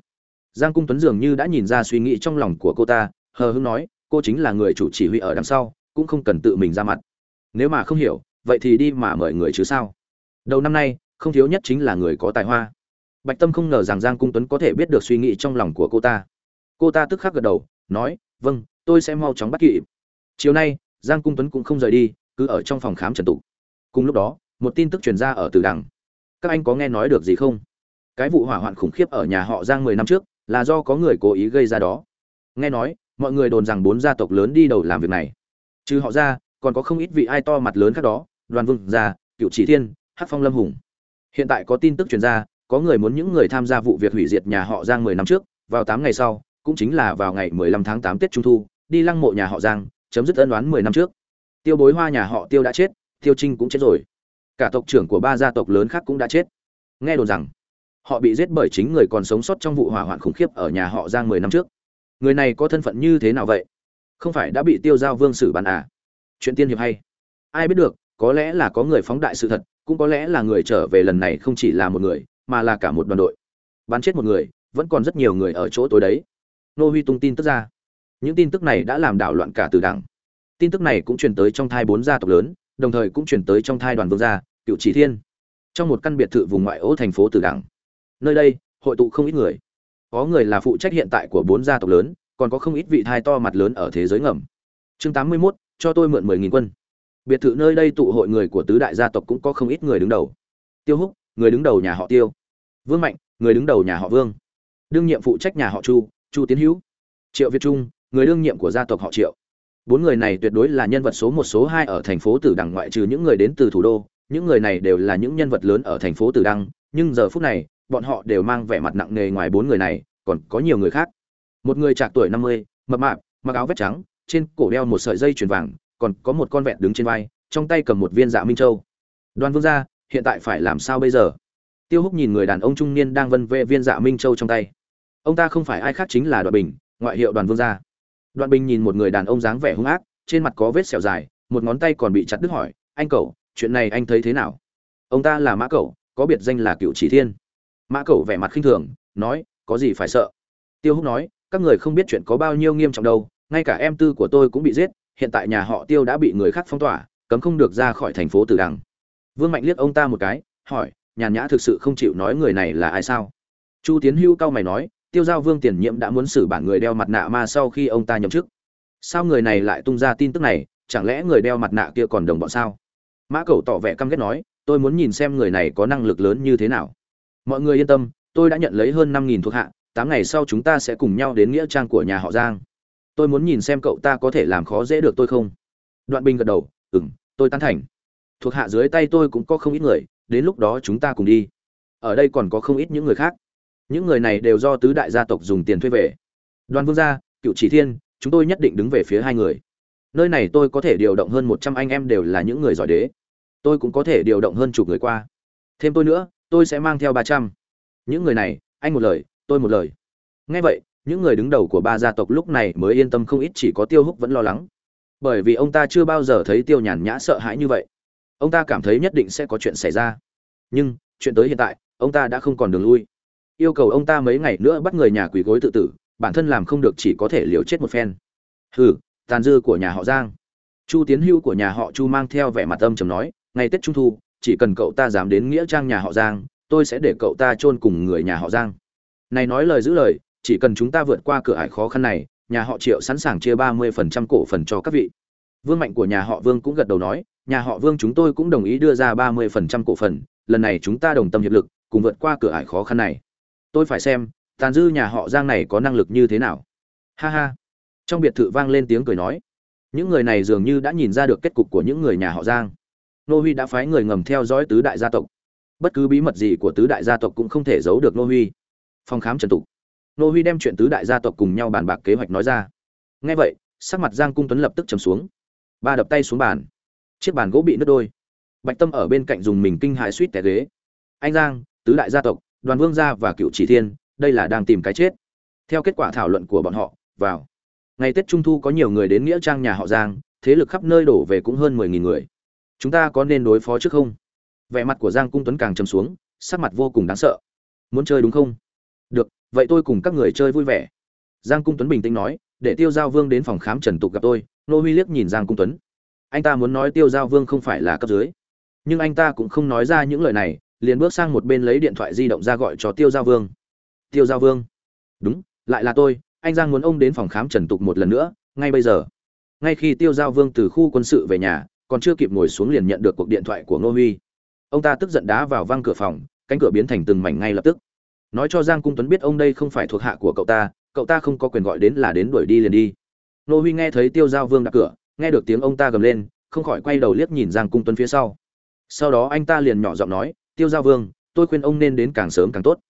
Giang cung tuấn dường như đã nhìn ra suy nghĩ trong lòng của cô ta, hờ hưng nói, cô chính là người chủ chỉ huy ở đằng sau, cũng không cần tự mình ra mặt. Nếu mà không hiểu, vậy thì đi mà mời người chứ sao? Đầu năm nay không thiếu nhất chính là người có tài hoa. Bạch tâm không ngờ rằng giang cung tuấn có thể biết được suy nghĩ trong lòng của cô ta. Cô ta tức khắc gật đầu, nói vâng tôi sẽ mau chóng bắt kịp. Chiều nay, giang cung tuấn cũng không rời đi, cứ ở trong phòng khám trần tục. Cùng lúc đó, một tin tức truyền ra ở từ đằng. Các anh có nghe nói được gì không? Cái vụ hỏa hoạn khủng khiếp ở nhà họ giang mười năm trước, là do có người cố ý gây ra đó. Nghe nói, mọi người đồn rằng bốn gia tộc lớn đi đầu làm việc này. Trừ họ ra, còn có không ít vị ai to mặt lớn khác đó, đoàn vương gia, cựu chỉ thiên, hắc phong lâm hùng hiện tại có tin tức truyền ra, có người muốn những người tham gia vụ việc hủy diệt nhà họ giang mười năm trước, vào tám ngày sau, cũng chính là vào ngày mười lăm tháng tám tết trung thu, đi lăng mộ nhà họ giang, chấm dứt ân đoán mười năm trước. Tiêu bối hoa nhà họ tiêu đã chết, tiêu trinh cũng chết rồi. Cả tộc trưởng của ba gia tộc lớn khác cũng đã chết. Nghe đồn rằng, họ bị giết bởi chính người còn sống sót trong vụ hỏa hoạn khủng khiếp ở nhà họ giang mười năm trước. Người này có thân phận như thế nào vậy? Không phải đã bị tiêu giao vương xử bắn à? Chuyện tiên hiệp hay. Ai biết được có lẽ là có người phóng đại sự thật cũng có lẽ là người trở về lần này không chỉ là một người mà là cả một đoàn đội. Bắn chết một người vẫn còn rất nhiều người ở chỗ tối đấy. Nô huy tung tin tức ra. Những tin tức này đã làm đảo loạn cả từ đảng. Tin tức này cũng truyền tới trong thai bốn gia tộc lớn đồng thời cũng truyền tới trong thai đoàn vương gia cựu chỉ thiên. Trong một căn biệt thự vùng ngoại ô thành phố từ đảng. Nơi đây hội tụ không ít người. Có người là phụ trách hiện tại của bốn gia tộc lớn còn có không ít vị thai to mặt lớn ở thế giới ngầm. Chương tám mươi 81, cho tôi mượn mười nghìn quân biệt thự nơi đây tụ hội người của tứ đại gia tộc cũng có không ít người đứng đầu. Tiêu húc, người đứng đầu nhà họ tiêu. Vương mạnh, người đứng đầu nhà họ vương. Đương nhiệm phụ trách nhà họ chu chu tiến hữu. Triệu việt trung, người đương nhiệm của gia tộc họ triệu. Bốn người này tuyệt đối là nhân vật số một, số hai ở thành phố tử đằng, ngoại trừ những người đến từ thủ đô, những người này đều là những nhân vật lớn ở thành phố tử đăng nhưng giờ phút này, bọn họ đều mang vẻ mặt nặng nề ngoài bốn người này, còn có nhiều người khác. Một người trạc tuổi năm mươi, mập mạp, mặc áo vest trắng, trên cổ đeo một sợi dây chuyền vàng còn có một con vẹn đứng trên vai, trong tay cầm một viên dạ minh châu. Đoàn vương gia, hiện tại phải làm sao bây giờ? Tiêu húc nhìn người đàn ông trung niên đang vân vệ viên dạ minh châu trong tay. Ông ta không phải ai khác chính là đoạn bình, ngoại hiệu đoàn vương gia. Đoạn bình nhìn một người đàn ông dáng vẻ hung ác, trên mặt có vết sẹo dài, một ngón tay còn bị chặt đứt hỏi, anh cậu, chuyện này anh thấy thế nào? Ông ta là mã cậu có biệt danh là cựu chỉ thiên. Mã cậu vẻ mặt khinh thường, nói, có gì phải sợ? Tiêu húc nói, các người không biết chuyện có bao nhiêu nghiêm trọng đâu, ngay cả em tư của tôi cũng bị giết hiện tại nhà họ tiêu đã bị người khác phong tỏa, cấm không được ra khỏi thành phố tử đằng. Vương mạnh liếc ông ta một cái, hỏi, nhàn nhã thực sự không chịu nói người này là ai sao? Chu tiến hưu cao mày nói, tiêu giao vương tiền nhiệm đã muốn xử bản người đeo mặt nạ ma sau khi ông ta nhậm chức. Sao người này lại tung ra tin tức này, chẳng lẽ người đeo mặt nạ kia còn đồng bọn sao? Mã Cẩu tỏ vẻ căm ghét nói, tôi muốn nhìn xem người này có năng lực lớn như thế nào. Mọi người yên tâm, tôi đã nhận lấy hơn năm nghìn thuộc hạ, tám ngày sau chúng ta sẽ cùng nhau đến nghĩa trang của nhà họ giang tôi muốn nhìn xem cậu ta có thể làm khó dễ được tôi không. Đoạn bình gật đầu ừ m tôi tán thành. Thuộc hạ dưới tay tôi cũng có không ít người, đến lúc đó chúng ta cùng đi. Ở đây còn có không ít những người khác. Những người này đều do tứ đại gia tộc dùng tiền thuê về. Đoàn vương gia, cựu chỉ thiên, chúng tôi nhất định đứng về phía hai người. Nơi này tôi có thể điều động hơn một trăm anh em đều là những người giỏi đế. Tôi cũng có thể điều động hơn chục người qua. Thêm tôi nữa, tôi sẽ mang theo ba trăm. Những người này, anh một lời, tôi một lời. Nghe vậy những người đứng đầu của ba gia tộc lúc này mới yên tâm không ít, chỉ có tiêu húc vẫn lo lắng. Bởi vì ông ta chưa bao giờ thấy tiêu nhàn nhã sợ hãi như vậy. Ông ta cảm thấy nhất định sẽ có chuyện xảy ra. Nhưng, chuyện tới hiện tại, ông ta đã không còn đường lui. Yêu cầu ông ta mấy ngày nữa bắt người nhà quỳ gối tự tử, bản thân làm không được chỉ có thể liều chết một phen. Hừ, tàn dư của nhà họ giang. Chu tiến hưu của nhà họ chu mang theo vẻ mặt âm trầm nói, ngày tết trung thu, chỉ cần cậu ta dám đến nghĩa trang nhà họ giang, tôi sẽ để cậu ta chôn cùng người nhà họ giang. Này nói lời giữ lời chỉ cần chúng ta vượt qua cửa ải khó khăn này, nhà họ triệu sẵn sàng chia ba mươi phần trăm cổ phần cho các vị. Vương mạnh của nhà họ vương cũng gật đầu nói, nhà họ vương chúng tôi cũng đồng ý đưa ra ba mươi phần trăm cổ phần, lần này chúng ta đồng tâm hiệp lực, cùng vượt qua cửa ải khó khăn này. Tôi phải xem, tàn dư nhà họ giang này có năng lực như thế nào. Ha ha. Trong biệt thự vang lên tiếng cười nói. Những người này dường như đã nhìn ra được kết cục của những người nhà họ giang. Nô huy đã phái người ngầm theo dõi tứ đại gia tộc. Bất cứ bí mật gì của tứ đại gia tộc cũng không thể giấu được nô huy. Phòng khám trần tục nô huy đem chuyện tứ đại gia tộc cùng nhau bàn bạc kế hoạch nói ra. Ngay vậy, sắc mặt giang cung tuấn lập tức chầm xuống. Ba đập tay xuống bàn. Chiếc bàn gỗ bị nứt đôi. Bạch tâm ở bên cạnh dùng mình kinh hại suýt té ghế. Anh giang, tứ đại gia tộc, đoàn vương gia và cựu chỉ thiên, đây là đang tìm cái chết. Theo kết quả thảo luận của bọn họ, vào. Ngày tết trung thu có nhiều người đến nghĩa trang nhà họ giang, thế lực khắp nơi đổ về cũng hơn mười nghìn người. Chúng ta có nên đối phó trước không? Vẻ mặt của giang cung tuấn càng trầm xuống, sắc mặt vô cùng đáng sợ. Muốn chơi đúng không? Được vậy tôi cùng các người chơi vui vẻ. Giang cung tuấn bình tĩnh nói, để tiêu giao vương đến phòng khám trần tục gặp tôi, nô huy liếc nhìn giang cung tuấn. Anh ta muốn nói tiêu giao vương không phải là cấp dưới. Nhưng anh ta cũng không nói ra những lời này, liền bước sang một bên lấy điện thoại di động ra gọi cho tiêu giao vương. Tiêu giao vương. Đúng, lại là tôi, anh giang muốn ông đến phòng khám trần tục một lần nữa, ngay bây giờ. Ngay khi tiêu giao vương từ khu quân sự về nhà, còn chưa kịp ngồi xuống liền nhận được cuộc điện thoại của ngô huy. Ông ta tức giận đá vào văng cửa phòng, cánh cửa biến thành từng mảnh ngay lập tức nói cho giang cung tuấn biết ông đây không phải thuộc hạ của cậu ta cậu ta không có quyền gọi đến là đến đuổi đi liền đi. Nô huy nghe thấy tiêu giao vương đặt cửa, nghe được tiếng ông ta gầm lên, không khỏi quay đầu liếc nhìn giang cung tuấn phía sau. Sau đó anh ta liền nhỏ giọng nói, tiêu giao vương, tôi khuyên ông nên đến càng sớm càng tốt.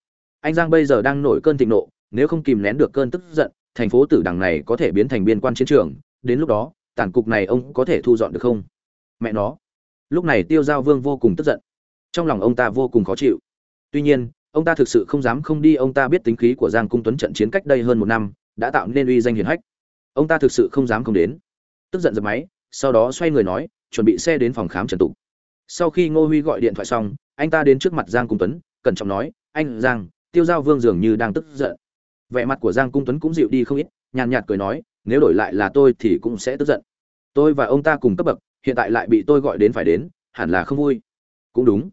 Anh giang bây giờ đang nổi cơn thịnh nộ, nếu không kìm nén được cơn tức giận, thành phố tử đằng này có thể biến thành biên quan chiến trường, đến lúc đó tản cục này ông có thể thu dọn được không? Mẹ nó. Lúc này tiêu giao vương vô cùng tức giận. Trong lòng ông ta vô cùng khó chịu. Tuy nhiên ông ta thực sự không dám không đi, ông ta biết tính khí của giang cung tuấn trận chiến cách đây hơn một năm, đã tạo nên uy danh hiển hách. Ông ta thực sự không dám không đến. Tức giận dập máy, sau đó xoay người nói, chuẩn bị xe đến phòng khám trần tục. Sau khi ngô huy gọi điện thoại xong, anh ta đến trước mặt giang cung tuấn, cẩn trọng nói, anh giang, tiêu giao vương dường như đang tức giận. Vẻ mặt của giang cung tuấn cũng dịu đi không ít, nhàn nhạt cười nói, nếu đổi lại là tôi thì cũng sẽ tức giận. Tôi và ông ta cùng cấp bậc, hiện tại lại bị tôi gọi đến phải đến, hẳn là không vui. Cũng đúng.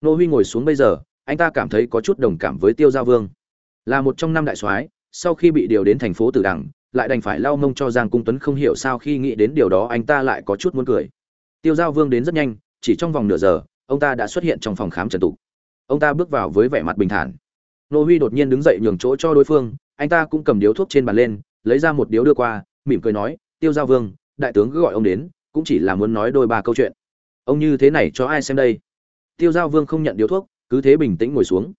Ngô huy ngồi xuống bây giờ anh ta cảm thấy có chút đồng cảm với tiêu giao vương. Là một trong năm đại soái, sau khi bị điều đến thành phố tử đằng, lại đành phải lau mông cho giang cung tuấn không hiểu sao khi nghĩ đến điều đó anh ta lại có chút muốn cười. Tiêu giao vương đến rất nhanh, chỉ trong vòng nửa giờ, ông ta đã xuất hiện trong phòng khám trần tục. Ông ta bước vào với vẻ mặt bình thản. Nô huy đột nhiên đứng dậy nhường chỗ cho đối phương, anh ta cũng cầm điếu thuốc trên bàn lên, lấy ra một điếu đưa qua, mỉm cười nói, tiêu giao vương, đại tướng cứ gọi ông đến, cũng chỉ là muốn nói đôi ba câu chuyện. Ông như thế này cho ai xem đây? Tiêu giao vương không nhận điếu thuốc cứ thế bình tĩnh ngồi xuống.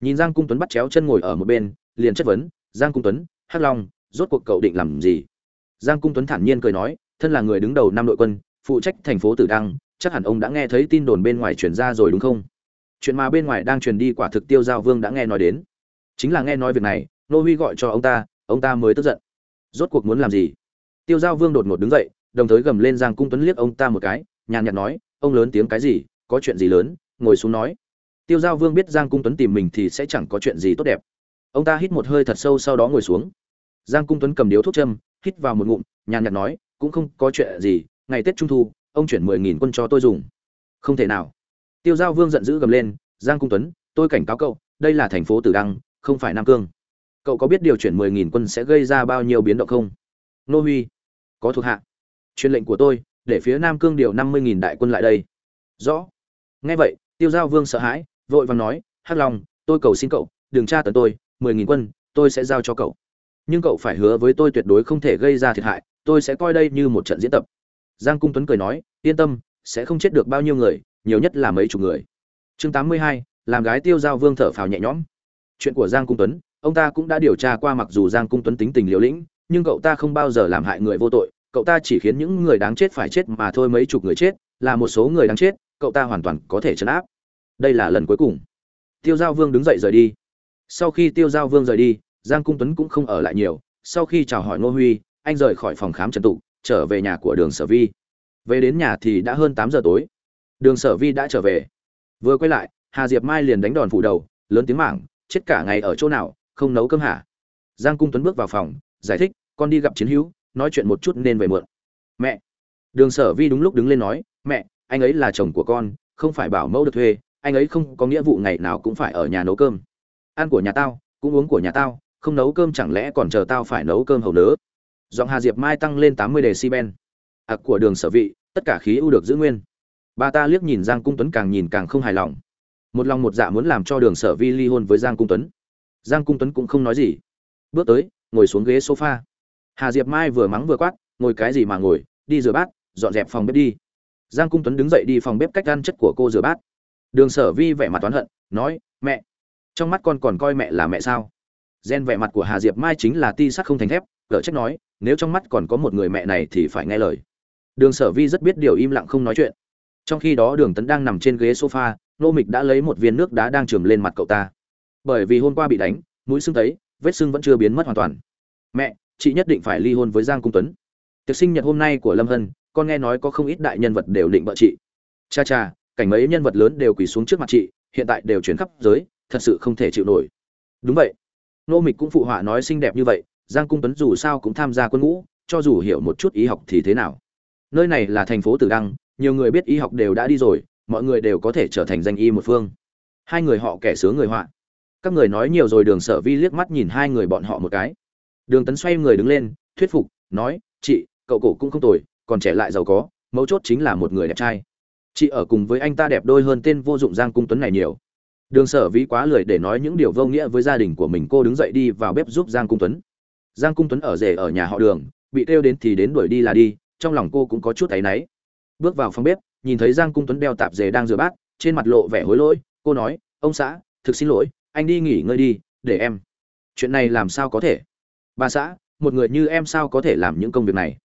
Nhìn giang cung tuấn bắt chéo chân ngồi ở một bên, liền chất vấn, giang cung tuấn, hắc long, rốt cuộc cậu định làm gì? Giang cung tuấn thản nhiên cười nói, thân là người đứng đầu năm đội quân, phụ trách thành phố tử đăng, chắc hẳn ông đã nghe thấy tin đồn bên ngoài truyền ra rồi đúng không? Chuyện mà bên ngoài đang truyền đi quả thực tiêu giao vương đã nghe nói đến. Chính là nghe nói việc này, nô huy gọi cho ông ta ông ta mới tức giận. Rốt cuộc muốn làm gì? Tiêu giao vương đột ngột đứng dậy, đồng thời gầm lên giang cung tuấn liếc ông ta một cái, nhàn nhạt nói, ông lớn tiếng cái gì, có chuyện gì lớn? Ngồi xuống nói tiêu giao vương biết giang cung tuấn tìm mình thì sẽ chẳng có chuyện gì tốt đẹp. Ông ta hít một hơi thật sâu sau đó ngồi xuống. Giang cung tuấn cầm điếu thuốc châm, hít vào một ngụm, nhàn nhạt nói, cũng không có chuyện gì, ngày tết trung thu, ông chuyển mười nghìn quân cho tôi dùng. Không thể nào. Tiêu giao vương giận dữ gầm lên, giang cung tuấn, tôi cảnh cáo cậu, đây là thành phố tử đăng, không phải nam cương. Cậu có biết điều chuyển mười nghìn quân sẽ gây ra bao nhiêu biến động không? Nô huy, có thuộc hạ. Truyền lệnh của tôi, để phía nam cương điều năm mươi nghìn đại quân lại đây. Rõ. Nghe vậy, tiêu giao vương sợ hãi vội vàng nói, hắc long, tôi cầu xin cậu, đừng tra tấn tôi, mười nghìn quân, tôi sẽ giao cho cậu. Nhưng cậu phải hứa với tôi tuyệt đối không thể gây ra thiệt hại, tôi sẽ coi đây như một trận diễn tập. Giang cung tuấn cười nói, yên tâm, sẽ không chết được bao nhiêu người, nhiều nhất là mấy chục người. Chương tám mươi hai, làm gái tiêu giao vương thở phào nhẹ nhõm. Chuyện của giang cung tuấn, ông ta cũng đã điều tra qua mặc dù giang cung tuấn tính tình liều lĩnh, nhưng cậu ta không bao giờ làm hại người vô tội, cậu ta chỉ khiến những người đáng chết phải chết mà thôi, mấy chục người chết, là một số người đáng chết, cậu ta hoàn toàn có thể chấn áp đây là lần cuối cùng. Tiêu giao vương đứng dậy rời đi. Sau khi tiêu giao vương rời đi, giang cung tuấn cũng không ở lại nhiều. Sau khi chào hỏi ngô huy, anh rời khỏi phòng khám trần tụ trở về nhà của đường sở vi. Về đến nhà thì đã hơn tám giờ tối. Đường sở vi đã trở về. Vừa quay lại, hà diệp mai liền đánh đòn phủ đầu, lớn tiếng mảng, chết cả ngày ở chỗ nào, không nấu cơm hả? Giang cung tuấn bước vào phòng, giải thích, con đi gặp chiến hữu, nói chuyện một chút nên về muộn. Mẹ. Đường sở vi đúng lúc đứng lên nói, mẹ, anh ấy là chồng của con, không phải bảo mẫu được thuê anh ấy không có nghĩa vụ ngày nào cũng phải ở nhà nấu cơm. Ăn của nhà tao cũng uống của nhà tao không nấu cơm chẳng lẽ còn chờ tao phải nấu cơm hầu nớ? Giọng hà diệp mai tăng lên tám mươi đề xi ben, ạc của đường sở vị tất cả khí ưu được giữ nguyên. Bà ta liếc nhìn giang cung tuấn càng nhìn càng không hài lòng. Một lòng một dạ muốn làm cho đường sở vi ly hôn với giang cung tuấn. Giang cung tuấn cũng không nói gì. Bước tới ngồi xuống ghế sofa. Hà diệp mai vừa mắng vừa quát ngồi cái gì mà ngồi? Đi rửa bát dọn dẹp phòng bếp đi. Giang cung tuấn đứng dậy đi phòng bếp cách ăn chất của cô rửa bát đường sở vi vẻ mặt toán hận nói mẹ trong mắt con còn coi mẹ là mẹ sao? Gen vẻ mặt của hà diệp mai chính là ti sắt không thành thép gỡ trách nói nếu trong mắt còn có một người mẹ này thì phải nghe lời. Đường sở vi rất biết điều im lặng không nói chuyện. Trong khi đó đường tấn đang nằm trên ghế sofa nô mịch đã lấy một viên nước đá đang trườm lên mặt cậu ta. Bởi vì hôm qua bị đánh mũi sưng thấy, vết sưng vẫn chưa biến mất hoàn toàn. Mẹ chị nhất định phải ly hôn với giang cung tuấn. Tiệc sinh nhật hôm nay của lâm hân con nghe nói có không ít đại nhân vật đều định vợ chị. Cha cha cảnh mấy nhân vật lớn đều quỳ xuống trước mặt chị, hiện tại đều chuyển khắp giới, thật sự không thể chịu nổi. Đúng vậy. Nô mịch cũng phụ họa nói xinh đẹp như vậy, giang cung tuấn dù sao cũng tham gia quân ngũ, cho dù hiểu một chút y học thì thế nào. Nơi này là thành phố tử đăng, nhiều người biết y học đều đã đi rồi, mọi người đều có thể trở thành danh y một phương. Hai người họ kẻ sướng người họa. Các người nói nhiều rồi đường sở vi liếc mắt nhìn hai người bọn họ một cái. Đường tấn xoay người đứng lên, thuyết phục, nói, chị, cậu cổ cũng không tồi, còn trẻ lại giàu có, mấu chốt chính là một người đẹp trai chị ở cùng với anh ta đẹp đôi hơn tên vô dụng giang cung tuấn này nhiều. Đường sở ví quá lười để nói những điều vô nghĩa với gia đình của mình, cô đứng dậy đi vào bếp giúp giang cung tuấn. Giang cung tuấn ở rể ở nhà họ đường, bị kêu đến thì đến đuổi đi là đi, trong lòng cô cũng có chút áy náy. Bước vào phòng bếp, nhìn thấy giang cung tuấn đeo tạp dề đang rửa bát, trên mặt lộ vẻ hối lỗi, cô nói, ông xã, thực xin lỗi, anh đi nghỉ ngơi đi, để em. Chuyện này làm sao có thể? Bà xã, một người như em sao có thể làm những công việc này?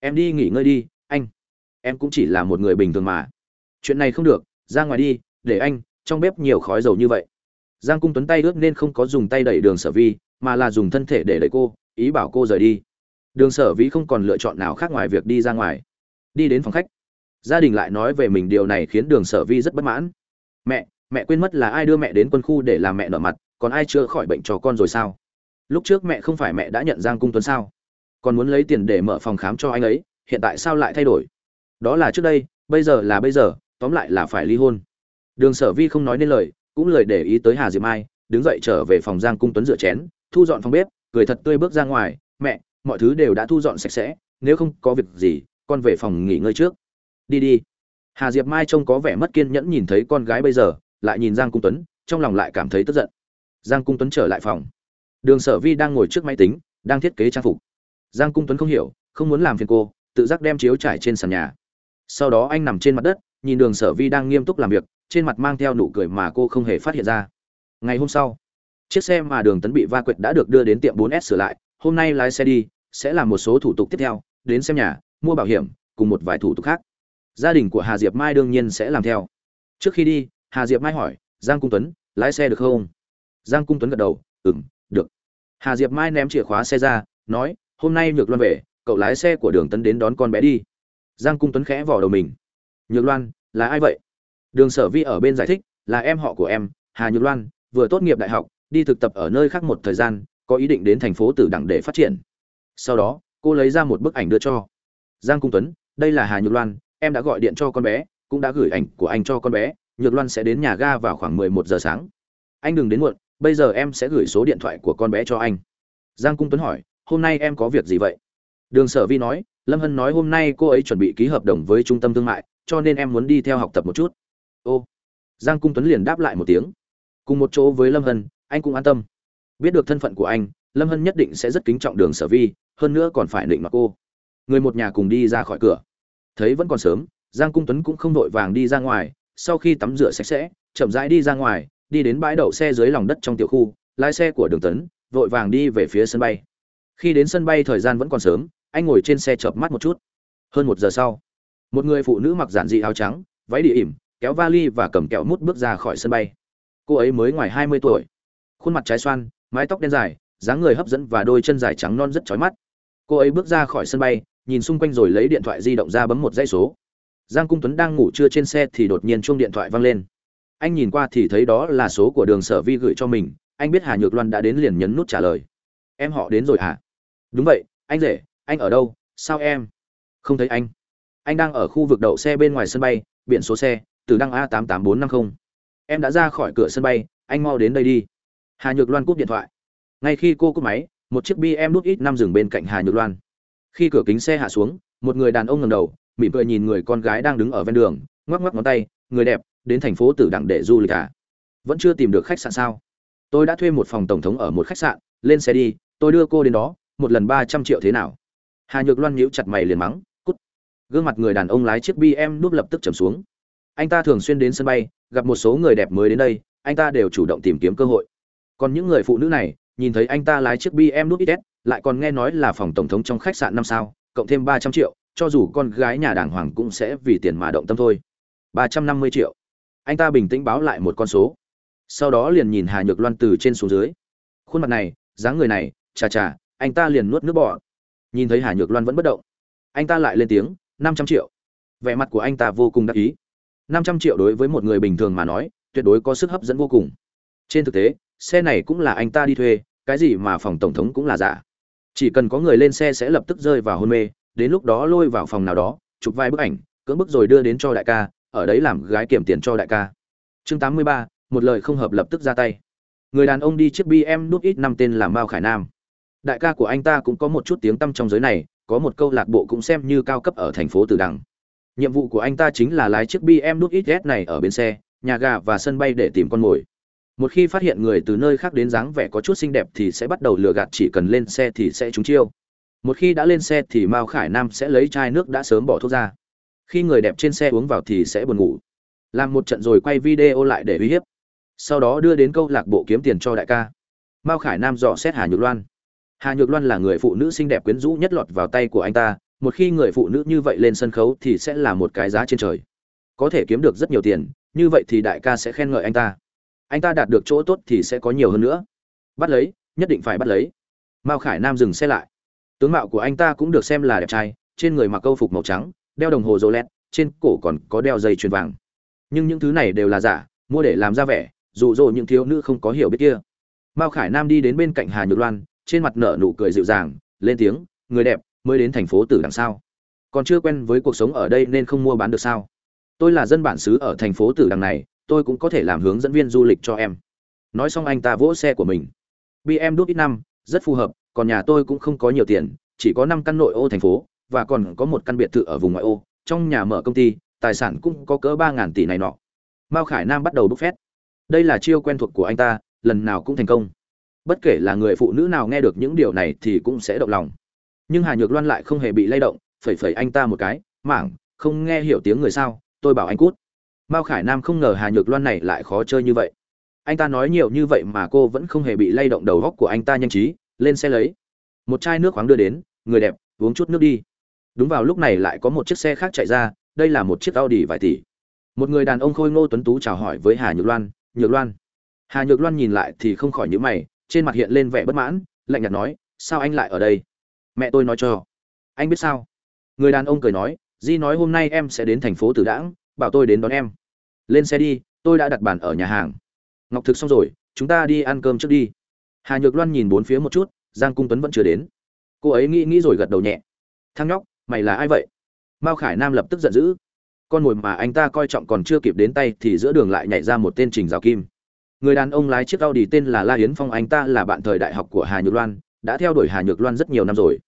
Em đi nghỉ ngơi đi, anh. Em cũng chỉ là một người bình thường mà chuyện này không được, ra ngoài đi, để anh, trong bếp nhiều khói dầu như vậy. Giang cung tuấn tay ướt nên không có dùng tay đẩy đường sở vi, mà là dùng thân thể để đẩy cô, ý bảo cô rời đi. Đường sở vi không còn lựa chọn nào khác ngoài việc đi ra ngoài. Đi đến phòng khách. Gia đình lại nói về mình điều này khiến đường sở vi rất bất mãn. Mẹ mẹ quên mất là ai đưa mẹ đến quân khu để làm mẹ nở mặt, còn ai chưa khỏi bệnh cho con rồi sao? Lúc trước mẹ không phải mẹ đã nhận giang cung tuấn sao? Còn muốn lấy tiền để mở phòng khám cho anh ấy, hiện tại sao lại thay đổi? Đó là trước đây, bây giờ là bây giờ tóm lại là phải ly hôn. Đường sở vi không nói nên lời, cũng lời để ý tới hà diệp mai, đứng dậy trở về phòng giang cung tuấn rửa chén, thu dọn phòng bếp, cười thật tươi bước ra ngoài, mẹ, mọi thứ đều đã thu dọn sạch sẽ, nếu không có việc gì, con về phòng nghỉ ngơi trước. Đi đi. Hà diệp mai trông có vẻ mất kiên nhẫn nhìn thấy con gái bây giờ, lại nhìn giang cung tuấn, trong lòng lại cảm thấy tức giận. Giang cung tuấn trở lại phòng. Đường sở vi đang ngồi trước máy tính, đang thiết kế trang phục. Giang cung tuấn không hiểu, không muốn làm phiền cô, tự giác đem chiếu trải trên sàn nhà. Sau đó anh nằm trên mặt đất nhìn đường sở vi đang nghiêm túc làm việc, trên mặt mang theo nụ cười mà cô không hề phát hiện ra. Ngày hôm sau, chiếc xe mà đường tấn bị va quệt đã được đưa đến tiệm 4S sửa lại, hôm nay lái xe đi, sẽ làm một số thủ tục tiếp theo, đến xem nhà, mua bảo hiểm, cùng một vài thủ tục khác. Gia đình của hà diệp mai đương nhiên sẽ làm theo. Trước khi đi, hà diệp mai hỏi, giang cung tuấn, lái xe được không? Giang cung tuấn gật đầu, ừm, được. Hà diệp mai ném chìa khóa xe ra, nói, hôm nay nhược Luân về, cậu lái xe của đường tấn đến đón con bé đi. Giang cung tuấn khẽ vỏ đầu mình nhược loan, là ai vậy? Đường sở vi ở bên giải thích, là em họ của em, hà nhược loan, vừa tốt nghiệp đại học, đi thực tập ở nơi khác một thời gian, có ý định đến thành phố tử đẳng để phát triển. Sau đó, cô lấy ra một bức ảnh đưa cho giang cung tuấn, đây là hà nhược loan, em đã gọi điện cho con bé, cũng đã gửi ảnh của anh cho con bé, nhược loan sẽ đến nhà ga vào khoảng mười một giờ sáng. Anh đừng đến muộn, bây giờ em sẽ gửi số điện thoại của con bé cho anh. Giang cung tuấn hỏi, hôm nay em có việc gì vậy? Đường sở vi nói, lâm hân nói hôm nay cô ấy chuẩn bị ký hợp đồng với trung tâm thương mại cho nên em muốn đi theo học tập một chút. Ô, giang cung tuấn liền đáp lại một tiếng. Cùng một chỗ với lâm hân, anh cũng an tâm. Biết được thân phận của anh, lâm hân nhất định sẽ rất kính trọng đường sở vi, hơn nữa còn phải định mặc cô. Người một nhà cùng đi ra khỏi cửa. Thấy vẫn còn sớm, giang cung tuấn cũng không vội vàng đi ra ngoài, sau khi tắm rửa sạch sẽ, chậm rãi đi ra ngoài, đi đến bãi đậu xe dưới lòng đất trong tiểu khu, lái xe của đường tấn, vội vàng đi về phía sân bay. Khi đến sân bay thời gian vẫn còn sớm, anh ngồi trên xe chợp mắt một chút. Hơn một giờ sau một người phụ nữ mặc giản dị áo trắng, váy địa ỉm, kéo vali và cầm kẹo mút bước ra khỏi sân bay. Cô ấy mới ngoài hai mươi tuổi. Khuôn mặt trái xoan, mái tóc đen dài, dáng người hấp dẫn và đôi chân dài trắng non rất chói mắt. Cô ấy bước ra khỏi sân bay, nhìn xung quanh rồi lấy điện thoại di động ra bấm một dãy số. Giang cung tuấn đang ngủ trưa trên xe thì đột nhiên chuông điện thoại vang lên. Anh nhìn qua thì thấy đó là số của đường sở vi gửi cho mình, anh biết hà nhược loan đã đến liền nhấn nút trả lời. Em họ đến rồi hả? Đúng vậy, anh rể, anh ở đâu? Sao em? Không thấy anh anh đang ở khu vực đậu xe bên ngoài sân bay, biển số xe, từ đăng a tám tám bốn năm không. em đã ra khỏi cửa sân bay, anh mau đến đây đi. Hà nhược loan cúp điện thoại. Ngay khi cô cúp máy, một chiếc bi em nút ít năm dừng bên cạnh hà nhược loan. Khi cửa kính xe hạ xuống, một người đàn ông ngầm đầu, mỉm cười nhìn người con gái đang đứng ở ven đường, ngoắc ngoắc ngón tay, người đẹp, đến thành phố tử đặng để du lịch à? Vẫn chưa tìm được khách sạn sao? Tôi đã thuê một phòng tổng thống ở một khách sạn, lên xe đi, tôi đưa cô đến đó, một lần ba trăm triệu thế nào? Hà nhược loan nhíu chặt mày liền mắng gương mặt người đàn ông lái chiếc bm núp lập tức trầm xuống. Anh ta thường xuyên đến sân bay, gặp một số người đẹp mới đến đây, anh ta đều chủ động tìm kiếm cơ hội. Còn những người phụ nữ này, nhìn thấy anh ta lái chiếc bm núp ít, lại còn nghe nói là phòng tổng thống trong khách sạn năm sao, cộng thêm ba trăm triệu, cho dù con gái nhà đàng hoàng cũng sẽ vì tiền mà động tâm thôi. Ba trăm năm mươi triệu. Anh ta bình tĩnh báo lại một con số. Sau đó liền nhìn hà nhược loan từ trên xuống dưới. Khuôn mặt này, dáng người này, chà chà, anh ta liền nuốt nước bọt. nhìn thấy hà nhược loan vẫn bất động. Anh ta lại lên tiếng năm trăm triệu. Vẻ mặt của anh ta vô cùng đắc ý. Năm trăm triệu đối với một người bình thường mà nói, tuyệt đối có sức hấp dẫn vô cùng. Trên thực tế, xe này cũng là anh ta đi thuê, cái gì mà phòng tổng thống cũng là giả. Chỉ cần có người lên xe sẽ lập tức rơi vào hôn mê, đến lúc đó lôi vào phòng nào đó, chụp vài bức ảnh, cưỡng bức rồi đưa đến cho đại ca, ở đấy làm gái kiểm tiền cho đại ca. Chương tám mươi ba, một lời không hợp lập tức ra tay. Người đàn ông đi chiếc bm nút ít năm tên là mao khải nam. Đại ca của anh ta cũng có một chút tiếng tăm trong giới này có một câu lạc bộ cũng xem như cao cấp ở thành phố từ đằng. Nhiệm vụ của anh ta chính là lái chiếc bm nút ít này ở bến xe, nhà gà và sân bay để tìm con mồi. Một khi phát hiện người từ nơi khác đến dáng vẻ có chút xinh đẹp thì sẽ bắt đầu lừa gạt, chỉ cần lên xe thì sẽ trúng chiêu. Một khi đã lên xe thì mao khải nam sẽ lấy chai nước đã sớm bỏ thuốc ra. Khi người đẹp trên xe uống vào thì sẽ buồn ngủ. Làm một trận rồi quay video lại để uy hiếp. Sau đó đưa đến câu lạc bộ kiếm tiền cho đại ca. Mao khải nam dò xét hà nhược loan hà nhược loan là người phụ nữ xinh đẹp quyến rũ nhất lọt vào tay của anh ta, một khi người phụ nữ như vậy lên sân khấu thì sẽ là một cái giá trên trời. Có thể kiếm được rất nhiều tiền, như vậy thì đại ca sẽ khen ngợi anh ta. Anh ta đạt được chỗ tốt thì sẽ có nhiều hơn nữa. Bắt lấy, nhất định phải bắt lấy. Mao khải nam dừng xe lại. Tướng mạo của anh ta cũng được xem là đẹp trai, trên người mặc câu phục màu trắng, đeo đồng hồ rô led trên cổ còn có đeo dây chuyền vàng. Nhưng những thứ này đều là giả, mua để làm ra vẻ, dụ dỗ những thiếu nữ không có hiểu biết kia. Mao khải nam đi đến bên cạnh hà nhược loan trên mặt nở nụ cười dịu dàng, lên tiếng, người đẹp, mới đến thành phố tử đằng sao còn chưa quen với cuộc sống ở đây nên không mua bán được sao? Tôi là dân bản xứ ở thành phố tử đằng này, tôi cũng có thể làm hướng dẫn viên du lịch cho em. Nói xong anh ta vỗ xe của mình. Bm đút ít năm, rất phù hợp, còn nhà tôi cũng không có nhiều tiền, chỉ có năm căn nội ô thành phố, và còn có một căn biệt thự ở vùng ngoại ô. Trong nhà mở công ty, tài sản cũng có cỡ ba ngàn tỷ này nọ. Mao khải nam bắt đầu bốc phét. Đây là chiêu quen thuộc của anh ta, lần nào cũng thành công bất kể là người phụ nữ nào nghe được những điều này thì cũng sẽ động lòng. Nhưng hà nhược loan lại không hề bị lay động, phẩy phẩy anh ta một cái, mảng, không nghe hiểu tiếng người sao, tôi bảo anh cút. Mao khải nam không ngờ hà nhược loan này lại khó chơi như vậy. Anh ta nói nhiều như vậy mà cô vẫn không hề bị lay động đầu góc của anh ta nhanh trí, lên xe lấy. Một chai nước khoáng đưa đến, người đẹp, uống chút nước đi. Đúng vào lúc này lại có một chiếc xe khác chạy ra, đây là một chiếc audi vài tỷ. Một người đàn ông khôi ngô tuấn tú chào hỏi với hà nhược loan nhược loan. Hà nhược loan nhìn lại thì không khỏi nhữ mày trên mặt hiện lên vẻ bất mãn, lạnh nhạt nói, sao anh lại ở đây? Mẹ tôi nói cho. Anh biết sao? Người đàn ông cười nói, di nói hôm nay em sẽ đến thành phố tử đãng, bảo tôi đến đón em. Lên xe đi, tôi đã đặt bàn ở nhà hàng. Ngọc thực xong rồi, chúng ta đi ăn cơm trước đi. Hà nhược loan nhìn bốn phía một chút, giang cung tuấn vẫn chưa đến. Cô ấy nghĩ nghĩ rồi gật đầu nhẹ. Thang nhóc, mày là ai vậy? Mao khải nam lập tức giận dữ. Con mồi mà anh ta coi trọng còn chưa kịp đến tay thì giữa đường lại nhảy ra một tên trình giáo kim người đàn ông lái chiếc Audi tên là La Hiến Phong, anh ta là bạn thời đại học của Hà Nhược Loan, đã theo đuổi Hà Nhược Loan rất nhiều năm rồi.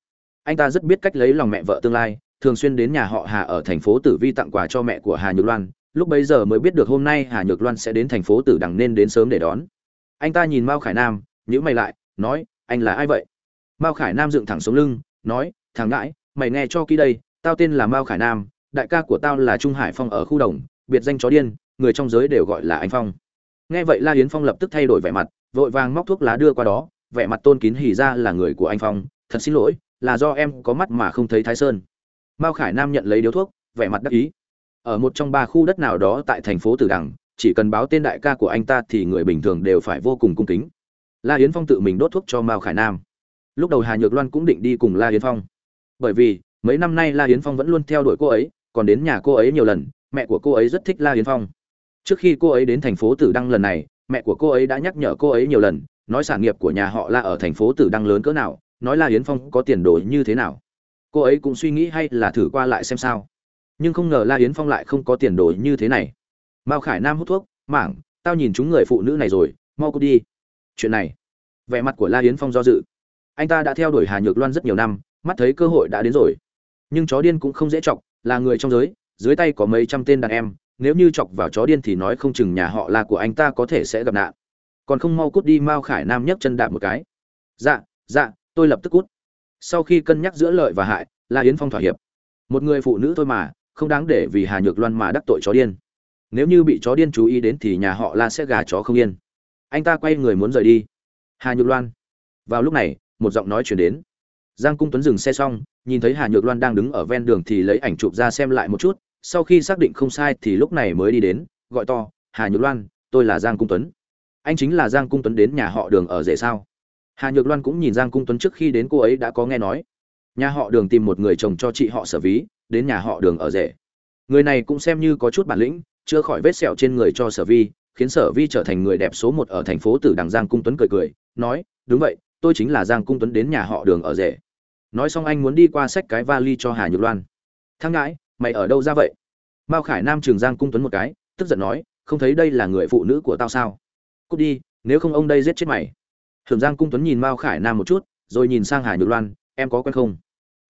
Anh ta rất biết cách lấy lòng mẹ vợ tương lai, thường xuyên đến nhà họ Hà ở thành phố Tử Vi tặng quà cho mẹ của Hà Nhược Loan. Lúc bấy giờ mới biết được hôm nay Hà Nhược Loan sẽ đến thành phố Tử Đằng nên đến sớm để đón. Anh ta nhìn Mao Khải Nam, nhíu mày lại, nói, anh là ai vậy? Mao Khải Nam dựng thẳng sống lưng, nói, thằng ngãi, mày nghe cho kỹ đây, tao tên là Mao Khải Nam, đại ca của tao là Trung Hải Phong ở khu đồng, biệt danh chó điên, người trong giới đều gọi là anh Phong nghe vậy La Hiến Phong lập tức thay đổi vẻ mặt, vội vàng móc thuốc lá đưa qua đó, vẻ mặt tôn kín hỉ ra là người của anh Phong, thật xin lỗi, là do em có mắt mà không thấy Thái Sơn. Mao Khải Nam nhận lấy điếu thuốc, vẻ mặt đắc ý. Ở một trong ba khu đất nào đó tại thành phố Tử Đằng, chỉ cần báo tên đại ca của anh ta thì người bình thường đều phải vô cùng cung kính. La Hiến Phong tự mình đốt thuốc cho Mao Khải Nam. Lúc đầu Hà Nhược Loan cũng định đi cùng La Hiến Phong. Bởi vì, mấy năm nay La Hiến Phong vẫn luôn theo đuổi cô ấy, còn đến nhà cô ấy nhiều lần, mẹ của cô ấy rất thích la hiến phong trước khi cô ấy đến thành phố tử đăng lần này, mẹ của cô ấy đã nhắc nhở cô ấy nhiều lần, nói sản nghiệp của nhà họ la ở thành phố tử đăng lớn cỡ nào, nói là Yến phong có tiền đồ như thế nào. Cô ấy cũng suy nghĩ hay là thử qua lại xem sao. Nhưng không ngờ la Yến phong lại không có tiền đồ như thế này. Mao khải nam hút thuốc, mảng, tao nhìn chúng người phụ nữ này rồi, mau cút đi. Chuyện này, vẻ mặt của la Yến phong do dự. Anh ta đã theo đuổi hà nhược loan rất nhiều năm, mắt thấy cơ hội đã đến rồi. Nhưng chó điên cũng không dễ chọc, là người trong giới, dưới tay có mấy trăm tên đàn em nếu như chọc vào chó điên thì nói không chừng nhà họ là của anh ta có thể sẽ gặp nạn. Còn không mau cút đi mao khải nam nhấc chân đạp một cái. Dạ dạ tôi lập tức cút. Sau khi cân nhắc giữa lợi và hại, la yến phong thỏa hiệp. Một người phụ nữ thôi mà, không đáng để vì hà nhược loan mà đắc tội chó điên. Nếu như bị chó điên chú ý đến thì nhà họ la sẽ gà chó không yên. Anh ta quay người muốn rời đi. Hà nhược loan. Vào lúc này, một giọng nói chuyển đến. Giang cung tuấn dừng xe xong, nhìn thấy hà nhược loan đang đứng ở ven đường thì lấy ảnh chụp ra xem lại một chút sau khi xác định không sai thì lúc này mới đi đến, gọi to, hà nhược loan, tôi là giang cung tuấn. Anh chính là giang cung tuấn đến nhà họ đường ở rể sao? Hà nhược loan cũng nhìn giang cung tuấn trước khi đến cô ấy đã có nghe nói. Nhà họ đường tìm một người chồng cho chị họ sở ví, đến nhà họ đường ở rể. Người này cũng xem như có chút bản lĩnh chưa khỏi vết sẹo trên người cho sở vi khiến sở vi trở thành người đẹp số một ở thành phố tử đằng giang cung tuấn cười cười, nói, đúng vậy, tôi chính là giang cung tuấn đến nhà họ đường ở rể. Nói xong anh muốn đi qua sách cái vali cho hà nhược loan. Thang ngãi mày ở đâu ra vậy? Mao khải nam trường giang cung tuấn một cái, tức giận nói, không thấy đây là người phụ nữ của tao sao? Cút đi, nếu không ông đây giết chết mày. Thường giang cung tuấn nhìn mao khải nam một chút, rồi nhìn sang hà nhược loan, em có quen không?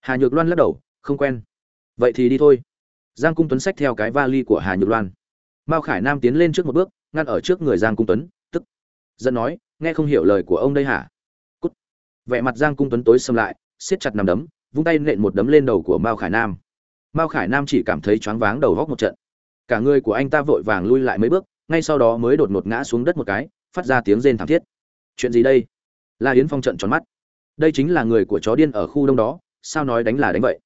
Hà nhược loan lắc đầu, không quen. Vậy thì đi thôi. Giang cung tuấn xách theo cái vali của hà nhược loan. Mao khải nam tiến lên trước một bước, ngăn ở trước người giang cung tuấn, tức giận nói, nghe không hiểu lời của ông đây hả? Cút. Vẻ mặt giang cung tuấn tối xâm lại, siết chặt nằm đấm, vung tay nện một đấm lên đầu của mao khải nam mao khải nam chỉ cảm thấy choáng váng đầu góc một trận. Cả người của anh ta vội vàng lui lại mấy bước, ngay sau đó mới đột ngột ngã xuống đất một cái, phát ra tiếng rên thảm thiết. Chuyện gì đây? La yến phong trận tròn mắt. Đây chính là người của chó điên ở khu đông đó, sao nói đánh là đánh vậy?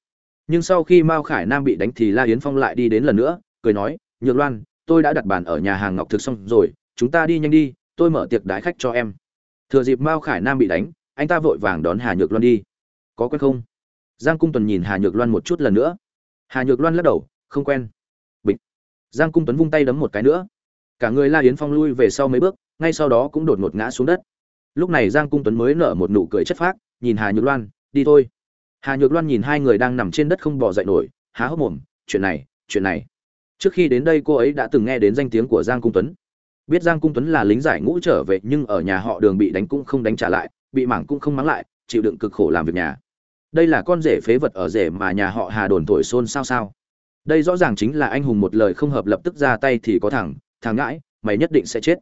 Nhưng sau khi mao khải nam bị đánh thì la yến phong lại đi đến lần nữa, cười nói, nhược loan, tôi đã đặt bàn ở nhà hàng ngọc thực xong rồi, chúng ta đi nhanh đi, tôi mở tiệc đái khách cho em. Thừa dịp mao khải nam bị đánh, anh ta vội vàng đón hà nhược loan đi. Có quen không? Giang cung tuần nhìn hà nhược loan một chút lần nữa hà nhược loan lắc đầu, không quen. Bịch. Giang cung tuấn vung tay đấm một cái nữa. Cả người la yến phong lui về sau mấy bước, ngay sau đó cũng đột ngột ngã xuống đất. Lúc này giang cung tuấn mới nở một nụ cười chất phác, nhìn hà nhược loan, đi thôi. Hà nhược loan nhìn hai người đang nằm trên đất không bỏ dậy nổi, há hốc mồm, chuyện này chuyện này. Trước khi đến đây cô ấy đã từng nghe đến danh tiếng của giang cung tuấn. Biết giang cung tuấn là lính giải ngũ trở về, nhưng ở nhà họ đường bị đánh cũng không đánh trả lại, bị mảng cũng không mắng lại, chịu đựng cực khổ làm việc nhà đây là con rể phế vật ở rể mà nhà họ hà đồn thổi xôn sao sao? Đây rõ ràng chính là anh hùng một lời không hợp lập tức ra tay thì có thẳng thằng ngãi, mày nhất định sẽ chết.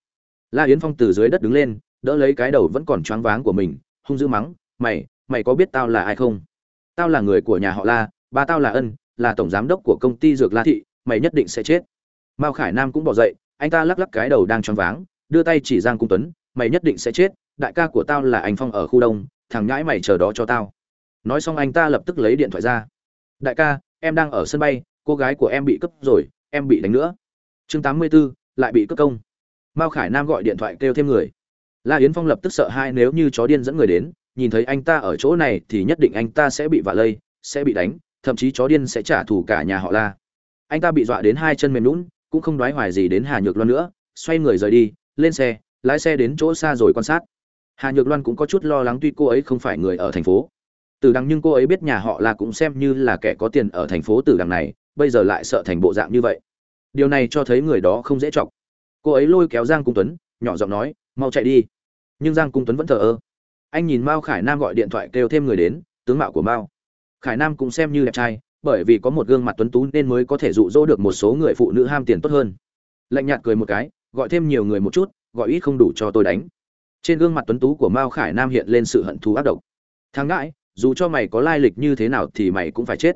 La yến phong từ dưới đất đứng lên, đỡ lấy cái đầu vẫn còn choáng váng của mình, hung dữ mắng, mày mày có biết tao là ai không? Tao là người của nhà họ la, ba tao là ân, là tổng giám đốc của công ty dược la thị, mày nhất định sẽ chết. Mao khải nam cũng bỏ dậy, anh ta lắc lắc cái đầu đang choáng váng, đưa tay chỉ giang cung tuấn, mày nhất định sẽ chết, đại ca của tao là anh phong ở khu đông, thằng nhãi mày chờ đó cho tao nói xong anh ta lập tức lấy điện thoại ra. Đại ca em đang ở sân bay cô gái của em bị cướp rồi em bị đánh nữa. Chương tám mươi 84, lại bị cướp công. Mao khải nam gọi điện thoại kêu thêm người. La yến phong lập tức sợ hai nếu như chó điên dẫn người đến nhìn thấy anh ta ở chỗ này thì nhất định anh ta sẽ bị vạ lây sẽ bị đánh thậm chí chó điên sẽ trả thù cả nhà họ la. Anh ta bị dọa đến hai chân mềm lún cũng không đoái hoài gì đến hà nhược loan nữa xoay người rời đi lên xe lái xe đến chỗ xa rồi quan sát. Hà nhược loan cũng có chút lo lắng tuy cô ấy không phải người ở thành phố. Tử đằng nhưng cô ấy biết nhà họ là cũng xem như là kẻ có tiền ở thành phố Tử đằng này, bây giờ lại sợ thành bộ dạng như vậy. Điều này cho thấy người đó không dễ chọc. Cô ấy lôi kéo giang cung tuấn, nhỏ giọng nói, mau chạy đi. Nhưng giang cung tuấn vẫn thờ ơ. Anh nhìn mao khải nam gọi điện thoại kêu thêm người đến, tướng mạo của mao. Khải nam cũng xem như đẹp trai, bởi vì có một gương mặt tuấn tú nên mới có thể dụ dỗ được một số người phụ nữ ham tiền tốt hơn. Lạnh nhạt cười một cái, gọi thêm nhiều người một chút, gọi ít không đủ cho tôi đánh. Trên gương mặt tuấn tú của mao khải nam hiện lên sự hận thù ác độc. Thang ngãi dù cho mày có lai lịch như thế nào thì mày cũng phải chết.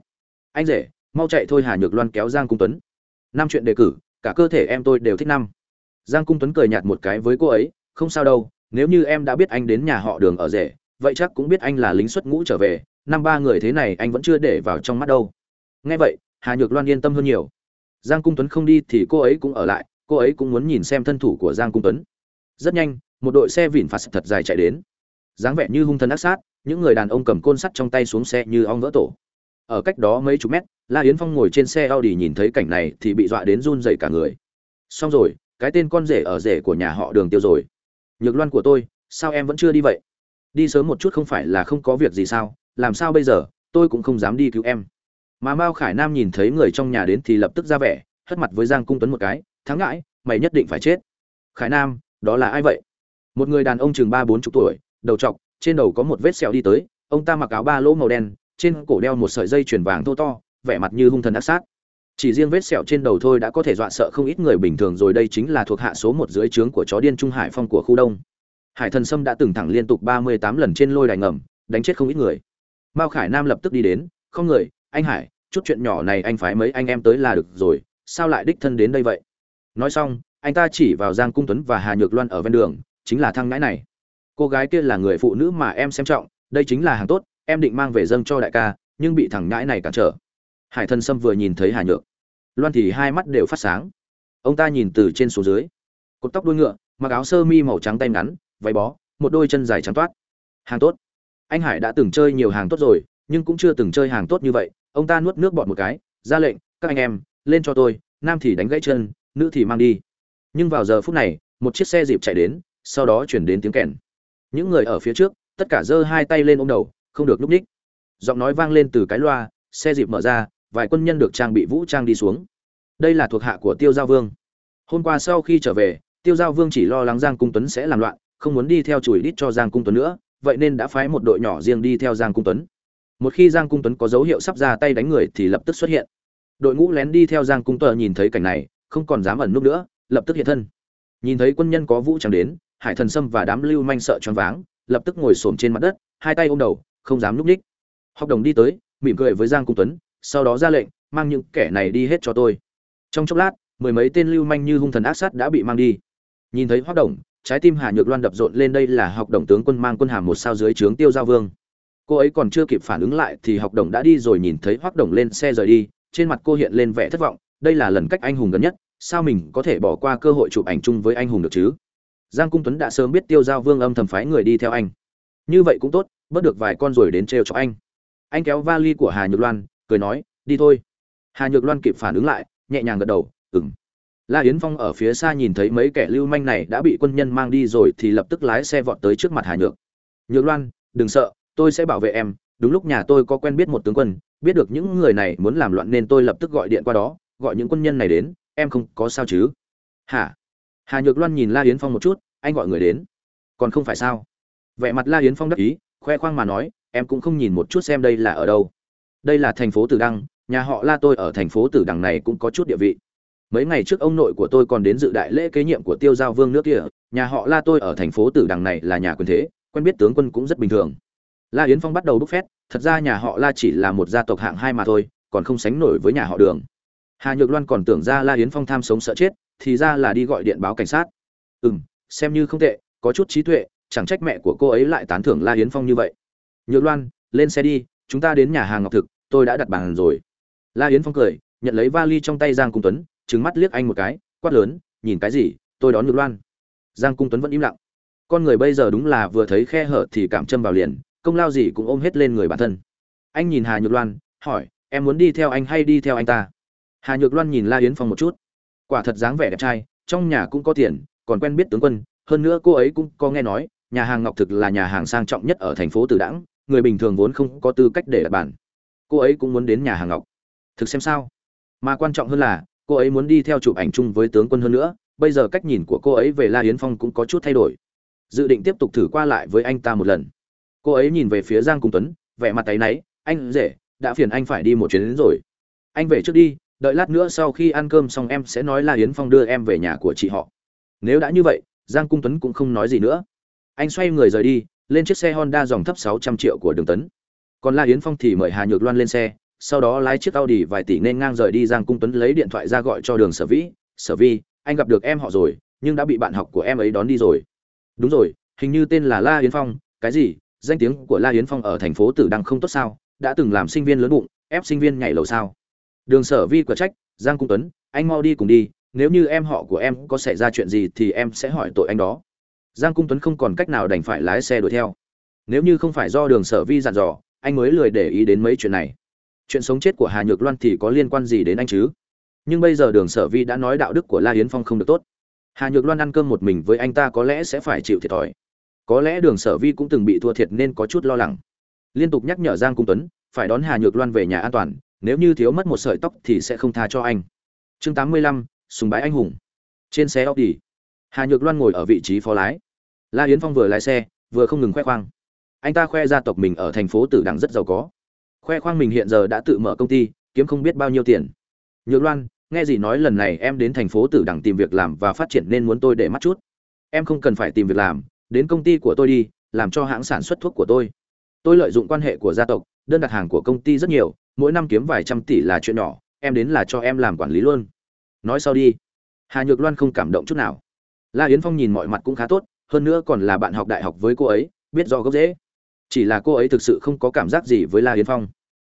Anh rể, mau chạy thôi hà nhược loan kéo giang cung tuấn. Năm chuyện đề cử, cả cơ thể em tôi đều thích năm. Giang cung tuấn cười nhạt một cái với cô ấy, không sao đâu, nếu như em đã biết anh đến nhà họ đường ở rể, vậy chắc cũng biết anh là lính xuất ngũ trở về, năm ba người thế này anh vẫn chưa để vào trong mắt đâu. Nghe vậy, hà nhược loan yên tâm hơn nhiều. Giang cung tuấn không đi thì cô ấy cũng ở lại, cô ấy cũng muốn nhìn xem thân thủ của giang cung tuấn. Rất nhanh, một đội xe vỉn phạt thật dài chạy đến dáng vẻ như hung thần ác sát, những người đàn ông cầm côn sắt trong tay xuống xe như ong vỡ tổ. Ở cách đó mấy chục mét, la yến phong ngồi trên xe audi nhìn thấy cảnh này thì bị dọa đến run dậy cả người. Xong rồi, cái tên con rể ở rể của nhà họ đường tiêu rồi. Nhược loan của tôi, sao em vẫn chưa đi vậy? Đi sớm một chút không phải là không có việc gì sao? Làm sao bây giờ? Tôi cũng không dám đi cứu em. Mà mao khải nam nhìn thấy người trong nhà đến thì lập tức ra vẻ, hất mặt với giang cung tuấn một cái, thắng ngãi, mày nhất định phải chết. Khải nam, đó là ai vậy? Một người đàn ông chừng ba bốn chục tuổi đầu trọc, trên đầu có một vết sẹo đi tới, ông ta mặc áo ba lỗ màu đen, trên cổ đeo một sợi dây chuyền vàng thô to, vẻ mặt như hung thần ác sát. Chỉ riêng vết sẹo trên đầu thôi đã có thể dọa sợ không ít người bình thường rồi, đây chính là thuộc hạ số một dưới trướng của chó điên trung hải phong của khu đông. Hải thần sâm đã từng thẳng liên tục ba mươi tám lần trên lôi đài ngầm, đánh chết không ít người. Mao khải nam lập tức đi đến, không người, anh hải, chút chuyện nhỏ này anh phái mấy anh em tới là được rồi, sao lại đích thân đến đây vậy? Nói xong, anh ta chỉ vào giang cung tuấn và hà nhược loan ở ven đường, chính là thằng ngãi này cô gái kia là người phụ nữ mà em xem trọng, đây chính là hàng tốt, em định mang về dâng cho đại ca, nhưng bị thằng ngãi này cản trở. Hải thần sâm vừa nhìn thấy hà nhược, loan thì hai mắt đều phát sáng. Ông ta nhìn từ trên xuống dưới, cột tóc đuôi ngựa, mặc áo sơ mi màu trắng tay ngắn, váy bó, một đôi chân dài trắng toát. Hàng tốt. Anh hải đã từng chơi nhiều hàng tốt rồi, nhưng cũng chưa từng chơi hàng tốt như vậy. Ông ta nuốt nước bọt một cái, ra lệnh, các anh em, lên cho tôi, nam thì đánh gãy chân, nữ thì mang đi. Nhưng vào giờ phút này, một chiếc xe dịp chạy đến, sau đó chuyển đến tiếng kèn những người ở phía trước, tất cả giơ hai tay lên ôm đầu, không được núp ních. Giọng nói vang lên từ cái loa, xe dịp mở ra, vài quân nhân được trang bị vũ trang đi xuống. Đây là thuộc hạ của tiêu giao vương. Hôm qua sau khi trở về, tiêu giao vương chỉ lo lắng giang cung tuấn sẽ làm loạn, không muốn đi theo chùi đít cho giang cung tuấn nữa, vậy nên đã phái một đội nhỏ riêng đi theo giang cung tuấn. Một khi giang cung tuấn có dấu hiệu sắp ra tay đánh người thì lập tức xuất hiện. Đội ngũ lén đi theo giang cung tuấn nhìn thấy cảnh này, không còn dám ẩn núp nữa, lập tức hiện thân. Nhìn thấy quân nhân có vũ trang đến hải thần sâm và đám lưu manh sợ choáng váng, lập tức ngồi xổm trên mặt đất, hai tay ôm đầu, không dám núp ních. Học đồng đi tới, mỉm cười với giang cung tuấn, sau đó ra lệnh, mang những kẻ này đi hết cho tôi. Trong chốc lát, mười mấy tên lưu manh như hung thần ác sát đã bị mang đi. Nhìn thấy hoác đồng, trái tim hà nhược loan đập rộn lên đây là học đồng tướng quân mang quân hàm một sao dưới trướng tiêu giao vương. Cô ấy còn chưa kịp phản ứng lại thì học đồng đã đi rồi nhìn thấy hoác đồng lên xe rời đi, trên mặt cô hiện lên vẻ thất vọng, đây là lần cách anh hùng gần nhất, sao mình có thể bỏ qua cơ hội chụp ảnh chung với anh hùng được chứ? Giang cung tuấn đã sớm biết tiêu giao vương âm thầm phái người đi theo anh. Như vậy cũng tốt, bớt được vài con rồi đến trêu cho anh. Anh kéo vali của hà nhược loan, cười nói, đi thôi. Hà nhược loan kịp phản ứng lại, nhẹ nhàng gật đầu ừng la yến phong ở phía xa nhìn thấy mấy kẻ lưu manh này đã bị quân nhân mang đi rồi thì lập tức lái xe vọt tới trước mặt hà nhược. Nhược loan, đừng sợ, tôi sẽ bảo vệ em. Đúng lúc nhà tôi có quen biết một tướng quân, biết được những người này muốn làm loạn nên tôi lập tức gọi điện qua đó, gọi những quân nhân này đến, em không có sao chứ? Hả? Hà nhược loan nhìn la yến phong một chút, anh gọi người đến. Còn không phải sao? Vẻ mặt la yến phong đắc ý, khoe khoang mà nói, em cũng không nhìn một chút xem đây là ở đâu. Đây là thành phố tử đăng, nhà họ la tôi ở thành phố tử đằng này cũng có chút địa vị. Mấy ngày trước ông nội của tôi còn đến dự đại lễ kế nhiệm của tiêu giao vương nước kia, nhà họ la tôi ở thành phố tử đằng này là nhà quyền thế, quen biết tướng quân cũng rất bình thường. La yến phong bắt đầu bốc phét, thật ra nhà họ la chỉ là một gia tộc hạng hai mà thôi, còn không sánh nổi với nhà họ đường. Hà nhược loan còn tưởng ra la yến phong tham sống sợ chết thì ra là đi gọi điện báo cảnh sát. Ừ m xem như không tệ, có chút trí tuệ, chẳng trách mẹ của cô ấy lại tán thưởng la yến phong như vậy. Nhược loan, lên xe đi, chúng ta đến nhà hàng ngọc thực, tôi đã đặt bàn rồi. La yến phong cười, nhận lấy vali trong tay giang cung tuấn, trừng mắt liếc anh một cái, quát lớn, nhìn cái gì, tôi đón nhược loan. Giang cung tuấn vẫn im lặng. Con người bây giờ đúng là vừa thấy khe hở thì cảm châm vào liền, công lao gì cũng ôm hết lên người bản thân. Anh nhìn hà nhược loan, hỏi, em muốn đi theo anh hay đi theo anh ta? Hà nhược loan nhìn la yến phong một chút quả thật dáng vẻ đẹp trai, trong nhà cũng có tiền, còn quen biết tướng quân, hơn nữa cô ấy cũng có nghe nói, nhà hàng ngọc thực là nhà hàng sang trọng nhất ở thành phố Từ đãng người bình thường vốn không có tư cách để đặt bàn. Cô ấy cũng muốn đến nhà hàng ngọc. Thực xem sao? Mà quan trọng hơn là, cô ấy muốn đi theo chụp ảnh chung với tướng quân hơn nữa, bây giờ cách nhìn của cô ấy về la yến phong cũng có chút thay đổi. Dự định tiếp tục thử qua lại với anh ta một lần. Cô ấy nhìn về phía giang cung tuấn, vẻ mặt tay náy, anh rể, đã phiền anh phải đi một chuyến đến rồi. Anh về trước đi đợi lát nữa sau khi ăn cơm xong em sẽ nói là yến phong đưa em về nhà của chị họ nếu đã như vậy giang cung tuấn cũng không nói gì nữa anh xoay người rời đi lên chiếc xe honda dòng thấp sáu trăm triệu của đường tấn còn la yến phong thì mời hà nhược loan lên xe sau đó lái chiếc Audi vài tỷ nên ngang rời đi Giang Cung Tuấn lấy điện thoại ra gọi cho Đường Sở Vĩ, "Sở Vi, anh gặp được em họ rồi, nhưng đã bị bạn học của em ấy đón đi rồi." "Đúng rồi, hình như tên là La Yến Phong, cái gì? Danh tiếng của La Yến Phong ở thành phố Tử Đăng không tốt sao? Đã từng làm sinh viên lớn bụng, ép sinh viên nhảy lầu sao?" Đường Sở Vi quả trách, "Giang Cung Tuấn, anh mau đi cùng đi, nếu như em họ của em có xảy ra chuyện gì thì em sẽ hỏi tội anh đó." Giang Cung Tuấn không còn cách nào đành phải lái xe đuổi theo. Nếu như không phải do Đường Sở Vi dặn dò, anh mới lười để ý đến mấy chuyện này. Chuyện sống chết của hà nhược loan thì có liên quan gì đến anh chứ? Nhưng bây giờ đường sở vi đã nói đạo đức của la hiến phong không được tốt. Hà nhược loan ăn cơm một mình với anh ta có lẽ sẽ phải chịu thiệt thòi. Có lẽ đường sở vi cũng từng bị thua thiệt nên có chút lo lắng. Liên tục nhắc nhở giang cung tuấn phải đón hà nhược loan về nhà an toàn nếu như thiếu mất một sợi tóc thì sẽ không tha cho anh. Chương tám mươi lăm, sùng bái anh hùng. Trên xe audi, hà nhược loan ngồi ở vị trí phó lái. La hiến phong vừa lái xe, vừa không ngừng khoe khoang. Anh ta khoe gia tộc mình ở thành phố tử đằng rất giàu có. Khoe khoang mình hiện giờ đã tự mở công ty, kiếm không biết bao nhiêu tiền. Nhược loan, nghe gì nói lần này em đến thành phố tử đằng tìm việc làm và phát triển nên muốn tôi để mắt chút. Em không cần phải tìm việc làm, đến công ty của tôi đi, làm cho hãng sản xuất thuốc của tôi. Tôi lợi dụng quan hệ của gia tộc đơn đặt hàng của công ty rất nhiều, mỗi năm kiếm vài trăm tỷ là chuyện nhỏ, em đến là cho em làm quản lý luôn. Nói sau đi. Hà nhược loan không cảm động chút nào. La yến phong nhìn mọi mặt cũng khá tốt, hơn nữa còn là bạn học đại học với cô ấy, biết do gốc dễ chỉ là cô ấy thực sự không có cảm giác gì với la yến phong.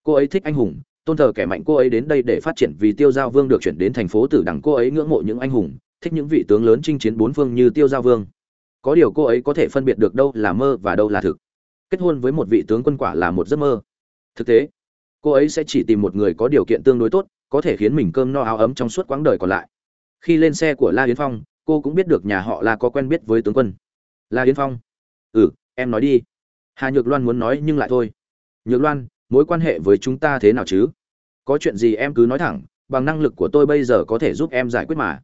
Cô ấy thích anh hùng, tôn thờ kẻ mạnh cô ấy đến đây để phát triển vì tiêu giao vương được chuyển đến thành phố tử đằng cô ấy ngưỡng mộ những anh hùng, thích những vị tướng lớn chinh chiến bốn phương như tiêu giao vương. Có điều cô ấy có thể phân biệt được đâu là mơ và đâu là thực. Kết hôn với một vị tướng quân quả là một giấc mơ thực tế, cô ấy sẽ chỉ tìm một người có điều kiện tương đối tốt, có thể khiến mình cơm no áo ấm trong suốt quãng đời còn lại. Khi lên xe của la yến phong, cô cũng biết được nhà họ la có quen biết với tướng quân. La yến phong ừ em nói đi. Hà nhược loan muốn nói nhưng lại thôi. Nhược loan, mối quan hệ với chúng ta thế nào chứ? Có chuyện gì em cứ nói thẳng, bằng năng lực của tôi bây giờ có thể giúp em giải quyết mà.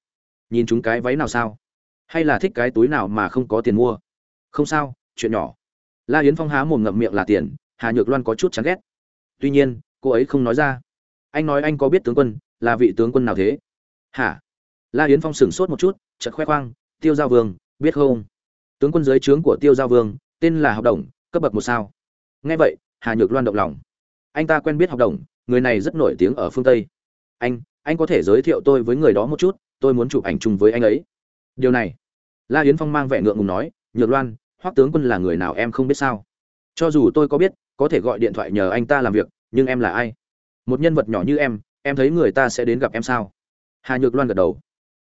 Nhìn chúng cái váy nào sao? Hay là thích cái túi nào mà không có tiền mua? Không sao, chuyện nhỏ. La yến phong há mồm ngậm miệng là tiền, hà nhược loan có chút chán ghét tuy nhiên, cô ấy không nói ra. Anh nói anh có biết tướng quân, là vị tướng quân nào thế? Hả? La yến phong sửng sốt một chút, chợt khoe khoang, tiêu giao vương, biết không? Tướng quân dưới trướng của tiêu giao vương, tên là học đồng, cấp bậc một sao. Nghe vậy, hà nhược loan động lòng. Anh ta quen biết học đồng, người này rất nổi tiếng ở phương tây. Anh anh có thể giới thiệu tôi với người đó một chút, tôi muốn chụp ảnh chung với anh ấy. Điều này. La yến phong mang vẻ ngượng ngùng nói, nhược loan, hoắc tướng quân là người nào em không biết sao? Cho dù tôi có biết, có thể gọi điện thoại nhờ anh ta làm việc nhưng em là ai? Một nhân vật nhỏ như em em thấy người ta sẽ đến gặp em sao? Hà nhược loan gật đầu.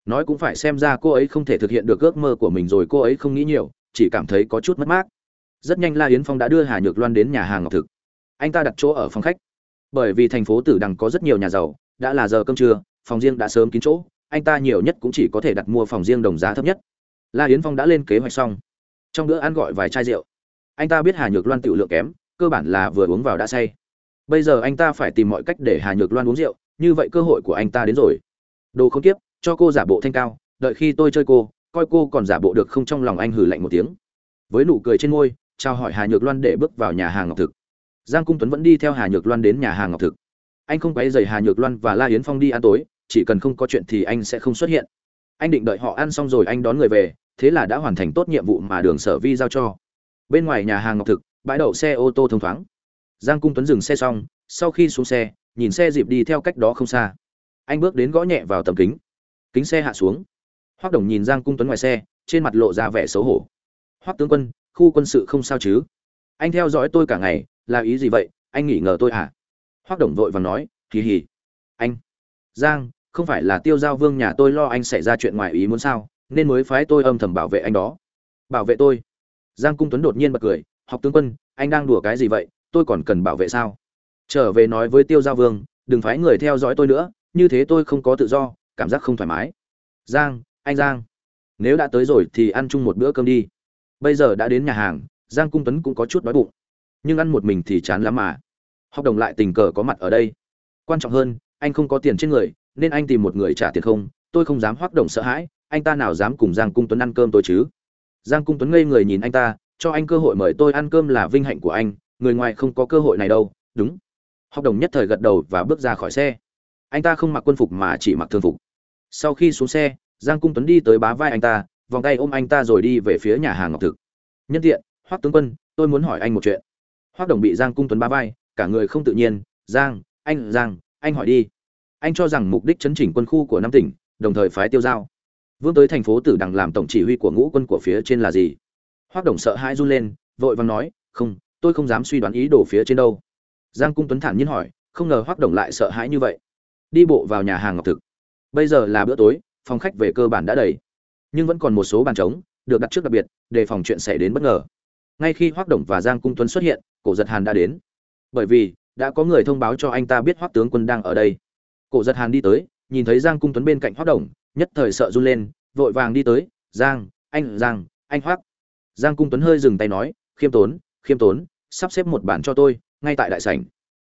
Nói cũng phải xem ra cô ấy không thể thực hiện được ước mơ của mình rồi, cô ấy không nghĩ nhiều, chỉ cảm thấy có chút mất mát. Rất nhanh la yến phong đã đưa hà nhược loan đến nhà hàng ngọc thực. Anh ta đặt chỗ ở phòng khách. Bởi vì thành phố tử đằng có rất nhiều nhà giàu, đã là giờ cơm trưa, phòng riêng đã sớm kín chỗ, anh ta nhiều nhất cũng chỉ có thể đặt mua phòng riêng đồng giá thấp nhất. La yến phong đã lên kế hoạch xong. Trong bữa ăn gọi vài chai rượu. Anh ta biết hà nhược loan tiểu lượng kém, cơ bản là vừa uống vào đã say bây giờ anh ta phải tìm mọi cách để hà nhược loan uống rượu, như vậy cơ hội của anh ta đến rồi. Đồ không tiếp cho cô giả bộ thanh cao, đợi khi tôi chơi cô, coi cô còn giả bộ được không trong lòng anh hừ lạnh một tiếng. Với nụ cười trên môi, chào hỏi hà nhược loan để bước vào nhà hàng ngọc thực. Giang cung tuấn vẫn đi theo hà nhược loan đến nhà hàng ngọc thực. Anh không quấy dày hà nhược loan và la yến phong đi ăn tối, chỉ cần không có chuyện thì anh sẽ không xuất hiện. Anh định đợi họ ăn xong rồi anh đón người về, thế là đã hoàn thành tốt nhiệm vụ mà đường sở vi giao cho. Bên ngoài nhà hàng ngọc thực, bãi đậu xe ô tô thông thoáng giang cung tuấn dừng xe xong, sau khi xuống xe, nhìn xe dịp đi theo cách đó không xa. Anh bước đến gõ nhẹ vào tầm kính. Kính xe hạ xuống. Hoác đồng nhìn giang cung tuấn ngoài xe, trên mặt lộ ra vẻ xấu hổ. Hoác tướng quân, khu quân sự không sao chứ? Anh theo dõi tôi cả ngày, là ý gì vậy? Anh nghỉ ngờ tôi à hoác đồng vội và nói, kỳ hỉ. Anh, giang, không phải là tiêu giao vương nhà tôi lo anh xảy ra chuyện ngoài ý muốn sao? Nên mới phái tôi âm thầm bảo vệ anh đó. Bảo vệ tôi? Giang cung tuấn đột nhiên bật cười học tướng quân, anh đang đùa cái gì vậy? Tôi còn cần bảo vệ sao? Trở về nói với tiêu giao vương, đừng phái người theo dõi tôi nữa, như thế tôi không có tự do, cảm giác không thoải mái. Giang, anh giang, nếu đã tới rồi thì ăn chung một bữa cơm đi. Bây giờ đã đến nhà hàng, giang cung tuấn cũng có chút đói bụng. Nhưng ăn một mình thì chán lắm mà. Học đồng lại tình cờ có mặt ở đây. Quan trọng hơn, anh không có tiền trên người, nên anh tìm một người trả tiền không. Tôi không dám hoác đồng sợ hãi, anh ta nào dám cùng giang cung tuấn ăn cơm tôi chứ? Giang cung tuấn ngây người nhìn anh ta, cho anh cơ hội mời tôi ăn cơm là vinh hạnh của anh người ngoài không có cơ hội này đâu, đúng. Học đồng nhất thời gật đầu và bước ra khỏi xe. Anh ta không mặc quân phục mà chỉ mặc thường phục. Sau khi xuống xe, giang cung tuấn đi tới bá vai anh ta, vòng tay ôm anh ta rồi đi về phía nhà hàng ngọc thực. Nhân tiện, hoắc tướng quân, tôi muốn hỏi anh một chuyện. Hoắc đồng bị giang cung tuấn bá vai, cả người không tự nhiên. Giang, anh giang, anh hỏi đi. Anh cho rằng mục đích chấn chỉnh quân khu của năm tỉnh, đồng thời phái tiêu giao. Vương tới thành phố tử đằng làm tổng chỉ huy của ngũ quân của phía trên là gì? Hoác đồng sợ hãi run lên, vội vàng nói, không tôi không dám suy đoán ý đồ phía trên đâu. Giang cung tuấn thản nhiên hỏi, không ngờ hoác đồng lại sợ hãi như vậy. Đi bộ vào nhà hàng ngọc thực. Bây giờ là bữa tối, phòng khách về cơ bản đã đầy. Nhưng vẫn còn một số bàn trống, được đặt trước đặc biệt, để phòng chuyện xảy đến bất ngờ. Ngay khi hoác đồng và giang cung tuấn xuất hiện, cổ giật hàn đã đến. Bởi vì, đã có người thông báo cho anh ta biết hoác tướng quân đang ở đây. Cổ giật hàn đi tới, nhìn thấy giang cung tuấn bên cạnh hoác đồng, nhất thời sợ run lên, vội vàng đi tới. Giang, anh giang, anh hoác giang cung tuấn hơi dừng tay nói, khiêm tốn khiêm tốn, sắp xếp một bản cho tôi, ngay tại đại sảnh.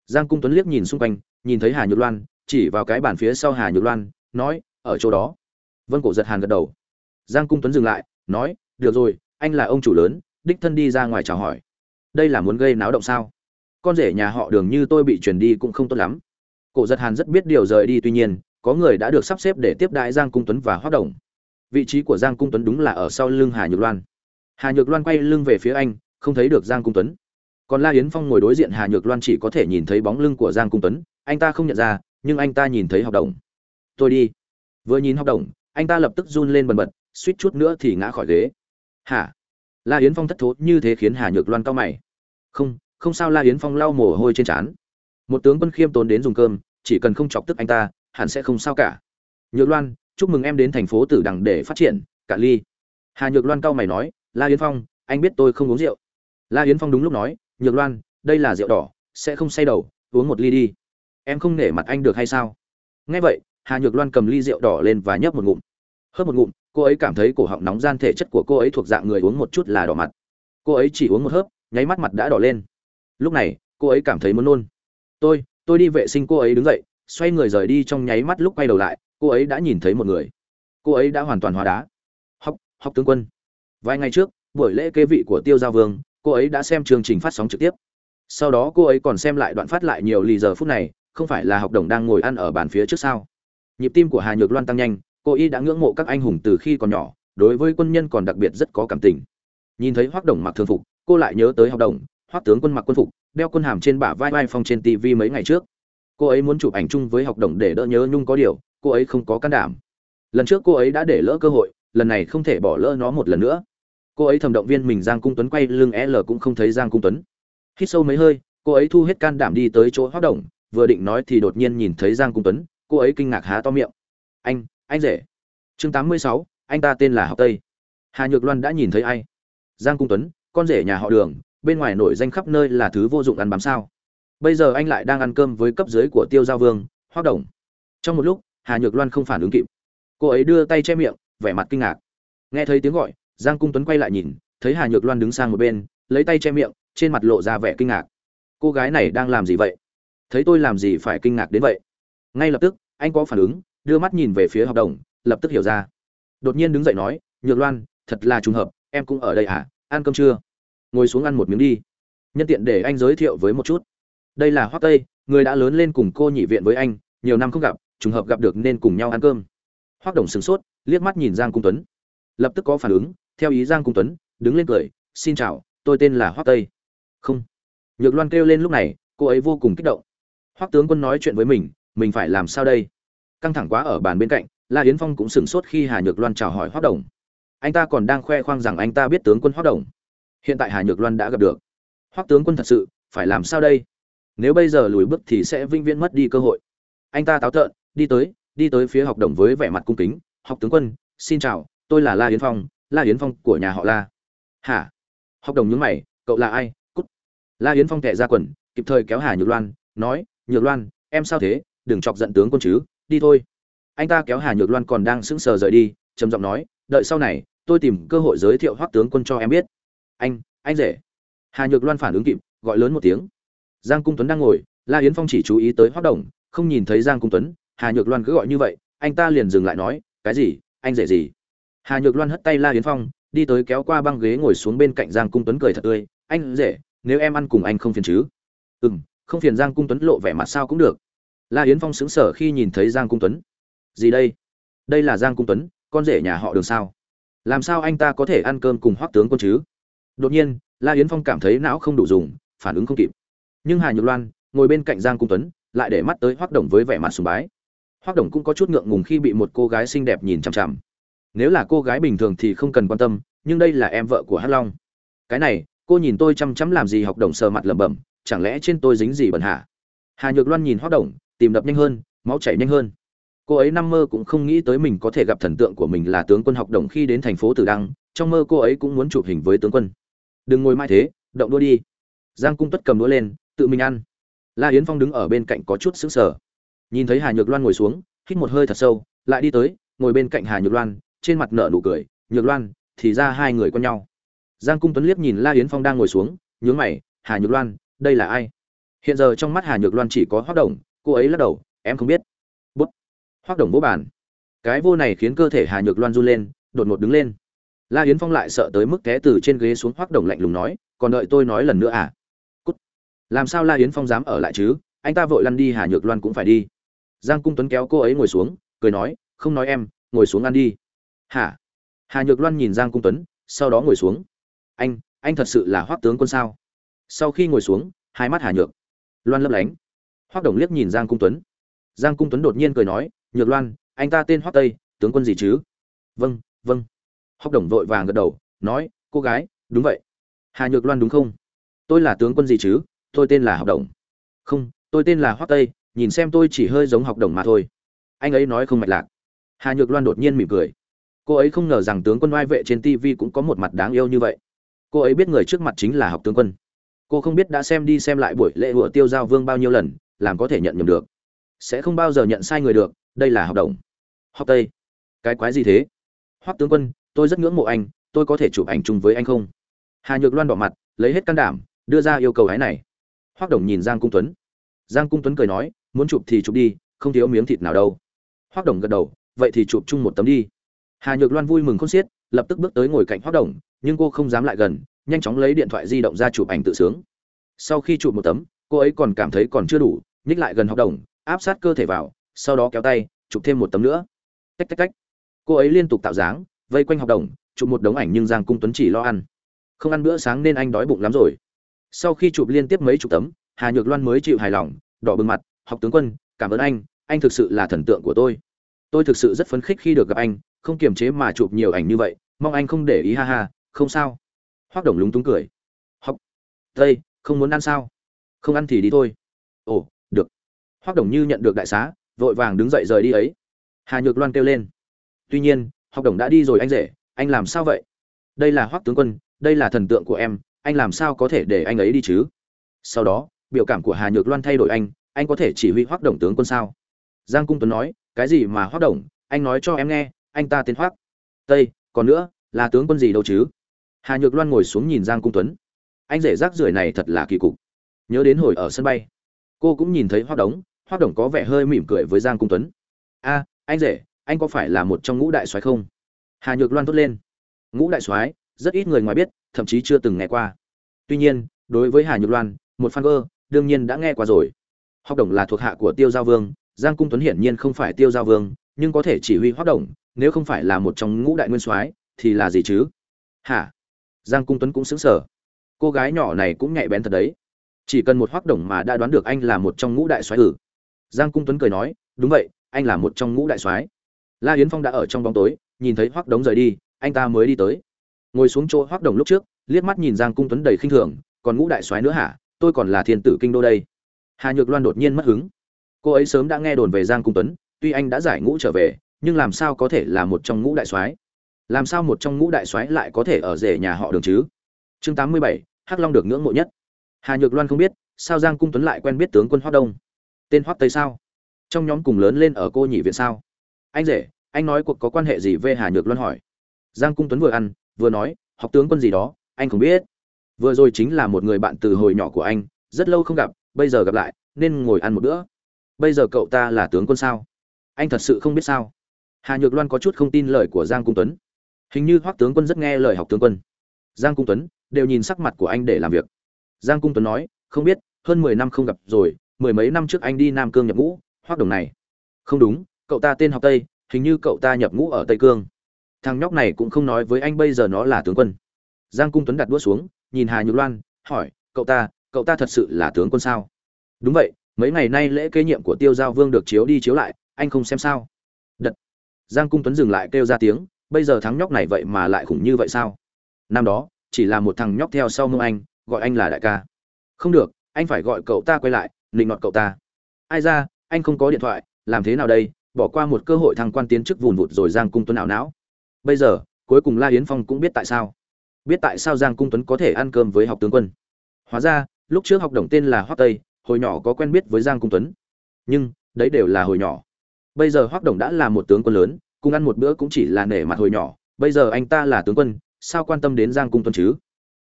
Giang cung tuấn liếc nhìn xung quanh, nhìn thấy hà nhược loan, chỉ vào cái bàn phía sau hà nhược loan, nói, ở chỗ đó. Vân cổ giật hàn gật đầu. Giang cung tuấn dừng lại, nói, được rồi, anh là ông chủ lớn, đích thân đi ra ngoài chào hỏi. Đây là muốn gây náo động sao? Con rể nhà họ đường như tôi bị truyền đi cũng không tốt lắm. Cổ giật hàn rất biết điều rời đi, tuy nhiên, có người đã được sắp xếp để tiếp đại giang cung tuấn và hoạt đồng. Vị trí của giang cung tuấn đúng là ở sau lưng hà nhược loan. Hà nhược loan quay lưng về phía anh không thấy được giang cung tuấn. Còn la yến phong ngồi đối diện hà nhược loan chỉ có thể nhìn thấy bóng lưng của giang cung tuấn, anh ta không nhận ra, nhưng anh ta nhìn thấy học đồng. Tôi đi. Vừa nhìn học đồng, anh ta lập tức run lên bần bật, suýt chút nữa thì ngã khỏi ghế. Hả? La yến phong thất thố như thế khiến hà nhược loan cau mày. Không không sao. La yến phong lau mồ hôi trên trán. Một tướng quân khiêm tốn đến dùng cơm, chỉ cần không chọc tức anh ta, hẳn sẽ không sao cả. Nhược loan, chúc mừng em đến thành phố tử đằng để phát triển, cả ly. Hà nhược loan cau mày nói, la yến phong, anh biết tôi không uống rượu la yến phong đúng lúc nói, nhược loan, đây là rượu đỏ, sẽ không say đầu, uống một ly đi. Em không nể mặt anh được hay sao? Nghe vậy, hà nhược loan cầm ly rượu đỏ lên và nhấp một ngụm. Hớp một ngụm, cô ấy cảm thấy cổ họng nóng gian thể chất của cô ấy thuộc dạng người uống một chút là đỏ mặt. Cô ấy chỉ uống một hớp, nháy mắt mặt đã đỏ lên. Lúc này, cô ấy cảm thấy muốn nôn. Tôi tôi đi vệ sinh, cô ấy đứng dậy. Xoay người rời đi trong nháy mắt lúc quay đầu lại, cô ấy đã nhìn thấy một người. Cô ấy đã hoàn toàn hóa đá. Học học tướng quân. Vài ngày trước, buổi lễ kế vị của tiêu giao vương cô ấy đã xem chương trình phát sóng trực tiếp. Sau đó cô ấy còn xem lại đoạn phát lại nhiều lì giờ phút này, không phải là học đồng đang ngồi ăn ở bàn phía trước sao? Nhịp tim của hà nhược loan tăng nhanh, cô y đã ngưỡng mộ các anh hùng từ khi còn nhỏ, đối với quân nhân còn đặc biệt rất có cảm tình. Nhìn thấy hoác đồng mặc thường phục, cô lại nhớ tới học đồng hoác tướng quân mặc quân phục, đeo quân hàm trên bả vai vai phong trên tv mấy ngày trước. Cô ấy muốn chụp ảnh chung với học đồng để đỡ nhớ nhung có điều, cô ấy không có can đảm. Lần trước cô ấy đã để lỡ cơ hội, lần này không thể bỏ lỡ nó một lần nữa cô ấy thầm động viên mình giang cung tuấn quay lưng l cũng không thấy giang cung tuấn. Hít sâu mấy hơi, cô ấy thu hết can đảm đi tới chỗ hoác động vừa định nói thì đột nhiên nhìn thấy giang cung tuấn, cô ấy kinh ngạc há to miệng. Anh anh rể. Chương tám mươi sáu, anh ta tên là học tây. Hà nhược loan đã nhìn thấy ai? Giang cung tuấn, con rể nhà họ đường, bên ngoài nổi danh khắp nơi là thứ vô dụng ăn bám sao. Bây giờ anh lại đang ăn cơm với cấp dưới của tiêu giao vương, hoác đồng. Trong một lúc, hà nhược loan không phản ứng kịp. Cô ấy đưa tay che miệng, vẻ mặt kinh ngạc. Nghe thấy tiếng gọi giang cung tuấn quay lại nhìn, thấy hà nhược loan đứng sang một bên, lấy tay che miệng, trên mặt lộ ra vẻ kinh ngạc. Cô gái này đang làm gì vậy? Thấy tôi làm gì phải kinh ngạc đến vậy? Ngay lập tức, anh có phản ứng, đưa mắt nhìn về phía hợp đồng, lập tức hiểu ra. Đột nhiên đứng dậy nói, nhược loan, thật là trùng hợp, em cũng ở đây à ăn cơm chưa? Ngồi xuống ăn một miếng đi. Nhân tiện để anh giới thiệu với một chút. Đây là hoắc tây, người đã lớn lên cùng cô nhị viện với anh, nhiều năm không gặp, trùng hợp gặp được nên cùng nhau ăn cơm. Hoắc đồng sửng sốt, liếc mắt nhìn giang cung tuấn. Lập tức có phản ứng theo ý giang cung tuấn, đứng lên cười, xin chào, tôi tên là hoắc tây. Không. Nhược loan kêu lên lúc này, cô ấy vô cùng kích động. Hoắc tướng quân nói chuyện với mình mình phải làm sao đây? Căng thẳng quá ở bàn bên cạnh, la yến phong cũng sửng sốt khi hà nhược loan chào hỏi hoắc đồng. Anh ta còn đang khoe khoang rằng anh ta biết tướng quân hoắc đồng. Hiện tại hà nhược loan đã gặp được. Hoắc tướng quân thật sự, phải làm sao đây? Nếu bây giờ lùi bước thì sẽ vinh viễn mất đi cơ hội. Anh ta táo tợn, đi tới đi tới phía học đồng với vẻ mặt cung kính học tướng quân, xin chào, tôi là la yến phong la yến phong của nhà họ la. Hả? Học đồng nhướng mày, cậu là ai? Cút. La yến phong tệ ra quần, kịp thời kéo hà nhược loan, nói, nhược loan, em sao thế? Đừng chọc giận tướng quân chứ, đi thôi. Anh ta kéo hà nhược loan còn đang sững sờ rời đi, trầm giọng nói, đợi sau này, tôi tìm cơ hội giới thiệu hoắc tướng quân cho em biết. Anh anh rể. Hà nhược loan phản ứng kịp, gọi lớn một tiếng. Giang cung tuấn đang ngồi, la yến phong chỉ chú ý tới hoắc đồng, không nhìn thấy giang cung tuấn. Hà nhược loan cứ gọi như vậy, anh ta liền dừng lại nói, cái gì? Anh rể gì? Hà nhược loan hất tay la yến phong, đi tới kéo qua băng ghế ngồi xuống bên cạnh giang cung tuấn cười thật tươi. Anh rể, nếu em ăn cùng anh không phiền chứ? Ừ m không phiền giang cung tuấn lộ vẻ mặt sao cũng được. La yến phong xứng sở khi nhìn thấy giang cung tuấn. Gì đây? Đây là giang cung tuấn, con rể nhà họ đường sao? Làm sao anh ta có thể ăn cơm cùng hoắc tướng quân chứ? Đột nhiên, la yến phong cảm thấy não không đủ dùng, phản ứng không kịp. Nhưng hà nhược loan, ngồi bên cạnh giang cung tuấn, lại để mắt tới hoắc đồng với vẻ mặt sùng bái. Hoắc đồng cũng có chút ngượng ngùng khi bị một cô gái xinh đẹp nhìn chằm chằm nếu là cô gái bình thường thì không cần quan tâm, nhưng đây là em vợ của hắc long. Cái này, cô nhìn tôi chăm chăm làm gì học đồng sờ mặt lẩm bẩm, chẳng lẽ trên tôi dính gì bẩn hả? Hà nhược loan nhìn hoác đồng, tìm đập nhanh hơn, máu chảy nhanh hơn. Cô ấy năm mơ cũng không nghĩ tới mình có thể gặp thần tượng của mình là tướng quân học đồng khi đến thành phố tử đăng, trong mơ cô ấy cũng muốn chụp hình với tướng quân. Đừng ngồi mãi thế, động đua đi. Giang cung tuất cầm đũa lên, tự mình ăn. La yến phong đứng ở bên cạnh có chút sững sờ. Nhìn thấy hà nhược loan ngồi xuống, hít một hơi thật sâu, lại đi tới, ngồi bên cạnh hà nhược loan trên mặt nở nụ cười, nhược loan, thì ra hai người quen nhau. Giang cung tuấn liếc nhìn la yến phong đang ngồi xuống, nhướng mày, hà nhược loan, đây là ai? Hiện giờ trong mắt hà nhược loan chỉ có hoác đồng, cô ấy lắc đầu, em không biết. Bút. Hoác đồng vỗ bàn. Cái vô này khiến cơ thể hà nhược loan run lên, đột ngột đứng lên. La yến phong lại sợ tới mức té từ trên ghế xuống hoác đồng lạnh lùng nói, còn đợi tôi nói lần nữa à? Cút. Làm sao la yến phong dám ở lại chứ? Anh ta vội lăn đi, hà nhược loan cũng phải đi. Giang cung tuấn kéo cô ấy ngồi xuống, cười nói, không nói em, ngồi xuống ăn đi hả hà nhược loan nhìn giang cung tuấn, sau đó ngồi xuống. Anh anh thật sự là hoác tướng quân sao? Sau khi ngồi xuống, hai mắt hà nhược loan lấp lánh. Hoác đồng liếc nhìn giang cung tuấn. Giang cung tuấn đột nhiên cười nói, nhược loan, anh ta tên hoác tây, tướng quân gì chứ? Vâng vâng. Hoác đồng vội vàng gật đầu, nói, cô gái, đúng vậy. Hà nhược loan đúng không? Tôi là tướng quân gì chứ? Tôi tên là học đồng. Không, tôi tên là hoác tây, nhìn xem tôi chỉ hơi giống học đồng mà thôi. Anh ấy nói không mạch lạc. Hà nhược loan đột nhiên mỉm cười cô ấy không ngờ rằng tướng quân oai vệ trên tv cũng có một mặt đáng yêu như vậy. Cô ấy biết người trước mặt chính là học tướng quân. Cô không biết đã xem đi xem lại buổi lễ hụa tiêu giao vương bao nhiêu lần, làm có thể nhận nhầm được. Sẽ không bao giờ nhận sai người được, đây là học đồng. Học tây. Cái quái gì thế? Hoắc tướng quân, tôi rất ngưỡng mộ anh, tôi có thể chụp ảnh chung với anh không? Hà nhược loan đỏ mặt, lấy hết can đảm, đưa ra yêu cầu hái này. Hoắc đồng nhìn giang cung tuấn. Giang cung tuấn cười nói, muốn chụp thì chụp đi, không thiếu miếng thịt nào đâu. Hoắc đồng gật đầu, vậy thì chụp chung một tấm đi hà nhược loan vui mừng khôn xiết, lập tức bước tới ngồi cạnh hoắc đồng, nhưng cô không dám lại gần, nhanh chóng lấy điện thoại di động ra chụp ảnh tự sướng. Sau khi chụp một tấm, cô ấy còn cảm thấy còn chưa đủ, nhích lại gần học đồng, áp sát cơ thể vào, sau đó kéo tay, chụp thêm một tấm nữa. Tách tách tách. Cô ấy liên tục tạo dáng, vây quanh học đồng, chụp một đống ảnh nhưng giang cung tuấn chỉ lo ăn. Không ăn bữa sáng nên anh đói bụng lắm rồi. Sau khi chụp liên tiếp mấy chục tấm, hà nhược loan mới chịu hài lòng, đỏ bừng mặt học tướng quân, cảm ơn anh anh thực sự là thần tượng của tôi tôi thực sự rất phấn khích khi được gặp anh, không kiềm chế mà chụp nhiều ảnh như vậy, mong anh không để ý, ha ha, không sao. Hoác đồng lúng túng cười. Học tây, không muốn ăn sao? Không ăn thì đi thôi. Ồ, được. Hoác đồng như nhận được đại xá, vội vàng đứng dậy rời đi ấy. Hà nhược loan kêu lên. Tuy nhiên học đồng đã đi rồi anh rể, anh làm sao vậy? Đây là hoác tướng quân, đây là thần tượng của em, anh làm sao có thể để anh ấy đi chứ? Sau đó, biểu cảm của hà nhược loan thay đổi anh anh có thể chỉ huy hoác đồng tướng quân sao? Giang cung tuấn nói cái gì mà hoác đồng, anh nói cho em nghe, anh ta tên hoác. Tây, còn nữa, là tướng quân gì đâu chứ? Hà nhược loan ngồi xuống nhìn giang cung tuấn. Anh rể rác rưởi này thật là kỳ cục. Nhớ đến hồi ở sân bay, cô cũng nhìn thấy hoác đống hoác đồng có vẻ hơi mỉm cười với giang cung tuấn. A, anh rể, anh có phải là một trong ngũ đại soái không? Hà nhược loan thốt lên. Ngũ đại soái, rất ít người ngoài biết, thậm chí chưa từng nghe qua. Tuy nhiên, đối với hà nhược loan, một fan cơ đương nhiên đã nghe qua rồi. Học đồng là thuộc hạ của tiêu giao vương giang cung tuấn hiển nhiên không phải tiêu giao vương, nhưng có thể chỉ huy hoạt động. nếu không phải là một trong ngũ đại nguyên soái, thì là gì chứ? Hả? Giang cung tuấn cũng xứng sở cô gái nhỏ này cũng nhạy bén thật đấy. Chỉ cần một hoác đồng mà đã đoán được anh là một trong ngũ đại soái ử giang cung tuấn cười nói, đúng vậy, anh là một trong ngũ đại soái. La yến phong đã ở trong bóng tối, nhìn thấy hoác đống rời đi, anh ta mới đi tới. Ngồi xuống chỗ hoác đồng lúc trước, liếc mắt nhìn giang cung tuấn đầy khinh thường, còn ngũ đại soái nữa hả? Tôi còn là thiên tử kinh đô đây. Hà nhược loan đột nhiên mất hứng cô ấy sớm đã nghe đồn về giang cung tuấn, tuy anh đã giải ngũ trở về, nhưng làm sao có thể là một trong ngũ đại soái? Làm sao một trong ngũ đại soái lại có thể ở rể nhà họ đường chứ? Chương tám mươi bảy, hắc long được ngưỡng mộ nhất. Hà nhược loan không biết, sao giang cung tuấn lại quen biết tướng quân hoác đông? Tên hoác tây sao? Trong nhóm cùng lớn lên ở cô nhị viện sao? Anh rể, anh nói cuộc có quan hệ gì với hà nhược loan hỏi. Giang cung tuấn vừa ăn, vừa nói, học tướng quân gì đó, anh không biết. Vừa rồi chính là một người bạn từ hồi nhỏ của anh, rất lâu không gặp, bây giờ gặp lại, nên ngồi ăn một bữa bây giờ cậu ta là tướng quân sao? Anh thật sự không biết sao? Hà nhược loan có chút không tin lời của giang cung tuấn. Hình như hoắc tướng quân rất nghe lời học tướng quân. Giang cung tuấn đều nhìn sắc mặt của anh để làm việc. Giang cung tuấn nói, không biết, hơn mười năm không gặp rồi, mười mấy năm trước anh đi nam cương nhập ngũ, hoắc đồng này. Không đúng, cậu ta tên học tây, hình như cậu ta nhập ngũ ở tây cương. Thằng nhóc này cũng không nói với anh bây giờ nó là tướng quân. Giang cung tuấn đặt đũa xuống, nhìn hà nhược loan, hỏi, cậu ta cậu ta thật sự là tướng quân sao? Đúng vậy mấy ngày nay lễ kế nhiệm của tiêu giao vương được chiếu đi chiếu lại, anh không xem sao. Đật. Giang cung tuấn dừng lại kêu ra tiếng, bây giờ thằng nhóc này vậy mà lại khủng như vậy sao? Năm đó, chỉ là một thằng nhóc theo sau mông anh, gọi anh là đại ca. Không được, anh phải gọi cậu ta quay lại, nịnh nọt cậu ta. Ai ra, anh không có điện thoại, làm thế nào đây? Bỏ qua một cơ hội thăng quan tiến chức vùn vụt rồi giang cung tuấn ảo não. Bây giờ, cuối cùng la yến phong cũng biết tại sao. Biết tại sao giang cung tuấn có thể ăn cơm với học tướng quân. Hóa ra, lúc trước học đồng tên là hoắc tây hồi nhỏ có quen biết với giang cung tuấn. Nhưng, đấy đều là hồi nhỏ. Bây giờ hoắc đồng đã là một tướng quân lớn, cùng ăn một bữa cũng chỉ là nể mặt hồi nhỏ. Bây giờ anh ta là tướng quân, sao quan tâm đến giang cung tuấn chứ?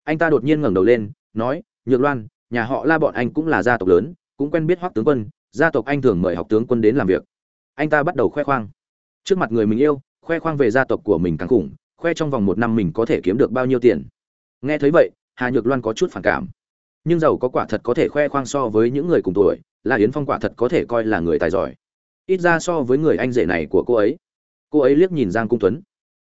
Anh ta đột nhiên ngẩng đầu lên, nói, nhược loan, nhà họ la bọn anh cũng là gia tộc lớn, cũng quen biết hoắc tướng quân, gia tộc anh thường mời học tướng quân đến làm việc. Anh ta bắt đầu khoe khoang. Trước mặt người mình yêu, khoe khoang về gia tộc của mình càng khủng, khoe trong vòng một năm mình có thể kiếm được bao nhiêu tiền. Nghe thấy vậy, hà nhược loan có chút phản cảm nhưng giàu có quả thật có thể khoe khoang so với những người cùng tuổi là yến phong quả thật có thể coi là người tài giỏi. Ít ra so với người anh rể này của cô ấy. Cô ấy liếc nhìn giang cung tuấn.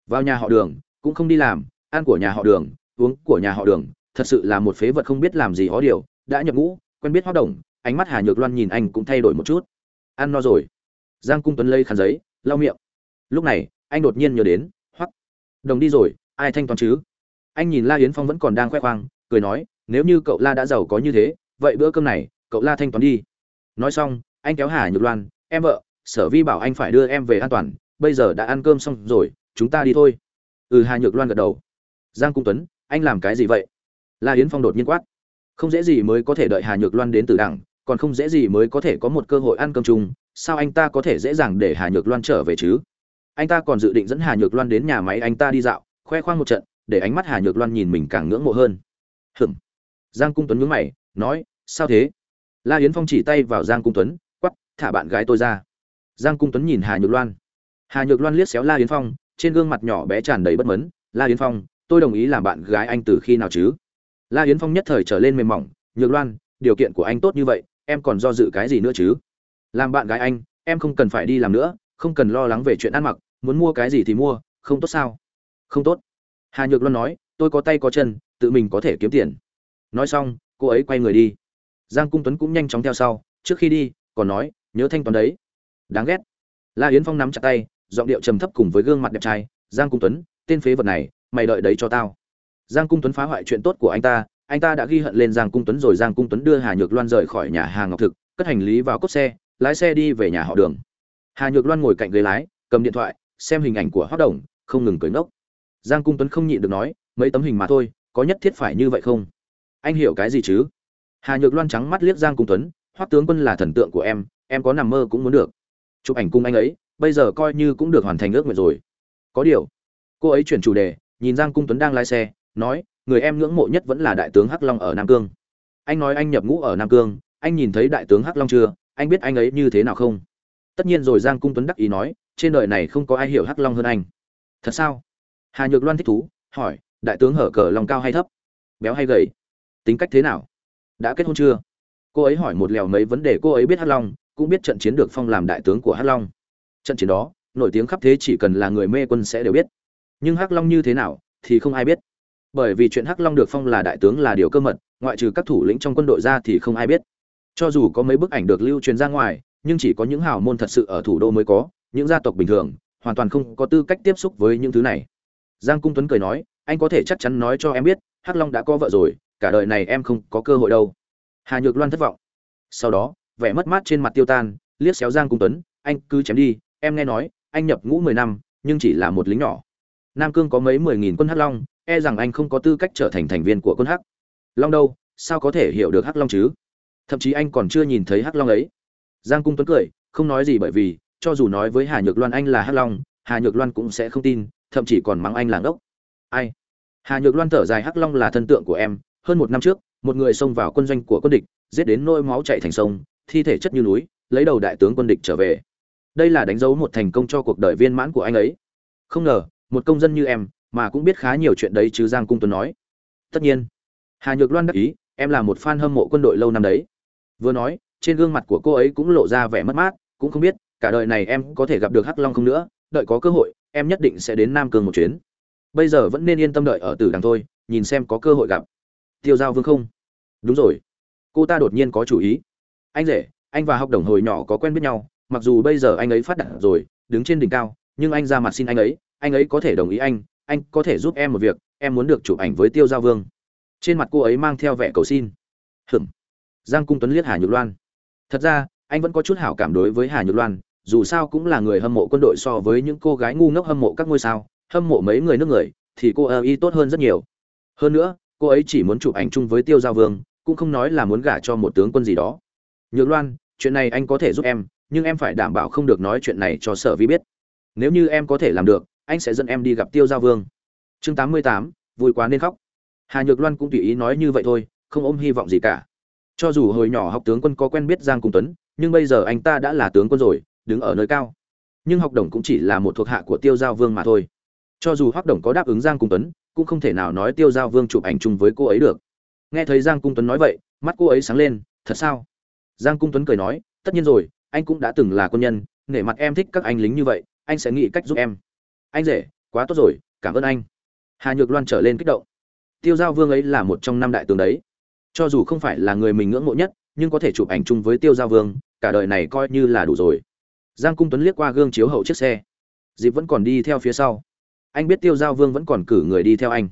Vào nhà họ đường, cũng không đi làm, ăn của nhà họ đường, uống của nhà họ đường, thật sự là một phế vật không biết làm gì hó điều, đã nhập ngũ, quen biết hoạt động ánh mắt hà nhược loan nhìn anh cũng thay đổi một chút. Ăn no rồi. Giang cung tuấn lấy khăn giấy, lau miệng. Lúc này, anh đột nhiên nhớ đến hoắc đồng đi rồi, ai thanh toán chứ? Anh nhìn la yến phong vẫn còn đang khoe khoang, cười nói nếu như cậu la đã giàu có như thế, vậy bữa cơm này, cậu la thanh toán đi. Nói xong, anh kéo hà nhược loan, em vợ, sở vi bảo anh phải đưa em về an toàn, bây giờ đã ăn cơm xong rồi, chúng ta đi thôi. Ừ hà nhược loan gật đầu. Giang cung tuấn, anh làm cái gì vậy? La yến phong đột nhiên quát. Không dễ gì mới có thể đợi hà nhược loan đến từ đảng, còn không dễ gì mới có thể có một cơ hội ăn cơm chung, sao anh ta có thể dễ dàng để hà nhược loan trở về chứ? Anh ta còn dự định dẫn hà nhược loan đến nhà máy anh ta đi dạo, khoe khoang một trận, để ánh mắt hà nhược loan nhìn mình càng ngưỡng mộ hơn. Hừm giang cung tuấn nhướng mày, nói, sao thế? La yến phong chỉ tay vào giang cung tuấn quắp thả bạn gái tôi ra. Giang cung tuấn nhìn hà nhược loan. Hà nhược loan liếc xéo la yến phong, trên gương mặt nhỏ bé tràn đầy bất mấn la yến phong, tôi đồng ý làm bạn gái anh từ khi nào chứ? La yến phong nhất thời trở lên mềm mỏng, nhược loan, điều kiện của anh tốt như vậy, em còn do dự cái gì nữa chứ? Làm bạn gái anh, em không cần phải đi làm nữa, không cần lo lắng về chuyện ăn mặc, muốn mua cái gì thì mua, không tốt sao? Không tốt. Hà nhược loan nói, tôi có tay có chân, tự mình có thể kiếm tiền nói xong, cô ấy quay người đi. Giang cung tuấn cũng nhanh chóng theo sau, trước khi đi, còn nói, nhớ thanh toán đấy. Đáng ghét. La yến phong nắm chặt tay, giọng điệu trầm thấp cùng với gương mặt đẹp trai, giang cung tuấn, tên phế vật này, mày đợi đấy cho tao. Giang cung tuấn phá hoại chuyện tốt của anh ta anh ta đã ghi hận lên giang cung tuấn rồi giang cung tuấn đưa hà nhược loan rời khỏi nhà hàng ngọc thực, cất hành lý vào cốp xe, lái xe đi về nhà họ đường. Hà nhược loan ngồi cạnh ghế lái, cầm điện thoại, xem hình ảnh của hoác đồng, không ngừng cười ngốc. Giang cung tuấn không nhịn được nói, mấy tấm hình mà thôi, có nhất thiết phải như vậy không? Anh hiểu cái gì chứ? Hà nhược loan trắng mắt liếc giang cung tuấn, hoắc tướng quân là thần tượng của em em có nằm mơ cũng muốn được. Chụp ảnh cùng anh ấy, bây giờ coi như cũng được hoàn thành ước nguyện rồi. Có điều, cô ấy chuyển chủ đề, nhìn giang cung tuấn đang lái xe, nói, người em ngưỡng mộ nhất vẫn là đại tướng hắc long ở nam cương. Anh nói anh nhập ngũ ở nam cương, anh nhìn thấy đại tướng hắc long chưa, anh biết anh ấy như thế nào không? Tất nhiên rồi, giang cung tuấn đắc ý nói, trên đời này không có ai hiểu hắc long hơn anh. Thật sao? Hà nhược loan thích thú, hỏi, đại tướng hở cờ lòng cao hay thấp? Béo hay gầy? Tính cách thế nào? Đã kết hôn chưa? Cô ấy hỏi một lèo mấy vấn đề cô ấy biết hắc long, cũng biết trận chiến được phong làm đại tướng của hắc long. Trận chiến đó, nổi tiếng khắp thế chỉ cần là người mê quân sẽ đều biết. Nhưng hắc long như thế nào thì không ai biết. Bởi vì chuyện hắc long được phong là đại tướng là điều cơ mật, ngoại trừ các thủ lĩnh trong quân đội ra thì không ai biết. Cho dù có mấy bức ảnh được lưu truyền ra ngoài, nhưng chỉ có những hào môn thật sự ở thủ đô mới có, những gia tộc bình thường, hoàn toàn không có tư cách tiếp xúc với những thứ này. Giang cung tuấn cười nói, anh có thể chắc chắn nói cho em biết, hắc long đã có vợ rồi cả đời này em không có cơ hội đâu. Hà nhược loan thất vọng. Sau đó, vẻ mất mát trên mặt tiêu tan, liếc xéo giang cung tuấn, anh cứ chém đi, em nghe nói, anh nhập ngũ mười năm, nhưng chỉ là một lính nhỏ. Nam cương có mấy mười nghìn quân hắc long e rằng anh không có tư cách trở thành thành viên của quân hắc. Long đâu, sao có thể hiểu được hắc long chứ? Thậm chí anh còn chưa nhìn thấy hắc long ấy. Giang cung tuấn cười, không nói gì bởi vì, cho dù nói với hà nhược loan anh là hắc long, hà nhược loan cũng sẽ không tin, thậm chí còn mắng anh là ngốc. Ai? Hà nhược loan thở dài, hắc long là thân tượng của em hơn một năm trước, một người xông vào quân doanh của quân địch, giết đến nôi máu chảy thành sông, thi thể chất như núi, lấy đầu đại tướng quân địch trở về. Đây là đánh dấu một thành công cho cuộc đời viên mãn của anh ấy. Không ngờ, một công dân như em, mà cũng biết khá nhiều chuyện đấy chứ giang cung tuấn nói. Tất nhiên, hà nhược loan đắc ý, em là một fan hâm mộ quân đội lâu năm đấy. Vừa nói, trên gương mặt của cô ấy cũng lộ ra vẻ mất mát, cũng không biết, cả đời này em có thể gặp được hắc long không nữa, đợi có cơ hội, em nhất định sẽ đến nam cương một chuyến. Bây giờ vẫn nên yên tâm đợi ở tử đằng thôi, nhìn xem có cơ hội gặp tiêu giao vương không? Đúng rồi. Cô ta đột nhiên có chủ ý. Anh rể, anh và học đồng hồi nhỏ có quen biết nhau, mặc dù bây giờ anh ấy phát đạt rồi, đứng trên đỉnh cao, nhưng anh ra mặt xin anh ấy anh ấy có thể đồng ý anh anh có thể giúp em một việc, em muốn được chụp ảnh với tiêu giao vương. Trên mặt cô ấy mang theo vẻ cầu xin. Hừm giang cung tuấn liếc hà nhược loan. Thật ra, anh vẫn có chút hảo cảm đối với hà nhược loan, dù sao cũng là người hâm mộ quân đội so với những cô gái ngu ngốc hâm mộ các ngôi sao, hâm mộ mấy người nước người, thì cô ấy tốt hơn rất nhiều. Hơn nữa cô ấy chỉ muốn chụp ảnh chung với tiêu giao vương, cũng không nói là muốn gả cho một tướng quân gì đó. Nhược loan, chuyện này anh có thể giúp em, nhưng em phải đảm bảo không được nói chuyện này cho sở vi biết. Nếu như em có thể làm được, anh sẽ dẫn em đi gặp tiêu giao vương. Chương tám mươi tám, vui quá nên khóc. Hà nhược loan cũng tùy ý nói như vậy thôi, không ôm hy vọng gì cả. Cho dù hồi nhỏ học tướng quân có quen biết giang cung tuấn, nhưng bây giờ anh ta đã là tướng quân rồi, đứng ở nơi cao. Nhưng học đồng cũng chỉ là một thuộc hạ của tiêu giao vương mà thôi. Cho dù học đồng có đáp ứng giang cung tuấn cũng không thể nào nói tiêu giao vương chụp ảnh chung với cô ấy được. Nghe thấy giang cung tuấn nói vậy, mắt cô ấy sáng lên, thật sao? Giang cung tuấn cười nói, tất nhiên rồi, anh cũng đã từng là quân nhân, nể mặt em thích các anh lính như vậy, anh sẽ nghĩ cách giúp em. Anh rể, quá tốt rồi, cảm ơn anh. Hà nhược loan trở lên kích động. Tiêu giao vương ấy là một trong năm đại tướng đấy. Cho dù không phải là người mình ngưỡng mộ nhất, nhưng có thể chụp ảnh chung với tiêu giao vương, cả đời này coi như là đủ rồi. Giang cung tuấn liếc qua gương chiếu hậu chiếc xe. Dịp vẫn còn đi theo phía sau anh biết tiêu giao vương vẫn còn cử người đi theo anh.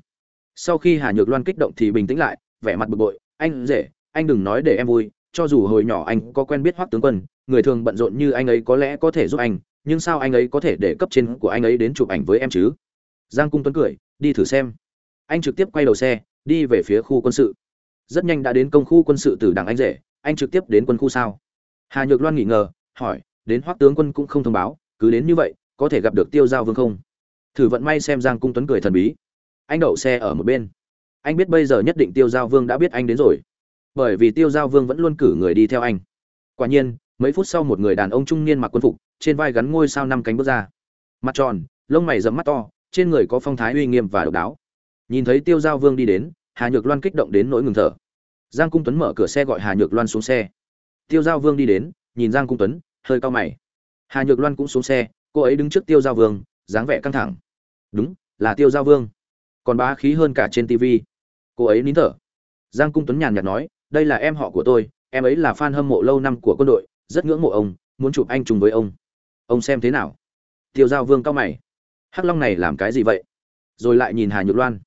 Sau khi hà nhược loan kích động thì bình tĩnh lại, vẻ mặt bực bội. Anh rể anh đừng nói để em vui, cho dù hồi nhỏ anh có quen biết hoắc tướng quân, người thường bận rộn như anh ấy có lẽ có thể giúp anh, nhưng sao anh ấy có thể để cấp trên của anh ấy đến chụp ảnh với em chứ? Giang cung tuấn cười, đi thử xem. Anh trực tiếp quay đầu xe, đi về phía khu quân sự. Rất nhanh đã đến công khu quân sự từ đảng anh rể anh trực tiếp đến quân khu sao? Hà nhược loan nghỉ ngờ, hỏi, đến hoắc tướng quân cũng không thông báo, cứ đến như vậy, có thể gặp được tiêu giao vương không? Thử vận may xem giang cung tuấn cười thần bí. Anh đậu xe ở một bên. Anh biết bây giờ nhất định tiêu giao vương đã biết anh đến rồi. Bởi vì tiêu giao vương vẫn luôn cử người đi theo anh. Quả nhiên, mấy phút sau một người đàn ông trung niên mặc quân phục, trên vai gắn ngôi sao năm cánh bước ra. Mặt tròn, lông mày rậm mắt to, trên người có phong thái uy nghiêm và độc đáo. Nhìn thấy tiêu giao vương đi đến, hà nhược loan kích động đến nỗi ngừng thở. Giang cung tuấn mở cửa xe gọi hà nhược loan xuống xe. Tiêu giao vương đi đến, nhìn giang cung tuấn, hơi cao mày. Hà nhược loan cũng xuống xe, cô ấy đứng trước tiêu giao vương, dáng vẻ căng thẳng đúng, là tiêu giao vương. Còn bá khí hơn cả trên tv cô ấy nín thở. Giang cung tuấn nhàn nhạt nói, đây là em họ của tôi, em ấy là fan hâm mộ lâu năm của quân đội, rất ngưỡng mộ ông, muốn chụp anh chung với ông. Ông xem thế nào? Tiêu giao vương cao mày. Hắc long này làm cái gì vậy? Rồi lại nhìn hà nhược loan.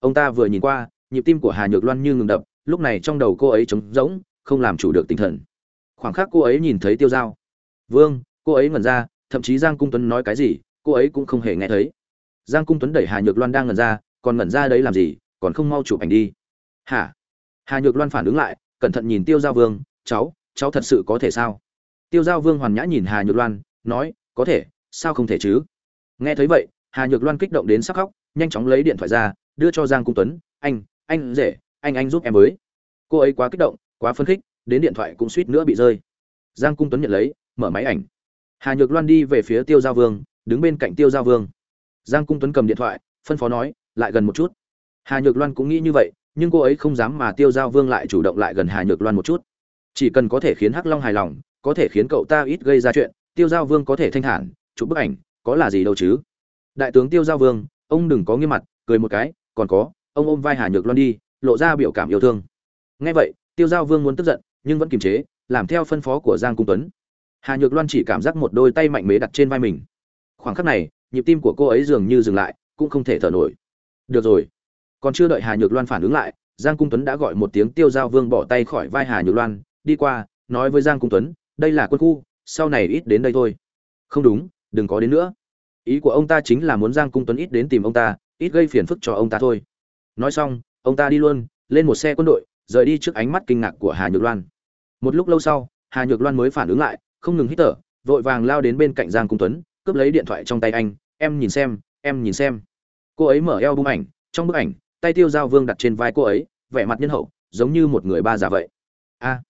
Ông ta vừa nhìn qua, nhịp tim của hà nhược loan như ngừng đập, lúc này trong đầu cô ấy trống rỗng, không làm chủ được tinh thần. Khoảng khắc cô ấy nhìn thấy tiêu giao. Vương, cô ấy ngẩn ra, thậm chí giang cung tuấn nói cái gì, cô ấy cũng không hề nghe thấy giang cung tuấn đẩy hà nhược loan đang ngẩn ra, còn ngẩn ra đấy làm gì, còn không mau chụp ảnh đi. Hả? Hà nhược loan phản ứng lại, cẩn thận nhìn tiêu giao vương, cháu cháu thật sự có thể sao? Tiêu giao vương hoàn nhã nhìn hà nhược loan, nói, có thể, sao không thể chứ? Nghe thấy vậy, hà nhược loan kích động đến sắc khóc, nhanh chóng lấy điện thoại ra, đưa cho giang cung tuấn, anh anh rể, anh anh giúp em với. Cô ấy quá kích động, quá phấn khích, đến điện thoại cũng suýt nữa bị rơi. Giang cung tuấn nhận lấy, mở máy ảnh. Hà nhược loan đi về phía tiêu giao vương, đứng bên cạnh tiêu giao vương giang cung tuấn cầm điện thoại, phân phó nói, lại gần một chút. Hà nhược loan cũng nghĩ như vậy, nhưng cô ấy không dám mà tiêu giao vương lại chủ động lại gần hà nhược loan một chút. Chỉ cần có thể khiến hắc long hài lòng, có thể khiến cậu ta ít gây ra chuyện, tiêu giao vương có thể thanh thản, chụp bức ảnh, có là gì đâu chứ? Đại tướng tiêu giao vương, ông đừng có nghiêm mặt, cười một cái, còn có, ông ôm vai hà nhược loan đi, lộ ra biểu cảm yêu thương. Nghe vậy, tiêu giao vương muốn tức giận, nhưng vẫn kiềm chế, làm theo phân phó của giang cung tuấn. Hà nhược loan chỉ cảm giác một đôi tay mạnh mẽ đặt trên vai mình. Khoảng khắc này nhịp tim của cô ấy dường như dừng lại, cũng không thể thở nổi. Được rồi. Còn chưa đợi hà nhược loan phản ứng lại, giang cung tuấn đã gọi một tiếng tiêu giao vương bỏ tay khỏi vai hà nhược loan, đi qua, nói với giang cung tuấn, đây là quân khu, sau này ít đến đây thôi. Không đúng, đừng có đến nữa. Ý của ông ta chính là muốn giang cung tuấn ít đến tìm ông ta, ít gây phiền phức cho ông ta thôi. Nói xong, ông ta đi luôn, lên một xe quân đội, rời đi trước ánh mắt kinh ngạc của hà nhược loan. Một lúc lâu sau, hà nhược loan mới phản ứng lại, không ngừng hít thở, vội vàng lao đến bên cạnh giang cung tuấn cướp lấy điện thoại trong tay anh, em nhìn xem, em nhìn xem. Cô ấy mở eo bung ảnh, trong bức ảnh, tay tiêu giao vương đặt trên vai cô ấy, vẻ mặt nhân hậu, giống như một người ba già vậy. A,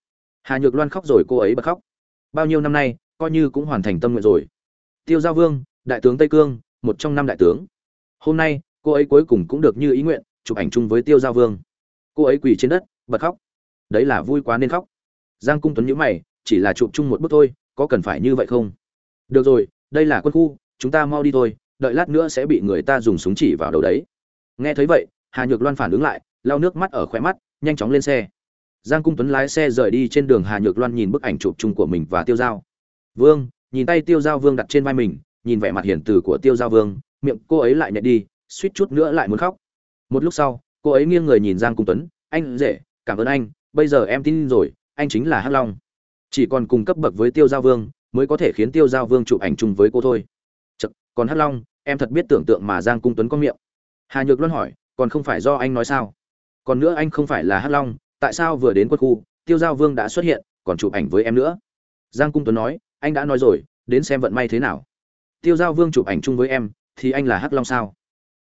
hà nhược loan khóc rồi, cô ấy bật khóc. Bao nhiêu năm nay, coi như cũng hoàn thành tâm nguyện rồi. Tiêu giao vương, đại tướng tây cương, một trong năm đại tướng. Hôm nay, cô ấy cuối cùng cũng được như ý nguyện, chụp ảnh chung với tiêu giao vương. Cô ấy quỳ trên đất, bật khóc. Đấy là vui quá nên khóc. Giang cung tuấn nhíu mày, chỉ là chụp chung một bức thôi, có cần phải như vậy không? Được rồi đây là quân khu, chúng ta mau đi thôi, đợi lát nữa sẽ bị người ta dùng súng chỉ vào đầu đấy. Nghe thấy vậy, hà nhược loan phản ứng lại, lau nước mắt ở khóe mắt, nhanh chóng lên xe. Giang cung tuấn lái xe rời đi trên đường, hà nhược loan nhìn bức ảnh chụp chung của mình và tiêu Giao. vương, nhìn tay tiêu Giao vương đặt trên vai mình, nhìn vẻ mặt hiển từ của tiêu Giao vương, miệng cô ấy lại nhẹ đi, suýt chút nữa lại muốn khóc. Một lúc sau, cô ấy nghiêng người nhìn giang cung tuấn, anh dễ cảm ơn anh, bây giờ em tin rồi, anh chính là hắc long. Chỉ còn cùng cấp bậc với tiêu giao vương mới có thể khiến tiêu giao vương chụp ảnh chung với cô thôi. Chật, còn hắc long em thật biết tưởng tượng mà giang cung tuấn có miệng. Hà nhược luân hỏi còn không phải do anh nói sao? Còn nữa anh không phải là hắc long tại sao vừa đến quân khu tiêu giao vương đã xuất hiện còn chụp ảnh với em nữa? Giang cung tuấn nói anh đã nói rồi đến xem vận may thế nào. Tiêu giao vương chụp ảnh chung với em thì anh là hắc long sao?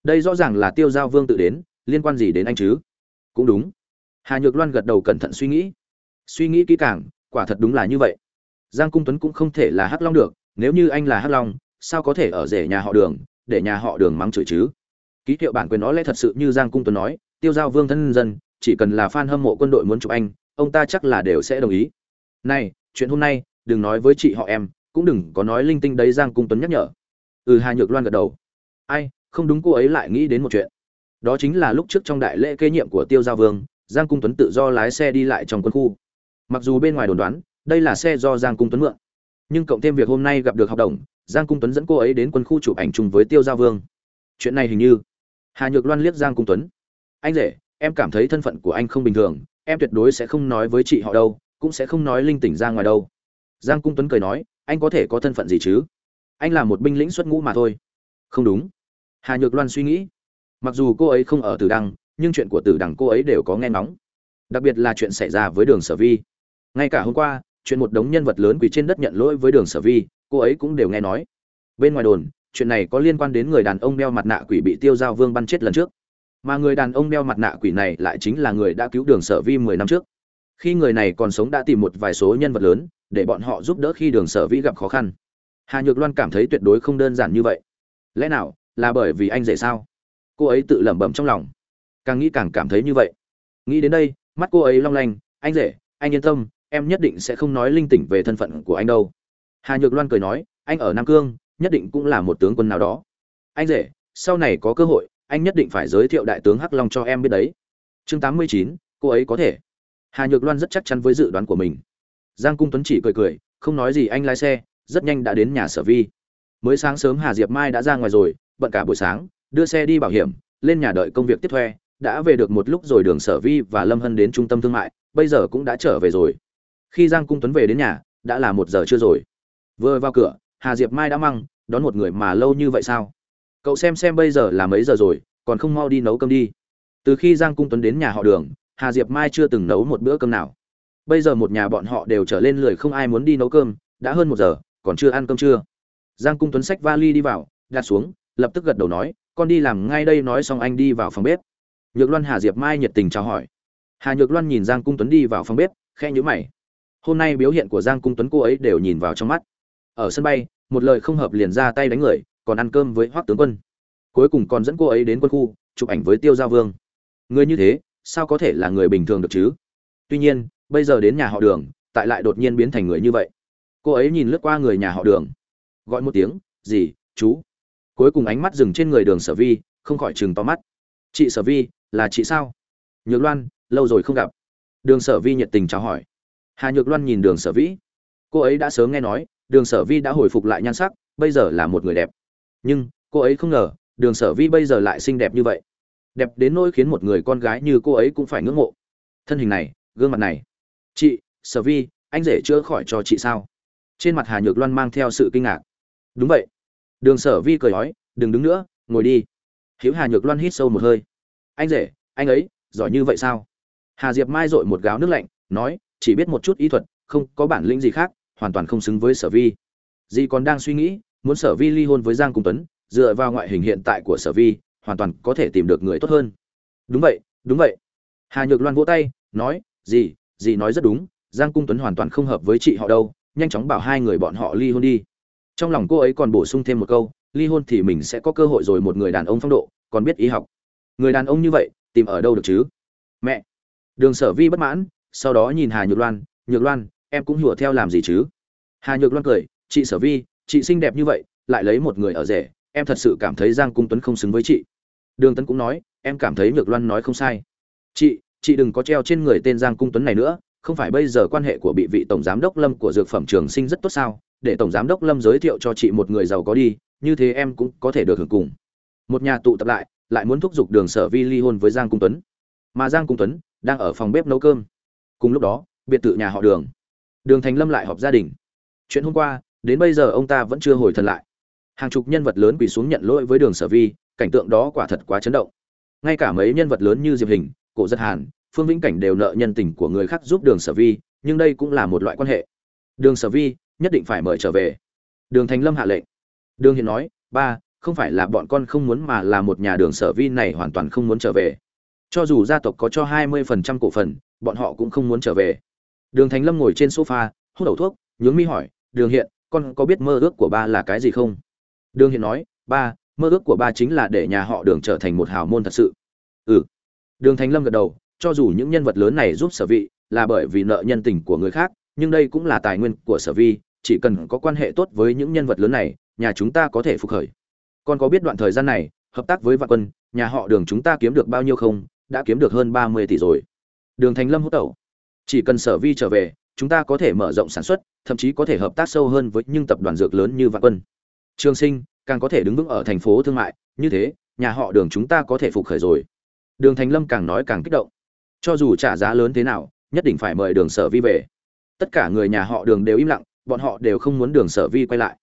Đây rõ ràng là tiêu giao vương tự đến liên quan gì đến anh chứ? Cũng đúng. Hà nhược loan gật đầu cẩn thận suy nghĩ. Suy nghĩ kỹ càng quả thật đúng là như vậy giang cung tuấn cũng không thể là hắc long được, nếu như anh là hắc long, sao có thể ở rể nhà họ đường, để nhà họ đường mắng chửi chứ? Ký hiệu bản quyền nó lẽ thật sự như giang cung tuấn nói, tiêu giao vương thân dân, chỉ cần là fan hâm mộ quân đội muốn chụp anh, ông ta chắc là đều sẽ đồng ý. Này, chuyện hôm nay, đừng nói với chị họ em, cũng đừng có nói linh tinh đấy, giang cung tuấn nhắc nhở. Ừ hà nhược loan gật đầu. Ai, không đúng cô ấy lại nghĩ đến một chuyện. Đó chính là lúc trước trong đại lễ kế nhiệm của tiêu giao vương, giang cung tuấn tự do lái xe đi lại trong quân khu. Mặc dù bên ngoài đồn đoán đây là xe do giang cung tuấn mượn. Nhưng cộng thêm việc hôm nay gặp được học đồng, giang cung tuấn dẫn cô ấy đến quân khu chụp ảnh chung với tiêu Gia vương. Chuyện này hình như hà nhược loan liếc giang cung tuấn. Anh rể, em cảm thấy thân phận của anh không bình thường, em tuyệt đối sẽ không nói với chị họ đâu, cũng sẽ không nói linh tỉnh ra ngoài đâu. Giang cung tuấn cười nói, anh có thể có thân phận gì chứ? Anh là một binh lĩnh xuất ngũ mà thôi. Không đúng. Hà nhược loan suy nghĩ. Mặc dù cô ấy không ở tử đăng nhưng chuyện của tử đằng cô ấy đều có nghe nóng đặc biệt là chuyện xảy ra với đường sở vi. Ngay cả hôm qua chuyện một đống nhân vật lớn quỳ trên đất nhận lỗi với đường sở vi, cô ấy cũng đều nghe nói. Bên ngoài đồn, chuyện này có liên quan đến người đàn ông đeo mặt nạ quỷ bị tiêu giao vương bắn chết lần trước. Mà người đàn ông đeo mặt nạ quỷ này lại chính là người đã cứu đường sở vi mười năm trước. Khi người này còn sống đã tìm một vài số nhân vật lớn, để bọn họ giúp đỡ khi đường sở vi gặp khó khăn. Hà nhược loan cảm thấy tuyệt đối không đơn giản như vậy. Lẽ nào, là bởi vì anh dễ sao? Cô ấy tự lẩm bẩm trong lòng. Càng nghĩ càng cảm thấy như vậy. Nghĩ đến đây, mắt cô ấy long lanh, anh rể, anh yên tâm em nhất định sẽ không nói linh tỉnh về thân phận của anh đâu. Hà nhược loan cười nói, anh ở nam cương, nhất định cũng là một tướng quân nào đó. Anh rể, sau này có cơ hội, anh nhất định phải giới thiệu đại tướng hắc long cho em biết đấy. Chương tám mươi chín, cô ấy có thể. Hà nhược loan rất chắc chắn với dự đoán của mình. Giang cung tuấn chỉ cười cười, không nói gì anh lái xe, rất nhanh đã đến nhà sở vi. Mới sáng sớm hà diệp mai đã ra ngoài rồi, bận cả buổi sáng, đưa xe đi bảo hiểm, lên nhà đợi công việc tiếp thuê đã về được một lúc rồi đường sở vi và lâm hân đến trung tâm thương mại, bây giờ cũng đã trở về rồi khi giang cung tuấn về đến nhà, đã là một giờ chưa rồi. Vừa vào cửa, hà diệp mai đã măng, đón một người mà lâu như vậy sao? Cậu xem xem bây giờ là mấy giờ rồi, còn không mau đi nấu cơm đi. Từ khi giang cung tuấn đến nhà họ đường, hà diệp mai chưa từng nấu một bữa cơm nào. Bây giờ một nhà bọn họ đều trở lên lười không ai muốn đi nấu cơm, đã hơn một giờ, còn chưa ăn cơm trưa. Giang cung tuấn xách vali đi vào, đặt xuống, lập tức gật đầu nói, con đi làm ngay đây nói xong anh đi vào phòng bếp. Nhược loan hà diệp mai nhiệt tình chào hỏi. Hà nhược loan nhìn giang cung tuấn đi vào phòng bếp khe nhữ mày hôm nay biểu hiện của giang cung tuấn cô ấy đều nhìn vào trong mắt. Ở sân bay, một lời không hợp liền ra tay đánh người, còn ăn cơm với hoác tướng quân. Cuối cùng còn dẫn cô ấy đến quân khu, chụp ảnh với tiêu gia vương. Người như thế, sao có thể là người bình thường được chứ? Tuy nhiên, bây giờ đến nhà họ đường, tại lại đột nhiên biến thành người như vậy. Cô ấy nhìn lướt qua người nhà họ đường. Gọi một tiếng, gì, chú? Cuối cùng ánh mắt dừng trên người đường sở vi, không khỏi chừng to mắt. Chị sở vi, là chị sao? Nhược loan, lâu rồi không gặp. Đường sở vi nhiệt tình chào hỏi hà nhược loan nhìn đường sở vĩ. Cô ấy đã sớm nghe nói, đường sở vi đã hồi phục lại nhan sắc, bây giờ là một người đẹp. Nhưng, cô ấy không ngờ, đường sở vi bây giờ lại xinh đẹp như vậy. Đẹp đến nỗi khiến một người con gái như cô ấy cũng phải ngưỡng mộ. Thân hình này, gương mặt này. Chị, sở vi anh rể chữa khỏi cho chị sao? Trên mặt hà nhược loan mang theo sự kinh ngạc. Đúng vậy. Đường sở vi cười nói, đừng đứng nữa, ngồi đi. Hiếu hà nhược loan hít sâu một hơi. Anh rể, anh ấy, giỏi như vậy sao? Hà diệp mai dội một gáo nước lạnh, nói chỉ biết một chút y thuật, không có bản lĩnh gì khác, hoàn toàn không xứng với sở vi. Dì còn đang suy nghĩ, muốn sở vi ly hôn với giang cung tuấn, dựa vào ngoại hình hiện tại của sở vi, hoàn toàn có thể tìm được người tốt hơn. Đúng vậy đúng vậy. Hà nhược loan vỗ tay, nói, dì dì nói rất đúng, giang cung tuấn hoàn toàn không hợp với chị họ đâu, nhanh chóng bảo hai người bọn họ ly hôn đi. Trong lòng cô ấy còn bổ sung thêm một câu, ly hôn thì mình sẽ có cơ hội rồi một người đàn ông phong độ, còn biết y học. Người đàn ông như vậy, tìm ở đâu được chứ? Mẹ. Đường sở vi bất mãn sau đó nhìn hà nhược loan nhược loan, em cũng hùa theo làm gì chứ? Hà nhược loan cười, chị sở vi, chị xinh đẹp như vậy, lại lấy một người ở rể, em thật sự cảm thấy giang cung tuấn không xứng với chị. Đường tấn cũng nói, em cảm thấy nhược loan nói không sai. Chị chị đừng có treo trên người tên giang cung tuấn này nữa, không phải bây giờ quan hệ của bị vị tổng giám đốc lâm của dược phẩm trường sinh rất tốt sao? Để tổng giám đốc lâm giới thiệu cho chị một người giàu có đi, như thế em cũng có thể được hưởng cùng. Một nhà tụ tập lại lại muốn thúc giục đường sở vi ly hôn với giang cung tuấn. Mà giang cung tuấn đang ở phòng bếp nấu cơm cùng lúc đó, biệt thự nhà họ đường. Đường thành lâm lại họp gia đình. Chuyện hôm qua, đến bây giờ ông ta vẫn chưa hồi thần lại. Hàng chục nhân vật lớn quỳ xuống nhận lỗi với đường sở vi, cảnh tượng đó quả thật quá chấn động. Ngay cả mấy nhân vật lớn như diệp hình, cổ giật hàn, phương vĩnh cảnh đều nợ nhân tình của người khác giúp đường sở vi, nhưng đây cũng là một loại quan hệ. Đường sở vi nhất định phải mời trở về. Đường thành lâm hạ lệnh. Đường hiện nói, ba, không phải là bọn con không muốn mà là một nhà đường sở vi này hoàn toàn không muốn trở về. Cho dù gia tộc có cho hai mươi phần trăm cổ phần bọn họ cũng không muốn trở về. Đường thành lâm ngồi trên sofa, hút đầu thuốc, nhướng mi hỏi, đường hiện, con có biết mơ ước của ba là cái gì không? Đường hiện nói, ba, mơ ước của ba chính là để nhà họ đường trở thành một hào môn thật sự. Ừ. Đường thành lâm gật đầu, cho dù những nhân vật lớn này giúp sở vị là bởi vì nợ nhân tình của người khác, nhưng đây cũng là tài nguyên của sở vi chỉ cần có quan hệ tốt với những nhân vật lớn này, nhà chúng ta có thể phục khởi. Con có biết đoạn thời gian này, hợp tác với vạn quân, nhà họ đường chúng ta kiếm được bao nhiêu không? Đã kiếm được hơn ba mươi tỷ rồi đường thành lâm hút tẩu. Chỉ cần sở vi trở về, chúng ta có thể mở rộng sản xuất, thậm chí có thể hợp tác sâu hơn với những tập đoàn dược lớn như vạn quân. Trường sinh, càng có thể đứng vững ở thành phố thương mại, như thế, nhà họ đường chúng ta có thể phục khởi rồi. Đường thành lâm càng nói càng kích động. Cho dù trả giá lớn thế nào, nhất định phải mời đường sở vi về. Tất cả người nhà họ đường đều im lặng, bọn họ đều không muốn đường sở vi quay lại.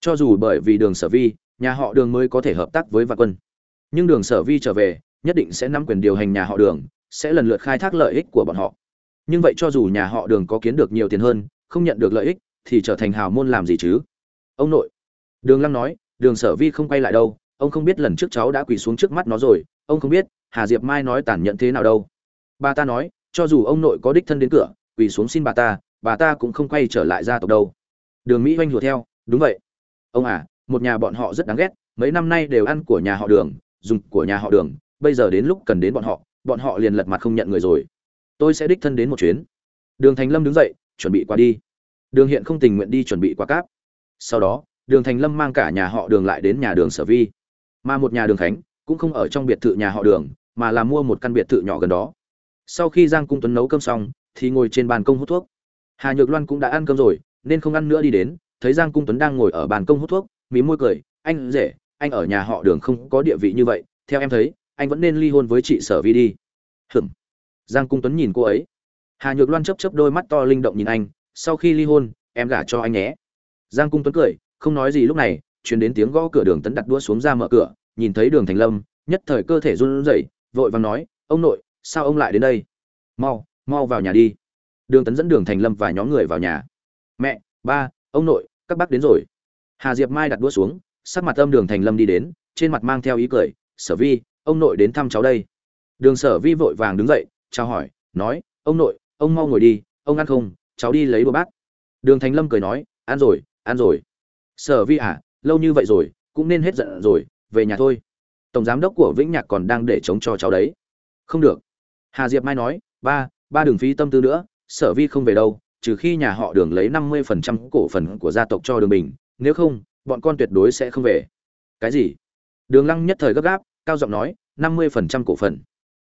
Cho dù bởi vì đường sở vi, nhà họ đường mới có thể hợp tác với vạn quân. Nhưng đường sở vi trở về, nhất định sẽ nắm quyền điều hành nhà họ đường sẽ lần lượt khai thác lợi ích của bọn họ. Nhưng vậy cho dù nhà họ đường có kiến được nhiều tiền hơn, không nhận được lợi ích, thì trở thành hào môn làm gì chứ? Ông nội. Đường lăng nói, đường sở vi không quay lại đâu, ông không biết lần trước cháu đã quỳ xuống trước mắt nó rồi, ông không biết, hà diệp mai nói tàn nhẫn thế nào đâu. Bà ta nói, cho dù ông nội có đích thân đến cửa, quỳ xuống xin bà ta bà ta cũng không quay trở lại gia tộc đâu. Đường mỹ oanh hùa theo, đúng vậy. Ông à một nhà bọn họ rất đáng ghét, mấy năm nay đều ăn của nhà họ đường, dùng của nhà họ đường, bây giờ đến lúc cần đến bọn họ bọn họ liền lật mặt không nhận người rồi. Tôi sẽ đích thân đến một chuyến. Đường thành lâm đứng dậy, chuẩn bị qua đi. Đường hiện không tình nguyện đi chuẩn bị qua cáp. Sau đó, đường thành lâm mang cả nhà họ đường lại đến nhà đường sở vi. Mà một nhà đường khánh cũng không ở trong biệt thự nhà họ đường, mà là mua một căn biệt thự nhỏ gần đó. Sau khi giang cung tuấn nấu cơm xong, thì ngồi trên bàn công hút thuốc. Hà nhược loan cũng đã ăn cơm rồi, nên không ăn nữa đi đến. Thấy giang cung tuấn đang ngồi ở bàn công hút thuốc, mí môi cười. Anh rể, anh ở nhà họ đường không có địa vị như vậy. Theo em thấy anh vẫn nên ly hôn với chị sở vi đi. Hừm giang cung tuấn nhìn cô ấy. Hà nhược loan chấp chấp đôi mắt to linh động nhìn anh, sau khi ly hôn, em gả cho anh nhé. Giang cung tuấn cười, không nói gì lúc này, chuyển đến tiếng gõ cửa đường tấn đặt đua xuống ra mở cửa, nhìn thấy đường thành lâm, nhất thời cơ thể run rẩy, vội vàng nói, ông nội, sao ông lại đến đây? Mau mau vào nhà đi. Đường tấn dẫn đường thành lâm và nhóm người vào nhà. Mẹ, ba, ông nội, các bác đến rồi. Hà diệp mai đặt đũa xuống, sắc mặt âm đường thành lâm đi đến, trên mặt mang theo ý cười, sở vi ông nội đến thăm cháu đây. Đường sở vi vội vàng đứng dậy, chào hỏi, nói, ông nội, ông mau ngồi đi, ông ăn không, cháu đi lấy đồ bát. Đường thành lâm cười nói, ăn rồi ăn rồi. Sở vi à lâu như vậy rồi, cũng nên hết giận rồi, về nhà thôi. Tổng giám đốc của vĩnh nhạc còn đang để chống cho cháu đấy. Không được. Hà diệp mai nói, ba ba đừng phí tâm tư nữa, sở vi không về đâu, trừ khi nhà họ đường lấy năm mươi phần trăm cổ phần của gia tộc cho đường bình, nếu không, bọn con tuyệt đối sẽ không về. Cái gì? Đường lăng nhất thời gấp gáp cao giọng nói, năm mươi phần trăm cổ phần.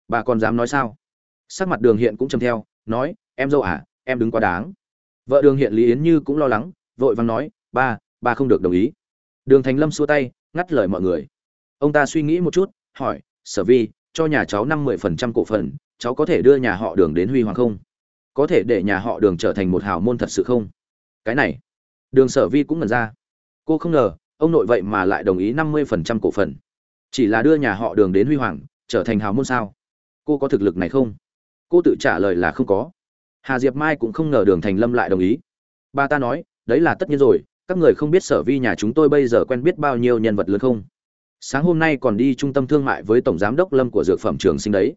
Bà còn dám nói sao? Sắc mặt đường hiện cũng chầm theo, nói, em dâu à em đứng quá đáng. Vợ đường hiện lý yến như cũng lo lắng, vội vàng nói, ba ba không được đồng ý. Đường thành lâm xua tay, ngắt lời mọi người. Ông ta suy nghĩ một chút, hỏi, sở vi, cho nhà cháu năm mươi phần trăm cổ phần, cháu có thể đưa nhà họ đường đến huy hoàng không? Có thể để nhà họ đường trở thành một hào môn thật sự không? Cái này, đường sở vi cũng ngần ra. Cô không ngờ, ông nội vậy mà lại đồng ý năm mươi phần trăm cổ phần chỉ là đưa nhà họ đường đến huy hoàng, trở thành hào môn sao? Cô có thực lực này không? Cô tự trả lời là không có. Hà diệp mai cũng không ngờ đường thành lâm lại đồng ý. Bà ta nói, đấy là tất nhiên rồi, các người không biết sở vi nhà chúng tôi bây giờ quen biết bao nhiêu nhân vật lớn không? Sáng hôm nay còn đi trung tâm thương mại với tổng giám đốc lâm của dược phẩm trường sinh đấy.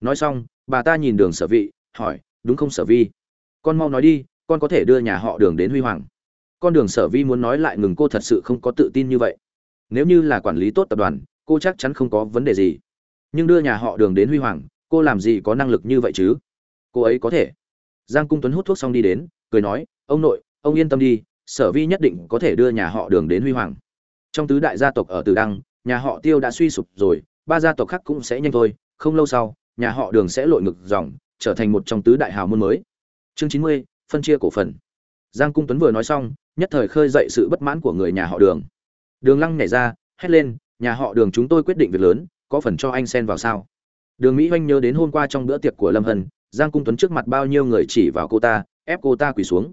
Nói xong, bà ta nhìn đường sở vị, hỏi, đúng không sở vi? Con mau nói đi, con có thể đưa nhà họ đường đến huy hoàng. Con đường sở vi muốn nói lại ngừng cô thật sự không có tự tin như vậy. Nếu như là quản lý tốt tập đoàn cô chắc chắn không có vấn đề gì. Nhưng đưa nhà họ đường đến huy hoàng, cô làm gì có năng lực như vậy chứ? Cô ấy có thể. Giang cung tuấn hút thuốc xong đi đến, cười nói, ông nội, ông yên tâm đi, sở vi nhất định có thể đưa nhà họ đường đến huy hoàng. Trong tứ đại gia tộc ở từ đăng, nhà họ tiêu đã suy sụp rồi, ba gia tộc khác cũng sẽ nhanh thôi. Không lâu sau, nhà họ đường sẽ lội ngực dòng, trở thành một trong tứ đại hào môn mới. Chương chín mươi, phân chia cổ phần. Giang cung tuấn vừa nói xong, nhất thời khơi dậy sự bất mãn của người nhà họ đường. Đường lăng nhảy ra, hét lên nhà họ đường chúng tôi quyết định việc lớn, có phần cho anh xen vào sao? Đường mỹ oanh nhớ đến hôm qua trong bữa tiệc của lâm hân, giang cung tuấn trước mặt bao nhiêu người chỉ vào cô ta, ép cô ta quỳ xuống.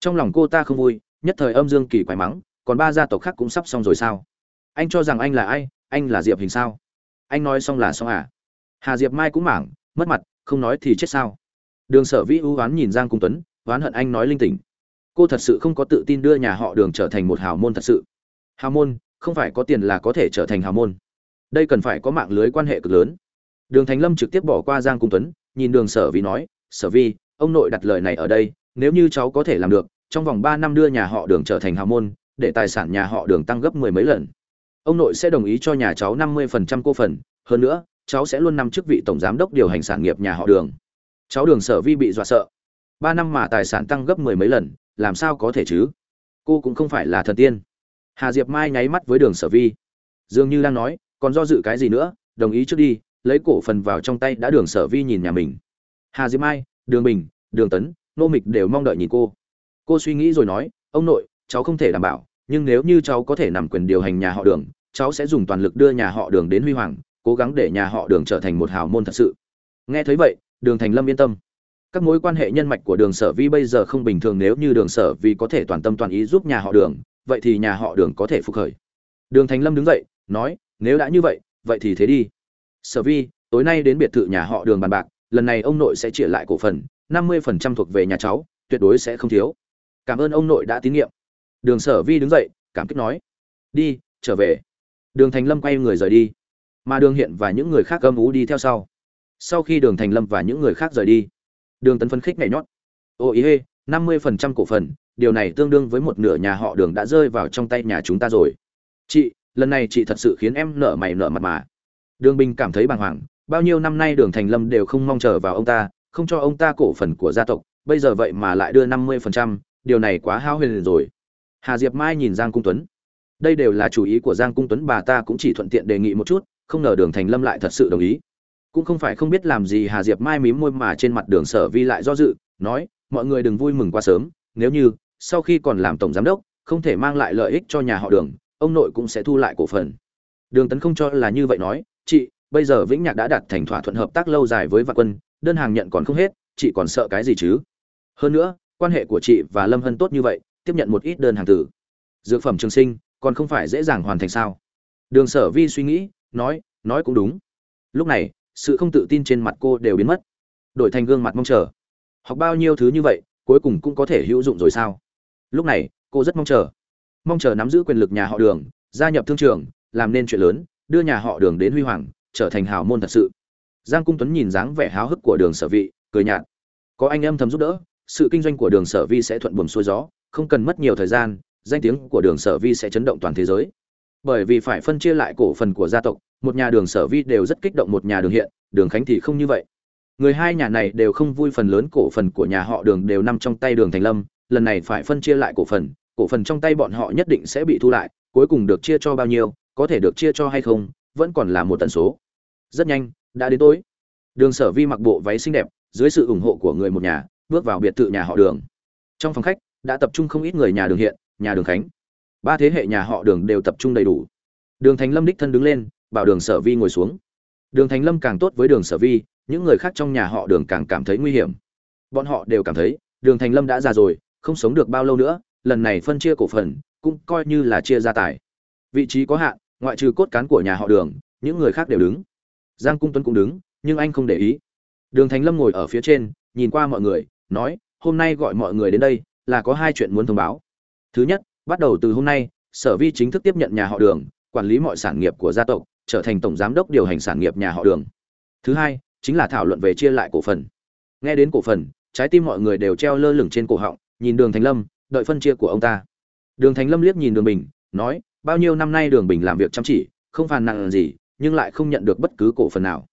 Trong lòng cô ta không vui, nhất thời âm dương kỳ quái mắng, còn ba gia tộc khác cũng sắp xong rồi sao? Anh cho rằng anh là ai, anh là diệp hình sao? Anh nói xong là xong à? Hà diệp mai cũng mảng, mất mặt, không nói thì chết sao? Đường sở vĩ ưu oán nhìn giang cung tuấn, oán hận anh nói linh tỉnh. Cô thật sự không có tự tin đưa nhà họ đường trở thành một hào môn thật sự. Hào môn không phải có tiền là có thể trở thành hào môn. Đây cần phải có mạng lưới quan hệ cực lớn. Đường thành lâm trực tiếp bỏ qua giang cung tuấn, nhìn đường sở vi nói, sở vi, ông nội đặt lời này ở đây, nếu như cháu có thể làm được, trong vòng ba năm đưa nhà họ đường trở thành hào môn, để tài sản nhà họ đường tăng gấp mười mấy lần. Ông nội sẽ đồng ý cho nhà cháu năm mươi phần trăm cô phần, hơn nữa, cháu sẽ luôn nằm chức vị tổng giám đốc điều hành sản nghiệp nhà họ đường. Cháu đường sở vi bị dọa sợ. Ba năm mà tài sản tăng gấp mười mấy lần, làm sao có thể chứ? Cô cũng không phải là thần tiên hà diệp mai nháy mắt với đường sở vi. Dường như đang nói, còn do dự cái gì nữa, đồng ý trước đi, lấy cổ phần vào trong tay đã đường sở vi nhìn nhà mình. Hà diệp mai, đường bình, đường tấn, nô mịch đều mong đợi nhìn cô. Cô suy nghĩ rồi nói, ông nội, cháu không thể đảm bảo, nhưng nếu như cháu có thể nằm quyền điều hành nhà họ đường, cháu sẽ dùng toàn lực đưa nhà họ đường đến huy hoàng, cố gắng để nhà họ đường trở thành một hào môn thật sự. Nghe thấy vậy, đường thành lâm yên tâm. Các mối quan hệ nhân mạch của đường sở vi bây giờ không bình thường nếu như đường sở vi có thể toàn tâm toàn ý giúp nhà họ đường vậy thì nhà họ đường có thể phục khởi. Đường thành lâm đứng dậy, nói, nếu đã như vậy vậy thì thế đi. Sở vi, tối nay đến biệt thự nhà họ đường bàn bạc, lần này ông nội sẽ chia lại cổ phần, năm mươi phần trăm thuộc về nhà cháu, tuyệt đối sẽ không thiếu. Cảm ơn ông nội đã tín nhiệm. Đường sở vi đứng dậy, cảm kích nói, đi, trở về. Đường thành lâm quay người rời đi. Mà đường hiện và những người khác âm ú đi theo sau. Sau khi đường thành lâm và những người khác rời đi, đường tấn phấn khích nhảy nhót. Ô ý hê, năm mươi phần trăm cổ phần điều này tương đương với một nửa nhà họ đường đã rơi vào trong tay nhà chúng ta rồi. Chị, lần này chị thật sự khiến em nợ mày nợ mặt mà. Đường bình cảm thấy bàng hoàng, bao nhiêu năm nay đường thành lâm đều không mong chờ vào ông ta, không cho ông ta cổ phần của gia tộc, bây giờ vậy mà lại đưa năm mươi phần trăm, điều này quá hao huyền rồi. Hà diệp mai nhìn giang cung tuấn. Đây đều là chủ ý của giang cung tuấn, bà ta cũng chỉ thuận tiện đề nghị một chút, không ngờ đường thành lâm lại thật sự đồng ý. Cũng không phải không biết làm gì hà diệp mai mím môi mà trên mặt đường sở vi lại do dự, nói, mọi người đừng vui mừng quá sớm, nếu như sau khi còn làm tổng giám đốc, không thể mang lại lợi ích cho nhà họ đường, ông nội cũng sẽ thu lại cổ phần. Đường tấn không cho là như vậy nói, chị, bây giờ vĩnh nhạc đã đạt thành thỏa thuận hợp tác lâu dài với vạn quân, đơn hàng nhận còn không hết, chị còn sợ cái gì chứ? Hơn nữa, quan hệ của chị và lâm hân tốt như vậy, tiếp nhận một ít đơn hàng từ. Dược phẩm trường sinh, còn không phải dễ dàng hoàn thành sao? Đường sở vi suy nghĩ, nói nói cũng đúng. Lúc này, sự không tự tin trên mặt cô đều biến mất. Đổi thành gương mặt mong chờ. Học bao nhiêu thứ như vậy, cuối cùng cũng có thể hữu dụng rồi sao? Lúc này, cô rất mong chờ. Mong chờ nắm giữ quyền lực nhà họ đường, gia nhập thương trường, làm nên chuyện lớn, đưa nhà họ đường đến huy hoàng, trở thành hào môn thật sự. Giang cung tuấn nhìn dáng vẻ háo hức của đường sở vị, cười nhạt. Có anh em thầm giúp đỡ, sự kinh doanh của đường sở vi sẽ thuận buồm xuôi gió, không cần mất nhiều thời gian, danh tiếng của đường sở vi sẽ chấn động toàn thế giới. Bởi vì phải phân chia lại cổ phần của gia tộc, một nhà đường sở vi đều rất kích động một nhà đường hiện, đường khánh thì không như vậy. Người hai nhà này đều không vui phần lớn, cổ phần của nhà họ đường đều nằm trong tay đường thành lâm lần này phải phân chia lại cổ phần cổ phần trong tay bọn họ nhất định sẽ bị thu lại, cuối cùng được chia cho bao nhiêu, có thể được chia cho hay không, vẫn còn là một tần số. Rất nhanh, đã đến tối. Đường sở vi mặc bộ váy xinh đẹp, dưới sự ủng hộ của người một nhà, bước vào biệt thự nhà họ đường. Trong phòng khách, đã tập trung không ít người nhà đường hiện, nhà đường khánh. Ba thế hệ nhà họ đường đều tập trung đầy đủ. Đường thành lâm đích thân đứng lên, bảo đường sở vi ngồi xuống. Đường thành lâm càng tốt với đường sở vi, những người khác trong nhà họ đường càng cảm thấy nguy hiểm. Bọn họ đều cảm thấy, đường thành lâm đã già rồi không sống được bao lâu nữa, lần này phân chia cổ phần, cũng coi như là chia gia tài. Vị trí có hạn, ngoại trừ cốt cán của nhà họ đường, những người khác đều đứng. Giang cung tuấn cũng đứng, nhưng anh không để ý. Đường thành lâm ngồi ở phía trên, nhìn qua mọi người, nói, hôm nay gọi mọi người đến đây, là có hai chuyện muốn thông báo. Thứ nhất, bắt đầu từ hôm nay, sở vi chính thức tiếp nhận nhà họ đường, quản lý mọi sản nghiệp của gia tộc, trở thành tổng giám đốc điều hành sản nghiệp nhà họ đường. Thứ hai, chính là thảo luận về chia lại cổ phần. Nghe đến cổ phần, trái tim mọi người đều treo lơ lửng trên cổ họng nhìn đường thành lâm, đợi phân chia của ông ta. Đường thành lâm liếc nhìn đường bình, nói, bao nhiêu năm nay đường bình làm việc chăm chỉ, không phàn nàn gì, nhưng lại không nhận được bất cứ cổ phần nào.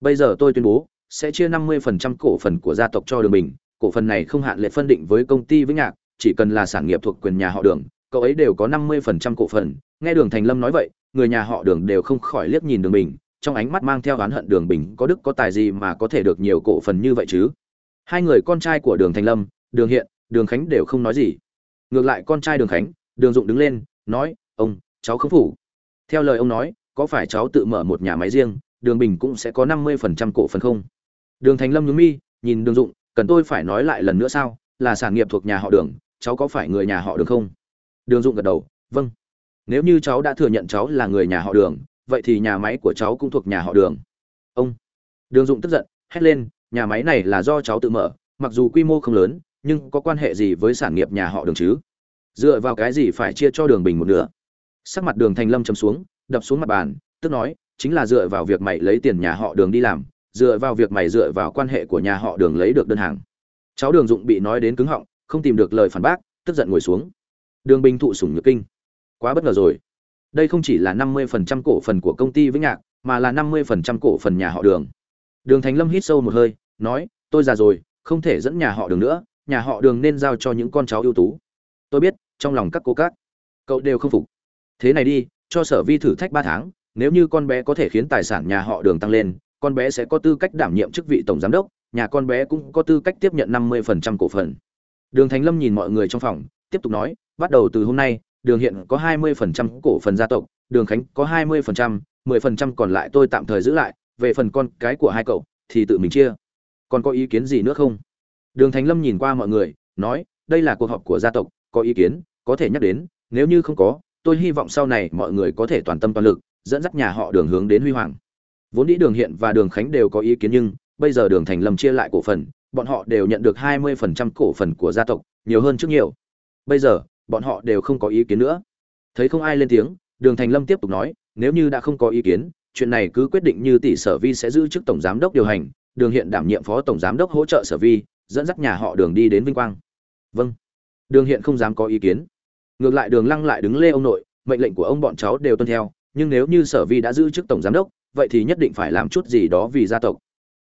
Bây giờ tôi tuyên bố, sẽ chia 50% cổ phần của gia tộc cho đường bình, cổ phần này không hạn lệ phân định với công ty vĩnh nhạc, chỉ cần là sản nghiệp thuộc quyền nhà họ đường, cậu ấy đều có 50% cổ phần. Nghe đường thành lâm nói vậy, người nhà họ đường đều không khỏi liếc nhìn đường bình, trong ánh mắt mang theo oán hận đường bình có đức có tài gì mà có thể được nhiều cổ phần như vậy chứ? Hai người con trai của đường thành lâm, đường hiện đường khánh đều không nói gì. Ngược lại con trai đường khánh, đường dụng đứng lên, nói, ông, cháu không phủ. Theo lời ông nói, có phải cháu tự mở một nhà máy riêng, đường bình cũng sẽ có năm mươi phần trăm cổ phần không? Đường thành lâm nhúng mi, nhìn đường dụng, cần tôi phải nói lại lần nữa sao? Là sản nghiệp thuộc nhà họ đường, cháu có phải người nhà họ đường không? Đường dụng gật đầu vâng. Nếu như cháu đã thừa nhận cháu là người nhà họ đường, vậy thì nhà máy của cháu cũng thuộc nhà họ đường. Ông. Đường dụng tức giận, hét lên, nhà máy này là do cháu tự mở, mặc dù quy mô không lớn nhưng có quan hệ gì với sản nghiệp nhà họ đường chứ? Dựa vào cái gì phải chia cho đường bình một nửa? Sắc mặt đường thành lâm chấm xuống, đập xuống mặt bàn, tức nói, chính là dựa vào việc mày lấy tiền nhà họ đường đi làm, dựa vào việc mày dựa vào quan hệ của nhà họ đường lấy được đơn hàng. Cháu đường dụng bị nói đến cứng họng, không tìm được lời phản bác, tức giận ngồi xuống. Đường bình thụ sủng nhược kinh. Quá bất ngờ rồi. Đây không chỉ là năm mươi phần trăm cổ phần của công ty vĩnh nhạc, mà là năm mươi phần trăm cổ phần nhà họ đường. Đường thành lâm hít sâu một hơi, nói, tôi già rồi, không thể dẫn nhà họ đường nữa nhà họ đường nên giao cho những con cháu ưu tú. Tôi biết, trong lòng các cô các, cậu đều không phục. Thế này đi, cho sở vi thử thách ba tháng, nếu như con bé có thể khiến tài sản nhà họ đường tăng lên, con bé sẽ có tư cách đảm nhiệm chức vị tổng giám đốc, nhà con bé cũng có tư cách tiếp nhận năm mươi phần trăm cổ phần. Đường thành lâm nhìn mọi người trong phòng, tiếp tục nói, bắt đầu từ hôm nay, đường hiện có hai mươi phần trăm cổ phần gia tộc, đường khánh có hai mươi phần trăm, mười phần trăm còn lại tôi tạm thời giữ lại, về phần con cái của hai cậu thì tự mình chia. Còn có ý kiến gì nữa không? Đường thành lâm nhìn qua mọi người, nói, đây là cuộc họp của gia tộc, có ý kiến, có thể nhắc đến, nếu như không có, tôi hy vọng sau này mọi người có thể toàn tâm toàn lực, dẫn dắt nhà họ đường hướng đến huy hoàng. Vốn dĩ đường hiện và đường khánh đều có ý kiến nhưng, bây giờ đường thành lâm chia lại cổ phần, bọn họ đều nhận được hai mươi phần trăm cổ phần của gia tộc, nhiều hơn trước nhiều. Bây giờ, bọn họ đều không có ý kiến nữa. Thấy không ai lên tiếng, đường thành lâm tiếp tục nói, nếu như đã không có ý kiến, chuyện này cứ quyết định như tỷ sở vi sẽ giữ chức tổng giám đốc điều hành, đường hiện đảm nhiệm phó tổng giám đốc hỗ trợ sở vi dẫn dắt nhà họ đường đi đến vinh quang. Vâng. Đường hiện không dám có ý kiến. Ngược lại đường lăng lại đứng lê ông nội, mệnh lệnh của ông bọn cháu đều tuân theo, nhưng nếu như sở vi đã giữ chức tổng giám đốc, vậy thì nhất định phải làm chút gì đó vì gia tộc.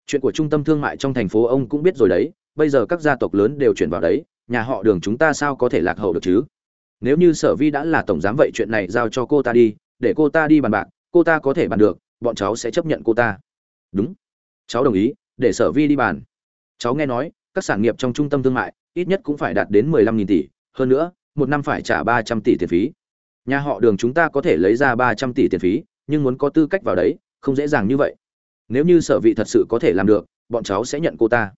Chuyện của trung tâm thương mại trong thành phố ông cũng biết rồi đấy, bây giờ các gia tộc lớn đều chuyển vào đấy, nhà họ đường chúng ta sao có thể lạc hậu được chứ? Nếu như sở vi đã là tổng giám vậy chuyện này giao cho cô ta đi, để cô ta đi bàn bạc, cô ta có thể bàn được, bọn cháu sẽ chấp nhận cô ta. Đúng. Cháu đồng ý, để sở vi đi bàn. Cháu nghe nói các sản nghiệp trong trung tâm thương mại, ít nhất cũng phải đạt đến 15.000 tỷ, hơn nữa, một năm phải trả ba trăm tỷ tiền phí. Nhà họ đường chúng ta có thể lấy ra ba trăm tỷ tiền phí, nhưng muốn có tư cách vào đấy, không dễ dàng như vậy. Nếu như sở vị thật sự có thể làm được, bọn cháu sẽ nhận cô ta.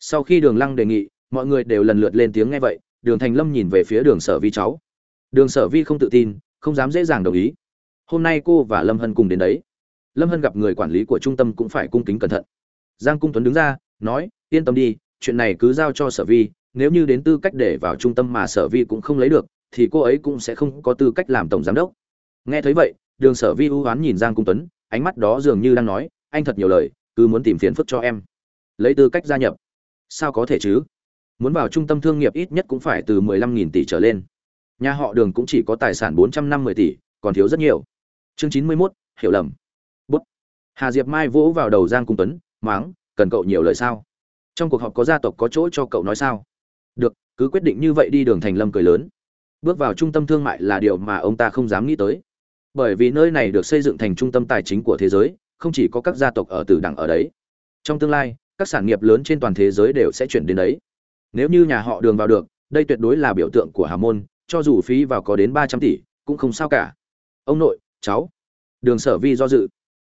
Sau khi đường lăng đề nghị, mọi người đều lần lượt lên tiếng nghe vậy, đường thành lâm nhìn về phía đường sở vi cháu. Đường sở vi không tự tin, không dám dễ dàng đồng ý. Hôm nay cô và lâm hân cùng đến đấy. Lâm hân gặp người quản lý của trung tâm cũng phải cung kính cẩn thận. Giang cung tuấn đứng ra, nói, yên tâm đi chuyện này cứ giao cho sở vi, nếu như đến tư cách để vào trung tâm mà sở vi cũng không lấy được, thì cô ấy cũng sẽ không có tư cách làm tổng giám đốc. Nghe thấy vậy, đường sở vi ưu oán nhìn giang cung tuấn, ánh mắt đó dường như đang nói, anh thật nhiều lời, cứ muốn tìm phiền phức cho em. Lấy tư cách gia nhập. Sao có thể chứ? Muốn vào trung tâm thương nghiệp ít nhất cũng phải từ mười lăm nghìn tỷ trở lên. Nhà họ đường cũng chỉ có tài sản bốn trăm năm mươi tỷ, còn thiếu rất nhiều. Chương chín mươi mốt, hiểu lầm. Bút. Hà diệp mai vỗ vào đầu giang cung tuấn, máng, cần cậu nhiều lời sao? Trong cuộc họp có gia tộc có chỗ cho cậu nói sao? Được, cứ quyết định như vậy đi, đường thành lâm cười lớn. Bước vào trung tâm thương mại là điều mà ông ta không dám nghĩ tới. Bởi vì nơi này được xây dựng thành trung tâm tài chính của thế giới, không chỉ có các gia tộc ở tử đẳng ở đấy. Trong tương lai, các sản nghiệp lớn trên toàn thế giới đều sẽ chuyển đến đấy. Nếu như nhà họ đường vào được, đây tuyệt đối là biểu tượng của hà môn, cho dù phí vào có đến ba trăm tỷ, cũng không sao cả. Ông nội, cháu. Đường sở vi do dự.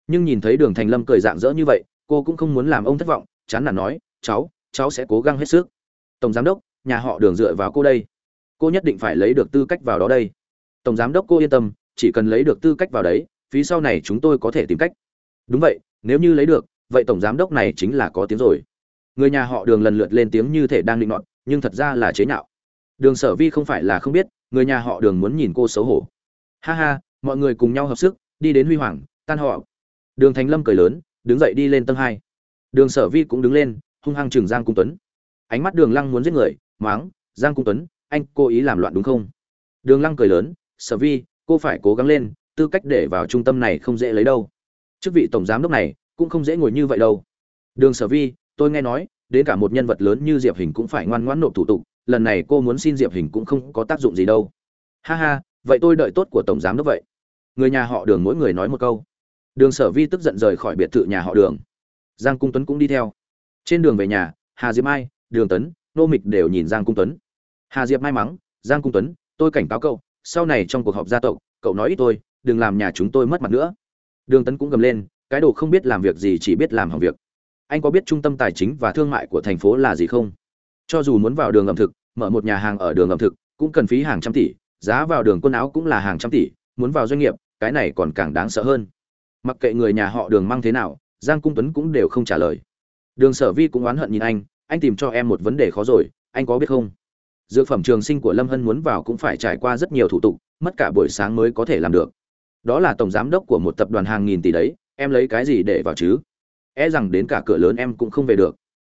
Nhưng nhìn thấy đường thành lâm cười dạng dỡ như vậy, cô cũng không muốn làm ông thất vọng, chán nản nói cháu cháu sẽ cố gắng hết sức. Tổng giám đốc, nhà họ đường dựa vào cô đây. Cô nhất định phải lấy được tư cách vào đó đây. Tổng giám đốc, cô yên tâm, chỉ cần lấy được tư cách vào đấy, phí sau này chúng tôi có thể tìm cách. Đúng vậy, nếu như lấy được, vậy tổng giám đốc này chính là có tiếng rồi. Người nhà họ đường lần lượt lên tiếng như thể đang định nọt, nhưng thật ra là chế nhạo. Đường sở vi không phải là không biết, người nhà họ đường muốn nhìn cô xấu hổ. Ha ha, mọi người cùng nhau hợp sức, đi đến huy hoàng, tan họ đường thành lâm cười lớn, đứng dậy đi lên tầng hai. Đường sở vi cũng đứng lên hung hăng trừng giang cung tuấn. Ánh mắt đường lăng muốn giết người, máng, giang cung tuấn, anh cố ý làm loạn đúng không? Đường lăng cười lớn, sở vi, cô phải cố gắng lên, tư cách để vào trung tâm này không dễ lấy đâu. Chức vị tổng giám đốc này cũng không dễ ngồi như vậy đâu. Đường sở vi, tôi nghe nói, đến cả một nhân vật lớn như diệp hình cũng phải ngoan ngoãn nộp thủ tục, lần này cô muốn xin diệp hình cũng không có tác dụng gì đâu. Ha ha, vậy tôi đợi tốt của tổng giám đốc vậy. Người nhà họ đường mỗi người nói một câu. Đường sở vi tức giận rời khỏi biệt thự nhà họ đường. Giang cung tuấn cũng đi theo trên đường về nhà, hà diệp mai, đường tấn, nô mịch đều nhìn giang cung tuấn. Hà diệp mai mắng, giang cung tuấn, tôi cảnh cáo cậu, sau này trong cuộc họp gia tộc, cậu nói ít tôi đừng làm nhà chúng tôi mất mặt nữa. Đường tấn cũng gầm lên, cái đồ không biết làm việc gì chỉ biết làm hỏng việc. Anh có biết trung tâm tài chính và thương mại của thành phố là gì không? Cho dù muốn vào đường ẩm thực, mở một nhà hàng ở đường ẩm thực cũng cần phí hàng trăm tỷ, giá vào đường quần áo cũng là hàng trăm tỷ, muốn vào doanh nghiệp, cái này còn càng đáng sợ hơn. Mặc kệ người nhà họ đường mang thế nào, giang cung tuấn cũng đều không trả lời đường sở vi cũng oán hận nhìn anh anh tìm cho em một vấn đề khó rồi, anh có biết không? Dược phẩm trường sinh của lâm hân muốn vào cũng phải trải qua rất nhiều thủ tục, mất cả buổi sáng mới có thể làm được. Đó là tổng giám đốc của một tập đoàn hàng nghìn tỷ đấy, em lấy cái gì để vào chứ? E rằng đến cả cửa lớn em cũng không về được.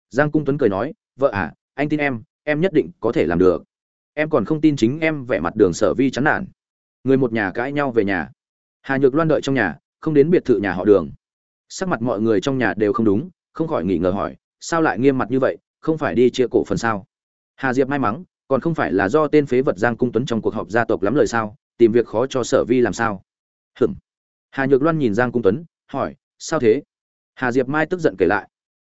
Giang cung tuấn cười nói, vợ à anh tin em em nhất định có thể làm được. Em còn không tin chính em vẻ mặt đường sở vi chán nản. Người một nhà cãi nhau về nhà. Hà nhược loan đợi trong nhà, không đến biệt thự nhà họ đường. Sắc mặt mọi người trong nhà đều không đúng không khỏi nghỉ ngờ hỏi, sao lại nghiêm mặt như vậy, không phải đi chia cổ phần sao? Hà diệp may mắn, còn không phải là do tên phế vật giang cung tuấn trong cuộc họp gia tộc lắm lời sao, tìm việc khó cho sở vi làm sao? Hừm hà nhược loan nhìn giang cung tuấn, hỏi, sao thế? Hà diệp mai tức giận kể lại.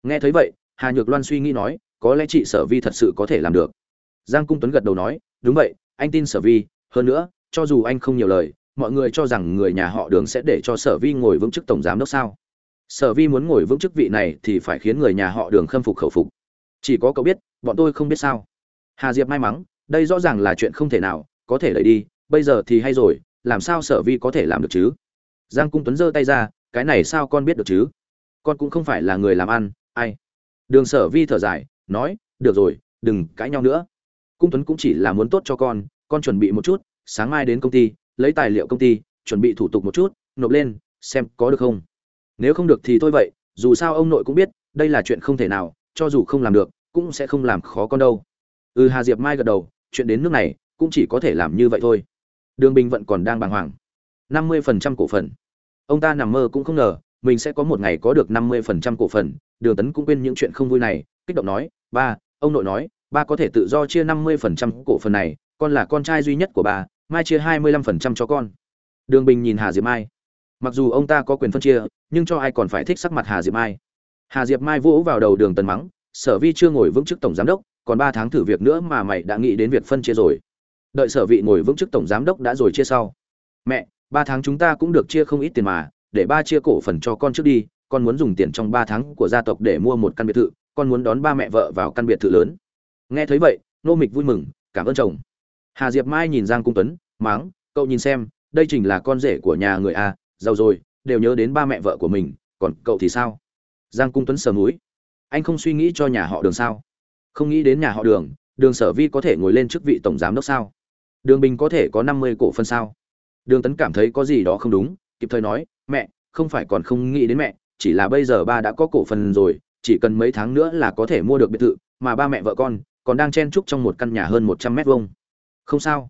Nghe thấy vậy, hà nhược loan suy nghĩ nói, có lẽ chị sở vi thật sự có thể làm được. Giang cung tuấn gật đầu nói, đúng vậy, anh tin sở vi, hơn nữa, cho dù anh không nhiều lời, mọi người cho rằng người nhà họ đường sẽ để cho sở vi ngồi vững chức tổng giám đốc sao? Sở vi muốn ngồi vững chức vị này thì phải khiến người nhà họ đường khâm phục khẩu phục. Chỉ có cậu biết, bọn tôi không biết sao. Hà diệp may mắn, đây rõ ràng là chuyện không thể nào, có thể đẩy đi, bây giờ thì hay rồi, làm sao sở vi có thể làm được chứ? Giang cung tuấn giơ tay ra, cái này sao con biết được chứ? Con cũng không phải là người làm ăn, ai? Đường sở vi thở dài, nói, được rồi, đừng cãi nhau nữa. Cung tuấn cũng chỉ là muốn tốt cho con con chuẩn bị một chút, sáng mai đến công ty, lấy tài liệu công ty, chuẩn bị thủ tục một chút, nộp lên, xem có được không nếu không được thì thôi vậy, dù sao ông nội cũng biết, đây là chuyện không thể nào, cho dù không làm được, cũng sẽ không làm khó con đâu. Ừ hà diệp mai gật đầu, chuyện đến nước này, cũng chỉ có thể làm như vậy thôi. Đường bình vẫn còn đang bàng hoàng. năm mươi phần trăm cổ phần. Ông ta nằm mơ cũng không ngờ, mình sẽ có một ngày có được năm mươi phần trăm cổ phần. Đường tấn cũng quên những chuyện không vui này, kích động nói, ba, ông nội nói, ba có thể tự do chia năm mươi phần trăm cổ phần này, con là con trai duy nhất của bà mai chia hai mươi lăm phần trăm cho con. Đường bình nhìn hà diệp mai mặc dù ông ta có quyền phân chia, nhưng cho ai còn phải thích sắc mặt hà diệp mai. Hà diệp mai vỗ vào đầu đường tần mắng, sở vi chưa ngồi vững chức tổng giám đốc, còn ba tháng thử việc nữa mà mày đã nghĩ đến việc phân chia rồi. Đợi sở vị ngồi vững chức tổng giám đốc đã rồi chia sau. Mẹ, ba tháng chúng ta cũng được chia không ít tiền mà, để ba chia cổ phần cho con trước đi, con muốn dùng tiền trong ba tháng của gia tộc để mua một căn biệt thự, con muốn đón ba mẹ vợ vào căn biệt thự lớn. Nghe thấy vậy, nô mịch vui mừng, cảm ơn chồng. Hà diệp mai nhìn giang cung tuấn máng cậu nhìn xem, đây chính là con rể của nhà người a giàu rồi, đều nhớ đến ba mẹ vợ của mình, còn cậu thì sao? Giang cung tuấn sờ núi anh không suy nghĩ cho nhà họ đường sao? Không nghĩ đến nhà họ đường đường sở vi có thể ngồi lên chức vị tổng giám đốc sao? Đường bình có thể có năm mươi cổ phân sao? Đường tấn cảm thấy có gì đó không đúng, kịp thời nói, mẹ, không phải còn không nghĩ đến mẹ, chỉ là bây giờ ba đã có cổ phần rồi, chỉ cần mấy tháng nữa là có thể mua được biệt thự, mà ba mẹ vợ con còn đang chen chúc trong một căn nhà hơn một trăm mét vuông. Không sao.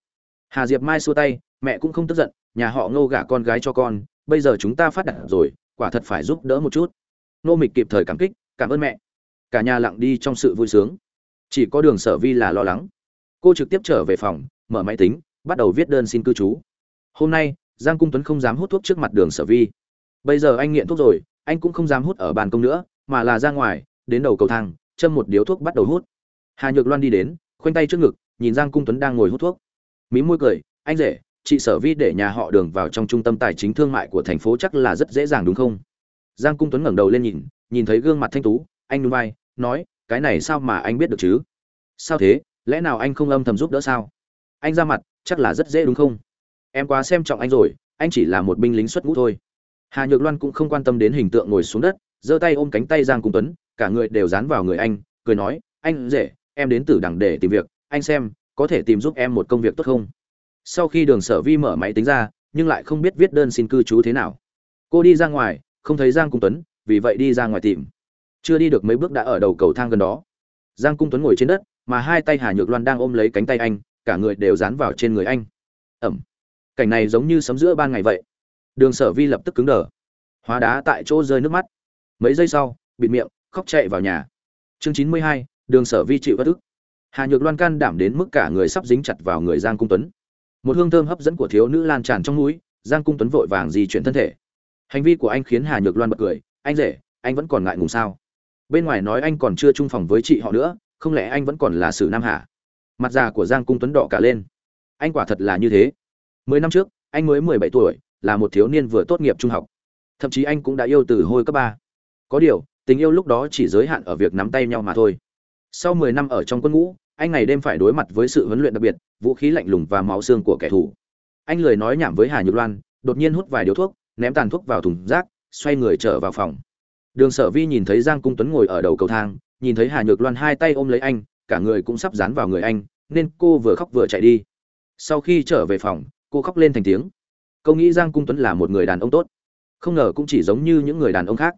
Hà diệp mai xua tay, mẹ cũng không tức giận, nhà họ ngô gả con gái cho con bây giờ chúng ta phát đạt rồi, quả thật phải giúp đỡ một chút. Nô mịch kịp thời cảm kích, cảm ơn mẹ. Cả nhà lặng đi trong sự vui sướng. Chỉ có đường sở vi là lo lắng. Cô trực tiếp trở về phòng, mở máy tính, bắt đầu viết đơn xin cư trú. Hôm nay, giang cung tuấn không dám hút thuốc trước mặt đường sở vi. Bây giờ anh nghiện thuốc rồi, anh cũng không dám hút ở bàn công nữa, mà là ra ngoài, đến đầu cầu thang, châm một điếu thuốc bắt đầu hút. Hà nhược loan đi đến, khoanh tay trước ngực, nhìn giang cung tuấn đang ngồi hút thuốc. Mí môi cười, anh rể chị sở vi để nhà họ đường vào trong trung tâm tài chính thương mại của thành phố chắc là rất dễ dàng đúng không? Giang cung tuấn ngẩng đầu lên nhìn nhìn thấy gương mặt thanh tú, anh núi vai, nói, cái này sao mà anh biết được chứ? Sao thế? Lẽ nào anh không âm thầm giúp đỡ sao? Anh ra mặt, chắc là rất dễ đúng không? Em quá xem trọng anh rồi, anh chỉ là một binh lính xuất ngũ thôi. Hà nhược loan cũng không quan tâm đến hình tượng ngồi xuống đất, giơ tay ôm cánh tay giang cung tuấn, cả người đều dán vào người anh, cười nói, anh dễ, em đến từ đằng để tìm việc, anh xem, có thể tìm giúp em một công việc tốt không? Sau khi đường sở vi mở máy tính ra, nhưng lại không biết viết đơn xin cư trú thế nào. Cô đi ra ngoài, không thấy giang cung tuấn, vì vậy đi ra ngoài tìm. Chưa đi được mấy bước đã ở đầu cầu thang gần đó. Giang cung tuấn ngồi trên đất, mà hai tay hà nhược loan đang ôm lấy cánh tay anh, cả người đều dán vào trên người anh. Ẩm. Cảnh này giống như sấm giữa ban ngày vậy. Đường sở vi lập tức cứng đờ. Hóa đá tại chỗ rơi nước mắt. Mấy giây sau, bịt miệng, khóc chạy vào nhà. Chương chín mươi hai, đường sở vi chịu bất ức. Hà nhược loan can đảm đến mức cả người sắp dính chặt vào người giang cung tuấn một hương thơm hấp dẫn của thiếu nữ lan tràn trong núi giang cung tuấn vội vàng di chuyển thân thể. Hành vi của anh khiến hà nhược loan bật cười, anh rể, anh vẫn còn ngại ngùng sao? Bên ngoài nói anh còn chưa chung phòng với chị họ nữa, không lẽ anh vẫn còn là sử nam hà mặt già của giang cung tuấn đỏ cả lên. Anh quả thật là như thế. Mười năm trước, anh mới mười bảy tuổi, là một thiếu niên vừa tốt nghiệp trung học. Thậm chí anh cũng đã yêu từ hồi cấp ba. Có điều, tình yêu lúc đó chỉ giới hạn ở việc nắm tay nhau mà thôi. Sau mười năm ở trong quân ngũ, anh ngày đêm phải đối mặt với sự huấn luyện đặc biệt vũ khí lạnh lùng và máu xương của kẻ thù. Anh lười nói nhảm với hà nhược loan, đột nhiên hút vài điếu thuốc, ném tàn thuốc vào thùng rác, xoay người trở vào phòng. Đường sở vi nhìn thấy giang cung tuấn ngồi ở đầu cầu thang, nhìn thấy hà nhược loan hai tay ôm lấy anh, cả người cũng sắp dán vào người anh, nên cô vừa khóc vừa chạy đi. Sau khi trở về phòng, cô khóc lên thành tiếng. Câu nghĩ giang cung tuấn là một người đàn ông tốt. Không ngờ cũng chỉ giống như những người đàn ông khác.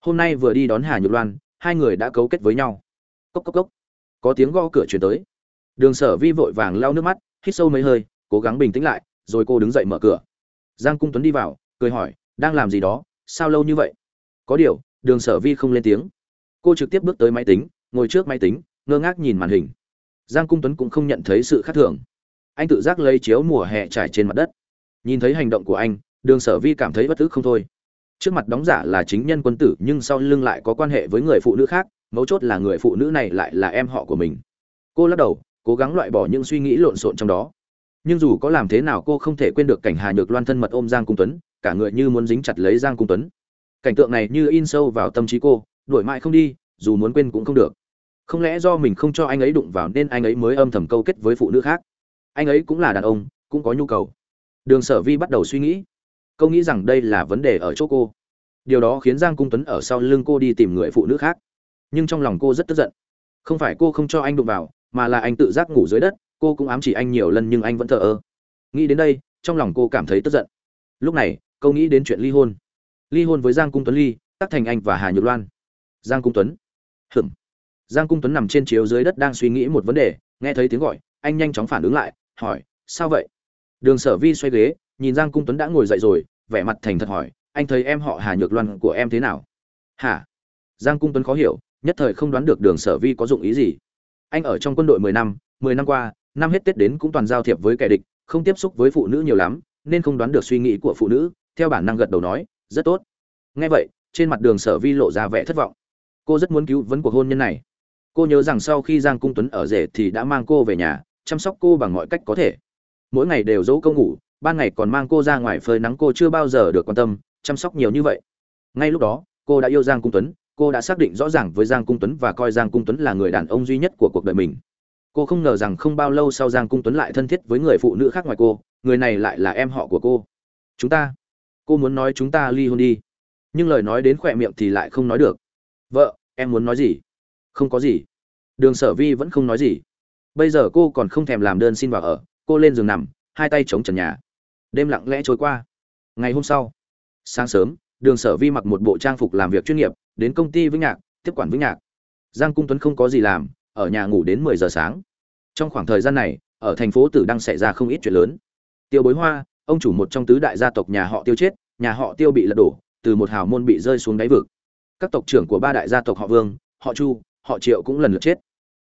Hôm nay vừa đi đón hà nhược loan, hai người đã cấu kết với nhau. Cốc cốc cốc. Có tiếng gõ cửa chuyển tới đường sở vi vội vàng lau nước mắt, hít sâu mấy hơi, cố gắng bình tĩnh lại, rồi cô đứng dậy mở cửa. Giang cung tuấn đi vào, cười hỏi, đang làm gì đó? Sao lâu như vậy? Có điều, đường sở vi không lên tiếng. Cô trực tiếp bước tới máy tính, ngồi trước máy tính, ngơ ngác nhìn màn hình. Giang cung tuấn cũng không nhận thấy sự khác thường. Anh tự giác lấy chiếu mùa hè trải trên mặt đất. Nhìn thấy hành động của anh, đường sở vi cảm thấy bất tức không thôi. Trước mặt đóng giả là chính nhân quân tử, nhưng sau lưng lại có quan hệ với người phụ nữ khác, mấu chốt là người phụ nữ này lại là em họ của mình. Cô lắc đầu cố gắng loại bỏ những suy nghĩ lộn xộn trong đó. Nhưng dù có làm thế nào cô không thể quên được cảnh hà nhược loan thân mật ôm giang cung tuấn, cả người như muốn dính chặt lấy giang cung tuấn. Cảnh tượng này như in sâu vào tâm trí cô, đuổi mãi không đi, dù muốn quên cũng không được. Không lẽ do mình không cho anh ấy đụng vào nên anh ấy mới âm thầm câu kết với phụ nữ khác? Anh ấy cũng là đàn ông, cũng có nhu cầu. Đường sở vi bắt đầu suy nghĩ. Câu nghĩ rằng đây là vấn đề ở chỗ cô. Điều đó khiến giang cung tuấn ở sau lưng cô đi tìm người phụ nữ khác. Nhưng trong lòng cô rất tức giận. Không phải cô không cho anh đụng vào mà là anh tự giác ngủ dưới đất, cô cũng ám chỉ anh nhiều lần nhưng anh vẫn thờ ơ. Nghĩ đến đây, trong lòng cô cảm thấy tức giận. Lúc này câu nghĩ đến chuyện ly hôn. Ly hôn với giang cung tuấn ly, tắc thành anh và hà nhược loan. Giang cung tuấn. Hừm giang cung tuấn nằm trên chiếu dưới đất đang suy nghĩ một vấn đề, nghe thấy tiếng gọi, anh nhanh chóng phản ứng lại, hỏi, sao vậy? Đường sở vi xoay ghế, nhìn giang cung tuấn đã ngồi dậy rồi, vẻ mặt thành thật hỏi, anh thấy em họ hà nhược loan của em thế nào? Hả giang cung tuấn khó hiểu, nhất thời không đoán được đường sở vi có dụng ý gì anh ở trong quân đội mười năm mười năm qua, năm hết tết đến cũng toàn giao thiệp với kẻ địch, không tiếp xúc với phụ nữ nhiều lắm, nên không đoán được suy nghĩ của phụ nữ, theo bản năng gật đầu nói, rất tốt. Nghe vậy, trên mặt đường sở vi lộ ra vẻ thất vọng. Cô rất muốn cứu vấn cuộc hôn nhân này. Cô nhớ rằng sau khi giang cung tuấn ở rể thì đã mang cô về nhà, chăm sóc cô bằng mọi cách có thể. Mỗi ngày đều dỗ câu ngủ, ban ngày còn mang cô ra ngoài phơi nắng cô chưa bao giờ được quan tâm, chăm sóc nhiều như vậy. Ngay lúc đó, cô đã yêu giang cung tuấn cô đã xác định rõ ràng với giang cung tuấn và coi giang cung tuấn là người đàn ông duy nhất của cuộc đời mình. Cô không ngờ rằng không bao lâu sau giang cung tuấn lại thân thiết với người phụ nữ khác ngoài cô, người này lại là em họ của cô. Chúng ta. Cô muốn nói chúng ta ly hôn đi. Nhưng lời nói đến khỏe miệng thì lại không nói được. Vợ, em muốn nói gì? Không có gì. Đường sở vi vẫn không nói gì. Bây giờ cô còn không thèm làm đơn xin vào ở, cô lên giường nằm, hai tay chống trần nhà. Đêm lặng lẽ trôi qua. Ngày hôm sau, sáng sớm đường sở vi mặc một bộ trang phục làm việc chuyên nghiệp, đến công ty vĩnh nhạc, tiếp quản vĩnh nhạc. Giang cung tuấn không có gì làm, ở nhà ngủ đến mười giờ sáng. Trong khoảng thời gian này, ở thành phố tử đang xảy ra không ít chuyện lớn. Tiêu bối hoa, ông chủ một trong tứ đại gia tộc nhà họ tiêu chết, nhà họ tiêu bị lật đổ, từ một hào môn bị rơi xuống đáy vực. Các tộc trưởng của ba đại gia tộc họ vương, họ chu, họ triệu cũng lần lượt chết.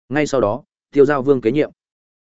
Ngay sau đó, tiêu giao vương kế nhiệm.